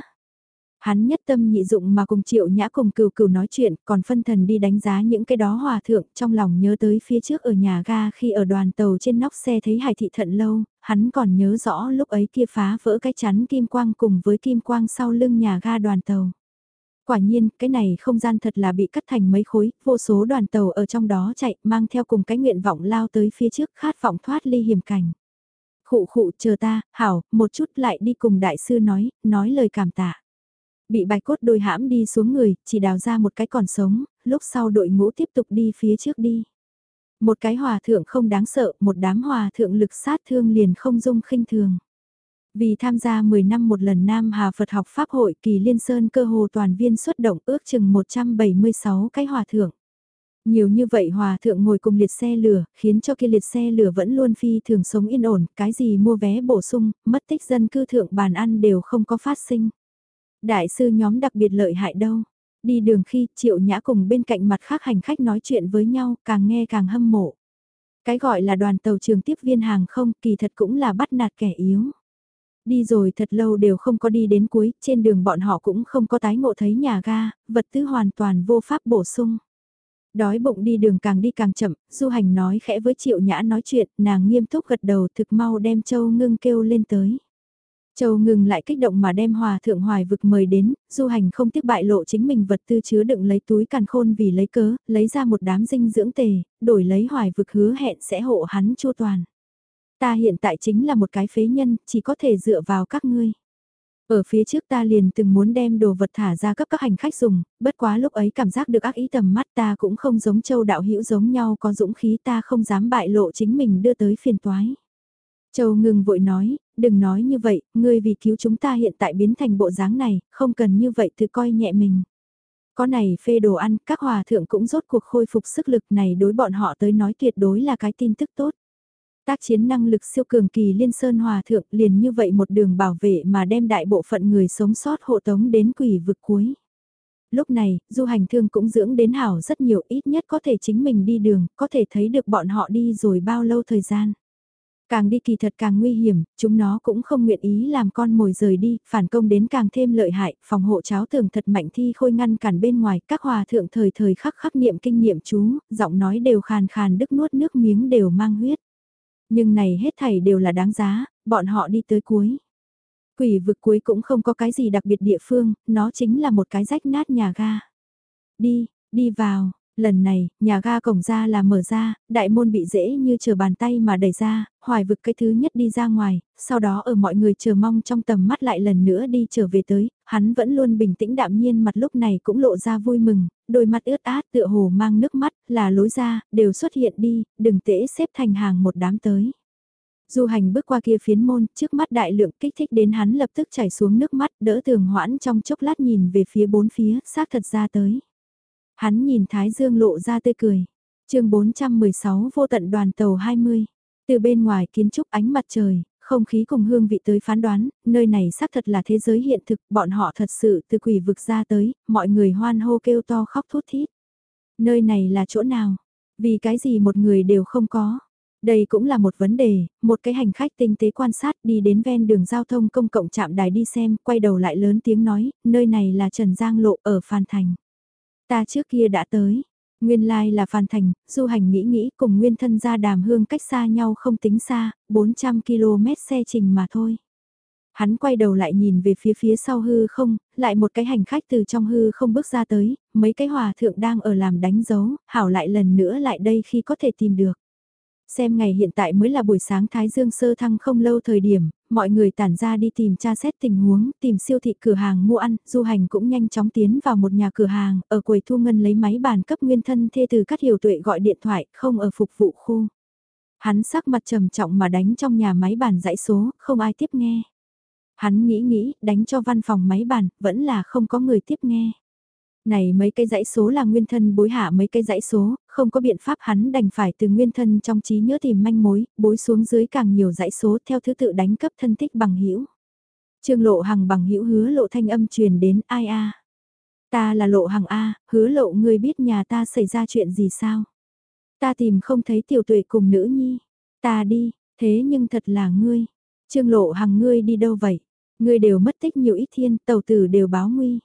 Hắn nhất tâm nhị dụng mà cùng triệu nhã cùng cừu cừu nói chuyện, còn phân thần đi đánh giá những cái đó hòa thượng, trong lòng nhớ tới phía trước ở nhà ga khi ở đoàn tàu trên nóc xe thấy hải thị thận lâu, hắn còn nhớ rõ lúc ấy kia phá vỡ cái chắn kim quang cùng với kim quang sau lưng nhà ga đoàn tàu. Quả nhiên, cái này không gian thật là bị cắt thành mấy khối, vô số đoàn tàu ở trong đó chạy, mang theo cùng cái nguyện vọng lao tới phía trước khát vọng thoát ly hiểm cảnh. Khụ khụ chờ ta, hảo, một chút lại đi cùng đại sư nói, nói lời cảm tạ. Bị bạch cốt đôi hãm đi xuống người, chỉ đào ra một cái còn sống, lúc sau đội ngũ tiếp tục đi phía trước đi. Một cái hòa thượng không đáng sợ, một đám hòa thượng lực sát thương liền không dung khinh thường. Vì tham gia 10 năm một lần Nam Hà Phật học Pháp hội kỳ Liên Sơn cơ hồ toàn viên xuất động ước chừng 176 cái hòa thượng. Nhiều như vậy hòa thượng ngồi cùng liệt xe lửa, khiến cho kia liệt xe lửa vẫn luôn phi thường sống yên ổn, cái gì mua vé bổ sung, mất tích dân cư thượng bàn ăn đều không có phát sinh. Đại sư nhóm đặc biệt lợi hại đâu. Đi đường khi triệu nhã cùng bên cạnh mặt khác hành khách nói chuyện với nhau, càng nghe càng hâm mộ. Cái gọi là đoàn tàu trường tiếp viên hàng không kỳ thật cũng là bắt nạt kẻ yếu. Đi rồi thật lâu đều không có đi đến cuối, trên đường bọn họ cũng không có tái ngộ thấy nhà ga, vật tư hoàn toàn vô pháp bổ sung. Đói bụng đi đường càng đi càng chậm, du hành nói khẽ với triệu nhã nói chuyện, nàng nghiêm túc gật đầu thực mau đem châu ngưng kêu lên tới. Châu ngừng lại kích động mà đem hòa thượng hoài vực mời đến, du hành không tiếc bại lộ chính mình vật tư chứa đựng lấy túi càn khôn vì lấy cớ, lấy ra một đám dinh dưỡng tề, đổi lấy hoài vực hứa hẹn sẽ hộ hắn chu toàn. Ta hiện tại chính là một cái phế nhân, chỉ có thể dựa vào các ngươi. Ở phía trước ta liền từng muốn đem đồ vật thả ra cấp các hành khách dùng, bất quá lúc ấy cảm giác được ác ý tầm mắt ta cũng không giống châu đạo hữu giống nhau có dũng khí ta không dám bại lộ chính mình đưa tới phiền toái. Châu ngừng vội nói, đừng nói như vậy, ngươi vì cứu chúng ta hiện tại biến thành bộ dáng này, không cần như vậy tự coi nhẹ mình. Có này phê đồ ăn, các hòa thượng cũng rốt cuộc khôi phục sức lực này đối bọn họ tới nói tuyệt đối là cái tin tức tốt. Tác chiến năng lực siêu cường kỳ liên sơn hòa thượng liền như vậy một đường bảo vệ mà đem đại bộ phận người sống sót hộ tống đến quỷ vực cuối. Lúc này, du hành thương cũng dưỡng đến hảo rất nhiều ít nhất có thể chính mình đi đường, có thể thấy được bọn họ đi rồi bao lâu thời gian. Càng đi kỳ thật càng nguy hiểm, chúng nó cũng không nguyện ý làm con mồi rời đi, phản công đến càng thêm lợi hại, phòng hộ cháo tường thật mạnh thi khôi ngăn cản bên ngoài, các hòa thượng thời thời khắc khắc niệm kinh nghiệm chú, giọng nói đều khàn khàn đứt nuốt nước miếng đều mang huyết. Nhưng này hết thảy đều là đáng giá, bọn họ đi tới cuối. Quỷ vực cuối cũng không có cái gì đặc biệt địa phương, nó chính là một cái rách nát nhà ga. Đi, đi vào, lần này, nhà ga cổng ra là mở ra, đại môn bị dễ như chờ bàn tay mà đẩy ra, hoài vực cái thứ nhất đi ra ngoài, sau đó ở mọi người chờ mong trong tầm mắt lại lần nữa đi trở về tới, hắn vẫn luôn bình tĩnh đạm nhiên mặt lúc này cũng lộ ra vui mừng, đôi mắt ướt át tựa hồ mang nước mắt, là lối ra, đều xuất hiện đi, đừng tễ xếp thành hàng một đám tới. Du hành bước qua kia phiến môn, trước mắt đại lượng kích thích đến hắn lập tức chảy xuống nước mắt, đỡ tường hoãn trong chốc lát nhìn về phía bốn phía, xác thật ra tới. Hắn nhìn Thái Dương lộ ra tươi cười. chương 416 vô tận đoàn tàu 20. Từ bên ngoài kiến trúc ánh mặt trời, không khí cùng hương vị tới phán đoán, nơi này xác thật là thế giới hiện thực, bọn họ thật sự từ quỷ vực ra tới, mọi người hoan hô kêu to khóc thút thít. Nơi này là chỗ nào? Vì cái gì một người đều không có? Đây cũng là một vấn đề, một cái hành khách tinh tế quan sát đi đến ven đường giao thông công cộng chạm đài đi xem, quay đầu lại lớn tiếng nói, nơi này là Trần Giang Lộ ở Phan Thành. Ta trước kia đã tới, Nguyên lai là Phan Thành, du hành nghĩ nghĩ cùng nguyên thân ra đàm hương cách xa nhau không tính xa, 400 km xe trình mà thôi. Hắn quay đầu lại nhìn về phía phía sau hư không, lại một cái hành khách từ trong hư không bước ra tới, mấy cái hòa thượng đang ở làm đánh dấu, hảo lại lần nữa lại đây khi có thể tìm được. Xem ngày hiện tại mới là buổi sáng Thái Dương sơ thăng không lâu thời điểm, mọi người tản ra đi tìm tra xét tình huống, tìm siêu thị cửa hàng mua ăn, du hành cũng nhanh chóng tiến vào một nhà cửa hàng, ở quầy thu ngân lấy máy bàn cấp nguyên thân thê từ các hiểu tuệ gọi điện thoại, không ở phục vụ khu. Hắn sắc mặt trầm trọng mà đánh trong nhà máy bàn dãy số, không ai tiếp nghe. Hắn nghĩ nghĩ, đánh cho văn phòng máy bàn, vẫn là không có người tiếp nghe. Này mấy cái dãy số là nguyên thân bối hạ mấy cái dãy số, không có biện pháp hắn đành phải từ nguyên thân trong trí nhớ tìm manh mối, bối xuống dưới càng nhiều dãy số theo thứ tự đánh cấp thân thích bằng hữu Trương lộ hằng bằng hữu hứa lộ thanh âm truyền đến ai a Ta là lộ hằng a hứa lộ ngươi biết nhà ta xảy ra chuyện gì sao? Ta tìm không thấy tiểu tuệ cùng nữ nhi. Ta đi, thế nhưng thật là ngươi. Trương lộ hằng ngươi đi đâu vậy? Ngươi đều mất tích nhiều ít thiên, tàu tử đều báo nguy.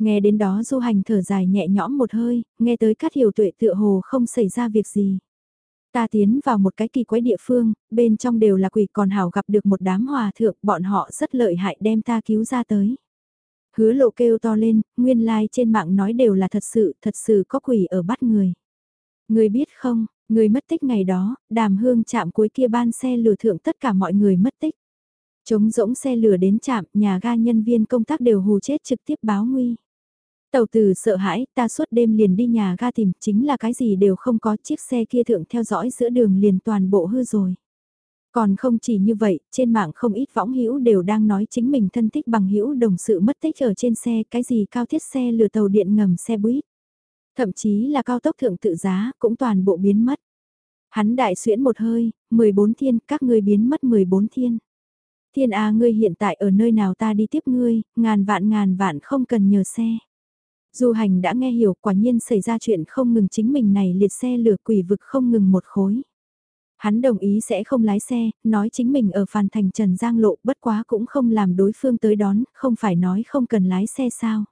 Nghe đến đó du hành thở dài nhẹ nhõm một hơi, nghe tới các hiểu tuệ tựa hồ không xảy ra việc gì. Ta tiến vào một cái kỳ quái địa phương, bên trong đều là quỷ còn hảo gặp được một đám hòa thượng, bọn họ rất lợi hại đem ta cứu ra tới. Hứa lộ kêu to lên, nguyên lai like trên mạng nói đều là thật sự, thật sự có quỷ ở bắt người. Người biết không, người mất tích ngày đó, đàm hương chạm cuối kia ban xe lừa thượng tất cả mọi người mất tích. Chống rỗng xe lửa đến chạm, nhà ga nhân viên công tác đều hù chết trực tiếp báo nguy. Tàu từ sợ hãi, ta suốt đêm liền đi nhà ga tìm, chính là cái gì đều không có, chiếc xe kia thượng theo dõi giữa đường liền toàn bộ hư rồi. Còn không chỉ như vậy, trên mạng không ít võng hữu đều đang nói chính mình thân thích bằng hữu đồng sự mất tích ở trên xe, cái gì cao thiết xe lừa tàu điện ngầm xe buýt. Thậm chí là cao tốc thượng tự giá, cũng toàn bộ biến mất. Hắn đại xuyễn một hơi, 14 thiên, các ngươi biến mất 14 thiên. Thiên A ngươi hiện tại ở nơi nào ta đi tiếp ngươi, ngàn vạn ngàn vạn không cần nhờ xe. Du hành đã nghe hiểu quả nhiên xảy ra chuyện không ngừng chính mình này liệt xe lửa quỷ vực không ngừng một khối. Hắn đồng ý sẽ không lái xe, nói chính mình ở phàn thành Trần Giang Lộ bất quá cũng không làm đối phương tới đón, không phải nói không cần lái xe sao.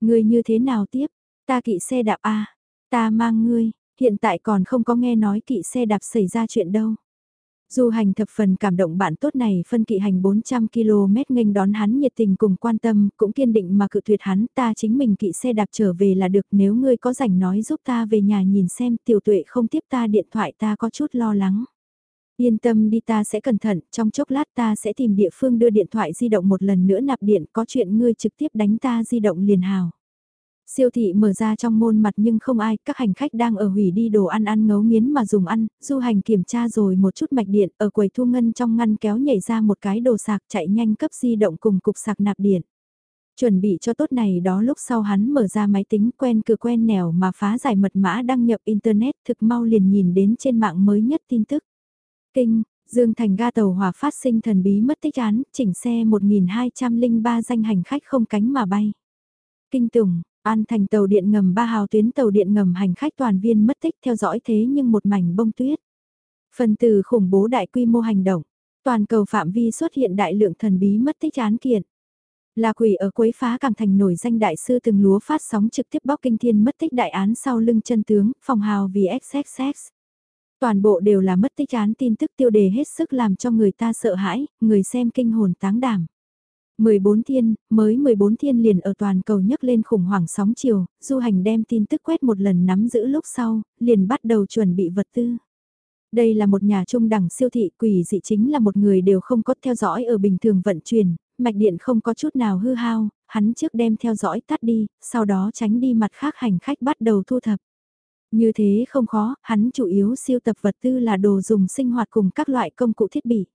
Ngươi như thế nào tiếp, ta kỵ xe đạp A, ta mang ngươi, hiện tại còn không có nghe nói kỵ xe đạp xảy ra chuyện đâu. Du hành thập phần cảm động bạn tốt này phân kỵ hành 400 km nghênh đón hắn nhiệt tình cùng quan tâm, cũng kiên định mà cự tuyệt hắn, ta chính mình kỵ xe đạp trở về là được nếu ngươi có rảnh nói giúp ta về nhà nhìn xem tiểu tuệ không tiếp ta điện thoại ta có chút lo lắng. Yên tâm đi ta sẽ cẩn thận, trong chốc lát ta sẽ tìm địa phương đưa điện thoại di động một lần nữa nạp điện, có chuyện ngươi trực tiếp đánh ta di động liền hào. Siêu thị mở ra trong môn mặt nhưng không ai, các hành khách đang ở hủy đi đồ ăn ăn ngấu nghiến mà dùng ăn, du hành kiểm tra rồi một chút mạch điện, ở quầy thu ngân trong ngăn kéo nhảy ra một cái đồ sạc chạy nhanh cấp di động cùng cục sạc nạp điện. Chuẩn bị cho tốt này đó lúc sau hắn mở ra máy tính quen cửa quen nẻo mà phá giải mật mã đăng nhập Internet thực mau liền nhìn đến trên mạng mới nhất tin tức. Kinh, Dương Thành ga tàu hỏa phát sinh thần bí mất tích án, chỉnh xe 1203 danh hành khách không cánh mà bay. Kinh tủng, An thành tàu điện ngầm ba hào tuyến tàu điện ngầm hành khách toàn viên mất tích theo dõi thế nhưng một mảnh bông tuyết. Phần từ khủng bố đại quy mô hành động, toàn cầu phạm vi xuất hiện đại lượng thần bí mất tích án kiện. Là quỷ ở quấy phá càng thành nổi danh đại sư từng lúa phát sóng trực tiếp bóc kinh thiên mất tích đại án sau lưng chân tướng, phòng hào vì XXX. Toàn bộ đều là mất tích án tin tức tiêu đề hết sức làm cho người ta sợ hãi, người xem kinh hồn táng đảm. 14 thiên, mới 14 thiên liền ở toàn cầu nhấc lên khủng hoảng sóng chiều, du hành đem tin tức quét một lần nắm giữ lúc sau, liền bắt đầu chuẩn bị vật tư. Đây là một nhà trung đẳng siêu thị quỷ dị chính là một người đều không có theo dõi ở bình thường vận chuyển, mạch điện không có chút nào hư hao, hắn trước đem theo dõi tắt đi, sau đó tránh đi mặt khác hành khách bắt đầu thu thập. Như thế không khó, hắn chủ yếu siêu tập vật tư là đồ dùng sinh hoạt cùng các loại công cụ thiết bị.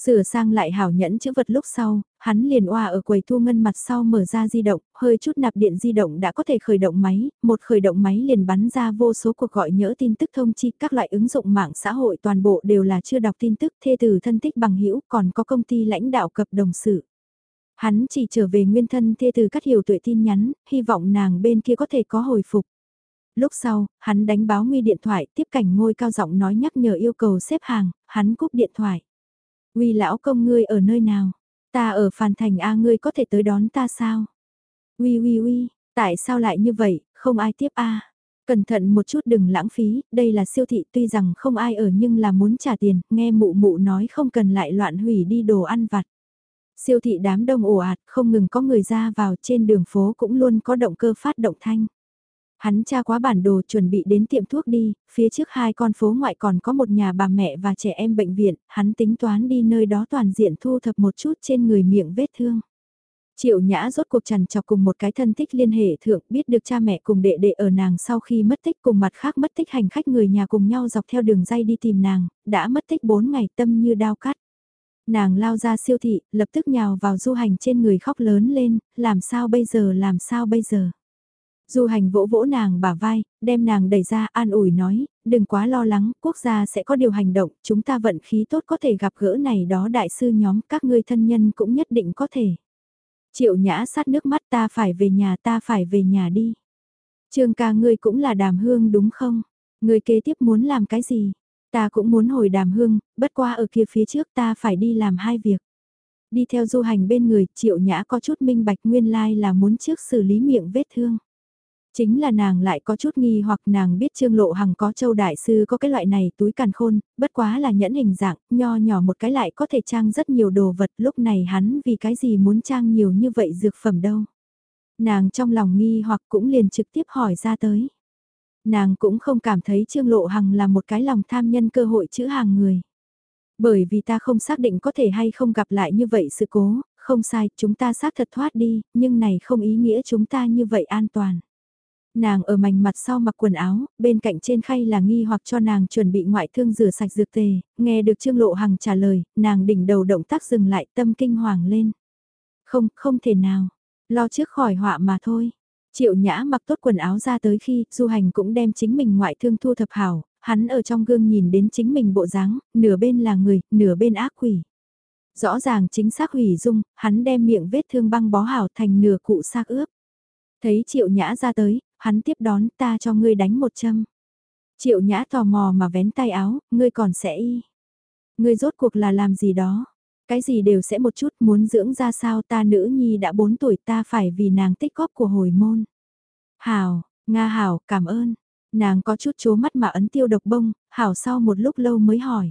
Sửa sang lại hảo nhẫn chữ vật lúc sau, hắn liền oa ở quầy thu ngân mặt sau mở ra di động, hơi chút nạp điện di động đã có thể khởi động máy, một khởi động máy liền bắn ra vô số cuộc gọi nhỡ tin tức thông chi, các loại ứng dụng mạng xã hội toàn bộ đều là chưa đọc tin tức thê từ thân tích bằng hữu còn có công ty lãnh đạo cập đồng sự. Hắn chỉ trở về nguyên thân thê từ cắt hiểu tuệ tin nhắn, hy vọng nàng bên kia có thể có hồi phục. Lúc sau, hắn đánh báo nguy điện thoại, tiếp cảnh ngôi cao giọng nói nhắc nhở yêu cầu xếp hàng, hắn cúp điện thoại. Uy lão công ngươi ở nơi nào? Ta ở phàn thành A ngươi có thể tới đón ta sao? Uy uy uy, tại sao lại như vậy, không ai tiếp A? Cẩn thận một chút đừng lãng phí, đây là siêu thị tuy rằng không ai ở nhưng là muốn trả tiền, nghe mụ mụ nói không cần lại loạn hủy đi đồ ăn vặt. Siêu thị đám đông ồ ạt, không ngừng có người ra vào trên đường phố cũng luôn có động cơ phát động thanh. Hắn tra quá bản đồ chuẩn bị đến tiệm thuốc đi, phía trước hai con phố ngoại còn có một nhà bà mẹ và trẻ em bệnh viện, hắn tính toán đi nơi đó toàn diện thu thập một chút trên người miệng vết thương. Triệu Nhã rốt cuộc trần chọc cùng một cái thân thích liên hệ thượng biết được cha mẹ cùng đệ đệ ở nàng sau khi mất tích cùng mặt khác mất tích hành khách người nhà cùng nhau dọc theo đường dây đi tìm nàng, đã mất tích 4 ngày tâm như đao cắt. Nàng lao ra siêu thị, lập tức nhào vào du hành trên người khóc lớn lên, làm sao bây giờ làm sao bây giờ. Du hành vỗ vỗ nàng bả vai, đem nàng đẩy ra an ủi nói, đừng quá lo lắng, quốc gia sẽ có điều hành động, chúng ta vận khí tốt có thể gặp gỡ này đó đại sư nhóm, các ngươi thân nhân cũng nhất định có thể. Triệu nhã sát nước mắt ta phải về nhà ta phải về nhà đi. Trương ca ngươi cũng là đàm hương đúng không? Ngươi kế tiếp muốn làm cái gì? Ta cũng muốn hồi đàm hương, bất qua ở kia phía trước ta phải đi làm hai việc. Đi theo du hành bên người, triệu nhã có chút minh bạch nguyên lai là muốn trước xử lý miệng vết thương. Chính là nàng lại có chút nghi hoặc nàng biết Trương Lộ Hằng có châu đại sư có cái loại này túi càn khôn, bất quá là nhẫn hình dạng, nho nhỏ một cái lại có thể trang rất nhiều đồ vật lúc này hắn vì cái gì muốn trang nhiều như vậy dược phẩm đâu. Nàng trong lòng nghi hoặc cũng liền trực tiếp hỏi ra tới. Nàng cũng không cảm thấy Trương Lộ Hằng là một cái lòng tham nhân cơ hội chữ hàng người. Bởi vì ta không xác định có thể hay không gặp lại như vậy sự cố, không sai, chúng ta xác thật thoát đi, nhưng này không ý nghĩa chúng ta như vậy an toàn. Nàng ở mảnh mặt sau mặc quần áo, bên cạnh trên khay là nghi hoặc cho nàng chuẩn bị ngoại thương rửa sạch dược tề, nghe được Trương Lộ Hằng trả lời, nàng đỉnh đầu động tác dừng lại tâm kinh hoàng lên. Không, không thể nào, lo trước khỏi họa mà thôi. Triệu Nhã mặc tốt quần áo ra tới khi du hành cũng đem chính mình ngoại thương thu thập hảo, hắn ở trong gương nhìn đến chính mình bộ dáng, nửa bên là người, nửa bên ác quỷ. Rõ ràng chính xác hủy dung, hắn đem miệng vết thương băng bó hảo thành nửa cụ xác ướp. Thấy triệu nhã ra tới, hắn tiếp đón ta cho ngươi đánh một châm. Triệu nhã tò mò mà vén tay áo, ngươi còn sẽ y. Ngươi rốt cuộc là làm gì đó. Cái gì đều sẽ một chút muốn dưỡng ra sao ta nữ nhi đã 4 tuổi ta phải vì nàng tích góp của hồi môn. Hảo, Nga Hảo, cảm ơn. Nàng có chút chố mắt mà ấn tiêu độc bông, Hảo sau một lúc lâu mới hỏi.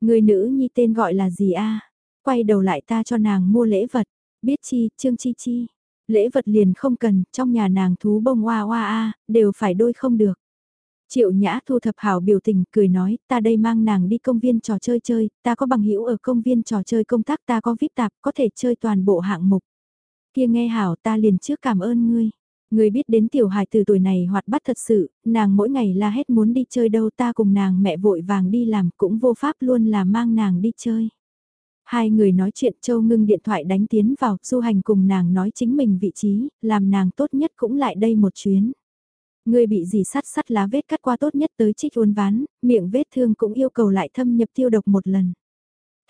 Người nữ nhi tên gọi là gì a? Quay đầu lại ta cho nàng mua lễ vật. Biết chi, Trương Chi Chi. Lễ vật liền không cần, trong nhà nàng thú bông oa oa a, đều phải đôi không được. Triệu Nhã thu thập hảo biểu tình, cười nói, ta đây mang nàng đi công viên trò chơi chơi, ta có bằng hữu ở công viên trò chơi công tác ta có VIP tạp, có thể chơi toàn bộ hạng mục. Kia nghe hảo ta liền trước cảm ơn ngươi. Ngươi biết đến tiểu hài từ tuổi này hoạt bát thật sự, nàng mỗi ngày la hết muốn đi chơi đâu ta cùng nàng mẹ vội vàng đi làm cũng vô pháp luôn là mang nàng đi chơi. Hai người nói chuyện Châu ngưng điện thoại đánh tiến vào, du hành cùng nàng nói chính mình vị trí, làm nàng tốt nhất cũng lại đây một chuyến. Người bị gì sắt sắt lá vết cắt qua tốt nhất tới trích uốn ván, miệng vết thương cũng yêu cầu lại thâm nhập tiêu độc một lần.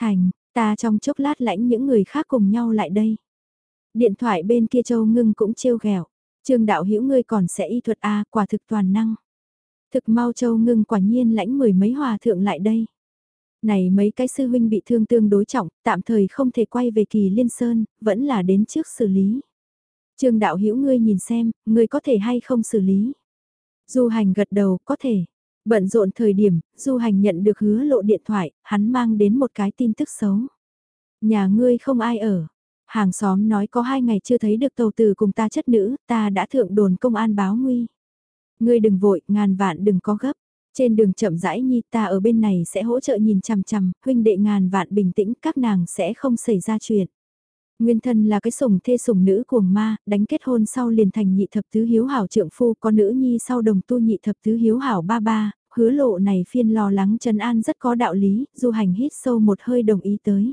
Thành, ta trong chốc lát lãnh những người khác cùng nhau lại đây. Điện thoại bên kia Châu ngưng cũng trêu ghẹo Trương đạo hữu ngươi còn sẽ y thuật A quả thực toàn năng. Thực mau Châu ngưng quả nhiên lãnh mười mấy hòa thượng lại đây. Này mấy cái sư huynh bị thương tương đối trọng, tạm thời không thể quay về kỳ liên sơn, vẫn là đến trước xử lý. Trương đạo hữu ngươi nhìn xem, ngươi có thể hay không xử lý. Du hành gật đầu, có thể. Bận rộn thời điểm, Du hành nhận được hứa lộ điện thoại, hắn mang đến một cái tin tức xấu. Nhà ngươi không ai ở. Hàng xóm nói có hai ngày chưa thấy được tàu từ cùng ta chất nữ, ta đã thượng đồn công an báo nguy. Ngươi đừng vội, ngàn vạn đừng có gấp. Trên đường chậm rãi nhi ta ở bên này sẽ hỗ trợ nhìn chằm chằm, huynh đệ ngàn vạn bình tĩnh các nàng sẽ không xảy ra chuyện. Nguyên thân là cái sủng thê sủng nữ cuồng ma, đánh kết hôn sau liền thành nhị thập tứ hiếu hảo trượng phu, có nữ nhi sau đồng tu nhị thập tứ hiếu hảo ba ba, hứa lộ này phiên lo lắng Trần An rất có đạo lý, du hành hít sâu một hơi đồng ý tới.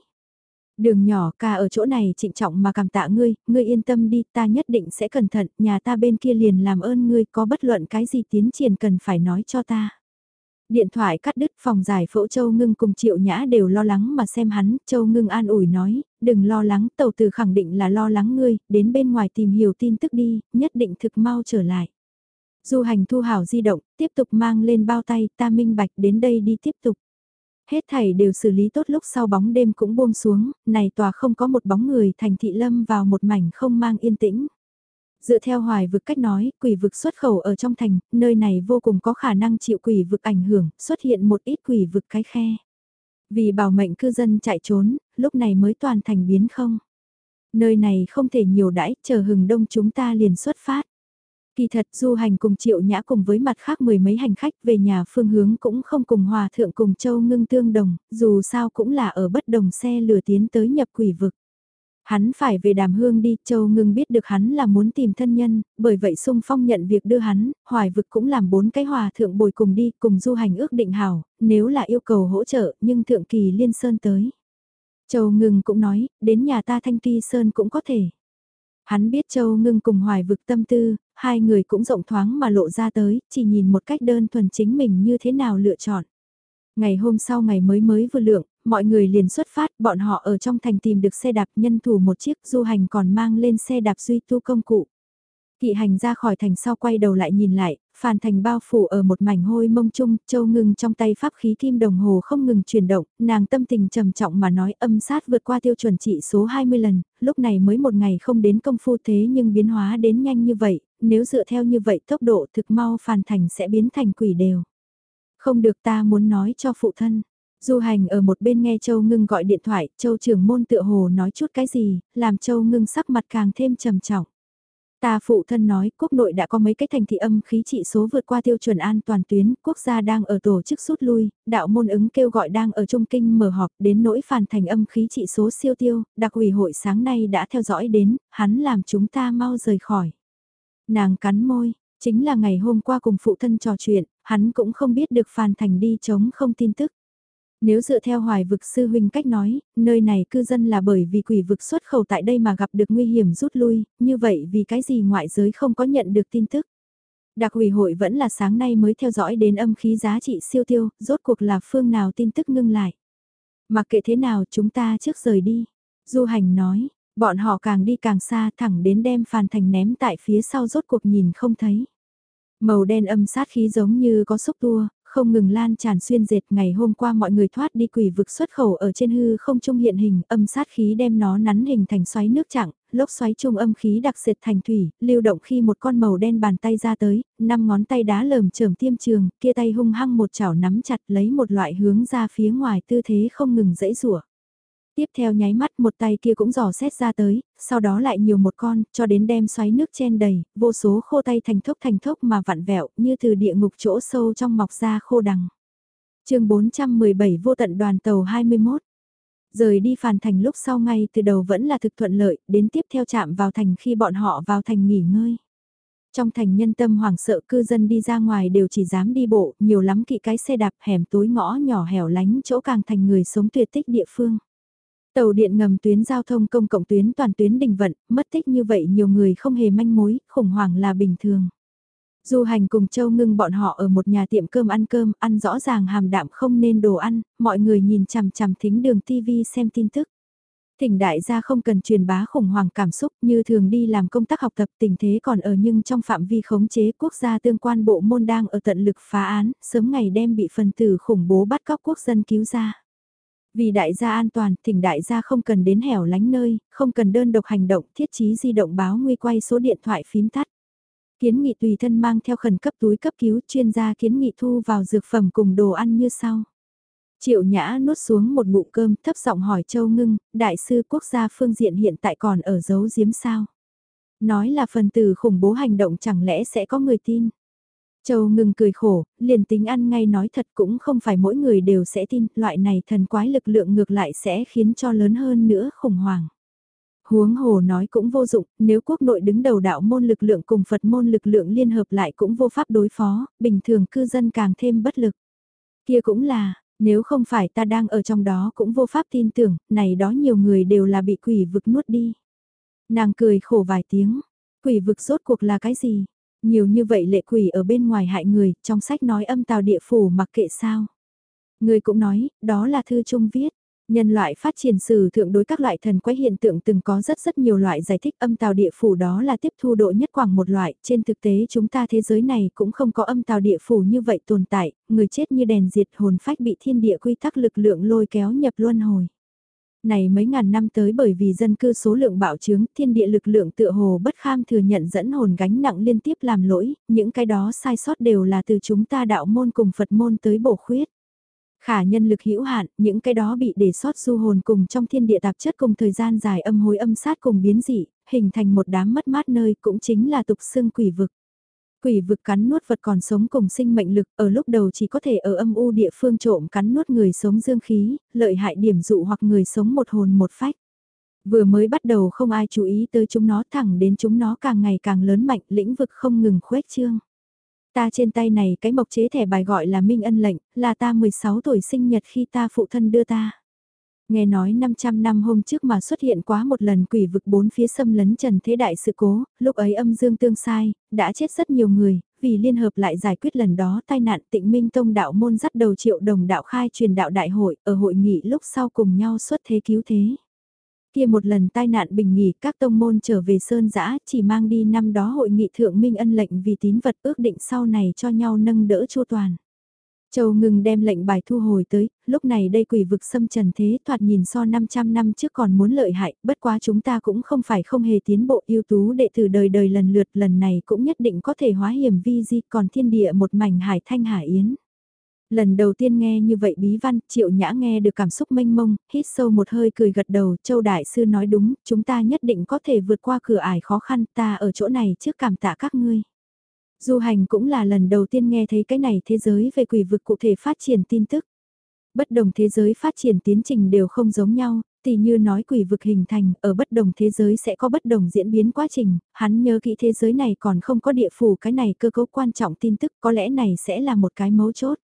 Đường nhỏ ca ở chỗ này trịnh trọng mà cảm tạ ngươi, ngươi yên tâm đi, ta nhất định sẽ cẩn thận, nhà ta bên kia liền làm ơn ngươi có bất luận cái gì tiến triển cần phải nói cho ta. Điện thoại cắt đứt phòng giải phẫu Châu Ngưng cùng Triệu Nhã đều lo lắng mà xem hắn, Châu Ngưng an ủi nói, đừng lo lắng, tàu từ khẳng định là lo lắng ngươi, đến bên ngoài tìm hiểu tin tức đi, nhất định thực mau trở lại. Du hành thu hảo di động, tiếp tục mang lên bao tay, ta minh bạch đến đây đi tiếp tục. Hết thảy đều xử lý tốt lúc sau bóng đêm cũng buông xuống, này tòa không có một bóng người thành thị lâm vào một mảnh không mang yên tĩnh. Dựa theo hoài vực cách nói, quỷ vực xuất khẩu ở trong thành, nơi này vô cùng có khả năng chịu quỷ vực ảnh hưởng, xuất hiện một ít quỷ vực cái khe. Vì bảo mệnh cư dân chạy trốn, lúc này mới toàn thành biến không. Nơi này không thể nhiều đãi, chờ hừng đông chúng ta liền xuất phát. Kỳ thật du hành cùng triệu nhã cùng với mặt khác mười mấy hành khách về nhà phương hướng cũng không cùng hòa thượng cùng châu ngưng tương đồng, dù sao cũng là ở bất đồng xe lửa tiến tới nhập quỷ vực. Hắn phải về đàm hương đi, Châu Ngưng biết được hắn là muốn tìm thân nhân, bởi vậy sung phong nhận việc đưa hắn, hoài vực cũng làm bốn cái hòa thượng bồi cùng đi, cùng du hành ước định hảo, nếu là yêu cầu hỗ trợ, nhưng thượng kỳ liên sơn tới. Châu Ngưng cũng nói, đến nhà ta Thanh Tuy Sơn cũng có thể. Hắn biết Châu Ngưng cùng hoài vực tâm tư, hai người cũng rộng thoáng mà lộ ra tới, chỉ nhìn một cách đơn thuần chính mình như thế nào lựa chọn. Ngày hôm sau ngày mới mới vừa lượng, mọi người liền xuất phát, bọn họ ở trong thành tìm được xe đạp nhân thủ một chiếc du hành còn mang lên xe đạp duy tu công cụ. Kỵ hành ra khỏi thành sau quay đầu lại nhìn lại, phàn thành bao phủ ở một mảnh hôi mông chung, châu ngưng trong tay pháp khí kim đồng hồ không ngừng chuyển động, nàng tâm tình trầm trọng mà nói âm sát vượt qua tiêu chuẩn trị số 20 lần, lúc này mới một ngày không đến công phu thế nhưng biến hóa đến nhanh như vậy, nếu dựa theo như vậy tốc độ thực mau phàn thành sẽ biến thành quỷ đều. Không được ta muốn nói cho phụ thân. Du hành ở một bên nghe Châu Ngưng gọi điện thoại, Châu trưởng môn tựa hồ nói chút cái gì, làm Châu Ngưng sắc mặt càng thêm trầm trọng. Ta phụ thân nói quốc nội đã có mấy cái thành thị âm khí trị số vượt qua tiêu chuẩn an toàn tuyến, quốc gia đang ở tổ chức rút lui, đạo môn ứng kêu gọi đang ở Trung Kinh mở họp đến nỗi phản thành âm khí trị số siêu tiêu, đặc ủy hội sáng nay đã theo dõi đến, hắn làm chúng ta mau rời khỏi. Nàng cắn môi, chính là ngày hôm qua cùng phụ thân trò chuyện, hắn cũng không biết được phản thành đi chống không tin tức. Nếu dựa theo hoài vực sư huynh cách nói, nơi này cư dân là bởi vì quỷ vực xuất khẩu tại đây mà gặp được nguy hiểm rút lui, như vậy vì cái gì ngoại giới không có nhận được tin tức. Đặc ủy hội vẫn là sáng nay mới theo dõi đến âm khí giá trị siêu tiêu, rốt cuộc là phương nào tin tức ngưng lại. Mặc kệ thế nào chúng ta trước rời đi. Du hành nói, bọn họ càng đi càng xa thẳng đến đem phàn thành ném tại phía sau rốt cuộc nhìn không thấy. Màu đen âm sát khí giống như có xúc tua, không ngừng lan tràn xuyên dệt ngày hôm qua mọi người thoát đi quỷ vực xuất khẩu ở trên hư không trung hiện hình âm sát khí đem nó nắn hình thành xoáy nước chặng, lốc xoáy trung âm khí đặc sệt thành thủy, lưu động khi một con màu đen bàn tay ra tới, năm ngón tay đá lởm chởm tiêm trường, kia tay hung hăng một chảo nắm chặt lấy một loại hướng ra phía ngoài tư thế không ngừng dãy rủa tiếp theo nháy mắt một tay kia cũng dò xét ra tới, sau đó lại nhiều một con, cho đến đem xoáy nước chen đầy, vô số khô tay thành thốc thành thốc mà vặn vẹo, như từ địa ngục chỗ sâu trong mọc ra khô đằng. chương 417 vô tận đoàn tàu 21 Rời đi phàn thành lúc sau ngay từ đầu vẫn là thực thuận lợi, đến tiếp theo chạm vào thành khi bọn họ vào thành nghỉ ngơi. Trong thành nhân tâm hoảng sợ cư dân đi ra ngoài đều chỉ dám đi bộ, nhiều lắm kỵ cái xe đạp hẻm tối ngõ nhỏ hẻo lánh chỗ càng thành người sống tuyệt tích địa phương. Tàu điện ngầm tuyến giao thông công cộng tuyến toàn tuyến đình vận, mất tích như vậy nhiều người không hề manh mối, khủng hoảng là bình thường. Du hành cùng Châu Ngưng bọn họ ở một nhà tiệm cơm ăn cơm, ăn rõ ràng hàm đạm không nên đồ ăn, mọi người nhìn chằm chằm thính đường TV xem tin tức. Thỉnh đại gia không cần truyền bá khủng hoảng cảm xúc như thường đi làm công tác học tập tình thế còn ở nhưng trong phạm vi khống chế quốc gia tương quan bộ môn đang ở tận lực phá án, sớm ngày đem bị phần tử khủng bố bắt cóc quốc dân cứu ra. Vì đại gia an toàn, thỉnh đại gia không cần đến hẻo lánh nơi, không cần đơn độc hành động, thiết trí di động báo nguy quay số điện thoại phím tắt. Kiến nghị tùy thân mang theo khẩn cấp túi cấp cứu chuyên gia kiến nghị thu vào dược phẩm cùng đồ ăn như sau. Triệu Nhã nuốt xuống một bụng cơm thấp giọng hỏi Châu Ngưng, đại sư quốc gia phương diện hiện tại còn ở giấu giếm sao? Nói là phần tử khủng bố hành động chẳng lẽ sẽ có người tin? Châu ngừng cười khổ, liền tính ăn ngay nói thật cũng không phải mỗi người đều sẽ tin, loại này thần quái lực lượng ngược lại sẽ khiến cho lớn hơn nữa khủng hoảng. Huống hồ nói cũng vô dụng, nếu quốc nội đứng đầu đạo môn lực lượng cùng Phật môn lực lượng liên hợp lại cũng vô pháp đối phó, bình thường cư dân càng thêm bất lực. Kia cũng là, nếu không phải ta đang ở trong đó cũng vô pháp tin tưởng, này đó nhiều người đều là bị quỷ vực nuốt đi. Nàng cười khổ vài tiếng, quỷ vực rốt cuộc là cái gì? Nhiều như vậy lệ quỷ ở bên ngoài hại người, trong sách nói âm tào địa phủ mặc kệ sao. Người cũng nói, đó là thư trung viết. Nhân loại phát triển sử thượng đối các loại thần quái hiện tượng từng có rất rất nhiều loại giải thích âm tào địa phủ đó là tiếp thu độ nhất quảng một loại, trên thực tế chúng ta thế giới này cũng không có âm tào địa phủ như vậy tồn tại, người chết như đèn diệt hồn phách bị thiên địa quy tắc lực lượng lôi kéo nhập luân hồi. Này mấy ngàn năm tới bởi vì dân cư số lượng bạo trướng thiên địa lực lượng tựa hồ bất kham thừa nhận dẫn hồn gánh nặng liên tiếp làm lỗi, những cái đó sai sót đều là từ chúng ta đạo môn cùng Phật môn tới bổ khuyết. Khả nhân lực hữu hạn, những cái đó bị để sót du hồn cùng trong thiên địa tạp chất cùng thời gian dài âm hối âm sát cùng biến dị, hình thành một đám mất mát nơi cũng chính là tục xương quỷ vực. Quỷ vực cắn nuốt vật còn sống cùng sinh mệnh lực, ở lúc đầu chỉ có thể ở âm u địa phương trộm cắn nuốt người sống dương khí, lợi hại điểm dụ hoặc người sống một hồn một phách. Vừa mới bắt đầu không ai chú ý tới chúng nó thẳng đến chúng nó càng ngày càng lớn mạnh, lĩnh vực không ngừng khuếch trương. Ta trên tay này cái mộc chế thẻ bài gọi là Minh Ân lệnh, là ta 16 tuổi sinh nhật khi ta phụ thân đưa ta. Nghe nói 500 năm hôm trước mà xuất hiện quá một lần quỷ vực bốn phía xâm lấn trần thế đại sự cố, lúc ấy âm dương tương sai, đã chết rất nhiều người, vì liên hợp lại giải quyết lần đó tai nạn tịnh minh tông đạo môn dắt đầu triệu đồng đạo khai truyền đạo đại hội, ở hội nghị lúc sau cùng nhau xuất thế cứu thế. Kia một lần tai nạn bình nghỉ các tông môn trở về Sơn Giã chỉ mang đi năm đó hội nghị thượng minh ân lệnh vì tín vật ước định sau này cho nhau nâng đỡ chu toàn. Châu ngừng đem lệnh bài thu hồi tới, lúc này đây quỷ vực xâm trần thế thoạt nhìn so 500 năm trước còn muốn lợi hại, bất quá chúng ta cũng không phải không hề tiến bộ ưu tú đệ tử đời đời lần lượt lần này cũng nhất định có thể hóa hiểm vi di còn thiên địa một mảnh hải thanh hải yến. Lần đầu tiên nghe như vậy bí văn, triệu nhã nghe được cảm xúc mênh mông, hít sâu một hơi cười gật đầu, châu đại sư nói đúng, chúng ta nhất định có thể vượt qua cửa ải khó khăn, ta ở chỗ này trước cảm tạ các ngươi. Du hành cũng là lần đầu tiên nghe thấy cái này thế giới về quỷ vực cụ thể phát triển tin tức. Bất đồng thế giới phát triển tiến trình đều không giống nhau, thì như nói quỷ vực hình thành, ở bất đồng thế giới sẽ có bất đồng diễn biến quá trình, hắn nhớ kỹ thế giới này còn không có địa phủ cái này cơ cấu quan trọng tin tức có lẽ này sẽ là một cái mấu chốt.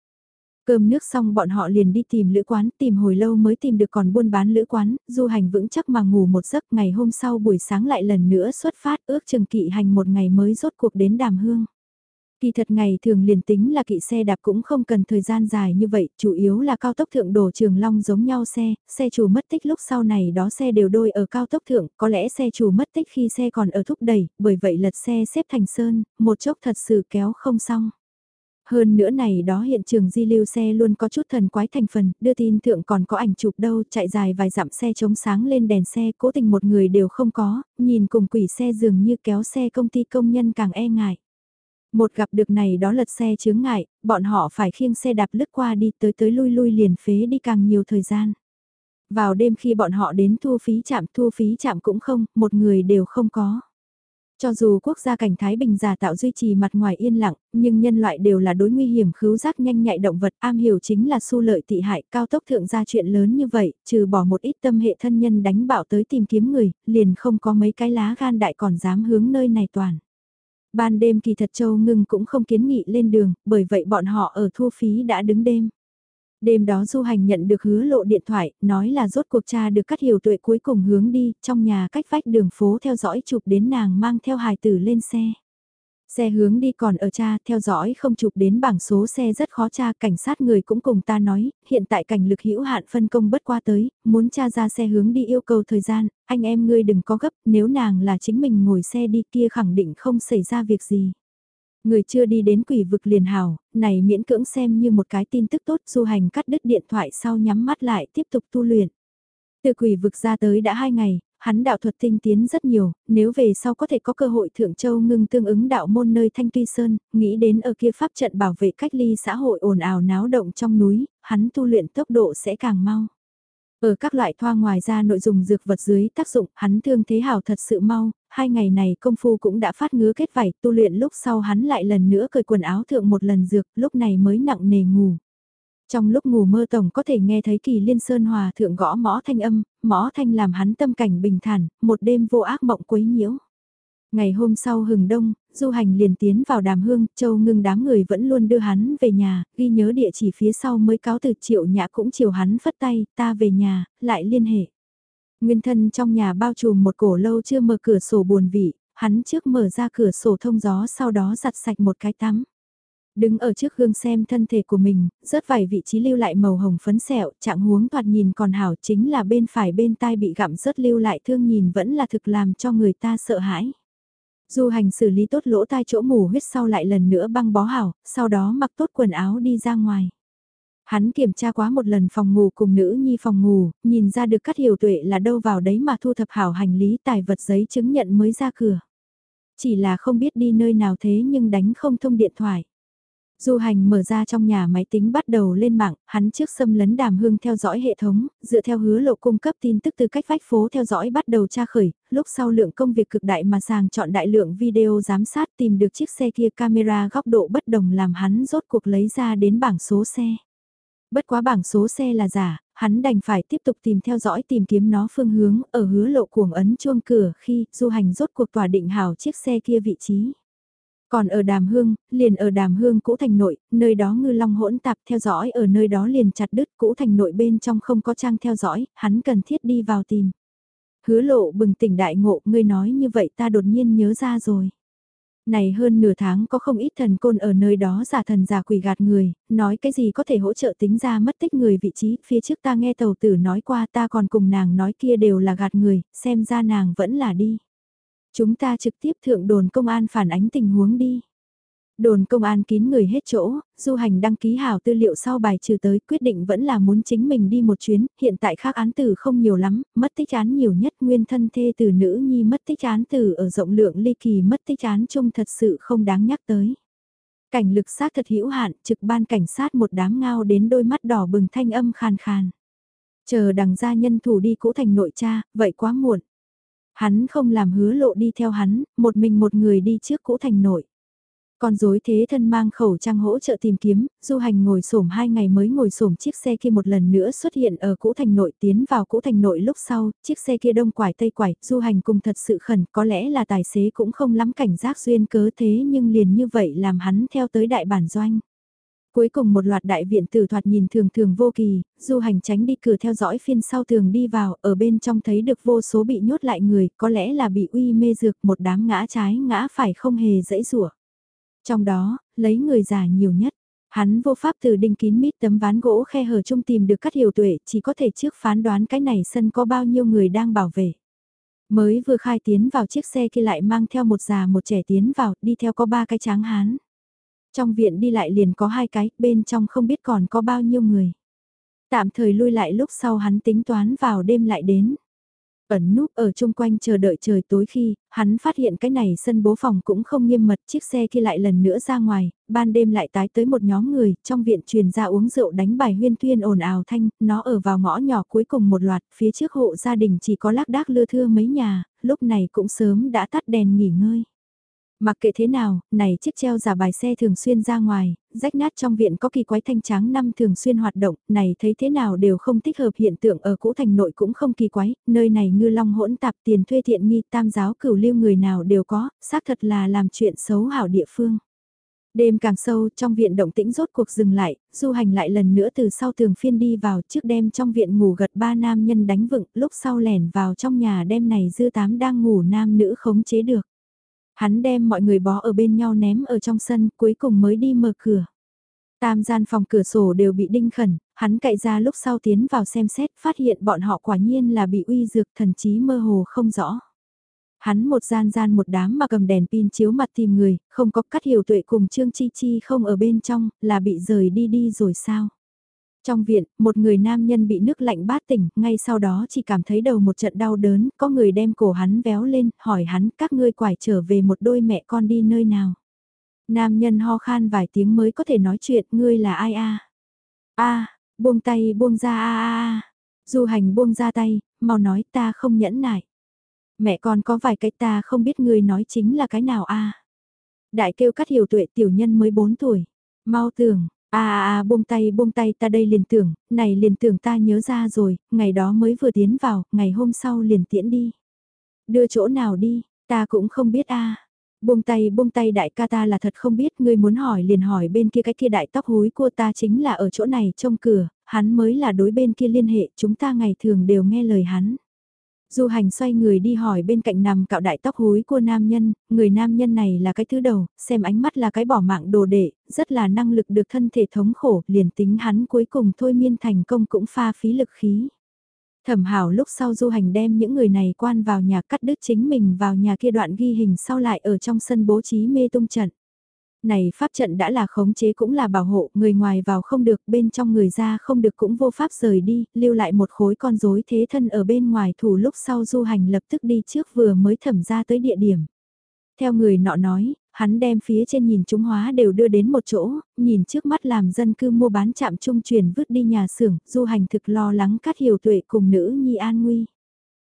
Cơm nước xong bọn họ liền đi tìm lữ quán, tìm hồi lâu mới tìm được còn buôn bán lữ quán, du hành vững chắc mà ngủ một giấc ngày hôm sau buổi sáng lại lần nữa xuất phát ước chừng kỵ hành một ngày mới rốt cuộc đến đàm hương. Kỳ thật ngày thường liền tính là kỵ xe đạp cũng không cần thời gian dài như vậy, chủ yếu là cao tốc thượng đổ trường long giống nhau xe, xe chủ mất tích lúc sau này đó xe đều đôi ở cao tốc thượng, có lẽ xe chủ mất tích khi xe còn ở thúc đẩy, bởi vậy lật xe xếp thành sơn, một chốc thật sự kéo không xong. Hơn nữa này đó hiện trường di lưu xe luôn có chút thần quái thành phần, đưa tin thượng còn có ảnh chụp đâu, chạy dài vài dặm xe chống sáng lên đèn xe, cố tình một người đều không có, nhìn cùng quỷ xe dường như kéo xe công ty công nhân càng e ngại. Một gặp được này đó lật xe chướng ngại, bọn họ phải khiêng xe đạp lướt qua đi tới tới lui lui liền phế đi càng nhiều thời gian. Vào đêm khi bọn họ đến thu phí chạm thu phí chạm cũng không, một người đều không có. Cho dù quốc gia cảnh Thái Bình giả tạo duy trì mặt ngoài yên lặng, nhưng nhân loại đều là đối nguy hiểm khứu giác nhanh nhạy động vật am hiểu chính là su lợi tị hại cao tốc thượng ra chuyện lớn như vậy, trừ bỏ một ít tâm hệ thân nhân đánh bạo tới tìm kiếm người, liền không có mấy cái lá gan đại còn dám hướng nơi này toàn. Ban đêm kỳ thật châu ngưng cũng không kiến nghị lên đường, bởi vậy bọn họ ở thu phí đã đứng đêm. Đêm đó du hành nhận được hứa lộ điện thoại, nói là rốt cuộc cha được cắt hiểu tuệ cuối cùng hướng đi, trong nhà cách vách đường phố theo dõi chụp đến nàng mang theo hài tử lên xe. Xe hướng đi còn ở cha, theo dõi không chụp đến bảng số xe rất khó tra, cảnh sát người cũng cùng ta nói, hiện tại cảnh lực hữu hạn phân công bất qua tới, muốn cha ra xe hướng đi yêu cầu thời gian, anh em ngươi đừng có gấp, nếu nàng là chính mình ngồi xe đi kia khẳng định không xảy ra việc gì. Người chưa đi đến quỷ vực liền hào, này miễn cưỡng xem như một cái tin tức tốt du hành cắt đứt điện thoại sau nhắm mắt lại tiếp tục tu luyện. Từ quỷ vực ra tới đã hai ngày, hắn đạo thuật tinh tiến rất nhiều, nếu về sau có thể có cơ hội Thượng Châu ngưng tương ứng đạo môn nơi Thanh Tuy Sơn, nghĩ đến ở kia pháp trận bảo vệ cách ly xã hội ồn ào náo động trong núi, hắn tu luyện tốc độ sẽ càng mau. Ở các loại thoa ngoài ra nội dung dược vật dưới tác dụng, hắn thương thế hảo thật sự mau, hai ngày này công phu cũng đã phát ngứa kết vảy, tu luyện lúc sau hắn lại lần nữa cởi quần áo thượng một lần dược, lúc này mới nặng nề ngủ. Trong lúc ngủ mơ tổng có thể nghe thấy kỳ liên sơn hòa thượng gõ mõ thanh âm, mõ thanh làm hắn tâm cảnh bình thản, một đêm vô ác mộng quấy nhiễu. Ngày hôm sau hừng đông, du hành liền tiến vào đàm hương, châu ngưng đám người vẫn luôn đưa hắn về nhà, ghi nhớ địa chỉ phía sau mới cáo từ triệu nhã cũng chiều hắn phất tay, ta về nhà, lại liên hệ. Nguyên thân trong nhà bao trùm một cổ lâu chưa mở cửa sổ buồn vị, hắn trước mở ra cửa sổ thông gió sau đó giặt sạch một cái tắm. Đứng ở trước gương xem thân thể của mình, rớt vài vị trí lưu lại màu hồng phấn sẹo, trạng huống thoạt nhìn còn hảo chính là bên phải bên tai bị gặm rớt lưu lại thương nhìn vẫn là thực làm cho người ta sợ hãi. Du hành xử lý tốt lỗ tai chỗ mù huyết sau lại lần nữa băng bó hảo, sau đó mặc tốt quần áo đi ra ngoài. Hắn kiểm tra quá một lần phòng ngủ cùng nữ nhi phòng ngủ, nhìn ra được cắt hiểu tuệ là đâu vào đấy mà thu thập hảo hành lý tài vật giấy chứng nhận mới ra cửa. Chỉ là không biết đi nơi nào thế nhưng đánh không thông điện thoại. Du hành mở ra trong nhà máy tính bắt đầu lên mạng, hắn trước xâm lấn đàm hương theo dõi hệ thống, dựa theo hứa lộ cung cấp tin tức từ cách vách phố theo dõi bắt đầu tra khởi, lúc sau lượng công việc cực đại mà sàng chọn đại lượng video giám sát tìm được chiếc xe kia camera góc độ bất đồng làm hắn rốt cuộc lấy ra đến bảng số xe. Bất quá bảng số xe là giả, hắn đành phải tiếp tục tìm theo dõi tìm kiếm nó phương hướng ở hứa lộ cuồng ấn chuông cửa khi du hành rốt cuộc tòa định hảo chiếc xe kia vị trí. Còn ở Đàm Hương, liền ở Đàm Hương Cũ Thành Nội, nơi đó ngư long hỗn tạp theo dõi ở nơi đó liền chặt đứt Cũ Thành Nội bên trong không có trang theo dõi, hắn cần thiết đi vào tìm. Hứa lộ bừng tỉnh đại ngộ, ngươi nói như vậy ta đột nhiên nhớ ra rồi. Này hơn nửa tháng có không ít thần côn ở nơi đó giả thần giả quỷ gạt người, nói cái gì có thể hỗ trợ tính ra mất tích người vị trí, phía trước ta nghe tàu tử nói qua ta còn cùng nàng nói kia đều là gạt người, xem ra nàng vẫn là đi. Chúng ta trực tiếp thượng đồn công an phản ánh tình huống đi. Đồn công an kín người hết chỗ, du hành đăng ký hảo tư liệu sau bài trừ tới quyết định vẫn là muốn chính mình đi một chuyến, hiện tại khác án tử không nhiều lắm, mất tích án nhiều nhất nguyên thân thê từ nữ nhi mất tích án tử ở rộng lượng ly kỳ mất tích án chung thật sự không đáng nhắc tới. Cảnh lực sát thật hữu hạn, trực ban cảnh sát một đám ngao đến đôi mắt đỏ bừng thanh âm khàn khàn. Chờ đằng gia nhân thủ đi cũ thành nội cha, vậy quá muộn. Hắn không làm hứa lộ đi theo hắn, một mình một người đi trước cũ thành nội. Con dối thế thân mang khẩu trang hỗ trợ tìm kiếm, du hành ngồi sổm hai ngày mới ngồi sổm chiếc xe kia một lần nữa xuất hiện ở cũ thành nội tiến vào cũ thành nội lúc sau, chiếc xe kia đông quải tây quải, du hành cùng thật sự khẩn, có lẽ là tài xế cũng không lắm cảnh giác duyên cớ thế nhưng liền như vậy làm hắn theo tới đại bản doanh. Cuối cùng một loạt đại viện tử thoạt nhìn thường thường vô kỳ, du hành tránh đi cửa theo dõi phiên sau thường đi vào, ở bên trong thấy được vô số bị nhốt lại người, có lẽ là bị uy mê dược một đám ngã trái ngã phải không hề dãy rủa Trong đó, lấy người già nhiều nhất. Hắn vô pháp từ đinh kín mít tấm ván gỗ khe hở chung tìm được cắt hiểu tuệ, chỉ có thể trước phán đoán cái này sân có bao nhiêu người đang bảo vệ. Mới vừa khai tiến vào chiếc xe kia lại mang theo một già một trẻ tiến vào, đi theo có ba cái tráng hán. Trong viện đi lại liền có hai cái, bên trong không biết còn có bao nhiêu người. Tạm thời lui lại lúc sau hắn tính toán vào đêm lại đến. Ẩn núp ở chung quanh chờ đợi trời tối khi, hắn phát hiện cái này sân bố phòng cũng không nghiêm mật, chiếc xe kia lại lần nữa ra ngoài, ban đêm lại tái tới một nhóm người, trong viện truyền ra uống rượu đánh bài huyên thuyên ồn ào thanh, nó ở vào ngõ nhỏ cuối cùng một loạt, phía trước hộ gia đình chỉ có lác đác lưa thưa mấy nhà, lúc này cũng sớm đã tắt đèn nghỉ ngơi. Mặc kệ thế nào, này chiếc treo giả bài xe thường xuyên ra ngoài, rách nát trong viện có kỳ quái thanh tráng năm thường xuyên hoạt động, này thấy thế nào đều không thích hợp hiện tượng ở cũ thành nội cũng không kỳ quái, nơi này ngư long hỗn tạp tiền thuê thiện nghi tam giáo cửu lưu người nào đều có, xác thật là làm chuyện xấu hảo địa phương. Đêm càng sâu trong viện động tĩnh rốt cuộc dừng lại, du hành lại lần nữa từ sau tường phiên đi vào trước đêm trong viện ngủ gật ba nam nhân đánh vựng lúc sau lẻn vào trong nhà đêm này dư tám đang ngủ nam nữ khống chế được. Hắn đem mọi người bó ở bên nhau ném ở trong sân, cuối cùng mới đi mở cửa. Tam gian phòng cửa sổ đều bị đinh khẩn, hắn cậy ra lúc sau tiến vào xem xét, phát hiện bọn họ quả nhiên là bị uy dược thần trí mơ hồ không rõ. Hắn một gian gian một đám mà cầm đèn pin chiếu mặt tìm người, không có cắt hiểu tuệ cùng Trương Chi Chi không ở bên trong, là bị rời đi đi rồi sao? Trong viện, một người nam nhân bị nước lạnh bát tỉnh, ngay sau đó chỉ cảm thấy đầu một trận đau đớn, có người đem cổ hắn véo lên, hỏi hắn các ngươi quải trở về một đôi mẹ con đi nơi nào. Nam nhân ho khan vài tiếng mới có thể nói chuyện, ngươi là ai a? A, buông tay buông ra a a a. Du hành buông ra tay, mau nói ta không nhẫn nại. Mẹ con có vài cái ta không biết ngươi nói chính là cái nào a. Đại kêu cắt hiểu tuệ tiểu nhân mới 4 tuổi. Mau tưởng, À à à buông tay buông tay ta đây liền tưởng, này liền tưởng ta nhớ ra rồi, ngày đó mới vừa tiến vào, ngày hôm sau liền tiễn đi. Đưa chỗ nào đi, ta cũng không biết a Buông tay buông tay đại ca ta là thật không biết, ngươi muốn hỏi liền hỏi bên kia cái kia đại tóc húi của ta chính là ở chỗ này trong cửa, hắn mới là đối bên kia liên hệ, chúng ta ngày thường đều nghe lời hắn. Du hành xoay người đi hỏi bên cạnh nằm cạo đại tóc húi của nam nhân, người nam nhân này là cái thứ đầu, xem ánh mắt là cái bỏ mạng đồ đệ, rất là năng lực được thân thể thống khổ, liền tính hắn cuối cùng thôi miên thành công cũng pha phí lực khí. Thẩm hảo lúc sau du hành đem những người này quan vào nhà cắt đứt chính mình vào nhà kia đoạn ghi hình sau lại ở trong sân bố trí mê tung trận. Này pháp trận đã là khống chế cũng là bảo hộ, người ngoài vào không được, bên trong người ra không được cũng vô pháp rời đi, lưu lại một khối con rối thế thân ở bên ngoài thủ lúc sau du hành lập tức đi trước vừa mới thẩm ra tới địa điểm. Theo người nọ nói, hắn đem phía trên nhìn chúng hóa đều đưa đến một chỗ, nhìn trước mắt làm dân cư mua bán chạm trung truyền vứt đi nhà xưởng, du hành thực lo lắng cắt hiểu tuệ cùng nữ nhi an nguy.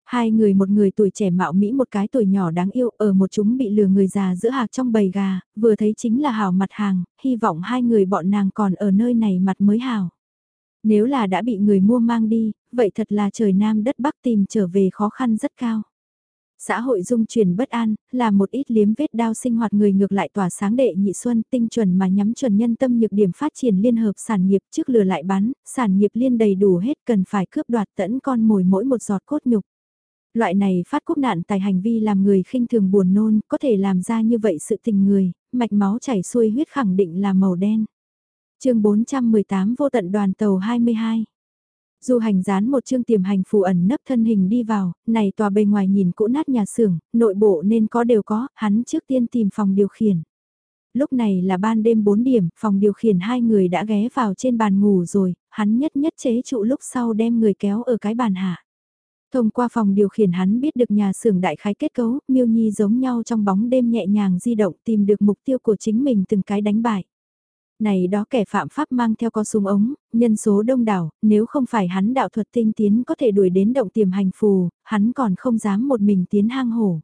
Hai người một người tuổi trẻ mạo mỹ một cái tuổi nhỏ đáng yêu ở một chúng bị lừa người già giữa hạc trong bầy gà, vừa thấy chính là hào mặt hàng, hy vọng hai người bọn nàng còn ở nơi này mặt mới hào. Nếu là đã bị người mua mang đi, vậy thật là trời nam đất bắc tìm trở về khó khăn rất cao. Xã hội dung chuyển bất an, là một ít liếm vết đao sinh hoạt người ngược lại tỏa sáng đệ nhị xuân tinh chuẩn mà nhắm chuẩn nhân tâm nhược điểm phát triển liên hợp sản nghiệp trước lừa lại bán, sản nghiệp liên đầy đủ hết cần phải cướp đoạt tẫn con mồi mỗi một giọt cốt nhục. Loại này phát quốc nạn tài hành vi làm người khinh thường buồn nôn, có thể làm ra như vậy sự tình người, mạch máu chảy xuôi huyết khẳng định là màu đen. chương 418 vô tận đoàn tàu 22 Du hành dán một chương tiềm hành phù ẩn nấp thân hình đi vào, này tòa bề ngoài nhìn cũ nát nhà xưởng, nội bộ nên có đều có, hắn trước tiên tìm phòng điều khiển. Lúc này là ban đêm 4 điểm, phòng điều khiển hai người đã ghé vào trên bàn ngủ rồi, hắn nhất nhất chế trụ lúc sau đem người kéo ở cái bàn hạ. Thông qua phòng điều khiển hắn biết được nhà xưởng đại khái kết cấu, miêu nhi giống nhau trong bóng đêm nhẹ nhàng di động tìm được mục tiêu của chính mình từng cái đánh bại. Này đó kẻ phạm pháp mang theo con súng ống, nhân số đông đảo, nếu không phải hắn đạo thuật tinh tiến có thể đuổi đến động tiềm hành phù, hắn còn không dám một mình tiến hang hổ.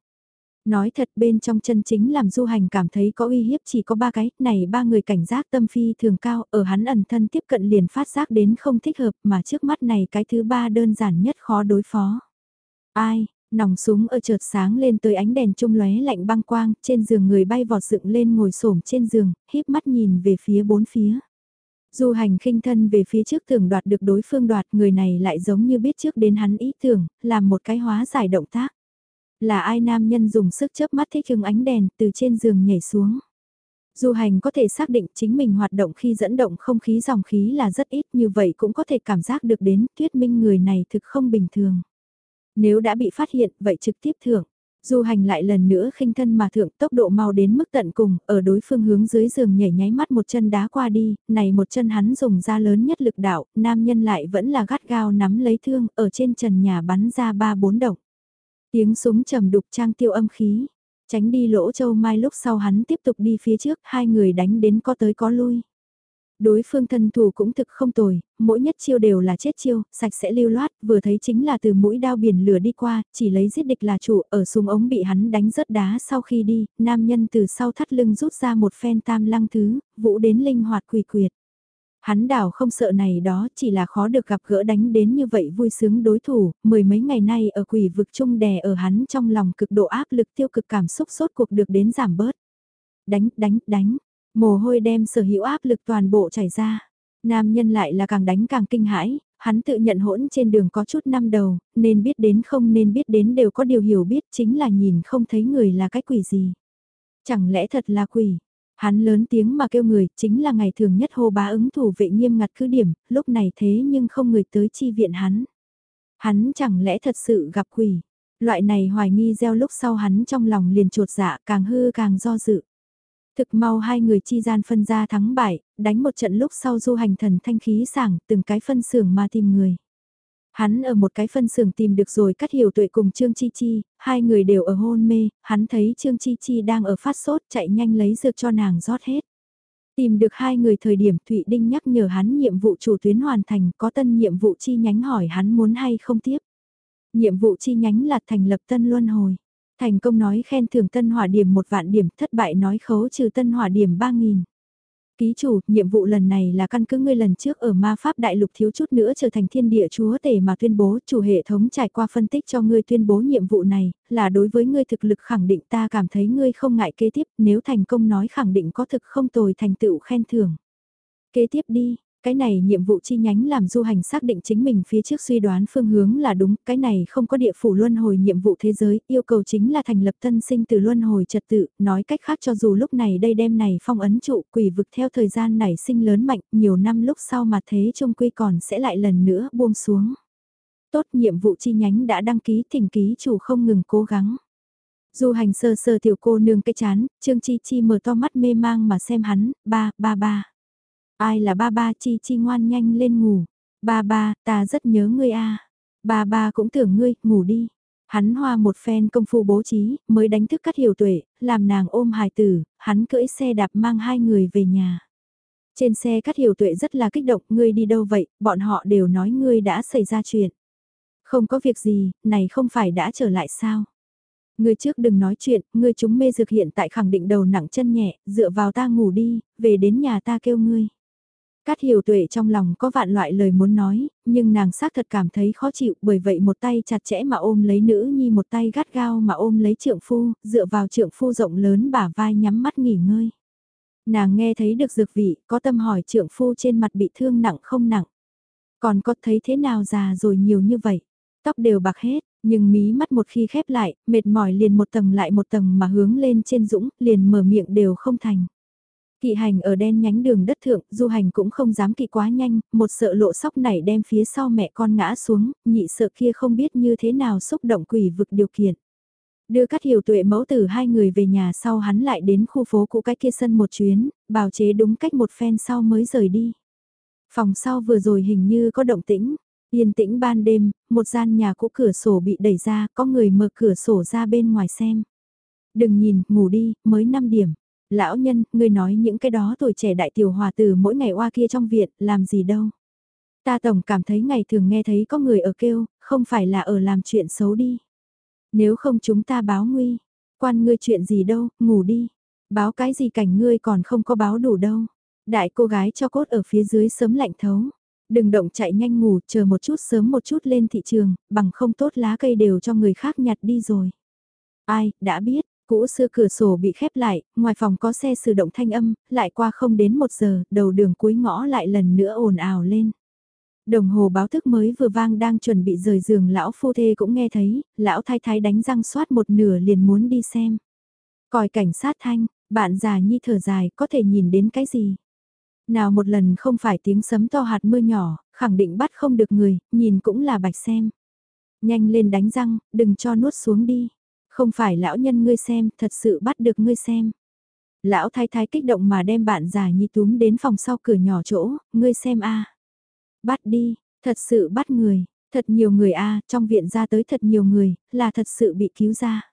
Nói thật bên trong chân chính làm du hành cảm thấy có uy hiếp chỉ có ba cái, này ba người cảnh giác tâm phi thường cao, ở hắn ẩn thân tiếp cận liền phát giác đến không thích hợp mà trước mắt này cái thứ ba đơn giản nhất khó đối phó. Ai, nòng súng ở chợt sáng lên tới ánh đèn trung lóe lạnh băng quang, trên giường người bay vọt dựng lên ngồi xổm trên giường, híp mắt nhìn về phía bốn phía. Du hành khinh thân về phía trước tưởng đoạt được đối phương đoạt người này lại giống như biết trước đến hắn ý tưởng, làm một cái hóa giải động tác. Là ai nam nhân dùng sức chớp mắt thích hứng ánh đèn từ trên giường nhảy xuống. Du hành có thể xác định chính mình hoạt động khi dẫn động không khí dòng khí là rất ít như vậy cũng có thể cảm giác được đến thuyết minh người này thực không bình thường. Nếu đã bị phát hiện vậy trực tiếp thưởng. Du hành lại lần nữa khinh thân mà thượng tốc độ mau đến mức tận cùng, ở đối phương hướng dưới giường nhảy nháy mắt một chân đá qua đi, này một chân hắn dùng ra lớn nhất lực đạo, nam nhân lại vẫn là gắt gao nắm lấy thương, ở trên trần nhà bắn ra ba bốn động. Tiếng súng trầm đục trang tiêu âm khí. Tránh đi lỗ châu mai lúc sau hắn tiếp tục đi phía trước, hai người đánh đến có tới có lui. Đối phương thân thủ cũng thực không tồi, mỗi nhất chiêu đều là chết chiêu, sạch sẽ lưu loát, vừa thấy chính là từ mũi đao biển lửa đi qua, chỉ lấy giết địch là chủ, ở súng ống bị hắn đánh rớt đá sau khi đi, nam nhân từ sau thắt lưng rút ra một phen tam lăng thứ, vũ đến linh hoạt quỳ quyệt. Hắn đảo không sợ này đó, chỉ là khó được gặp gỡ đánh đến như vậy vui sướng đối thủ, mười mấy ngày nay ở quỷ vực chung đè ở hắn trong lòng cực độ áp lực tiêu cực cảm xúc sốt cuộc được đến giảm bớt. Đánh, đánh, đánh, mồ hôi đem sở hữu áp lực toàn bộ chảy ra. Nam nhân lại là càng đánh càng kinh hãi, hắn tự nhận hỗn trên đường có chút năm đầu, nên biết đến không nên biết đến đều có điều hiểu biết chính là nhìn không thấy người là cái quỷ gì. Chẳng lẽ thật là quỷ, Hắn lớn tiếng mà kêu người, chính là ngày thường nhất hô bá ứng thủ vệ nghiêm ngặt cứ điểm, lúc này thế nhưng không người tới chi viện hắn. Hắn chẳng lẽ thật sự gặp quỷ. Loại này hoài nghi gieo lúc sau hắn trong lòng liền trột dạ càng hư càng do dự. Thực mau hai người chi gian phân ra thắng bại, đánh một trận lúc sau du hành thần thanh khí sảng, từng cái phân xưởng mà tìm người. Hắn ở một cái phân xưởng tìm được rồi cắt hiểu tuệ cùng Trương Chi Chi, hai người đều ở hôn mê, hắn thấy Trương Chi Chi đang ở phát sốt chạy nhanh lấy dược cho nàng rót hết. Tìm được hai người thời điểm Thụy Đinh nhắc nhở hắn nhiệm vụ chủ tuyến hoàn thành có tân nhiệm vụ chi nhánh hỏi hắn muốn hay không tiếp. Nhiệm vụ chi nhánh là thành lập tân luân hồi. Thành công nói khen thưởng tân hỏa điểm một vạn điểm thất bại nói khấu trừ tân hỏa điểm ba nghìn Ký chủ, nhiệm vụ lần này là căn cứ ngươi lần trước ở ma pháp đại lục thiếu chút nữa trở thành thiên địa chúa tể mà tuyên bố chủ hệ thống trải qua phân tích cho ngươi tuyên bố nhiệm vụ này, là đối với ngươi thực lực khẳng định ta cảm thấy ngươi không ngại kế tiếp nếu thành công nói khẳng định có thực không tồi thành tựu khen thưởng. Kế tiếp đi, cái này nhiệm vụ chi nhánh làm du hành xác định chính mình phía trước suy đoán phương hướng là đúng, cái này không có địa phủ luân hồi nhiệm vụ thế giới, yêu cầu chính là thành lập tân sinh từ luân hồi trật tự, nói cách khác cho dù lúc này đây đem này phong ấn trụ quỷ vực theo thời gian nảy sinh lớn mạnh, nhiều năm lúc sau mà thế trung quy còn sẽ lại lần nữa buông xuống. Tốt nhiệm vụ chi nhánh đã đăng ký thỉnh ký chủ không ngừng cố gắng. Du hành sơ sơ tiểu cô nương cái chán, Trương Chi Chi mở to mắt mê mang mà xem hắn, ba, ba ba. Ai là ba ba chi chi ngoan nhanh lên ngủ. Ba ba, ta rất nhớ ngươi a. Ba ba cũng tưởng ngươi, ngủ đi. Hắn hoa một phen công phu bố trí, mới đánh thức cắt hiểu tuệ, làm nàng ôm hài tử, hắn cưỡi xe đạp mang hai người về nhà. Trên xe cắt hiểu tuệ rất là kích động, ngươi đi đâu vậy, bọn họ đều nói ngươi đã xảy ra chuyện. Không có việc gì, này không phải đã trở lại sao? Ngươi trước đừng nói chuyện, ngươi chúng mê dược hiện tại khẳng định đầu nặng chân nhẹ, dựa vào ta ngủ đi, về đến nhà ta kêu ngươi. Cát hiểu tuệ trong lòng có vạn loại lời muốn nói, nhưng nàng xác thật cảm thấy khó chịu bởi vậy một tay chặt chẽ mà ôm lấy nữ nhi một tay gắt gao mà ôm lấy trượng phu, dựa vào trượng phu rộng lớn bả vai nhắm mắt nghỉ ngơi. Nàng nghe thấy được dược vị, có tâm hỏi trượng phu trên mặt bị thương nặng không nặng. Còn có thấy thế nào già rồi nhiều như vậy, tóc đều bạc hết, nhưng mí mắt một khi khép lại, mệt mỏi liền một tầng lại một tầng mà hướng lên trên dũng, liền mở miệng đều không thành. Kỵ hành ở đen nhánh đường đất thượng, du hành cũng không dám kỵ quá nhanh, một sợ lộ sóc này đem phía sau mẹ con ngã xuống, nhị sợ kia không biết như thế nào xúc động quỷ vực điều kiện. Đưa cắt hiểu tuệ mẫu tử hai người về nhà sau hắn lại đến khu phố cũ cái kia sân một chuyến, bào chế đúng cách một phen sau mới rời đi. Phòng sau vừa rồi hình như có động tĩnh, yên tĩnh ban đêm, một gian nhà cũ cửa sổ bị đẩy ra, có người mở cửa sổ ra bên ngoài xem. Đừng nhìn, ngủ đi, mới 5 điểm. Lão nhân, ngươi nói những cái đó tuổi trẻ đại tiểu hòa từ mỗi ngày oa kia trong viện, làm gì đâu. Ta tổng cảm thấy ngày thường nghe thấy có người ở kêu, không phải là ở làm chuyện xấu đi. Nếu không chúng ta báo nguy, quan ngươi chuyện gì đâu, ngủ đi. Báo cái gì cảnh ngươi còn không có báo đủ đâu. Đại cô gái cho cốt ở phía dưới sớm lạnh thấu. Đừng động chạy nhanh ngủ, chờ một chút sớm một chút lên thị trường, bằng không tốt lá cây đều cho người khác nhặt đi rồi. Ai, đã biết, Cũ xưa cửa sổ bị khép lại, ngoài phòng có xe sử động thanh âm, lại qua không đến một giờ, đầu đường cuối ngõ lại lần nữa ồn ào lên. Đồng hồ báo thức mới vừa vang đang chuẩn bị rời giường lão phu thê cũng nghe thấy, lão thái thái đánh răng xoát một nửa liền muốn đi xem. Còi cảnh sát thanh, bạn già nhi thở dài có thể nhìn đến cái gì. Nào một lần không phải tiếng sấm to hạt mưa nhỏ, khẳng định bắt không được người, nhìn cũng là bạch xem. Nhanh lên đánh răng, đừng cho nuốt xuống đi. Không phải lão nhân ngươi xem, thật sự bắt được ngươi xem. Lão thái thái kích động mà đem bạn già nhi túm đến phòng sau cửa nhỏ chỗ, ngươi xem a Bắt đi, thật sự bắt người, thật nhiều người a trong viện ra tới thật nhiều người, là thật sự bị cứu ra.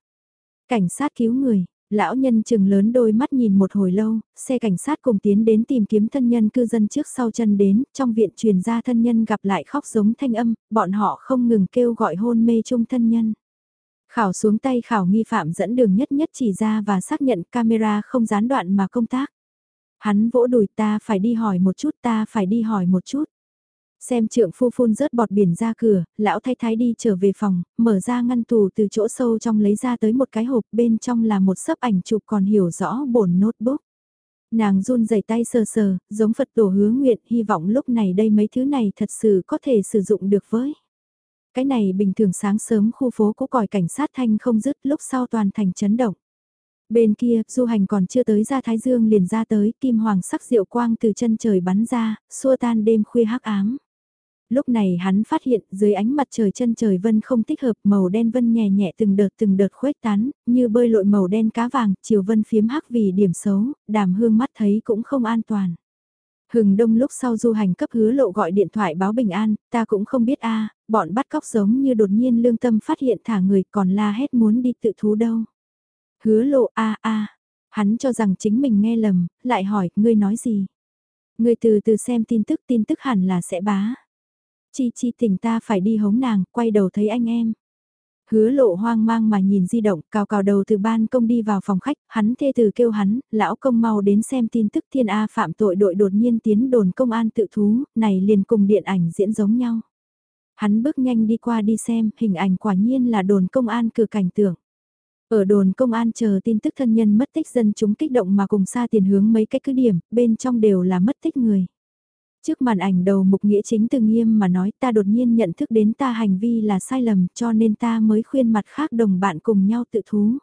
Cảnh sát cứu người, lão nhân chừng lớn đôi mắt nhìn một hồi lâu, xe cảnh sát cùng tiến đến tìm kiếm thân nhân cư dân trước sau chân đến, trong viện truyền ra thân nhân gặp lại khóc giống thanh âm, bọn họ không ngừng kêu gọi hôn mê chung thân nhân. Khảo xuống tay khảo nghi phạm dẫn đường nhất nhất chỉ ra và xác nhận camera không gián đoạn mà công tác. Hắn vỗ đùi ta phải đi hỏi một chút ta phải đi hỏi một chút. Xem trượng phu phun rớt bọt biển ra cửa, lão thay thái đi trở về phòng, mở ra ngăn tù từ chỗ sâu trong lấy ra tới một cái hộp bên trong là một sấp ảnh chụp còn hiểu rõ bổn notebook. Nàng run rẩy tay sờ sờ, giống Phật tổ hứa nguyện, hy vọng lúc này đây mấy thứ này thật sự có thể sử dụng được với. Cái này bình thường sáng sớm khu phố cũ còi cảnh sát thanh không dứt lúc sau toàn thành chấn động. Bên kia, du hành còn chưa tới ra Thái Dương liền ra tới, kim hoàng sắc diệu quang từ chân trời bắn ra, xua tan đêm khuya hắc ám. Lúc này hắn phát hiện dưới ánh mặt trời chân trời vân không thích hợp màu đen vân nhẹ nhẹ từng đợt từng đợt khuếch tán, như bơi lội màu đen cá vàng, chiều vân phiếm hắc vì điểm xấu, đàm hương mắt thấy cũng không an toàn. Hừng đông lúc sau du hành cấp hứa lộ gọi điện thoại báo bình an, ta cũng không biết a bọn bắt cóc giống như đột nhiên lương tâm phát hiện thả người còn la hét muốn đi tự thú đâu. Hứa lộ a a hắn cho rằng chính mình nghe lầm, lại hỏi, ngươi nói gì? Ngươi từ từ xem tin tức, tin tức hẳn là sẽ bá. Chi chi tình ta phải đi hống nàng, quay đầu thấy anh em. Hứa lộ hoang mang mà nhìn di động, cào cào đầu từ ban công đi vào phòng khách, hắn thê từ kêu hắn, lão công mau đến xem tin tức thiên A phạm tội đội đột nhiên tiến đồn công an tự thú, này liền cùng điện ảnh diễn giống nhau. Hắn bước nhanh đi qua đi xem, hình ảnh quả nhiên là đồn công an cử cảnh tượng. Ở đồn công an chờ tin tức thân nhân mất tích dân chúng kích động mà cùng xa tiền hướng mấy cái cứ điểm, bên trong đều là mất tích người. Trước màn ảnh đầu mục nghĩa chính từ nghiêm mà nói ta đột nhiên nhận thức đến ta hành vi là sai lầm cho nên ta mới khuyên mặt khác đồng bạn cùng nhau tự thú.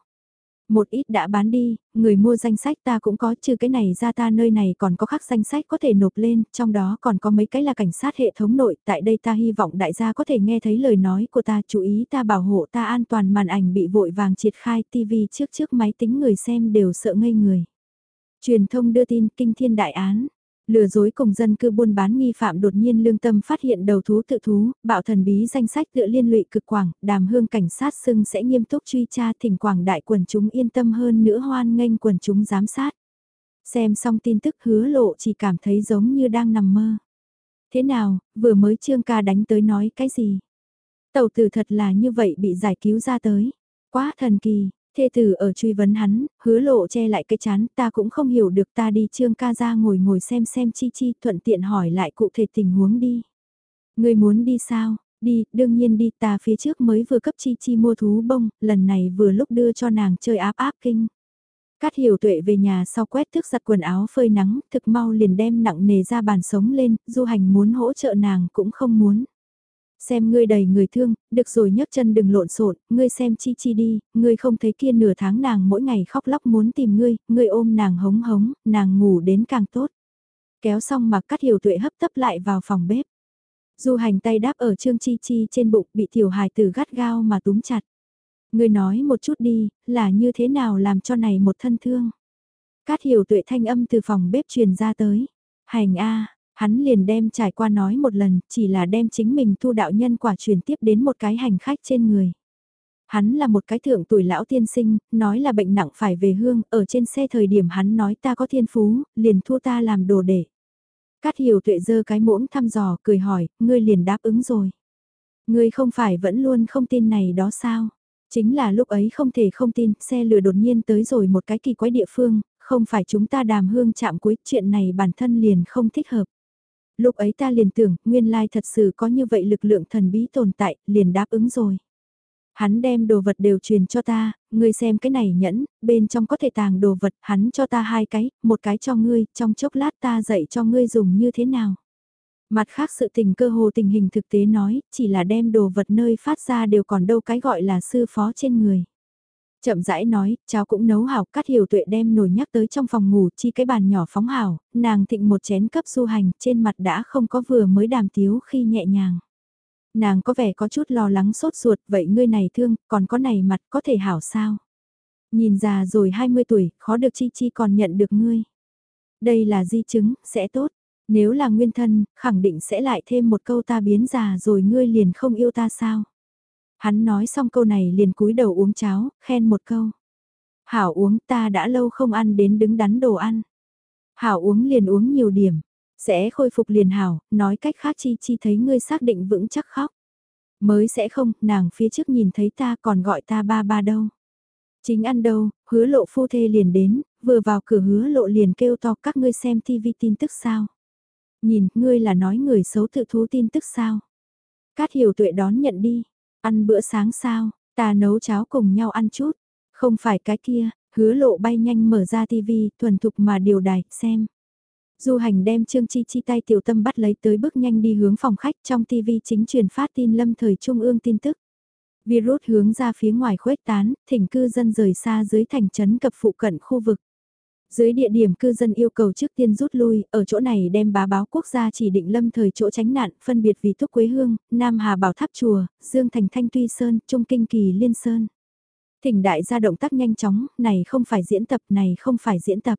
Một ít đã bán đi, người mua danh sách ta cũng có, trừ cái này ra ta nơi này còn có khác danh sách có thể nộp lên, trong đó còn có mấy cái là cảnh sát hệ thống nội, tại đây ta hy vọng đại gia có thể nghe thấy lời nói của ta, chú ý ta bảo hộ ta an toàn màn ảnh bị vội vàng triệt khai TV trước trước máy tính người xem đều sợ ngây người. Truyền thông đưa tin kinh thiên đại án, Lừa dối cùng dân cư buôn bán nghi phạm đột nhiên lương tâm phát hiện đầu thú tự thú, bạo thần bí danh sách tựa liên lụy cực quảng, đàm hương cảnh sát xưng sẽ nghiêm túc truy tra thỉnh quảng đại quần chúng yên tâm hơn nữa hoan nghênh quần chúng giám sát. Xem xong tin tức hứa lộ chỉ cảm thấy giống như đang nằm mơ. Thế nào, vừa mới trương ca đánh tới nói cái gì? Tàu tử thật là như vậy bị giải cứu ra tới. Quá thần kỳ, Thê tử ở truy vấn hắn, hứa lộ che lại cái chán, ta cũng không hiểu được ta đi trương ca ra ngồi ngồi xem xem chi chi, thuận tiện hỏi lại cụ thể tình huống đi. Người muốn đi sao? Đi, đương nhiên đi, ta phía trước mới vừa cấp chi chi mua thú bông, lần này vừa lúc đưa cho nàng chơi áp áp kinh. Cát hiểu tuệ về nhà sau quét thức giặt quần áo phơi nắng, thực mau liền đem nặng nề ra bàn sống lên, du hành muốn hỗ trợ nàng cũng không muốn. Xem ngươi đầy người thương, được rồi nhấc chân đừng lộn xộn, ngươi xem chi chi đi, ngươi không thấy kia nửa tháng nàng mỗi ngày khóc lóc muốn tìm ngươi, ngươi ôm nàng hống hống, nàng ngủ đến càng tốt. Kéo xong mà cắt hiểu tuệ hấp tấp lại vào phòng bếp. Du hành tay đáp ở trương chi chi trên bụng bị tiểu hài tử gắt gao mà túm chặt. Ngươi nói một chút đi, là như thế nào làm cho này một thân thương. Cát hiểu tuệ thanh âm từ phòng bếp truyền ra tới. Hành a Hắn liền đem trải qua nói một lần, chỉ là đem chính mình thu đạo nhân quả truyền tiếp đến một cái hành khách trên người. Hắn là một cái thượng tuổi lão tiên sinh, nói là bệnh nặng phải về hương, ở trên xe thời điểm hắn nói ta có thiên phú, liền thua ta làm đồ để. Cát hiểu tuệ dơ cái muỗng thăm dò, cười hỏi, ngươi liền đáp ứng rồi. Ngươi không phải vẫn luôn không tin này đó sao? Chính là lúc ấy không thể không tin, xe lửa đột nhiên tới rồi một cái kỳ quái địa phương, không phải chúng ta đàm hương chạm cuối, chuyện này bản thân liền không thích hợp. Lúc ấy ta liền tưởng, nguyên lai thật sự có như vậy lực lượng thần bí tồn tại, liền đáp ứng rồi. Hắn đem đồ vật đều truyền cho ta, ngươi xem cái này nhẫn, bên trong có thể tàng đồ vật, hắn cho ta hai cái, một cái cho ngươi, trong chốc lát ta dạy cho ngươi dùng như thế nào. Mặt khác sự tình cơ hồ tình hình thực tế nói, chỉ là đem đồ vật nơi phát ra đều còn đâu cái gọi là sư phó trên người. Chậm rãi nói, cháu cũng nấu hảo, cắt hiểu tuệ đem nồi nhắc tới trong phòng ngủ, chi cái bàn nhỏ phóng hảo, nàng thịnh một chén cấp du hành, trên mặt đã không có vừa mới đàm tiếu khi nhẹ nhàng. Nàng có vẻ có chút lo lắng sốt ruột, vậy ngươi này thương, còn có này mặt có thể hảo sao? Nhìn già rồi 20 tuổi, khó được chi chi còn nhận được ngươi. Đây là di chứng, sẽ tốt. Nếu là nguyên thân, khẳng định sẽ lại thêm một câu ta biến già rồi ngươi liền không yêu ta sao? Hắn nói xong câu này liền cúi đầu uống cháo, khen một câu. Hảo uống ta đã lâu không ăn đến đứng đắn đồ ăn. Hảo uống liền uống nhiều điểm, sẽ khôi phục liền hảo, nói cách khác chi chi thấy ngươi xác định vững chắc khóc. Mới sẽ không, nàng phía trước nhìn thấy ta còn gọi ta ba ba đâu. Chính ăn đâu, hứa lộ phu thê liền đến, vừa vào cửa hứa lộ liền kêu to các ngươi xem tivi tin tức sao. Nhìn, ngươi là nói người xấu tự thú tin tức sao. Cát hiểu tuệ đón nhận đi, Ăn bữa sáng sao, ta nấu cháo cùng nhau ăn chút. Không phải cái kia, hứa lộ bay nhanh mở ra tivi, thuần thục mà điều đài, xem. Du hành đem Trương Chi Chi tay tiểu tâm bắt lấy tới bước nhanh đi hướng phòng khách trong tivi chính truyền phát tin lâm thời trung ương tin tức. Virus hướng ra phía ngoài khuếch tán, thỉnh cư dân rời xa dưới thành trấn cập phụ cận khu vực. Dưới địa điểm cư dân yêu cầu trước tiên rút lui, ở chỗ này đem bá báo quốc gia chỉ định lâm thời chỗ tránh nạn, phân biệt vì Thúc Quế Hương, Nam Hà Bảo Tháp Chùa, Dương Thành Thanh Tuy Sơn, Trung Kinh Kỳ Liên Sơn. Thỉnh đại gia động tác nhanh chóng, này không phải diễn tập, này không phải diễn tập.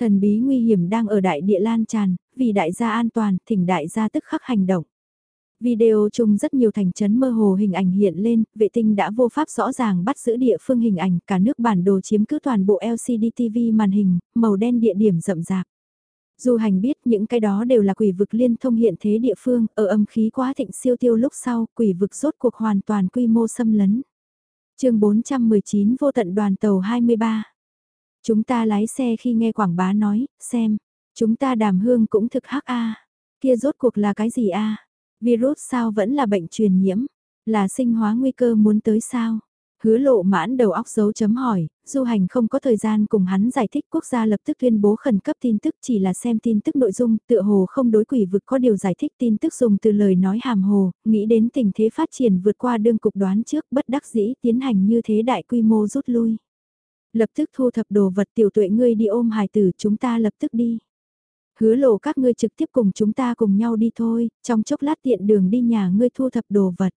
Thần bí nguy hiểm đang ở đại địa lan tràn, vì đại gia an toàn, thỉnh đại gia tức khắc hành động. Video chung rất nhiều thành chấn mơ hồ hình ảnh hiện lên, vệ tinh đã vô pháp rõ ràng bắt giữ địa phương hình ảnh, cả nước bản đồ chiếm cứ toàn bộ LCD TV màn hình, màu đen địa điểm rậm rạp. Dù hành biết những cái đó đều là quỷ vực liên thông hiện thế địa phương, ở âm khí quá thịnh siêu tiêu lúc sau, quỷ vực rốt cuộc hoàn toàn quy mô xâm lấn. chương 419 vô tận đoàn tàu 23. Chúng ta lái xe khi nghe quảng bá nói, xem, chúng ta đàm hương cũng thực hắc a Kia rốt cuộc là cái gì a Virus sao vẫn là bệnh truyền nhiễm? Là sinh hóa nguy cơ muốn tới sao? Hứa lộ mãn đầu óc dấu chấm hỏi, du hành không có thời gian cùng hắn giải thích quốc gia lập tức tuyên bố khẩn cấp tin tức chỉ là xem tin tức nội dung, tựa hồ không đối quỷ vực có điều giải thích tin tức dùng từ lời nói hàm hồ, nghĩ đến tình thế phát triển vượt qua đương cục đoán trước bất đắc dĩ tiến hành như thế đại quy mô rút lui. Lập tức thu thập đồ vật tiểu tuệ ngươi đi ôm hài tử chúng ta lập tức đi. Hứa lộ các ngươi trực tiếp cùng chúng ta cùng nhau đi thôi, trong chốc lát tiện đường đi nhà ngươi thu thập đồ vật.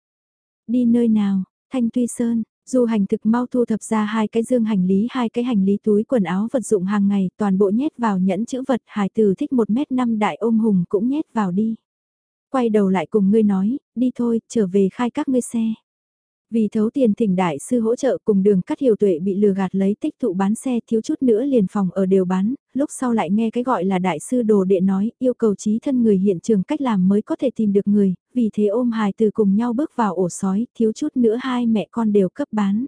Đi nơi nào, Thanh Tuy Sơn, Du hành thực mau thu thập ra hai cái dương hành lý hai cái hành lý túi quần áo vật dụng hàng ngày toàn bộ nhét vào nhẫn chữ vật hải tử thích 1 mét 5 đại ôm hùng cũng nhét vào đi. Quay đầu lại cùng ngươi nói, đi thôi, trở về khai các ngươi xe. Vì thấu tiền thỉnh đại sư hỗ trợ cùng đường cắt hiểu tuệ bị lừa gạt lấy tích tụ bán xe thiếu chút nữa liền phòng ở đều bán, lúc sau lại nghe cái gọi là đại sư đồ đệ nói yêu cầu trí thân người hiện trường cách làm mới có thể tìm được người, vì thế ôm hài từ cùng nhau bước vào ổ sói, thiếu chút nữa hai mẹ con đều cấp bán.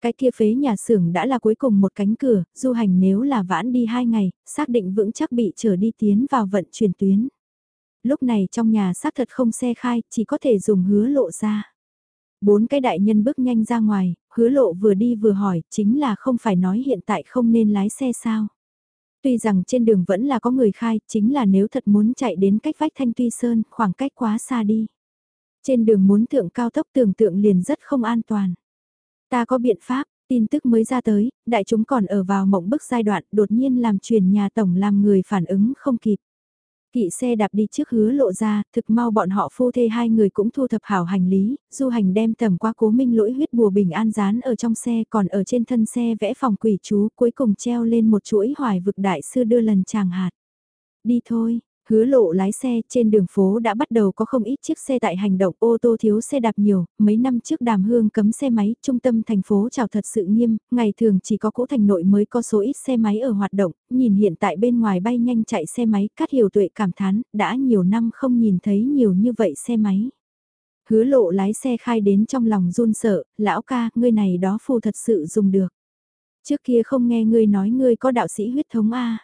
Cái kia phế nhà xưởng đã là cuối cùng một cánh cửa, du hành nếu là vãn đi hai ngày, xác định vững chắc bị trở đi tiến vào vận chuyển tuyến. Lúc này trong nhà xác thật không xe khai, chỉ có thể dùng hứa lộ ra. Bốn cái đại nhân bước nhanh ra ngoài, hứa lộ vừa đi vừa hỏi, chính là không phải nói hiện tại không nên lái xe sao. Tuy rằng trên đường vẫn là có người khai, chính là nếu thật muốn chạy đến cách vách Thanh Tuy Sơn, khoảng cách quá xa đi. Trên đường muốn thượng cao tốc tưởng tượng liền rất không an toàn. Ta có biện pháp, tin tức mới ra tới, đại chúng còn ở vào mộng bức giai đoạn đột nhiên làm truyền nhà tổng làm người phản ứng không kịp. Kỵ xe đạp đi trước hứa lộ ra, thực mau bọn họ phu thê hai người cũng thu thập hảo hành lý, du hành đem tầm qua cố minh lỗi huyết bùa bình an dán ở trong xe còn ở trên thân xe vẽ phòng quỷ chú cuối cùng treo lên một chuỗi hoài vực đại sư đưa lần chàng hạt. Đi thôi, Hứa lộ lái xe trên đường phố đã bắt đầu có không ít chiếc xe tại hành động ô tô thiếu xe đạp nhiều, mấy năm trước đàm hương cấm xe máy, trung tâm thành phố chào thật sự nghiêm, ngày thường chỉ có cũ thành nội mới có số ít xe máy ở hoạt động, nhìn hiện tại bên ngoài bay nhanh chạy xe máy, cát hiểu tuệ cảm thán, đã nhiều năm không nhìn thấy nhiều như vậy xe máy. Hứa lộ lái xe khai đến trong lòng run sợ, lão ca, ngươi này đó phù thật sự dùng được. Trước kia không nghe ngươi nói ngươi có đạo sĩ huyết thống A.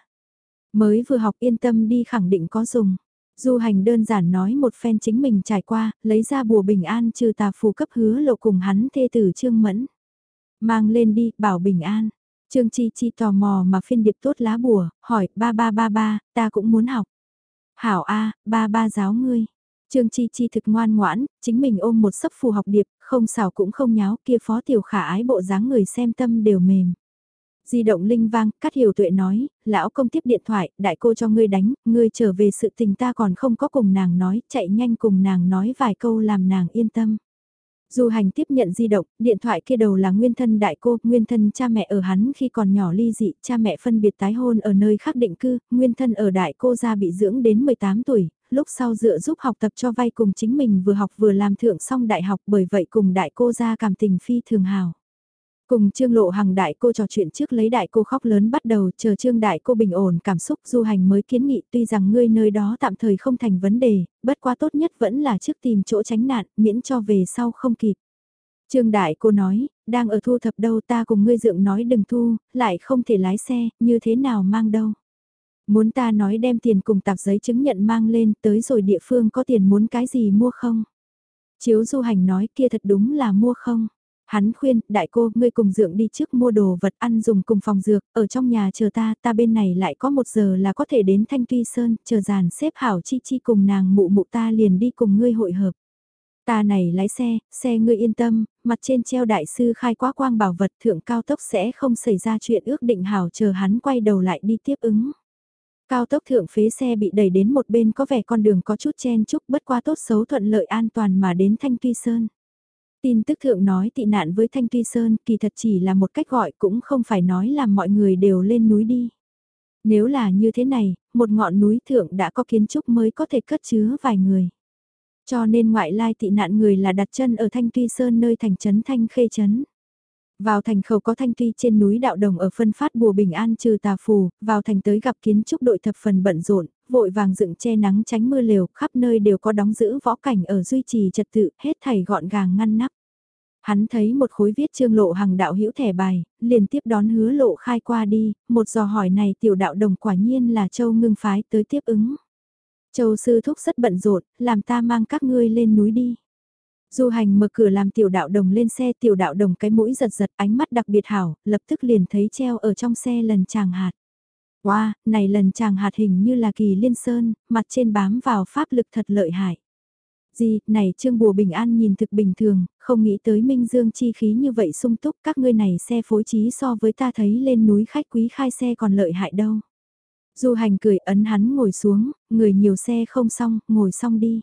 Mới vừa học yên tâm đi khẳng định có dùng. Du hành đơn giản nói một phen chính mình trải qua, lấy ra bùa bình an trừ tà phù cấp hứa lộ cùng hắn thê tử Trương Mẫn. Mang lên đi, bảo bình an. Trương Chi Chi tò mò mà phiên điệp tốt lá bùa, hỏi ba ba ba ba, ta cũng muốn học. Hảo A, ba ba giáo ngươi. Trương Chi Chi thực ngoan ngoãn, chính mình ôm một sấp phù học điệp, không xảo cũng không nháo kia phó tiểu khả ái bộ dáng người xem tâm đều mềm. Di động linh vang, Cát Hiểu Tuệ nói, lão công tiếp điện thoại, đại cô cho ngươi đánh, ngươi trở về sự tình ta còn không có cùng nàng nói, chạy nhanh cùng nàng nói vài câu làm nàng yên tâm. Du hành tiếp nhận di động, điện thoại kia đầu là nguyên thân đại cô, nguyên thân cha mẹ ở hắn khi còn nhỏ ly dị, cha mẹ phân biệt tái hôn ở nơi khác định cư, nguyên thân ở đại cô gia bị dưỡng đến 18 tuổi, lúc sau dựa giúp học tập cho vay cùng chính mình vừa học vừa làm thượng xong đại học bởi vậy cùng đại cô gia cảm tình phi thường hào. Cùng Trương Lộ Hằng đại cô trò chuyện trước lấy đại cô khóc lớn bắt đầu chờ Trương đại cô bình ổn cảm xúc du hành mới kiến nghị tuy rằng ngươi nơi đó tạm thời không thành vấn đề, bất quá tốt nhất vẫn là trước tìm chỗ tránh nạn miễn cho về sau không kịp. Trương đại cô nói, đang ở thu thập đâu ta cùng ngươi dượng nói đừng thu, lại không thể lái xe, như thế nào mang đâu. Muốn ta nói đem tiền cùng tạp giấy chứng nhận mang lên tới rồi địa phương có tiền muốn cái gì mua không? Chiếu du hành nói kia thật đúng là mua không? Hắn khuyên, đại cô, ngươi cùng dượng đi trước mua đồ vật ăn dùng cùng phòng dược, ở trong nhà chờ ta, ta bên này lại có một giờ là có thể đến Thanh Tuy Sơn, chờ giàn xếp hảo chi chi cùng nàng mụ mụ ta liền đi cùng ngươi hội hợp. Ta này lái xe, xe ngươi yên tâm, mặt trên treo đại sư khai quá quang bảo vật thượng cao tốc sẽ không xảy ra chuyện ước định hảo chờ hắn quay đầu lại đi tiếp ứng. Cao tốc thượng phế xe bị đẩy đến một bên có vẻ con đường có chút chen chúc bất qua tốt xấu thuận lợi an toàn mà đến Thanh Tuy Sơn. Tin tức thượng nói tị nạn với Thanh Tuy Sơn kỳ thật chỉ là một cách gọi cũng không phải nói làm mọi người đều lên núi đi. Nếu là như thế này, một ngọn núi thượng đã có kiến trúc mới có thể cất chứa vài người. Cho nên ngoại lai tị nạn người là đặt chân ở Thanh Tuy Sơn nơi thành trấn Thanh Khê Trấn. Vào thành khẩu có thanh tuy trên núi đạo đồng ở phân phát bùa bình an trừ tà phù, vào thành tới gặp kiến trúc đội thập phần bận rộn, vội vàng dựng che nắng tránh mưa lều, khắp nơi đều có đóng giữ võ cảnh ở duy trì trật tự, hết thảy gọn gàng ngăn nắp. Hắn thấy một khối viết trương lộ hàng đạo hữu thẻ bài, liền tiếp đón hứa lộ khai qua đi, một dò hỏi này tiểu đạo đồng quả nhiên là châu ngưng phái tới tiếp ứng. Châu sư thúc rất bận rộn, làm ta mang các ngươi lên núi đi. Du hành mở cửa làm tiểu đạo đồng lên xe tiểu đạo đồng cái mũi giật giật ánh mắt đặc biệt hảo, lập tức liền thấy treo ở trong xe lần chàng hạt. Wow, này lần chàng hạt hình như là kỳ liên sơn, mặt trên bám vào pháp lực thật lợi hại. Gì, này Trương Bùa Bình An nhìn thực bình thường, không nghĩ tới Minh Dương chi khí như vậy sung túc các ngươi này xe phối trí so với ta thấy lên núi khách quý khai xe còn lợi hại đâu. Du hành cười ấn hắn ngồi xuống, người nhiều xe không xong, ngồi xong đi.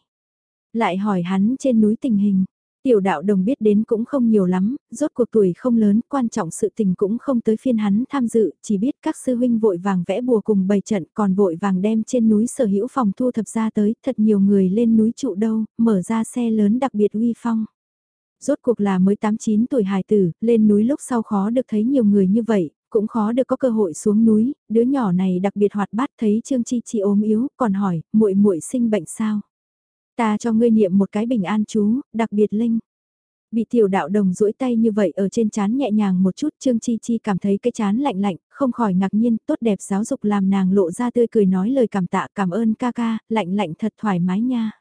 Lại hỏi hắn trên núi tình hình, Tiểu đạo đồng biết đến cũng không nhiều lắm, rốt cuộc tuổi không lớn, quan trọng sự tình cũng không tới phiên hắn tham dự, chỉ biết các sư huynh vội vàng vẽ bùa cùng bày trận còn vội vàng đem trên núi sở hữu phòng thu thập ra tới, thật nhiều người lên núi trụ đâu, mở ra xe lớn đặc biệt uy phong. Rốt cuộc là mới 8-9 tuổi hài tử, lên núi lúc sau khó được thấy nhiều người như vậy, cũng khó được có cơ hội xuống núi, đứa nhỏ này đặc biệt hoạt bát thấy Trương Chi Chi ốm yếu, còn hỏi, muội muội sinh bệnh sao? Ta cho ngươi niệm một cái bình an chú, đặc biệt linh. Bị tiểu đạo đồng duỗi tay như vậy ở trên chán nhẹ nhàng một chút Trương Chi Chi cảm thấy cái chán lạnh lạnh, không khỏi ngạc nhiên, tốt đẹp giáo dục làm nàng lộ ra tươi cười nói lời cảm tạ cảm ơn ca ca, lạnh lạnh thật thoải mái nha.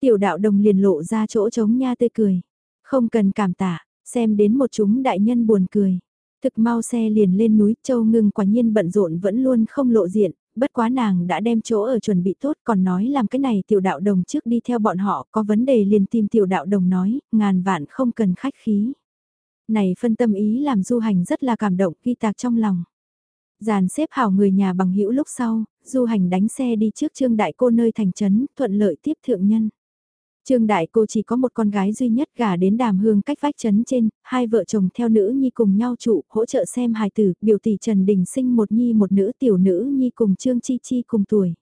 Tiểu đạo đồng liền lộ ra chỗ trống nha tươi cười. Không cần cảm tạ, xem đến một chúng đại nhân buồn cười. Thực mau xe liền lên núi châu ngưng quả nhiên bận rộn vẫn luôn không lộ diện, bất quá nàng đã đem chỗ ở chuẩn bị tốt còn nói làm cái này tiểu đạo đồng trước đi theo bọn họ có vấn đề liền tìm tiểu đạo đồng nói, ngàn vạn không cần khách khí. Này phân tâm ý làm du hành rất là cảm động ghi tạc trong lòng. Giàn xếp hảo người nhà bằng hữu lúc sau, du hành đánh xe đi trước trương đại cô nơi thành trấn, thuận lợi tiếp thượng nhân. Trương Đại cô chỉ có một con gái duy nhất gả đến đàm hương cách vách chấn trên, hai vợ chồng theo nữ nhi cùng nhau trụ, hỗ trợ xem hài tử, biểu tỷ Trần Đình sinh một nhi một nữ tiểu nữ nhi cùng Trương Chi Chi cùng tuổi.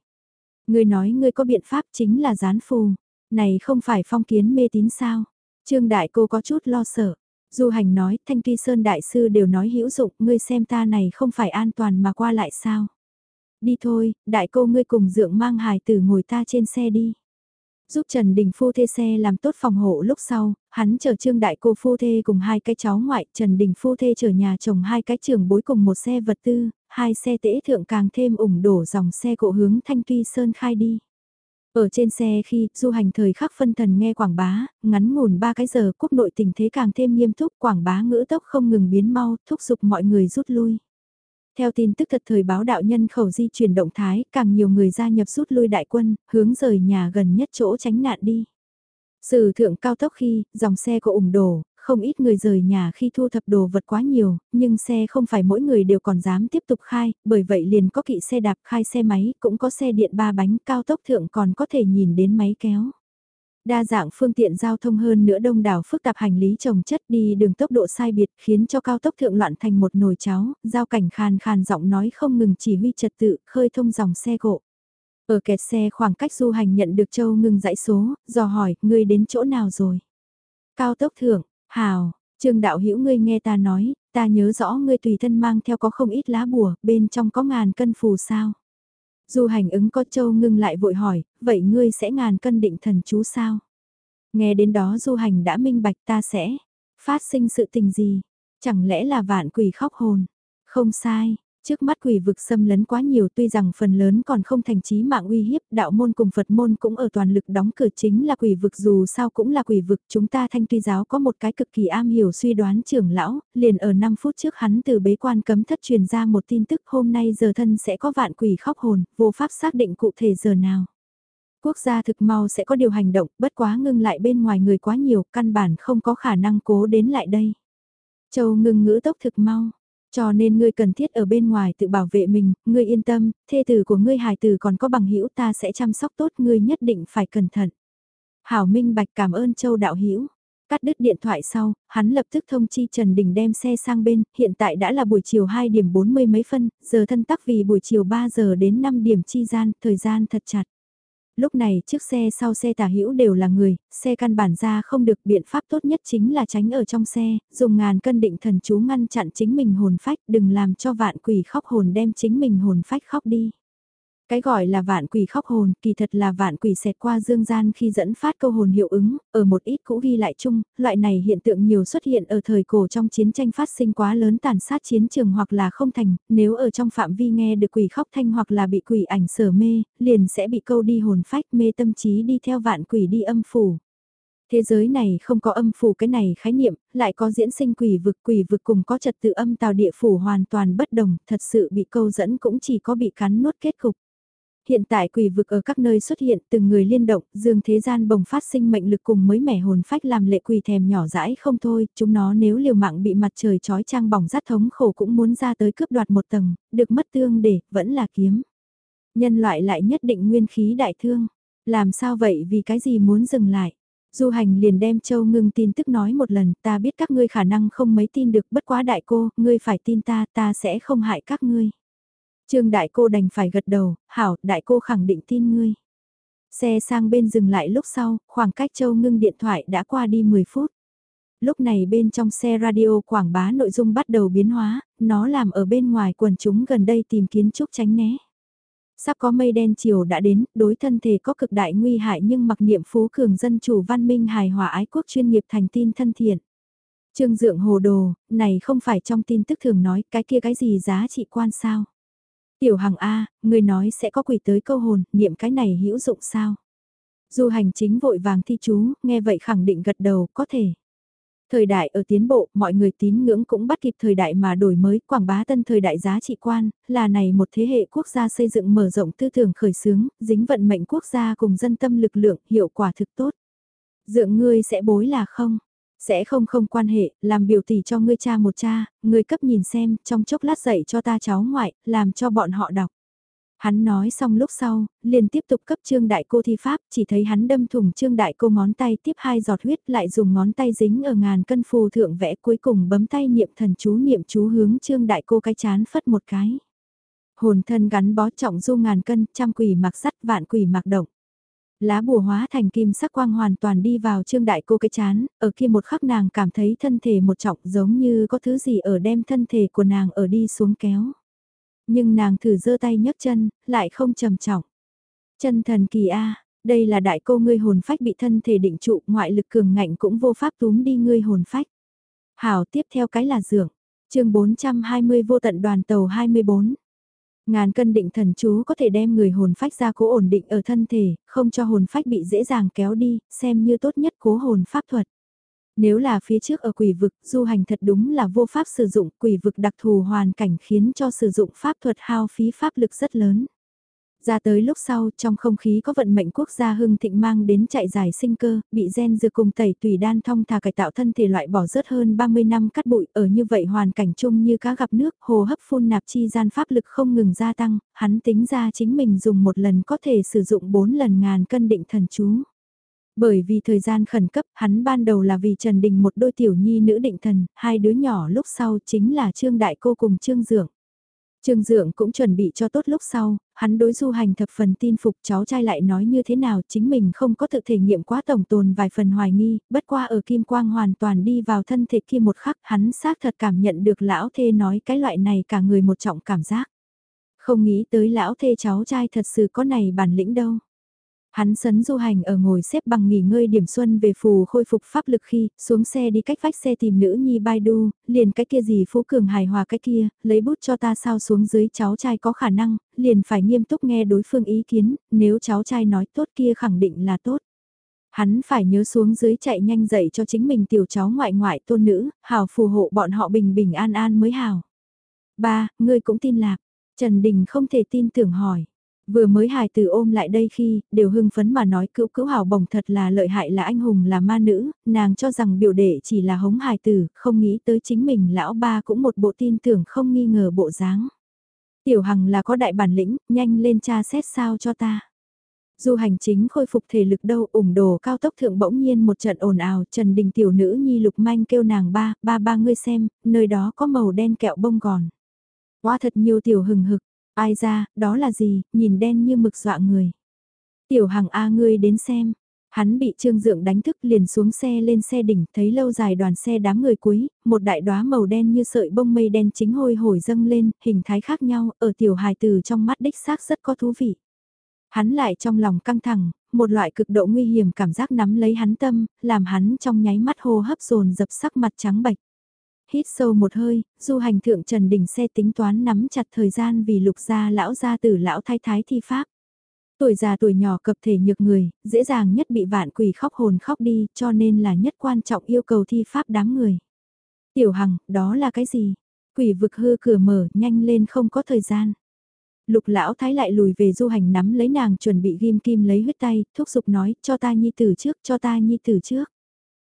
Người nói người có biện pháp chính là gián phù, này không phải phong kiến mê tín sao. Trương Đại cô có chút lo sợ. Du hành nói, Thanh Tuy Sơn Đại Sư đều nói hữu dụng, ngươi xem ta này không phải an toàn mà qua lại sao. Đi thôi, đại cô ngươi cùng dượng mang hài tử ngồi ta trên xe đi. Giúp Trần Đình phu thê xe làm tốt phòng hộ lúc sau, hắn chờ Trương Đại cô phu thê cùng hai cái cháu ngoại, Trần Đình phu thê chở nhà chồng hai cái trường bối cùng một xe vật tư, hai xe tễ thượng càng thêm ủng đổ dòng xe cộ hướng Thanh Tuy Sơn khai đi. Ở trên xe khi du hành thời khắc phân thần nghe quảng bá, ngắn ngủn ba cái giờ quốc nội tình thế càng thêm nghiêm túc quảng bá ngữ tốc không ngừng biến mau, thúc giục mọi người rút lui. Theo tin tức thật thời báo đạo nhân khẩu di chuyển động thái, càng nhiều người gia nhập rút lui đại quân, hướng rời nhà gần nhất chỗ tránh nạn đi. Sử thượng cao tốc khi, dòng xe có ủng đổ, không ít người rời nhà khi thu thập đồ vật quá nhiều, nhưng xe không phải mỗi người đều còn dám tiếp tục khai, bởi vậy liền có kỵ xe đạp khai xe máy, cũng có xe điện ba bánh cao tốc thượng còn có thể nhìn đến máy kéo. Đa dạng phương tiện giao thông hơn nữa đông đảo phức tạp hành lý trồng chất đi đường tốc độ sai biệt khiến cho cao tốc thượng loạn thành một nồi cháo, giao cảnh khàn khàn giọng nói không ngừng chỉ huy trật tự, khơi thông dòng xe cộ. Ở kẹt xe khoảng cách du hành nhận được châu ngừng dãy số, dò hỏi, ngươi đến chỗ nào rồi? Cao tốc thượng, hào, trương đạo hữu ngươi nghe ta nói, ta nhớ rõ ngươi tùy thân mang theo có không ít lá bùa, bên trong có ngàn cân phù sao? Du hành ứng có châu ngưng lại vội hỏi, vậy ngươi sẽ ngàn cân định thần chú sao? Nghe đến đó du hành đã minh bạch ta sẽ phát sinh sự tình gì? Chẳng lẽ là vạn quỷ khóc hồn? Không sai, Trước mắt quỷ vực xâm lấn quá nhiều tuy rằng phần lớn còn không thành trí mạng uy hiếp, đạo môn cùng Phật môn cũng ở toàn lực đóng cửa chính là quỷ vực dù sao cũng là quỷ vực. Chúng ta thanh tuy giáo có một cái cực kỳ am hiểu suy đoán trưởng lão, liền ở 5 phút trước hắn từ bế quan cấm thất truyền ra một tin tức hôm nay giờ thân sẽ có vạn quỷ khóc hồn, vô pháp xác định cụ thể giờ nào. Quốc gia thực mau sẽ có điều hành động, bất quá ngưng lại bên ngoài người quá nhiều, căn bản không có khả năng cố đến lại đây. Châu ngưng ngữ tốc thực mau, cho nên ngươi cần thiết ở bên ngoài tự bảo vệ mình, ngươi yên tâm, thê tử của ngươi hài tử còn có bằng hữu ta sẽ chăm sóc tốt ngươi nhất định phải cẩn thận. Hảo Minh Bạch cảm ơn Châu Đạo Hữu Cắt đứt điện thoại sau, hắn lập tức thông chi Trần Đình đem xe sang bên, hiện tại đã là buổi chiều 2 điểm 40 mấy phân, giờ thân tắc vì buổi chiều 3 giờ đến 5 điểm chi gian, thời gian thật chặt. Lúc này trước xe sau xe tả hữu đều là người, xe căn bản ra không được biện pháp tốt nhất chính là tránh ở trong xe, dùng ngàn cân định thần chú ngăn chặn chính mình hồn phách đừng làm cho vạn quỷ khóc hồn đem chính mình hồn phách khóc đi. Cái gọi là vạn quỷ khóc hồn, kỳ thật là vạn quỷ xẹt qua dương gian khi dẫn phát câu hồn hiệu ứng, ở một ít cũ ghi lại chung, loại này hiện tượng nhiều xuất hiện ở thời cổ trong chiến tranh phát sinh quá lớn tàn sát chiến trường hoặc là không thành, nếu ở trong phạm vi nghe được quỷ khóc thanh hoặc là bị quỷ ảnh sở mê, liền sẽ bị câu đi hồn phách mê tâm trí đi theo vạn quỷ đi âm phủ. Thế giới này không có âm phủ cái này khái niệm, lại có diễn sinh quỷ vực quỷ vực cùng có trật tự âm tào địa phủ hoàn toàn bất đồng, thật sự bị câu dẫn cũng chỉ có bị cắn nuốt kết cục. Hiện tại quỷ vực ở các nơi xuất hiện từng người liên động, dương thế gian bồng phát sinh mệnh lực cùng mới mẻ hồn phách làm lệ quỷ thèm nhỏ dãi không thôi, chúng nó nếu liều mạng bị mặt trời trói trang bỏng rát thống khổ cũng muốn ra tới cướp đoạt một tầng, được mất tương để, vẫn là kiếm. Nhân loại lại nhất định nguyên khí đại thương, làm sao vậy vì cái gì muốn dừng lại. Du hành liền đem Châu Ngưng tin tức nói một lần, ta biết các ngươi khả năng không mấy tin được bất quá đại cô, ngươi phải tin ta, ta sẽ không hại các ngươi. Trương đại cô đành phải gật đầu, hảo, đại cô khẳng định tin ngươi. Xe sang bên dừng lại lúc sau, khoảng cách Châu Ngưng điện thoại đã qua đi 10 phút. Lúc này bên trong xe radio quảng bá nội dung bắt đầu biến hóa, nó làm ở bên ngoài quần chúng gần đây tìm kiến trúc tránh né. Sắp có mây đen chiều đã đến, đối thân thể có cực đại nguy hại nhưng mặc niệm phú cường dân chủ văn minh hài hòa ái quốc chuyên nghiệp thành tin thân thiện. Trương Dượng hồ đồ, này không phải trong tin tức thường nói cái kia cái gì giá trị quan sao. Tiểu Hằng A, người nói sẽ có quỷ tới câu hồn, niệm cái này hữu dụng sao? Du hành chính vội vàng thi chú, nghe vậy khẳng định gật đầu, có thể. Thời đại ở tiến bộ, mọi người tín ngưỡng cũng bắt kịp thời đại mà đổi mới, quảng bá tân thời đại giá trị quan, là này một thế hệ quốc gia xây dựng mở rộng tư tưởng khởi xướng, dính vận mệnh quốc gia cùng dân tâm lực lượng, hiệu quả thực tốt. Dượng ngươi sẽ bối là không? Sẽ không không quan hệ, làm biểu tỷ cho ngươi cha một cha, ngươi cấp nhìn xem, trong chốc lát dạy cho ta cháu ngoại, làm cho bọn họ đọc. Hắn nói xong lúc sau, liền tiếp tục cấp trương đại cô thi pháp, chỉ thấy hắn đâm thủng trương đại cô ngón tay tiếp hai giọt huyết lại dùng ngón tay dính ở ngàn cân phù thượng vẽ cuối cùng bấm tay niệm thần chú niệm chú hướng trương đại cô cái chán phất một cái. Hồn thân gắn bó trọng du ngàn cân, trăm quỷ mặc sắt vạn quỷ mặc động. Lá bùa hóa thành kim sắc quang hoàn toàn đi vào trương đại cô cái chán, ở kia một khắc nàng cảm thấy thân thể một trọng giống như có thứ gì ở đem thân thể của nàng ở đi xuống kéo. Nhưng nàng thử giơ tay nhấc chân, lại không trầm trọng. Chân thần kỳ a, đây là đại cô ngươi hồn phách bị thân thể định trụ, ngoại lực cường ngạnh cũng vô pháp túm đi ngươi hồn phách. Hảo tiếp theo cái là dưỡng, chương 420 vô tận đoàn tàu 24. Ngàn cân định thần chú có thể đem người hồn phách ra cố ổn định ở thân thể, không cho hồn phách bị dễ dàng kéo đi, xem như tốt nhất cố hồn pháp thuật. Nếu là phía trước ở quỷ vực, du hành thật đúng là vô pháp sử dụng quỷ vực đặc thù hoàn cảnh khiến cho sử dụng pháp thuật hao phí pháp lực rất lớn. Ra tới lúc sau, trong không khí có vận mệnh quốc gia hưng thịnh mang đến chạy dài sinh cơ, bị gen dược cùng tẩy tùy đan thông thà cải tạo thân thể loại bỏ rớt hơn 30 năm cắt bụi, ở như vậy hoàn cảnh chung như cá gặp nước, hồ hấp phun nạp chi gian pháp lực không ngừng gia tăng, hắn tính ra chính mình dùng một lần có thể sử dụng 4 lần ngàn cân định thần chú. Bởi vì thời gian khẩn cấp, hắn ban đầu là vì Trần Đình một đôi tiểu nhi nữ định thần, hai đứa nhỏ lúc sau chính là Trương Đại Cô cùng Trương Dượng. Trương Dượng cũng chuẩn bị cho tốt lúc sau, hắn đối du hành thập phần tin phục cháu trai lại nói như thế nào chính mình không có thực thể nghiệm quá tổng tồn vài phần hoài nghi, bất qua ở kim quang hoàn toàn đi vào thân thể kia một khắc hắn xác thật cảm nhận được lão thê nói cái loại này cả người một trọng cảm giác. Không nghĩ tới lão thê cháu trai thật sự có này bản lĩnh đâu. Hắn sấn du hành ở ngồi xếp bằng nghỉ ngơi điểm xuân về phù khôi phục pháp lực khi, xuống xe đi cách vách xe tìm nữ nhi Baidu, liền cái kia gì phú cường hài hòa cái kia, lấy bút cho ta sao xuống dưới cháu trai có khả năng, liền phải nghiêm túc nghe đối phương ý kiến, nếu cháu trai nói tốt kia khẳng định là tốt. Hắn phải nhớ xuống dưới chạy nhanh dậy cho chính mình tiểu cháu ngoại ngoại tôn nữ, hào phù hộ bọn họ bình bình an an mới hào. Ba, ngươi cũng tin lạc. Trần Đình không thể tin tưởng hỏi. Vừa mới hài từ ôm lại đây khi, đều hưng phấn mà nói cữu cữu hào bổng thật là lợi hại là anh hùng là ma nữ, nàng cho rằng biểu đệ chỉ là hống hài tử, không nghĩ tới chính mình lão ba cũng một bộ tin tưởng không nghi ngờ bộ dáng. Tiểu hằng là có đại bản lĩnh, nhanh lên tra xét sao cho ta. Du hành chính khôi phục thể lực đâu ủng đồ cao tốc thượng bỗng nhiên một trận ồn ào Trần Đình tiểu nữ nhi lục manh kêu nàng ba, ba ba ngươi xem, nơi đó có màu đen kẹo bông gòn. Quá thật nhiều tiểu hừng hực, Ai ra, đó là gì, nhìn đen như mực dọa người. Tiểu hằng A ngươi đến xem, Hắn bị Trương Dượng đánh thức liền xuống xe lên xe đỉnh, thấy lâu dài đoàn xe đám người cuối, một đại đóa màu đen như sợi bông mây đen chính hôi hổi dâng lên, hình thái khác nhau, ở tiểu hài từ trong mắt đích xác rất có thú vị. Hắn lại trong lòng căng thẳng, một loại cực độ nguy hiểm cảm giác nắm lấy hắn tâm, làm hắn trong nháy mắt hô hấp dồn dập sắc mặt trắng bệch. Hít sâu một hơi, du hành thượng trần đỉnh xe tính toán nắm chặt thời gian vì lục gia lão gia tử lão thái thái thi pháp. Tuổi già tuổi nhỏ cập thể nhược người, dễ dàng nhất bị vạn quỷ khóc hồn khóc đi cho nên là nhất quan trọng yêu cầu thi pháp đám người. Tiểu Hằng, đó là cái gì? Quỷ vực hư cửa mở, nhanh lên không có thời gian. Lục lão thái lại lùi về du hành nắm lấy nàng chuẩn bị ghim kim lấy huyết tay, thúc giục nói, cho ta nhi tử trước, cho ta nhi tử trước.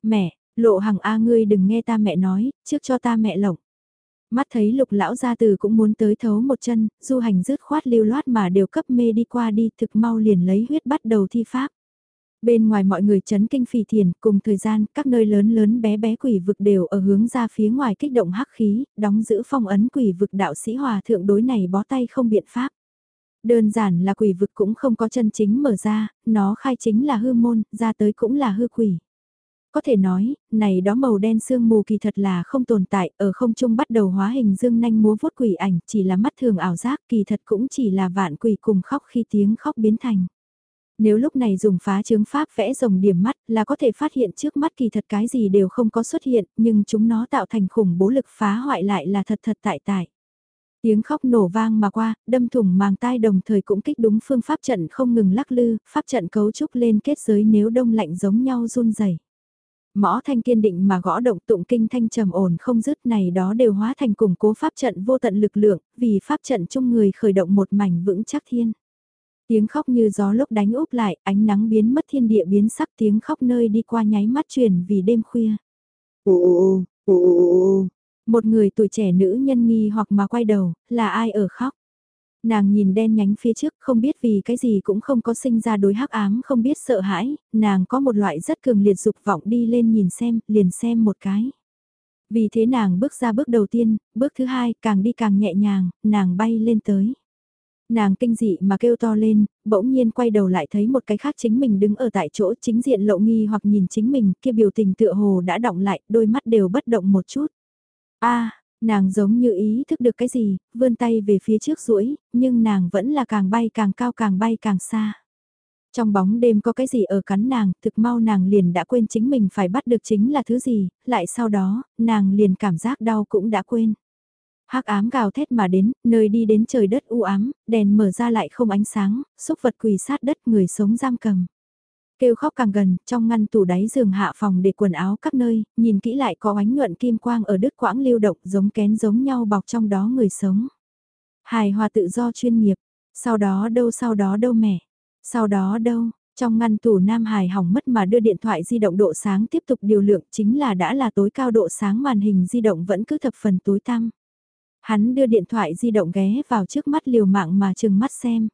Mẹ, lộ hằng a ngươi đừng nghe ta mẹ nói, trước cho ta mẹ lộng. Mắt thấy lục lão gia từ cũng muốn tới thấu một chân, du hành rứt khoát lưu loát mà đều cấp mê đi qua đi thực mau liền lấy huyết bắt đầu thi pháp. Bên ngoài mọi người chấn kinh phì thiền, cùng thời gian, các nơi lớn lớn bé bé quỷ vực đều ở hướng ra phía ngoài kích động hắc khí, đóng giữ phong ấn quỷ vực đạo sĩ hòa thượng đối này bó tay không biện pháp. Đơn giản là quỷ vực cũng không có chân chính mở ra, nó khai chính là hư môn, ra tới cũng là hư quỷ. Có thể nói, này đó màu đen sương mù kỳ thật là không tồn tại, ở không trung bắt đầu hóa hình dương nanh múa vuốt quỷ ảnh, chỉ là mắt thường ảo giác kỳ thật cũng chỉ là vạn quỷ cùng khóc khi tiếng khóc biến thành. Nếu lúc này dùng phá chứng pháp vẽ rồng điểm mắt là có thể phát hiện trước mắt kỳ thật cái gì đều không có xuất hiện, nhưng chúng nó tạo thành khủng bố lực phá hoại lại là thật thật tại tại. Tiếng khóc nổ vang mà qua, đâm thủng màng tai đồng thời cũng kích đúng phương pháp trận không ngừng lắc lư, pháp trận cấu trúc lên kết giới nếu đông lạnh giống nhau run rẩy. Mõ thanh kiên định mà gõ động tụng kinh thanh trầm ổn không dứt này đó đều hóa thành củng cố pháp trận vô tận lực lượng, vì pháp trận chung người khởi động một mảnh vững chắc thiên. Tiếng khóc như gió lúc đánh úp lại, ánh nắng biến mất thiên địa biến sắc tiếng khóc nơi đi qua nháy mắt truyền vì đêm khuya. Một người tuổi trẻ nữ nhân nghi hoặc mà quay đầu, là ai ở khóc? Nàng nhìn đen nhánh phía trước không biết vì cái gì cũng không có sinh ra đối hắc ám không biết sợ hãi, nàng có một loại rất cường liệt dục vọng đi lên nhìn xem, liền xem một cái. Vì thế nàng bước ra bước đầu tiên, bước thứ hai càng đi càng nhẹ nhàng, nàng bay lên tới. Nàng kinh dị mà kêu to lên, bỗng nhiên quay đầu lại thấy một cái khác chính mình đứng ở tại chỗ chính diện lộ nghi hoặc nhìn chính mình kia biểu tình tựa hồ đã động lại, đôi mắt đều bất động một chút. a nàng giống như ý thức được cái gì, vươn tay về phía trước duỗi nhưng nàng vẫn là càng bay càng cao càng bay càng xa. Trong bóng đêm có cái gì ở cắn nàng, thực mau nàng liền đã quên chính mình phải bắt được chính là thứ gì, lại sau đó, nàng liền cảm giác đau cũng đã quên hắc ám gào thét mà đến, nơi đi đến trời đất u ám, đèn mở ra lại không ánh sáng, xúc vật quỳ sát đất người sống giam cầm. Kêu khóc càng gần, trong ngăn tủ đáy giường hạ phòng để quần áo các nơi, nhìn kỹ lại có ánh nhuận kim quang ở đứt quãng lưu động giống kén giống nhau bọc trong đó người sống. Hài hòa tự do chuyên nghiệp, sau đó đâu sau đó đâu mẹ, sau đó đâu, trong ngăn tủ Nam Hải hỏng mất mà đưa điện thoại di động độ sáng tiếp tục điều lượng chính là đã là tối cao độ sáng màn hình di động vẫn cứ thập phần tối tăm. Hắn đưa điện thoại di động ghé vào trước mắt liều mạng mà chừng mắt xem.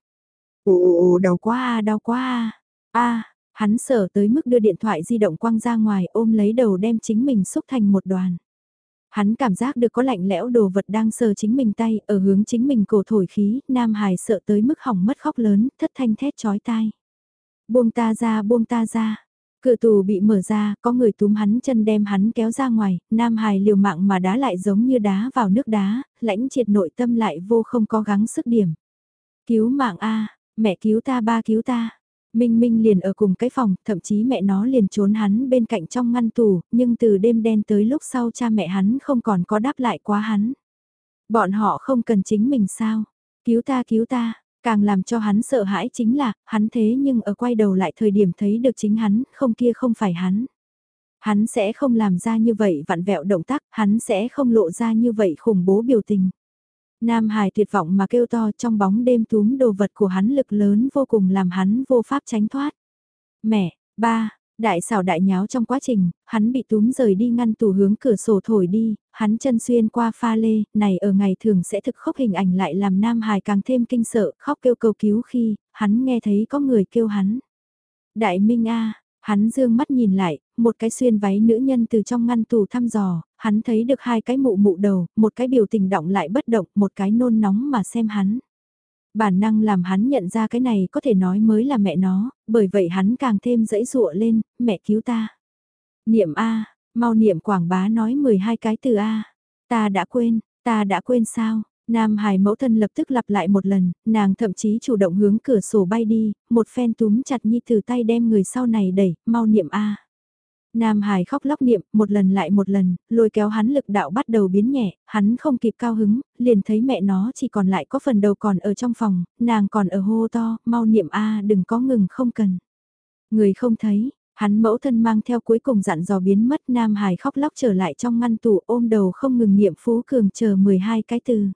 Ồ, đau quá à, đau quá à. a hắn sở tới mức đưa điện thoại di động quăng ra ngoài ôm lấy đầu đem chính mình xúc thành một đoàn. Hắn cảm giác được có lạnh lẽo đồ vật đang sờ chính mình tay ở hướng chính mình cổ thổi khí, Nam Hải sợ tới mức hỏng mất khóc lớn, thất thanh thét chói tai. Buông ta ra, buông ta ra. Cửa tù bị mở ra, có người túm hắn chân đem hắn kéo ra ngoài, Nam Hải liều mạng mà đá lại giống như đá vào nước đá, lãnh triệt nội tâm lại vô không có gắng sức điểm. Cứu mạng A, mẹ cứu ta ba cứu ta. Minh Minh liền ở cùng cái phòng, thậm chí mẹ nó liền trốn hắn bên cạnh trong ngăn tủ, nhưng từ đêm đen tới lúc sau cha mẹ hắn không còn có đáp lại quá hắn. Bọn họ không cần chính mình sao? Cứu ta cứu ta, Càng làm cho hắn sợ hãi chính là, hắn thế nhưng ở quay đầu lại thời điểm thấy được chính hắn, không kia không phải hắn. Hắn sẽ không làm ra như vậy vặn vẹo động tác, hắn sẽ không lộ ra như vậy khủng bố biểu tình. Nam Hải tuyệt vọng mà kêu to trong bóng đêm túm đồ vật của hắn lực lớn vô cùng làm hắn vô pháp tránh thoát. Mẹ, ba, Đại xảo đại nháo trong quá trình, hắn bị túm rời đi ngăn tủ hướng cửa sổ thổi đi, hắn chân xuyên qua pha lê, này ở ngày thường sẽ thực khốc hình ảnh lại làm Nam Hải càng thêm kinh sợ, khóc kêu cầu cứu khi, hắn nghe thấy có người kêu hắn. Đại Minh A, hắn dương mắt nhìn lại, một cái xuyên váy nữ nhân từ trong ngăn tủ thăm dò, hắn thấy được hai cái mụ mụ đầu, một cái biểu tình động lại bất động, một cái nôn nóng mà xem hắn. Bản năng làm hắn nhận ra cái này có thể nói mới là mẹ nó, bởi vậy hắn càng thêm dẫy dụa lên, mẹ cứu ta. Niệm A, mau niệm quảng bá nói 12 cái từ A. Ta đã quên, ta đã quên sao? Nam Hải mẫu thân lập tức lặp lại một lần, nàng thậm chí chủ động hướng cửa sổ bay đi, một phen túm chặt Nhi từ tay đem người sau này đẩy, mau niệm A. Nam Hải khóc lóc niệm, một lần lại một lần, lôi kéo hắn lực đạo bắt đầu biến nhẹ, hắn không kịp cao hứng, liền thấy mẹ nó chỉ còn lại có phần đầu còn ở trong phòng, nàng còn ở hô to, mau niệm A đừng có ngừng không cần. Người không thấy, hắn mẫu thân mang theo cuối cùng dặn dò biến mất Nam Hải khóc lóc trở lại trong ngăn tủ ôm đầu không ngừng niệm phú cường chờ 12 cái từ.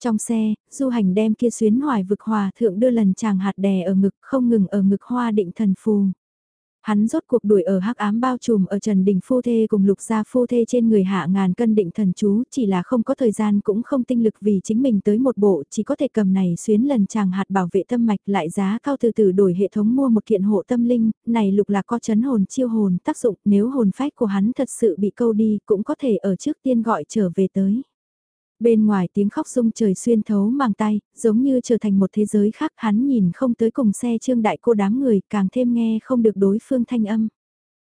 Trong xe, du hành đem kia xuyến hoài vực hòa thượng đưa lần chàng hạt đè ở ngực không ngừng ở ngực hoa định thần phù. Hắn rốt cuộc đuổi ở hắc ám bao trùm ở Trần Đình Phu Thê cùng lục gia Phu Thê trên người hạ ngàn cân định thần chú, chỉ là không có thời gian cũng không tinh lực vì chính mình tới một bộ, chỉ có thể cầm này xuyến lần chàng hạt bảo vệ tâm mạch lại giá cao từ từ đổi hệ thống mua một kiện hộ tâm linh, này lục là có chấn hồn chiêu hồn tác dụng nếu hồn phách của hắn thật sự bị câu đi cũng có thể ở trước tiên gọi trở về tới. Bên ngoài tiếng khóc rung trời xuyên thấu màng tay, giống như trở thành một thế giới khác hắn nhìn không tới cùng xe trương đại cô đám người càng thêm nghe không được đối phương thanh âm.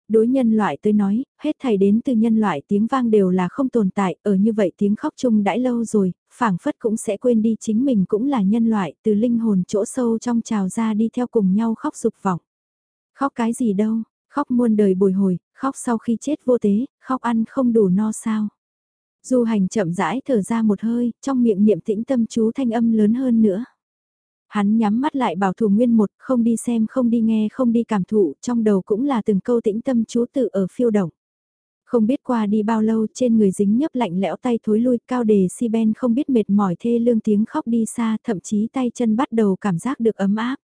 Đối nhân loại tới nói, hết thảy đến từ nhân loại tiếng vang đều là không tồn tại, ở như vậy tiếng khóc chung đãi lâu rồi, phảng phất cũng sẽ quên đi chính mình cũng là nhân loại, từ linh hồn chỗ sâu trong trào ra đi theo cùng nhau khóc dục vọng. Khóc cái gì đâu, khóc muôn đời bồi hồi, khóc sau khi chết vô tế, khóc ăn không đủ no sao. Du hành chậm rãi thở ra một hơi, trong miệng niệm tĩnh tâm chú thanh âm lớn hơn nữa. Hắn nhắm mắt lại bảo thủ nguyên một, không đi xem, không đi nghe, không đi cảm thụ, trong đầu cũng là từng câu tĩnh tâm chú tự ở phiêu động. Không biết qua đi bao lâu trên người dính nhấp lạnh lẽo tay thối lui cao đề si ben không biết mệt mỏi thê lương tiếng khóc đi xa thậm chí tay chân bắt đầu cảm giác được ấm áp.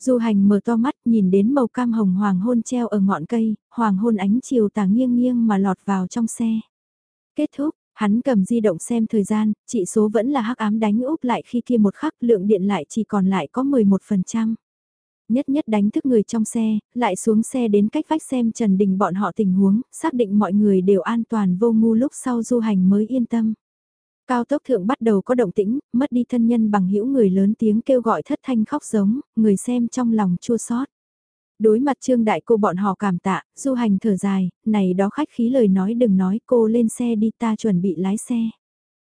Du hành mở to mắt nhìn đến màu cam hồng hoàng hôn treo ở ngọn cây, hoàng hôn ánh chiều tà nghiêng nghiêng mà lọt vào trong xe. Kết thúc, Hắn cầm di động xem thời gian, chỉ số vẫn là hắc ám đánh úp lại khi kia một khắc lượng điện lại chỉ còn lại có 11%. Nhất nhất đánh thức người trong xe, lại xuống xe đến cách vách xem Trần Đình bọn họ tình huống, xác định mọi người đều an toàn vô ngu lúc sau du hành mới yên tâm. Cao tốc thượng bắt đầu có động tĩnh, mất đi thân nhân bằng hữu người lớn tiếng kêu gọi thất thanh khóc giống, người xem trong lòng chua xót. Đối mặt Trương Đại cô bọn họ cảm tạ, du hành thở dài, này đó khách khí lời nói đừng nói cô lên xe đi ta chuẩn bị lái xe.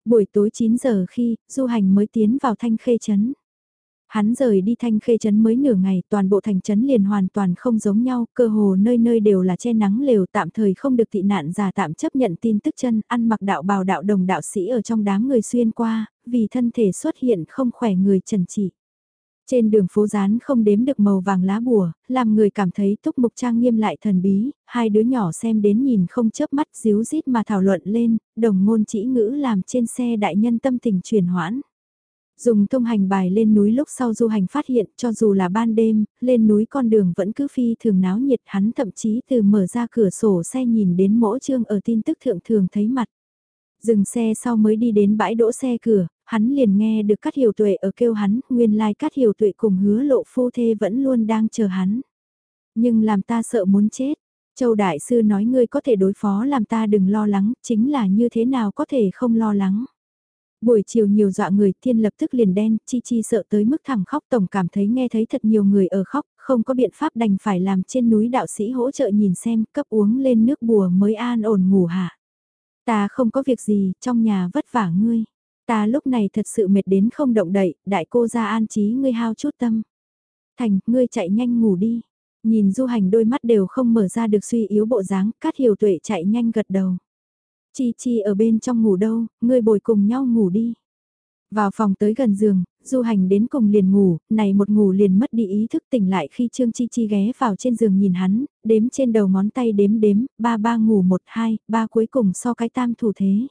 Buổi tối 9 giờ khi, du hành mới tiến vào thanh khê chấn. Hắn rời đi thanh khê chấn mới nửa ngày, toàn bộ thành chấn liền hoàn toàn không giống nhau, cơ hồ nơi nơi đều là che nắng lều tạm thời không được tị nạn giả tạm chấp nhận tin tức chân, ăn mặc đạo bào đạo đồng đạo sĩ ở trong đám người xuyên qua, vì thân thể xuất hiện không khỏe người trần trị. Trên đường phố rán không đếm được màu vàng lá bùa, làm người cảm thấy túc mục trang nghiêm lại thần bí, hai đứa nhỏ xem đến nhìn không chớp mắt díu rít mà thảo luận lên, đồng ngôn chỉ ngữ làm trên xe đại nhân tâm tình truyền hoãn. Dùng thông hành bài lên núi lúc sau du hành phát hiện cho dù là ban đêm, lên núi con đường vẫn cứ phi thường náo nhiệt hắn thậm chí từ mở ra cửa sổ xe nhìn đến mỗi chương ở tin tức thượng thường thấy mặt. Dừng xe sau mới đi đến bãi đỗ xe cửa, hắn liền nghe được Cát Hiểu Tuệ ở kêu hắn, nguyên lai like Cát Hiểu Tuệ cùng hứa lộ phu thê vẫn luôn đang chờ hắn. Nhưng làm ta sợ muốn chết. Châu Đại Sư nói ngươi có thể đối phó làm ta đừng lo lắng, chính là như thế nào có thể không lo lắng. Buổi chiều nhiều dọa người thiên lập tức liền đen, chi chi sợ tới mức thẳng khóc tổng cảm thấy nghe thấy thật nhiều người ở khóc, không có biện pháp đành phải làm trên núi đạo sĩ hỗ trợ nhìn xem cấp uống lên nước bùa mới an ổn ngủ hạ. Ta không có việc gì, trong nhà vất vả ngươi. Ta lúc này thật sự mệt đến không động đậy, đại cô ra an trí ngươi hao chút tâm. Thành, ngươi chạy nhanh ngủ đi. Nhìn du hành đôi mắt đều không mở ra được suy yếu bộ dáng, cát hiểu tuệ chạy nhanh gật đầu. Chi chi ở bên trong ngủ đâu, ngươi bồi cùng nhau ngủ đi. Vào phòng tới gần giường, du hành đến cùng liền ngủ, này một ngủ liền mất đi ý thức tỉnh lại khi Trương Chi Chi ghé vào trên giường nhìn hắn, đếm trên đầu ngón tay đếm đếm, ba ba ngủ một hai, ba cuối cùng so cái tam thủ thế.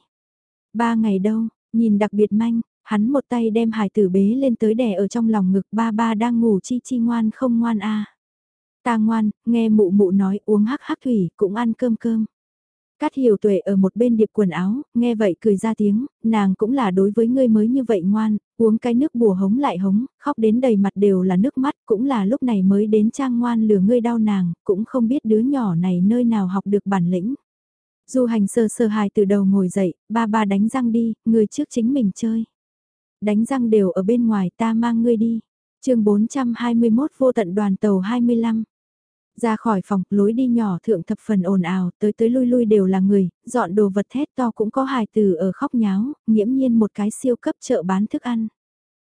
Ba ngày đâu, nhìn đặc biệt manh, hắn một tay đem hải tử bế lên tới đè ở trong lòng ngực ba ba đang ngủ Chi Chi ngoan không ngoan a Ta ngoan, nghe mụ mụ nói uống hắc hắc thủy cũng ăn cơm cơm. Cát hiểu tuệ ở một bên điệp quần áo, nghe vậy cười ra tiếng, nàng cũng là đối với ngươi mới như vậy ngoan, uống cái nước bùa hống lại hống, khóc đến đầy mặt đều là nước mắt, cũng là lúc này mới đến trang ngoan lừa ngươi đau nàng, cũng không biết đứa nhỏ này nơi nào học được bản lĩnh. Du hành sơ sơ hài từ đầu ngồi dậy, ba ba đánh răng đi, người trước chính mình chơi. đánh răng đều ở bên ngoài ta mang ngươi đi. chương 421 vô tận đoàn tàu 25. Ra khỏi phòng, lối đi nhỏ thượng thập phần ồn ào, tới tới lui lui đều là người, dọn đồ vật thét to cũng có hài từ ở khóc nháo, nghiễm nhiên một cái siêu cấp chợ bán thức ăn.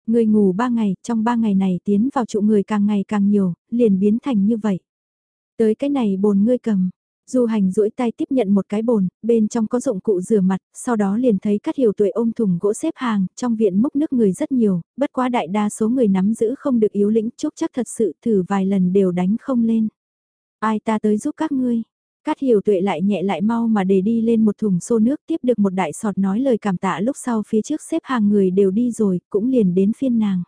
Người ngủ ba ngày, trong ba ngày này tiến vào trụ người càng ngày càng nhiều, liền biến thành như vậy. Tới cái này bồn ngươi cầm, Du hành duỗi tay tiếp nhận một cái bồn, bên trong có dụng cụ rửa mặt, sau đó liền thấy các hiểu tuổi ôm thùng gỗ xếp hàng, trong viện múc nước người rất nhiều, bất quá đại đa số người nắm giữ không được yếu lĩnh, chúc chắc thật sự thử vài lần đều đánh không lên. Ai ta tới giúp các ngươi? Cát hiểu tuệ lại nhẹ lại mau mà để đi lên một thùng xô nước tiếp được một đại sọt nói lời cảm tạ lúc sau phía trước xếp hàng người đều đi rồi, cũng liền đến phiên nàng.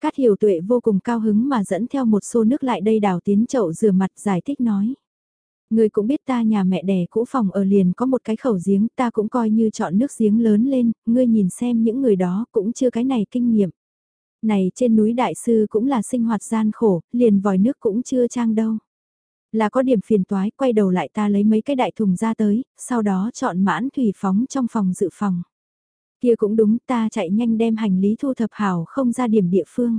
Cát hiểu tuệ vô cùng cao hứng mà dẫn theo một xô nước lại đây đào tiến chậu rửa mặt giải thích nói. Người cũng biết ta nhà mẹ đẻ cũ phòng ở liền có một cái khẩu giếng ta cũng coi như chọn nước giếng lớn lên, ngươi nhìn xem những người đó cũng chưa cái này kinh nghiệm. Này trên núi đại sư cũng là sinh hoạt gian khổ, liền vòi nước cũng chưa trang đâu. Là có điểm phiền toái, quay đầu lại ta lấy mấy cái đại thùng ra tới, sau đó chọn mãn thủy phóng trong phòng dự phòng. Kia cũng đúng ta chạy nhanh đem hành lý thu thập hảo không ra điểm địa phương.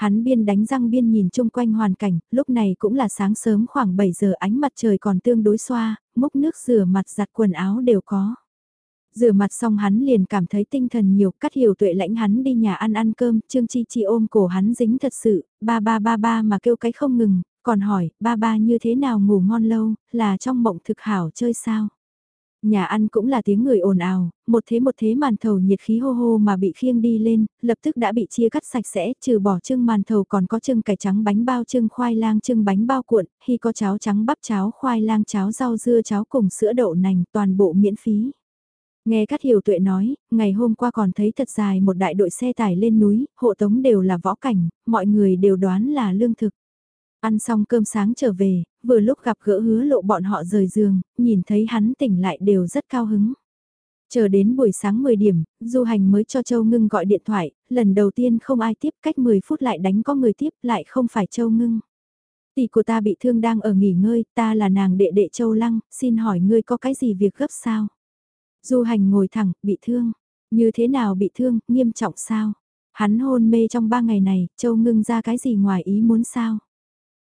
Hắn biên đánh răng biên nhìn chung quanh hoàn cảnh, lúc này cũng là sáng sớm khoảng 7 giờ ánh mặt trời còn tương đối xoa, múc nước rửa mặt giặt quần áo đều có. Rửa mặt xong hắn liền cảm thấy tinh thần nhiều, cắt hiểu tuệ lãnh hắn đi nhà ăn ăn cơm, Trương Chi Chi ôm cổ hắn dính thật sự, ba ba ba ba mà kêu cái không ngừng, còn hỏi, ba ba như thế nào ngủ ngon lâu, là trong mộng thực hảo chơi sao? Nhà ăn cũng là tiếng người ồn ào, một thế một thế màn thầu nhiệt khí hô hô mà bị khiêng đi lên, lập tức đã bị chia cắt sạch sẽ, trừ bỏ trưng màn thầu còn có trưng cải trắng bánh bao trưng khoai lang trưng bánh bao cuộn, khi có cháo trắng bắp cháo khoai lang cháo rau dưa cháo cùng sữa đậu nành toàn bộ miễn phí. Nghe Cát Hiểu Tuệ nói, ngày hôm qua còn thấy thật dài một đại đội xe tải lên núi, hộ tống đều là võ cảnh, mọi người đều đoán là lương thực. Ăn xong cơm sáng trở về, vừa lúc gặp gỡ hứa lộ bọn họ rời giường, nhìn thấy hắn tỉnh lại đều rất cao hứng. Chờ đến buổi sáng 10 điểm, du hành mới cho Châu Ngưng gọi điện thoại, lần đầu tiên không ai tiếp cách 10 phút lại đánh có người tiếp lại không phải Châu Ngưng. Tỷ của ta bị thương đang ở nghỉ ngơi, ta là nàng đệ đệ Châu Lăng, xin hỏi ngươi có cái gì việc gấp sao? Du hành ngồi thẳng, bị thương. Như thế nào bị thương, nghiêm trọng sao? Hắn hôn mê trong ba ngày này, Châu Ngưng ra cái gì ngoài ý muốn sao?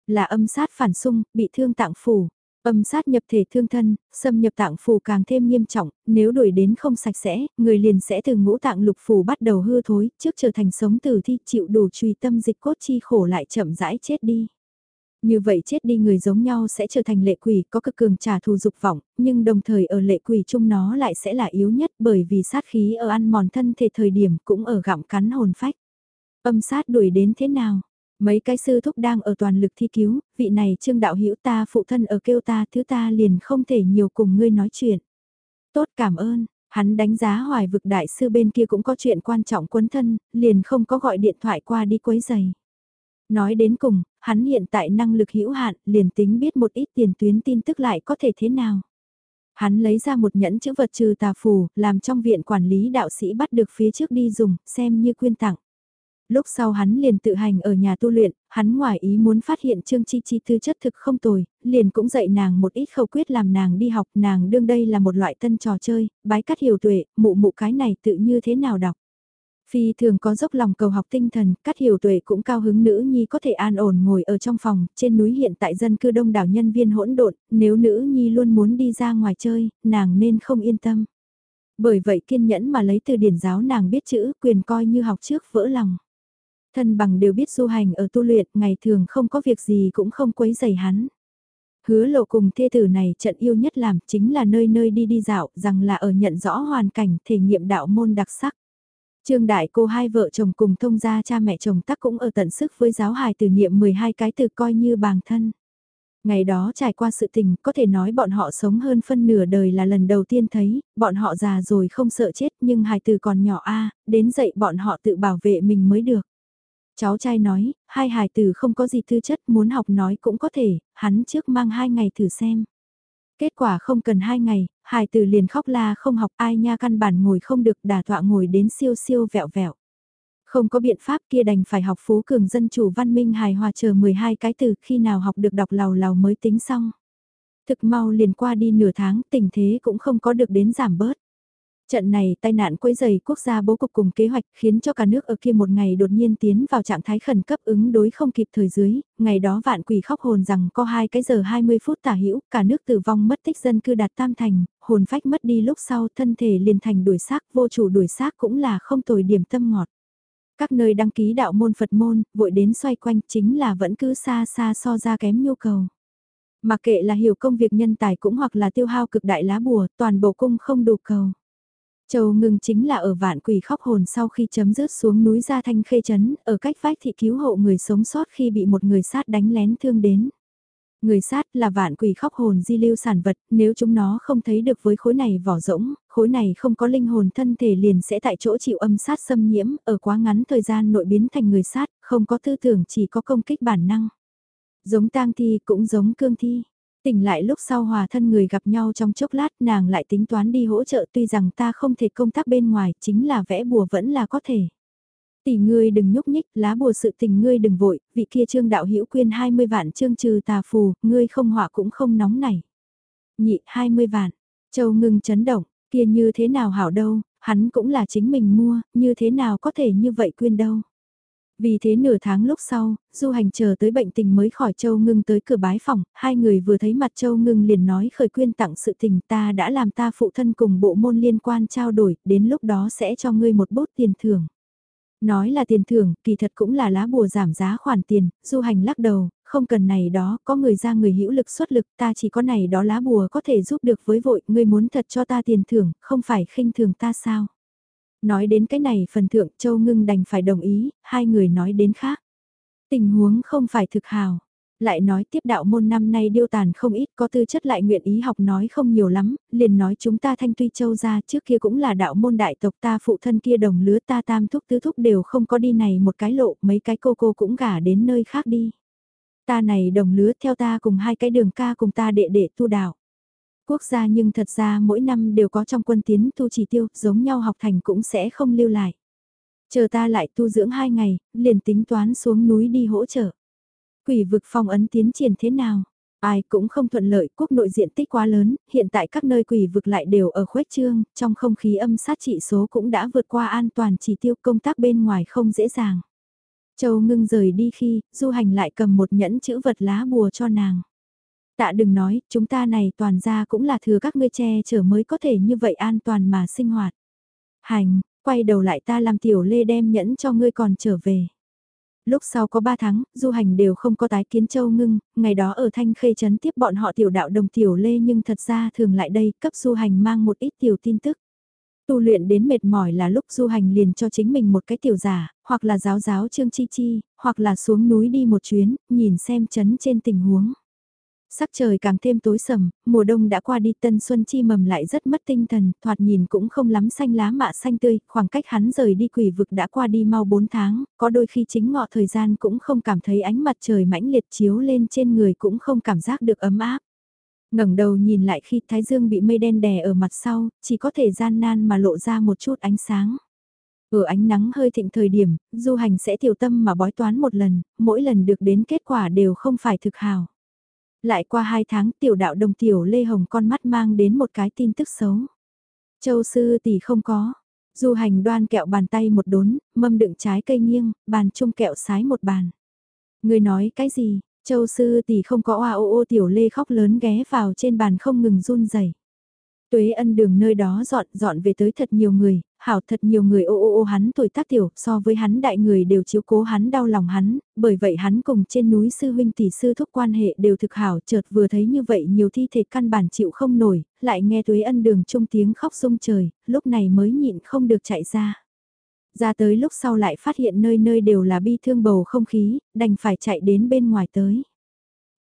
Là âm sát phản xung, bị thương tạng phủ. Âm sát nhập thể thương thân, xâm nhập tạng phủ càng thêm nghiêm trọng, nếu đuổi đến không sạch sẽ, người liền sẽ từ ngũ tạng lục phủ bắt đầu hư thối, trước trở thành sống tử thi chịu đủ truy tâm dịch cốt chi khổ lại chậm rãi chết đi. Như vậy chết đi người giống nhau sẽ trở thành lệ quỷ có cực cường trả thù dục vọng, nhưng đồng thời ở lệ quỷ chung nó lại sẽ là yếu nhất bởi vì sát khí ở ăn mòn thân thể thời điểm cũng ở gặm cắn hồn phách. Âm sát đuổi đến thế nào? Mấy cái sư thúc đang ở toàn lực thi cứu, vị này trương đạo hữu ta phụ thân ở kêu ta thứ ta liền không thể nhiều cùng ngươi nói chuyện. Tốt cảm ơn, hắn đánh giá hoài vực đại sư bên kia cũng có chuyện quan trọng quấn thân, liền không có gọi điện thoại qua đi quấy giày. Nói đến cùng, hắn hiện tại năng lực hữu hạn, liền tính biết một ít tiền tuyến tin tức lại có thể thế nào. Hắn lấy ra một nhẫn chữ vật trừ tà phù, làm trong viện quản lý đạo sĩ bắt được phía trước đi dùng, xem như quyên tặng. Lúc sau hắn liền tự hành ở nhà tu luyện, hắn ngoài ý muốn phát hiện Trương Chi Chi tư chất thực không tồi, liền cũng dạy nàng một ít khẩu quyết làm nàng đi học, nàng đương đây là một loại tân trò chơi, bái cắt hiểu tuệ, mụ mụ cái này tự như thế nào đọc. Phi thường có dốc lòng cầu học tinh thần, cắt hiểu tuệ cũng cao hứng nữ nhi có thể an ổn ngồi ở trong phòng, trên núi hiện tại dân cư đông đảo nhân viên hỗn độn, nếu nữ nhi luôn muốn đi ra ngoài chơi, nàng nên không yên tâm. Bởi vậy kiên nhẫn mà lấy từ điển giáo nàng biết chữ, quyền coi như học trước vỡ lòng. Thân bằng đều biết du hành ở tu luyện, ngày thường không có việc gì cũng không quấy rầy hắn. Hứa lộ cùng thê tử này trận yêu nhất làm chính là nơi nơi đi đi dạo, rằng là ở nhận rõ hoàn cảnh, thể nghiệm đạo môn đặc sắc. Trương Đại cô hai vợ chồng cùng thông gia cha mẹ chồng tắc cũng ở tận sức với giáo hài từ niệm 12 cái từ coi như bàng thân. Ngày đó trải qua sự tình, có thể nói bọn họ sống hơn phân nửa đời là lần đầu tiên thấy, bọn họ già rồi không sợ chết nhưng hài từ còn nhỏ a đến dậy bọn họ tự bảo vệ mình mới được. Cháu trai nói, hai hài tử không có gì tư chất muốn học nói cũng có thể, hắn trước mang hai ngày thử xem. Kết quả không cần hai ngày, hài tử liền khóc la không học ai nha căn bản ngồi không được đà tọa ngồi đến siêu siêu vẹo vẹo. Không có biện pháp kia đành phải học phú cường dân chủ văn minh hài hòa chờ 12 cái từ khi nào học được đọc lào lào mới tính xong. Thực mau liền qua đi nửa tháng tình thế cũng không có được đến giảm bớt. Trận này tai nạn quấy dày quốc gia bố cục cùng kế hoạch khiến cho cả nước ở kia một ngày đột nhiên tiến vào trạng thái khẩn cấp ứng đối không kịp thời dưới, ngày đó vạn quỷ khóc hồn rằng có hai cái giờ 20 phút tả hữu cả nước tử vong mất tích dân cư đạt tam thành, hồn phách mất đi lúc sau thân thể liền thành đuổi xác vô chủ đuổi xác cũng là không tồi điểm tâm ngọt. Các nơi đăng ký đạo môn Phật môn, vội đến xoay quanh chính là vẫn cứ xa xa so ra kém nhu cầu. Mặc kệ là hiểu công việc nhân tài cũng hoặc là tiêu hao cực đại lá bùa, toàn bộ cung không đủ cầu. Châu ngừng chính là ở vạn quỷ khóc hồn sau khi chấm dứt xuống núi ra thanh khê chấn, ở cách vách thị cứu hộ người sống sót khi bị một người sát đánh lén thương đến. Người sát là vạn quỷ khóc hồn di lưu sản vật, nếu chúng nó không thấy được với khối này vỏ rỗng, khối này không có linh hồn thân thể liền sẽ tại chỗ chịu âm sát xâm nhiễm, ở quá ngắn thời gian nội biến thành người sát, không có tư tưởng chỉ có công kích bản năng. Giống tang thi cũng giống cương thi. Tỉnh lại lúc sau hòa thân người gặp nhau trong chốc lát nàng lại tính toán đi hỗ trợ tuy rằng ta không thể công tác bên ngoài chính là vẽ bùa vẫn là có thể. Tỷ ngươi đừng nhúc nhích, lá bùa sự tình ngươi đừng vội, vị kia trương đạo hữu quyên 20 vạn trương trừ tà phù, ngươi không họa cũng không nóng này. Nhị 20 vạn, châu ngưng chấn động, kia như thế nào hảo đâu, hắn cũng là chính mình mua, như thế nào có thể như vậy quyên đâu. Vì thế nửa tháng lúc sau, du hành chờ tới bệnh tình mới khỏi Châu Ngưng tới cửa bái phòng, hai người vừa thấy mặt Châu Ngưng liền nói khởi quyên tặng sự tình ta đã làm ta phụ thân cùng bộ môn liên quan trao đổi, đến lúc đó sẽ cho ngươi một bút tiền thưởng. Nói là tiền thưởng, kỳ thật cũng là lá bùa giảm giá khoản tiền, du hành lắc đầu, không cần này đó, có người ra người hữu lực xuất lực, ta chỉ có này đó lá bùa có thể giúp được với vội, ngươi muốn thật cho ta tiền thưởng, không phải khinh thường ta sao? Nói đến cái này phần thượng Châu Ngưng đành phải đồng ý, hai người nói đến khác. Tình huống không phải thực hào. Lại nói tiếp đạo môn năm nay điêu tàn không ít có tư chất lại nguyện ý học nói không nhiều lắm, liền nói chúng ta thanh tuy châu ra trước kia cũng là đạo môn đại tộc ta phụ thân kia đồng lứa ta tam thúc tứ thúc đều không có đi này một cái lộ mấy cái cô cô cũng gả đến nơi khác đi. Ta này đồng lứa theo ta cùng hai cái đường ca cùng ta đệ đệ tu đạo. Quốc gia nhưng thật ra mỗi năm đều có trong quân tiến tu chỉ tiêu, giống nhau học thành cũng sẽ không lưu lại. Chờ ta lại tu dưỡng hai ngày, liền tính toán xuống núi đi hỗ trợ. Quỷ vực phong ấn tiến triển thế nào? Ai cũng không thuận lợi, quốc nội diện tích quá lớn, hiện tại các nơi quỷ vực lại đều ở khuếch trương, trong không khí âm sát trị số cũng đã vượt qua an toàn chỉ tiêu công tác bên ngoài không dễ dàng. Châu ngưng rời đi khi, du hành lại cầm một nhẫn chữ vật lá bùa cho nàng. Tạ đừng nói, chúng ta này toàn ra cũng là thừa các ngươi che chở mới có thể như vậy an toàn mà sinh hoạt. Hành, quay đầu lại ta làm tiểu lê đem nhẫn cho ngươi còn trở về. Lúc sau có 3 tháng, du hành đều không có tái kiến châu ngưng, ngày đó ở thanh khê chấn tiếp bọn họ tiểu đạo đồng tiểu lê nhưng thật ra thường lại đây cấp du hành mang một ít tiểu tin tức. Tu luyện đến mệt mỏi là lúc du hành liền cho chính mình một cái tiểu giả, hoặc là giáo giáo trương chi chi, hoặc là xuống núi đi một chuyến, nhìn xem chấn trên tình huống. Sắc trời càng thêm tối sầm, mùa đông đã qua đi tân xuân chi mầm lại rất mất tinh thần, thoạt nhìn cũng không lắm xanh lá mạ xanh tươi, khoảng cách hắn rời đi quỷ vực đã qua đi mau 4 tháng, có đôi khi chính ngọ thời gian cũng không cảm thấy ánh mặt trời mãnh liệt chiếu lên trên người cũng không cảm giác được ấm áp. ngẩng đầu nhìn lại khi thái dương bị mây đen đè ở mặt sau, chỉ có thể gian nan mà lộ ra một chút ánh sáng. Ở ánh nắng hơi thịnh thời điểm, du hành sẽ tiểu tâm mà bói toán một lần, mỗi lần được đến kết quả đều không phải thực hào. Lại qua hai tháng tiểu đạo đồng tiểu Lê Hồng con mắt mang đến một cái tin tức xấu. Châu sư tỷ không có. Du hành đoan kẹo bàn tay một đốn, mâm đựng trái cây nghiêng, bàn chung kẹo sái một bàn. Người nói cái gì, châu sư tỷ không có oa ô ô tiểu lê khóc lớn ghé vào trên bàn không ngừng run rẩy Tuế ân đường nơi đó dọn dọn về tới thật nhiều người, hảo thật nhiều người ô ô ô hắn tuổi tác tiểu, so với hắn đại người đều chiếu cố hắn đau lòng hắn, bởi vậy hắn cùng trên núi sư huynh tỷ sư thúc quan hệ đều thực hảo, chợt vừa thấy như vậy nhiều thi thể căn bản chịu không nổi, lại nghe tuế ân đường trung tiếng khóc sung trời, lúc này mới nhịn không được chạy ra. Ra tới lúc sau lại phát hiện nơi nơi đều là bi thương bầu không khí, đành phải chạy đến bên ngoài tới.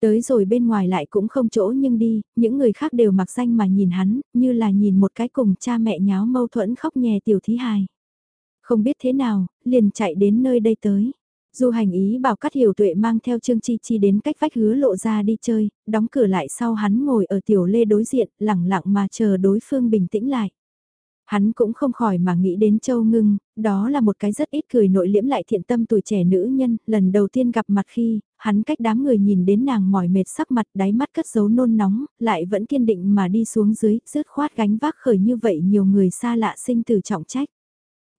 Tới rồi bên ngoài lại cũng không chỗ nhưng đi, những người khác đều mặc danh mà nhìn hắn, như là nhìn một cái cùng cha mẹ nháo mâu thuẫn khóc nhè tiểu thí hài. Không biết thế nào, liền chạy đến nơi đây tới. Du hành ý bảo cắt hiểu tuệ mang theo Trương Chi Chi đến cách vách hứa lộ ra đi chơi, đóng cửa lại sau hắn ngồi ở tiểu lê đối diện, lẳng lặng mà chờ đối phương bình tĩnh lại. Hắn cũng không khỏi mà nghĩ đến Châu Ngưng, đó là một cái rất ít cười nội liễm lại thiện tâm tuổi trẻ nữ nhân, lần đầu tiên gặp mặt khi, hắn cách đám người nhìn đến nàng mỏi mệt sắc mặt đáy mắt cất giấu nôn nóng, lại vẫn kiên định mà đi xuống dưới, rớt khoát gánh vác khởi như vậy nhiều người xa lạ sinh tử trọng trách.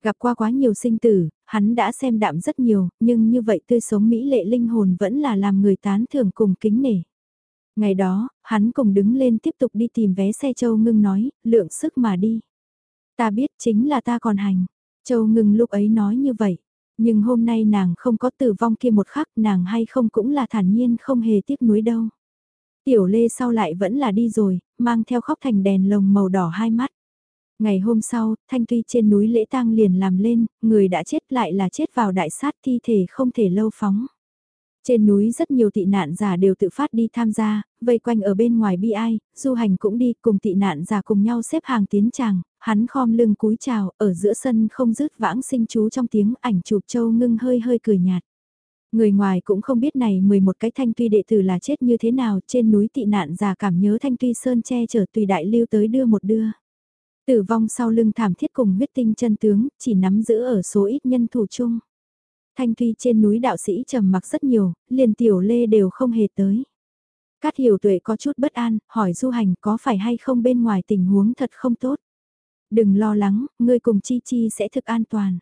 Gặp qua quá nhiều sinh tử, hắn đã xem đạm rất nhiều, nhưng như vậy tươi sống mỹ lệ linh hồn vẫn là làm người tán thưởng cùng kính nể. Ngày đó, hắn cùng đứng lên tiếp tục đi tìm vé xe châu ngưng nói, lượng sức mà đi. Ta biết chính là ta còn hành. Châu ngưng lúc ấy nói như vậy. Nhưng hôm nay nàng không có tử vong kia một khắc nàng hay không cũng là thản nhiên không hề tiếc nuối đâu. Tiểu lê sau lại vẫn là đi rồi, mang theo khóc thành đèn lồng màu đỏ hai mắt. Ngày hôm sau, thanh tuy trên núi lễ tang liền làm lên, người đã chết lại là chết vào đại sát thi thể không thể lâu phóng. Trên núi rất nhiều tị nạn giả đều tự phát đi tham gia, vây quanh ở bên ngoài bi ai, du hành cũng đi cùng tị nạn giả cùng nhau xếp hàng tiến tràng, hắn khom lưng cúi chào, ở giữa sân không dứt vãng sinh chú trong tiếng ảnh chụp châu ngưng hơi hơi cười nhạt. Người ngoài cũng không biết này 11 cái thanh tuy đệ tử là chết như thế nào, trên núi tị nạn giả cảm nhớ thanh tuy sơn che chở tùy đại lưu tới đưa một đưa. Tử vong sau lưng thảm thiết cùng huyết tinh chân tướng, chỉ nắm giữ ở số ít nhân thủ chung. Thanh Tuy trên núi đạo sĩ trầm mặc rất nhiều, liền tiểu lê đều không hề tới. Cát hiểu tuệ có chút bất an, hỏi du hành có phải hay không bên ngoài tình huống thật không tốt. Đừng lo lắng, ngươi cùng Chi Chi sẽ thực an toàn.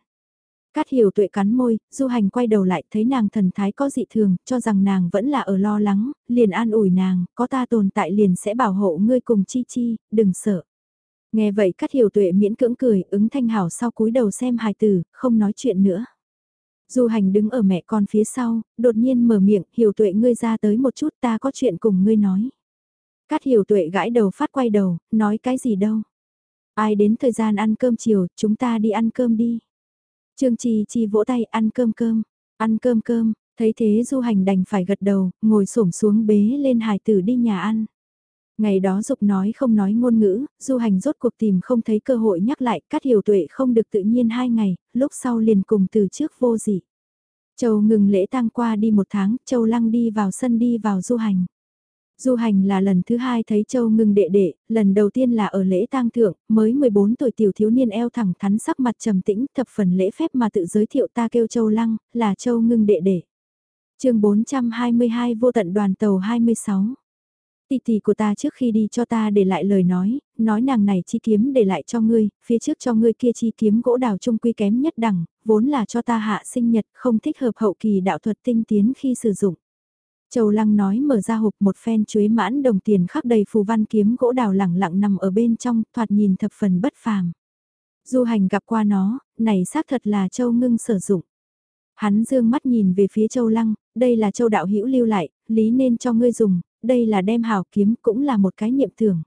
Cát hiểu tuệ cắn môi, du hành quay đầu lại thấy nàng thần thái có dị thường, cho rằng nàng vẫn là ở lo lắng, liền an ủi nàng, có ta tồn tại liền sẽ bảo hộ ngươi cùng Chi Chi, đừng sợ. Nghe vậy Cát hiểu tuệ miễn cưỡng cười, ứng thanh hảo sau cúi đầu xem hài tử, không nói chuyện nữa. Du hành đứng ở mẹ con phía sau, đột nhiên mở miệng, hiểu tuệ ngươi ra tới một chút ta có chuyện cùng ngươi nói. Cát hiểu tuệ gãi đầu phát quay đầu, nói cái gì đâu. Ai đến thời gian ăn cơm chiều, chúng ta đi ăn cơm đi. Trương Chi Chi vỗ tay ăn cơm cơm, ăn cơm cơm, thấy thế du hành đành phải gật đầu, ngồi xổm xuống bế lên hài tử đi nhà ăn. Ngày đó dục nói không nói ngôn ngữ, du hành rốt cuộc tìm không thấy cơ hội nhắc lại, cắt hiểu tuệ không được tự nhiên hai ngày, lúc sau liền cùng từ trước vô dị. Châu ngừng lễ tang qua đi một tháng, Châu lăng đi vào sân đi vào du hành. Du hành là lần thứ hai thấy Châu ngừng đệ đệ, lần đầu tiên là ở lễ tang thượng, mới 14 tuổi tiểu thiếu niên eo thẳng thắn sắc mặt trầm tĩnh, thập phần lễ phép mà tự giới thiệu ta kêu Châu lăng, là Châu ngừng đệ đệ. chương 422 vô tận đoàn tàu 26 Tỷ tỷ của ta trước khi đi cho ta để lại lời nói, nói nàng này chi kiếm để lại cho ngươi, phía trước cho ngươi kia chi kiếm gỗ đào trung quy kém nhất đẳng, vốn là cho ta hạ sinh nhật, không thích hợp hậu kỳ đạo thuật tinh tiến khi sử dụng. Châu Lăng nói mở ra hộp một phen chuối mãn đồng tiền khắc đầy phù văn kiếm gỗ đào lẳng lặng nằm ở bên trong, thoạt nhìn thập phần bất phàm. Du hành gặp qua nó, này xác thật là Châu Ngưng sử dụng. Hắn dương mắt nhìn về phía Châu Lăng, đây là Châu đạo hữu lưu lại, lý nên cho ngươi dùng, đây là đem hào kiếm cũng là một cái niệm tưởng.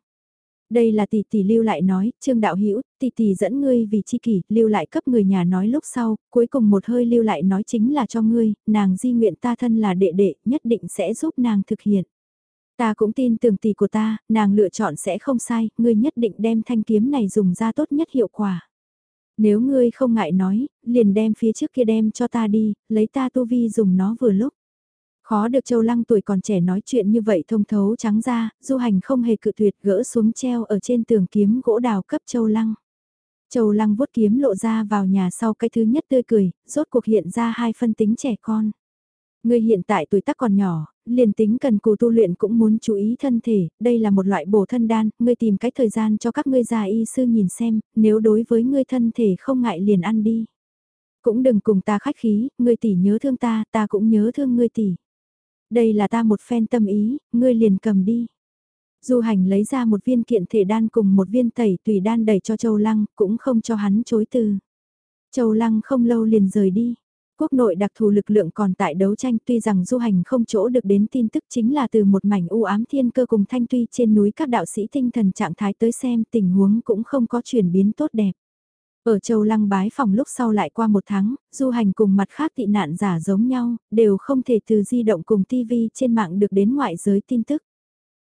Đây là tỷ tỷ lưu lại nói, trương đạo hữu tỷ tỷ dẫn ngươi vì chi kỷ, lưu lại cấp người nhà nói lúc sau, cuối cùng một hơi lưu lại nói chính là cho ngươi, nàng di nguyện ta thân là đệ đệ, nhất định sẽ giúp nàng thực hiện. Ta cũng tin tưởng tỷ của ta, nàng lựa chọn sẽ không sai, ngươi nhất định đem thanh kiếm này dùng ra tốt nhất hiệu quả. Nếu ngươi không ngại nói, liền đem phía trước kia đem cho ta đi, lấy ta tu vi dùng nó vừa lúc. Khó được Châu Lăng tuổi còn trẻ nói chuyện như vậy thông thấu trắng ra, du hành không hề cự tuyệt gỡ xuống treo ở trên tường kiếm gỗ đào cấp Châu Lăng. Châu Lăng vuốt kiếm lộ ra vào nhà sau cái thứ nhất tươi cười, rốt cuộc hiện ra hai phân tính trẻ con. Người hiện tại tuổi tác còn nhỏ, liền tính cần cù tu luyện cũng muốn chú ý thân thể, đây là một loại bổ thân đan, ngươi tìm cái thời gian cho các ngươi già y sư nhìn xem, nếu đối với ngươi thân thể không ngại liền ăn đi. Cũng đừng cùng ta khách khí, ngươi tỷ nhớ thương ta, ta cũng nhớ thương ngươi tỷ. Đây là ta một phen tâm ý, ngươi liền cầm đi. Du hành lấy ra một viên kiện thể đan cùng một viên tẩy tùy đan đẩy cho Châu Lăng, cũng không cho hắn chối từ. Châu Lăng không lâu liền rời đi. Quốc nội đặc thù lực lượng còn tại đấu tranh tuy rằng du hành không chỗ được đến tin tức chính là từ một mảnh u ám thiên cơ cùng thanh tuy trên núi các đạo sĩ tinh thần trạng thái tới xem tình huống cũng không có chuyển biến tốt đẹp. Ở châu lăng bái phòng lúc sau lại qua một tháng, du hành cùng mặt khác tị nạn giả giống nhau, đều không thể từ di động cùng TV trên mạng được đến ngoại giới tin tức.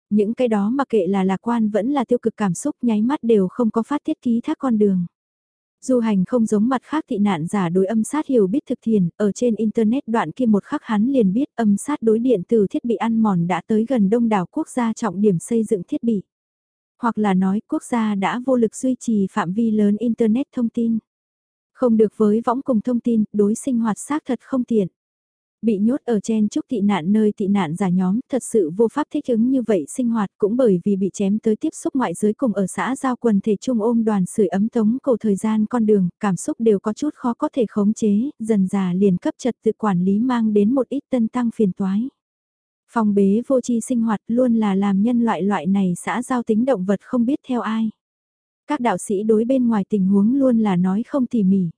Những cái đó mà kệ là lạc quan vẫn là tiêu cực cảm xúc nháy mắt đều không có phát thiết ký thác con đường. Du hành không giống mặt khác tị nạn giả đối âm sát hiểu biết thực thiền, ở trên Internet đoạn kia một khắc hắn liền biết âm sát đối điện từ thiết bị ăn mòn đã tới gần đông đảo quốc gia trọng điểm xây dựng thiết bị. Hoặc là nói quốc gia đã vô lực duy trì phạm vi lớn Internet thông tin. Không được với võng cùng thông tin, đối sinh hoạt xác thật không tiện. Bị nhốt ở trên trúc tị nạn nơi tị nạn giả nhóm, thật sự vô pháp thích ứng như vậy sinh hoạt cũng bởi vì bị chém tới tiếp xúc ngoại giới cùng ở xã giao quần thể trung ôm đoàn sưởi ấm tống cầu thời gian con đường, cảm xúc đều có chút khó có thể khống chế, dần già liền cấp trật tự quản lý mang đến một ít tân tăng phiền toái. Phòng bế vô tri sinh hoạt luôn là làm nhân loại loại này xã giao tính động vật không biết theo ai. Các đạo sĩ đối bên ngoài tình huống luôn là nói không tỉ mỉ.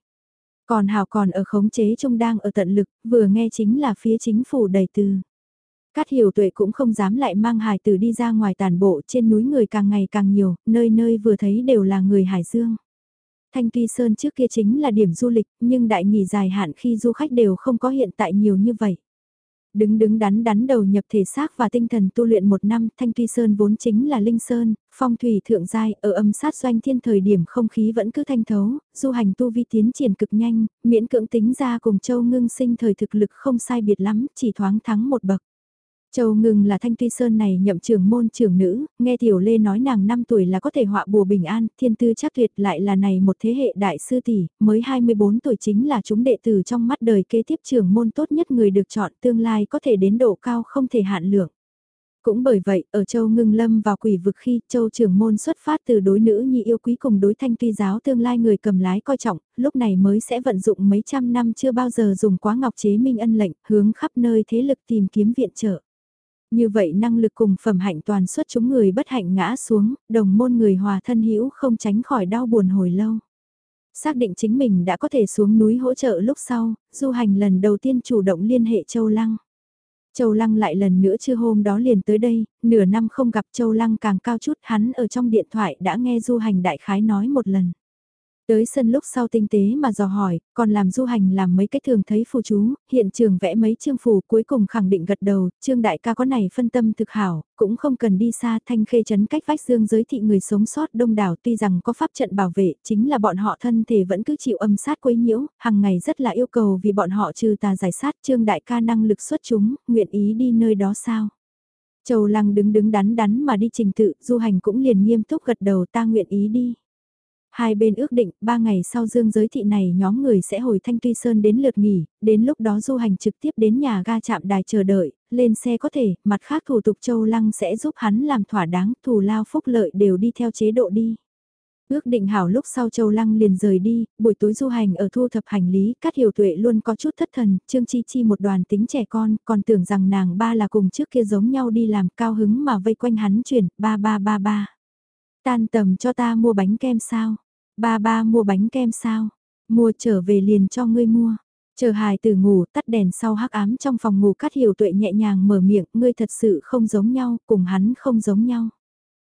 Còn Hào còn ở khống chế trung đang ở tận lực, vừa nghe chính là phía chính phủ đầy từ. Cát hiểu tuệ cũng không dám lại mang hài tử đi ra ngoài tàn bộ trên núi người càng ngày càng nhiều, nơi nơi vừa thấy đều là người Hải Dương. Thanh Tuy Sơn trước kia chính là điểm du lịch, nhưng đại nghỉ dài hạn khi du khách đều không có hiện tại nhiều như vậy. Đứng đứng đắn đắn đầu nhập thể xác và tinh thần tu luyện một năm, Thanh Tuy Sơn vốn chính là Linh Sơn, phong thủy thượng giai, ở âm sát doanh thiên thời điểm không khí vẫn cứ thanh thấu, du hành tu vi tiến triển cực nhanh, miễn cưỡng tính ra cùng châu ngưng sinh thời thực lực không sai biệt lắm, chỉ thoáng thắng một bậc. Châu Ngừng là Thanh Tuy Sơn này nhậm trưởng môn trưởng nữ, nghe Tiểu Lê nói nàng 5 tuổi là có thể họa bùa bình an, thiên tư chắc tuyệt lại là này một thế hệ đại sư tỷ, mới 24 tuổi chính là chúng đệ tử trong mắt đời kế tiếp trưởng môn tốt nhất người được chọn tương lai có thể đến độ cao không thể hạn lượng. Cũng bởi vậy, ở Châu Ngưng Lâm vào quỷ vực khi Châu trưởng môn xuất phát từ đối nữ nhi yêu quý cùng đối thanh tuy giáo tương lai người cầm lái coi trọng, lúc này mới sẽ vận dụng mấy trăm năm chưa bao giờ dùng quá ngọc chế minh ân lệnh, hướng khắp nơi thế lực tìm kiếm viện trợ. Như vậy năng lực cùng phẩm hạnh toàn suất chúng người bất hạnh ngã xuống, đồng môn người hòa thân hữu không tránh khỏi đau buồn hồi lâu. Xác định chính mình đã có thể xuống núi hỗ trợ lúc sau, du hành lần đầu tiên chủ động liên hệ Châu Lăng. Châu Lăng lại lần nữa chưa hôm đó liền tới đây, nửa năm không gặp Châu Lăng càng cao chút hắn ở trong điện thoại đã nghe du hành đại khái nói một lần. Tới sân lúc sau tinh tế mà dò hỏi, còn làm du hành làm mấy cái thường thấy phù chú, hiện trường vẽ mấy chương phù cuối cùng khẳng định gật đầu, trương đại ca có này phân tâm thực hảo, cũng không cần đi xa thanh khê chấn cách vách dương giới thị người sống sót đông đảo tuy rằng có pháp trận bảo vệ, chính là bọn họ thân thể vẫn cứ chịu âm sát quấy nhiễu, hàng ngày rất là yêu cầu vì bọn họ trừ tà giải sát trương đại ca năng lực xuất chúng, nguyện ý đi nơi đó sao. Châu Lăng đứng đứng đắn đắn mà đi trình tự, du hành cũng liền nghiêm túc gật đầu ta nguyện ý đi. Hai bên ước định, ba ngày sau dương giới thị này nhóm người sẽ hồi Thanh Tuy Sơn đến lượt nghỉ, đến lúc đó du hành trực tiếp đến nhà ga chạm đài chờ đợi, lên xe có thể, mặt khác thủ tục Châu Lăng sẽ giúp hắn làm thỏa đáng, thù lao phúc lợi đều đi theo chế độ đi. Ước định hảo lúc sau Châu Lăng liền rời đi, buổi tối du hành ở thu thập hành lý, Cát Hiểu Tuệ luôn có chút thất thần, Trương Chi Chi một đoàn tính trẻ con, còn tưởng rằng nàng ba là cùng trước kia giống nhau đi làm cao hứng mà vây quanh hắn chuyển, ba ba ba ba. Tan tầm cho ta mua bánh kem sao? Ba ba mua bánh kem sao? Mua trở về liền cho ngươi mua. Chờ hài từ ngủ tắt đèn sau hắc ám trong phòng ngủ cắt hiểu tuệ nhẹ nhàng mở miệng, ngươi thật sự không giống nhau, cùng hắn không giống nhau.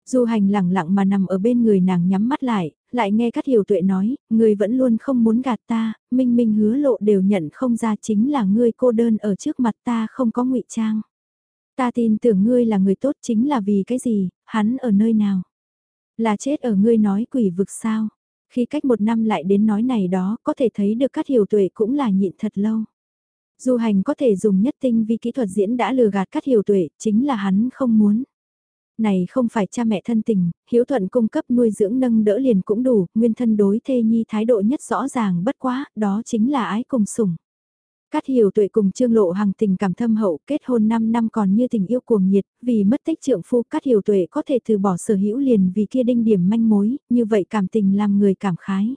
Du hành lẳng lặng mà nằm ở bên người nàng nhắm mắt lại, lại nghe Cát Hiểu Tuệ nói, ngươi vẫn luôn không muốn gạt ta, minh minh hứa lộ đều nhận không ra chính là ngươi cô đơn ở trước mặt ta không có ngụy trang. Ta tin tưởng ngươi là người tốt chính là vì cái gì, hắn ở nơi nào? Là chết ở ngươi nói quỷ vực sao? Khi cách một năm lại đến nói này đó, có thể thấy được các hiểu tuệ cũng là nhịn thật lâu. Du hành có thể dùng nhất tinh vì kỹ thuật diễn đã lừa gạt các hiểu tuệ, chính là hắn không muốn. Này không phải cha mẹ thân tình, hiếu thuận cung cấp nuôi dưỡng nâng đỡ liền cũng đủ, nguyên thân đối thê nhi thái độ nhất rõ ràng bất quá, đó chính là ái cùng sủng. Cát hiểu tuệ cùng Trương Lộ Hằng tình cảm thâm hậu kết hôn 5 năm còn như tình yêu cuồng nhiệt, vì mất tích trượng phu Cát hiểu tuệ có thể từ bỏ sở hữu liền vì kia đinh điểm manh mối, như vậy cảm tình làm người cảm khái.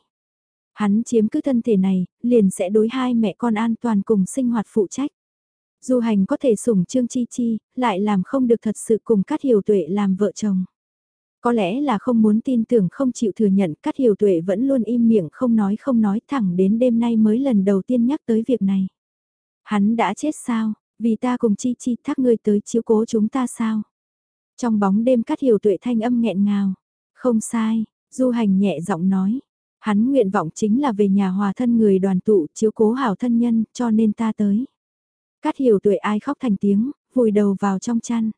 Hắn chiếm cứ thân thể này, liền sẽ đối hai mẹ con an toàn cùng sinh hoạt phụ trách. Du hành có thể sủng Trương Chi Chi, lại làm không được thật sự cùng Cát hiểu tuệ làm vợ chồng. Có lẽ là không muốn tin tưởng không chịu thừa nhận Cát hiểu tuệ vẫn luôn im miệng không nói không nói thẳng đến đêm nay mới lần đầu tiên nhắc tới việc này. Hắn đã chết sao, vì ta cùng chi chi thác ngươi tới chiếu cố chúng ta sao? Trong bóng đêm cắt hiểu tuệ thanh âm nghẹn ngào. Không sai, du hành nhẹ giọng nói. Hắn nguyện vọng chính là về nhà hòa thân người đoàn tụ chiếu cố hảo thân nhân cho nên ta tới. Cát hiểu tuệ ai khóc thành tiếng, vùi đầu vào trong chăn.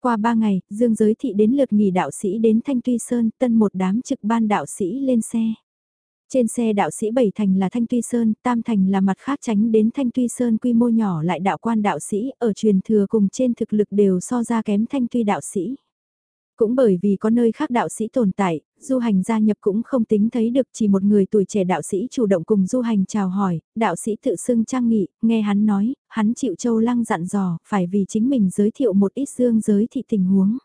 Qua ba ngày, Dương Giới Thị đến lượt nghỉ đạo sĩ đến Thanh Tuy Sơn, tân một đám trực ban đạo sĩ lên xe. Trên xe đạo sĩ bảy thành là Thanh Tuy Sơn, tam thành là mặt khác tránh đến Thanh Tuy Sơn quy mô nhỏ lại đạo quan đạo sĩ, ở truyền thừa cùng trên thực lực đều so ra kém Thanh Tuy đạo sĩ. Cũng bởi vì có nơi khác đạo sĩ tồn tại, du hành gia nhập cũng không tính thấy được chỉ một người tuổi trẻ đạo sĩ chủ động cùng du hành chào hỏi, đạo sĩ tự xưng trang nghị, nghe hắn nói, hắn chịu châu lăng dặn dò, phải vì chính mình giới thiệu một ít dương giới thị tình huống.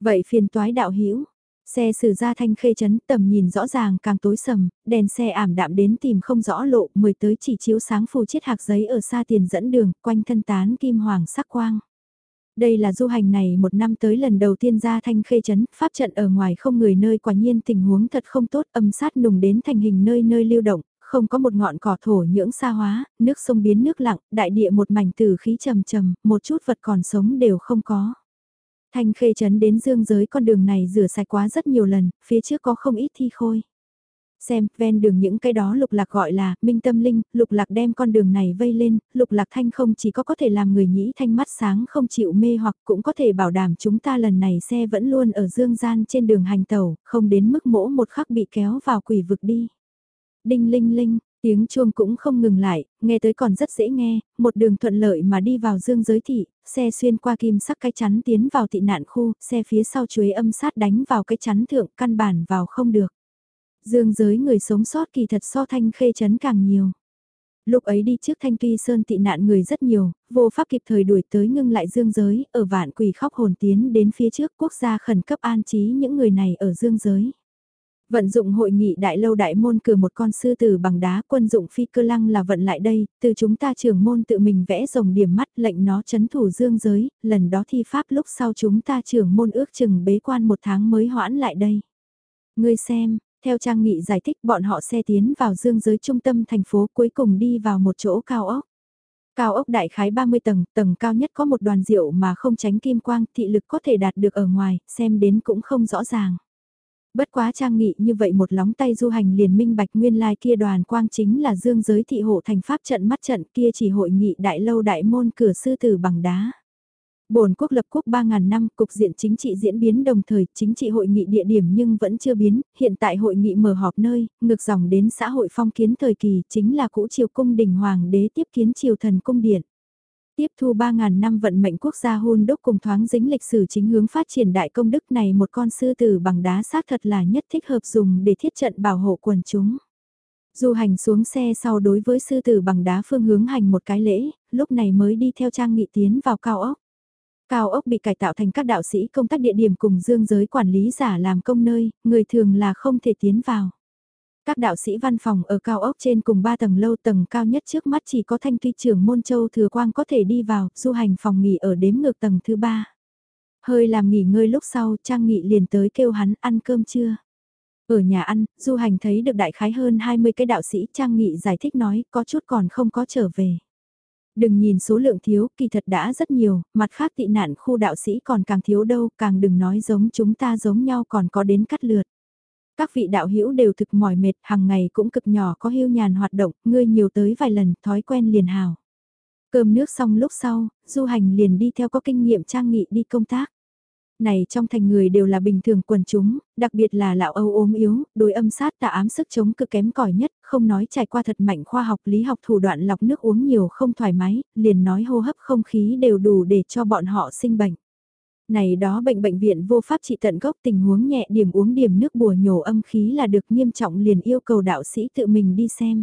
Vậy phiền toái đạo hữu Xe xử ra thanh khê chấn tầm nhìn rõ ràng càng tối sầm, đèn xe ảm đạm đến tìm không rõ lộ, mười tới chỉ chiếu sáng phù chiết hạc giấy ở xa tiền dẫn đường, quanh thân tán kim hoàng sắc quang. Đây là du hành này một năm tới lần đầu tiên ra thanh khê chấn, pháp trận ở ngoài không người nơi quả nhiên tình huống thật không tốt âm sát nùng đến thành hình nơi nơi lưu động, không có một ngọn cỏ thổ nhưỡng xa hóa, nước sông biến nước lặng, đại địa một mảnh từ khí trầm trầm, một chút vật còn sống đều không có. Thanh khê chấn đến dương giới con đường này rửa sạch quá rất nhiều lần, phía trước có không ít thi khôi. Xem, ven đường những cái đó lục lạc gọi là, minh tâm linh, lục lạc đem con đường này vây lên, lục lạc thanh không chỉ có có thể làm người nhĩ thanh mắt sáng không chịu mê hoặc cũng có thể bảo đảm chúng ta lần này xe vẫn luôn ở dương gian trên đường hành tàu, không đến mức mỗ một khắc bị kéo vào quỷ vực đi. Đinh linh linh, Tiếng chuông cũng không ngừng lại, nghe tới còn rất dễ nghe, một đường thuận lợi mà đi vào dương giới thị, xe xuyên qua kim sắc cái chắn tiến vào thị nạn khu, xe phía sau chuối âm sát đánh vào cái chắn thượng căn bản vào không được. Dương giới người sống sót kỳ thật so thanh khê chấn càng nhiều. Lúc ấy đi trước thanh tuy sơn tị nạn người rất nhiều, vô pháp kịp thời đuổi tới ngưng lại dương giới, ở vạn quỷ khóc hồn tiến đến phía trước quốc gia khẩn cấp an trí những người này ở dương giới. Vận dụng hội nghị đại lâu đại môn cử một con sư tử bằng đá quân dụng phi cơ lăng là vận lại đây, từ chúng ta trưởng môn tự mình vẽ rồng điểm mắt lệnh nó chấn thủ dương giới, lần đó thi pháp lúc sau chúng ta trưởng môn ước chừng bế quan một tháng mới hoãn lại đây. Ngươi xem, theo trang nghị giải thích bọn họ xe tiến vào dương giới trung tâm thành phố cuối cùng đi vào một chỗ cao ốc. Cao ốc đại khái 30 tầng, tầng cao nhất có một đoàn rượu mà không tránh kim quang, thị lực có thể đạt được ở ngoài, xem đến cũng không rõ ràng. Bất quá trang nghị như vậy một lóng tay du hành liền minh bạch nguyên lai kia đoàn quang chính là dương giới thị hộ thành pháp trận mắt trận kia chỉ hội nghị đại lâu đại môn cửa sư tử bằng đá. Bồn quốc lập quốc 3.000 năm, cục diện chính trị diễn biến đồng thời, chính trị hội nghị địa điểm nhưng vẫn chưa biến, hiện tại hội nghị mở họp nơi, ngược dòng đến xã hội phong kiến thời kỳ, chính là cũ triều cung đình hoàng đế tiếp kiến triều thần cung điện. Tiếp thu 3.000 năm vận mệnh quốc gia hôn đúc cùng thoáng dính lịch sử chính hướng phát triển đại công đức này một con sư tử bằng đá xác thật là nhất thích hợp dùng để thiết trận bảo hộ quần chúng. Du hành xuống xe sau đối với sư tử bằng đá phương hướng hành một cái lễ, lúc này mới đi theo trang nghị tiến vào cao ốc. Cao ốc bị cải tạo thành các đạo sĩ công tác địa điểm cùng dương giới quản lý giả làm công nơi, người thường là không thể tiến vào. Các đạo sĩ văn phòng ở cao ốc trên cùng 3 tầng lâu tầng cao nhất trước mắt chỉ có thanh tuy trưởng môn châu thừa quang có thể đi vào, du hành phòng nghỉ ở đếm ngược tầng thứ 3. Hơi làm nghỉ ngơi lúc sau, Trang Nghị liền tới kêu hắn ăn cơm trưa. Ở nhà ăn, du hành thấy được đại khái hơn 20 cái đạo sĩ Trang Nghị giải thích nói có chút còn không có trở về. Đừng nhìn số lượng thiếu, kỳ thật đã rất nhiều, mặt khác tị nạn khu đạo sĩ còn càng thiếu đâu, càng đừng nói giống chúng ta giống nhau còn có đến cắt lượt. Các vị đạo hữu đều thực mỏi mệt, hàng ngày cũng cực nhỏ có hiu nhàn hoạt động, ngươi nhiều tới vài lần, thói quen liền hào. Cơm nước xong lúc sau, du hành liền đi theo có kinh nghiệm trang nghị đi công tác. Này trong thành người đều là bình thường quần chúng, đặc biệt là lão Âu ốm yếu, đối âm sát tà ám sức chống cực kém cỏi nhất, không nói trải qua thật mạnh khoa học lý học thủ đoạn lọc nước uống nhiều không thoải mái, liền nói hô hấp không khí đều đủ để cho bọn họ sinh bệnh. Này đó bệnh bệnh viện vô pháp trị tận gốc tình huống nhẹ điểm uống điểm nước bùa nhổ âm khí là được nghiêm trọng liền yêu cầu đạo sĩ tự mình đi xem.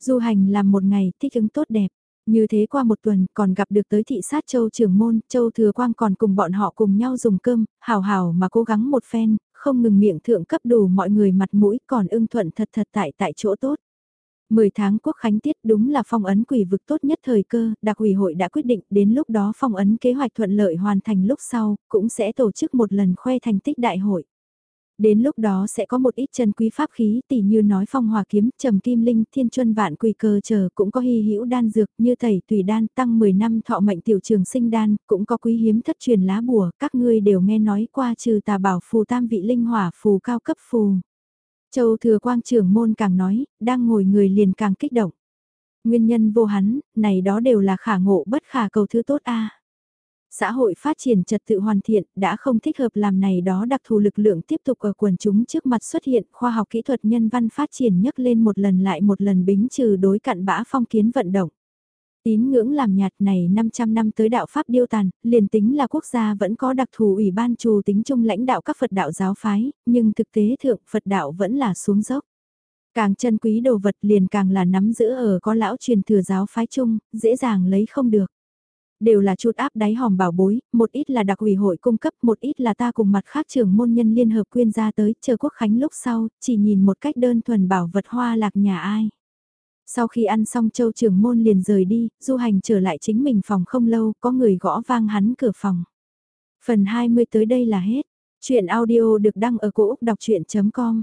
Du hành làm một ngày thích ứng tốt đẹp. Như thế qua một tuần còn gặp được tới thị sát châu trưởng môn, châu thừa quang còn cùng bọn họ cùng nhau dùng cơm, hào hào mà cố gắng một phen, không ngừng miệng thượng cấp đủ mọi người mặt mũi còn ưng thuận thật thật tại tại chỗ tốt. 10 tháng quốc khánh tiết đúng là phong ấn quỷ vực tốt nhất thời cơ, đặc ủy hội đã quyết định đến lúc đó phong ấn kế hoạch thuận lợi hoàn thành lúc sau, cũng sẽ tổ chức một lần khoe thành tích đại hội. Đến lúc đó sẽ có một ít chân quý pháp khí tỷ như nói phong hòa kiếm, trầm kim linh, thiên chuân vạn quỳ cơ chờ cũng có hy hữu đan dược như thầy tùy đan tăng 10 năm thọ mệnh tiểu trường sinh đan, cũng có quý hiếm thất truyền lá bùa, các ngươi đều nghe nói qua trừ tà bảo phù tam vị linh hỏa phù cao cấp phù. Châu thừa quang trưởng môn càng nói, đang ngồi người liền càng kích động. Nguyên nhân vô hắn, này đó đều là khả ngộ bất khả cầu thứ tốt a. Xã hội phát triển trật tự hoàn thiện đã không thích hợp làm này đó đặc thù lực lượng tiếp tục ở quần chúng trước mặt xuất hiện khoa học kỹ thuật nhân văn phát triển nhấc lên một lần lại một lần bính trừ đối cặn bã phong kiến vận động. Tín ngưỡng làm nhạt này 500 năm tới đạo Pháp điêu tàn, liền tính là quốc gia vẫn có đặc thù ủy ban trù tính chung lãnh đạo các Phật đạo giáo phái, nhưng thực tế thượng Phật đạo vẫn là xuống dốc. Càng chân quý đồ vật liền càng là nắm giữ ở có lão truyền thừa giáo phái chung, dễ dàng lấy không được. Đều là chút áp đáy hòm bảo bối, một ít là đặc ủy hội cung cấp, một ít là ta cùng mặt khác trưởng môn nhân liên hợp quyên ra tới, chờ quốc khánh lúc sau, chỉ nhìn một cách đơn thuần bảo vật hoa lạc nhà ai. Sau khi ăn xong châu trưởng môn liền rời đi, du hành trở lại chính mình phòng không lâu, có người gõ vang hắn cửa phòng. Phần 20 tới đây là hết. Chuyện audio được đăng ở cổ Úc đọc chuyện.com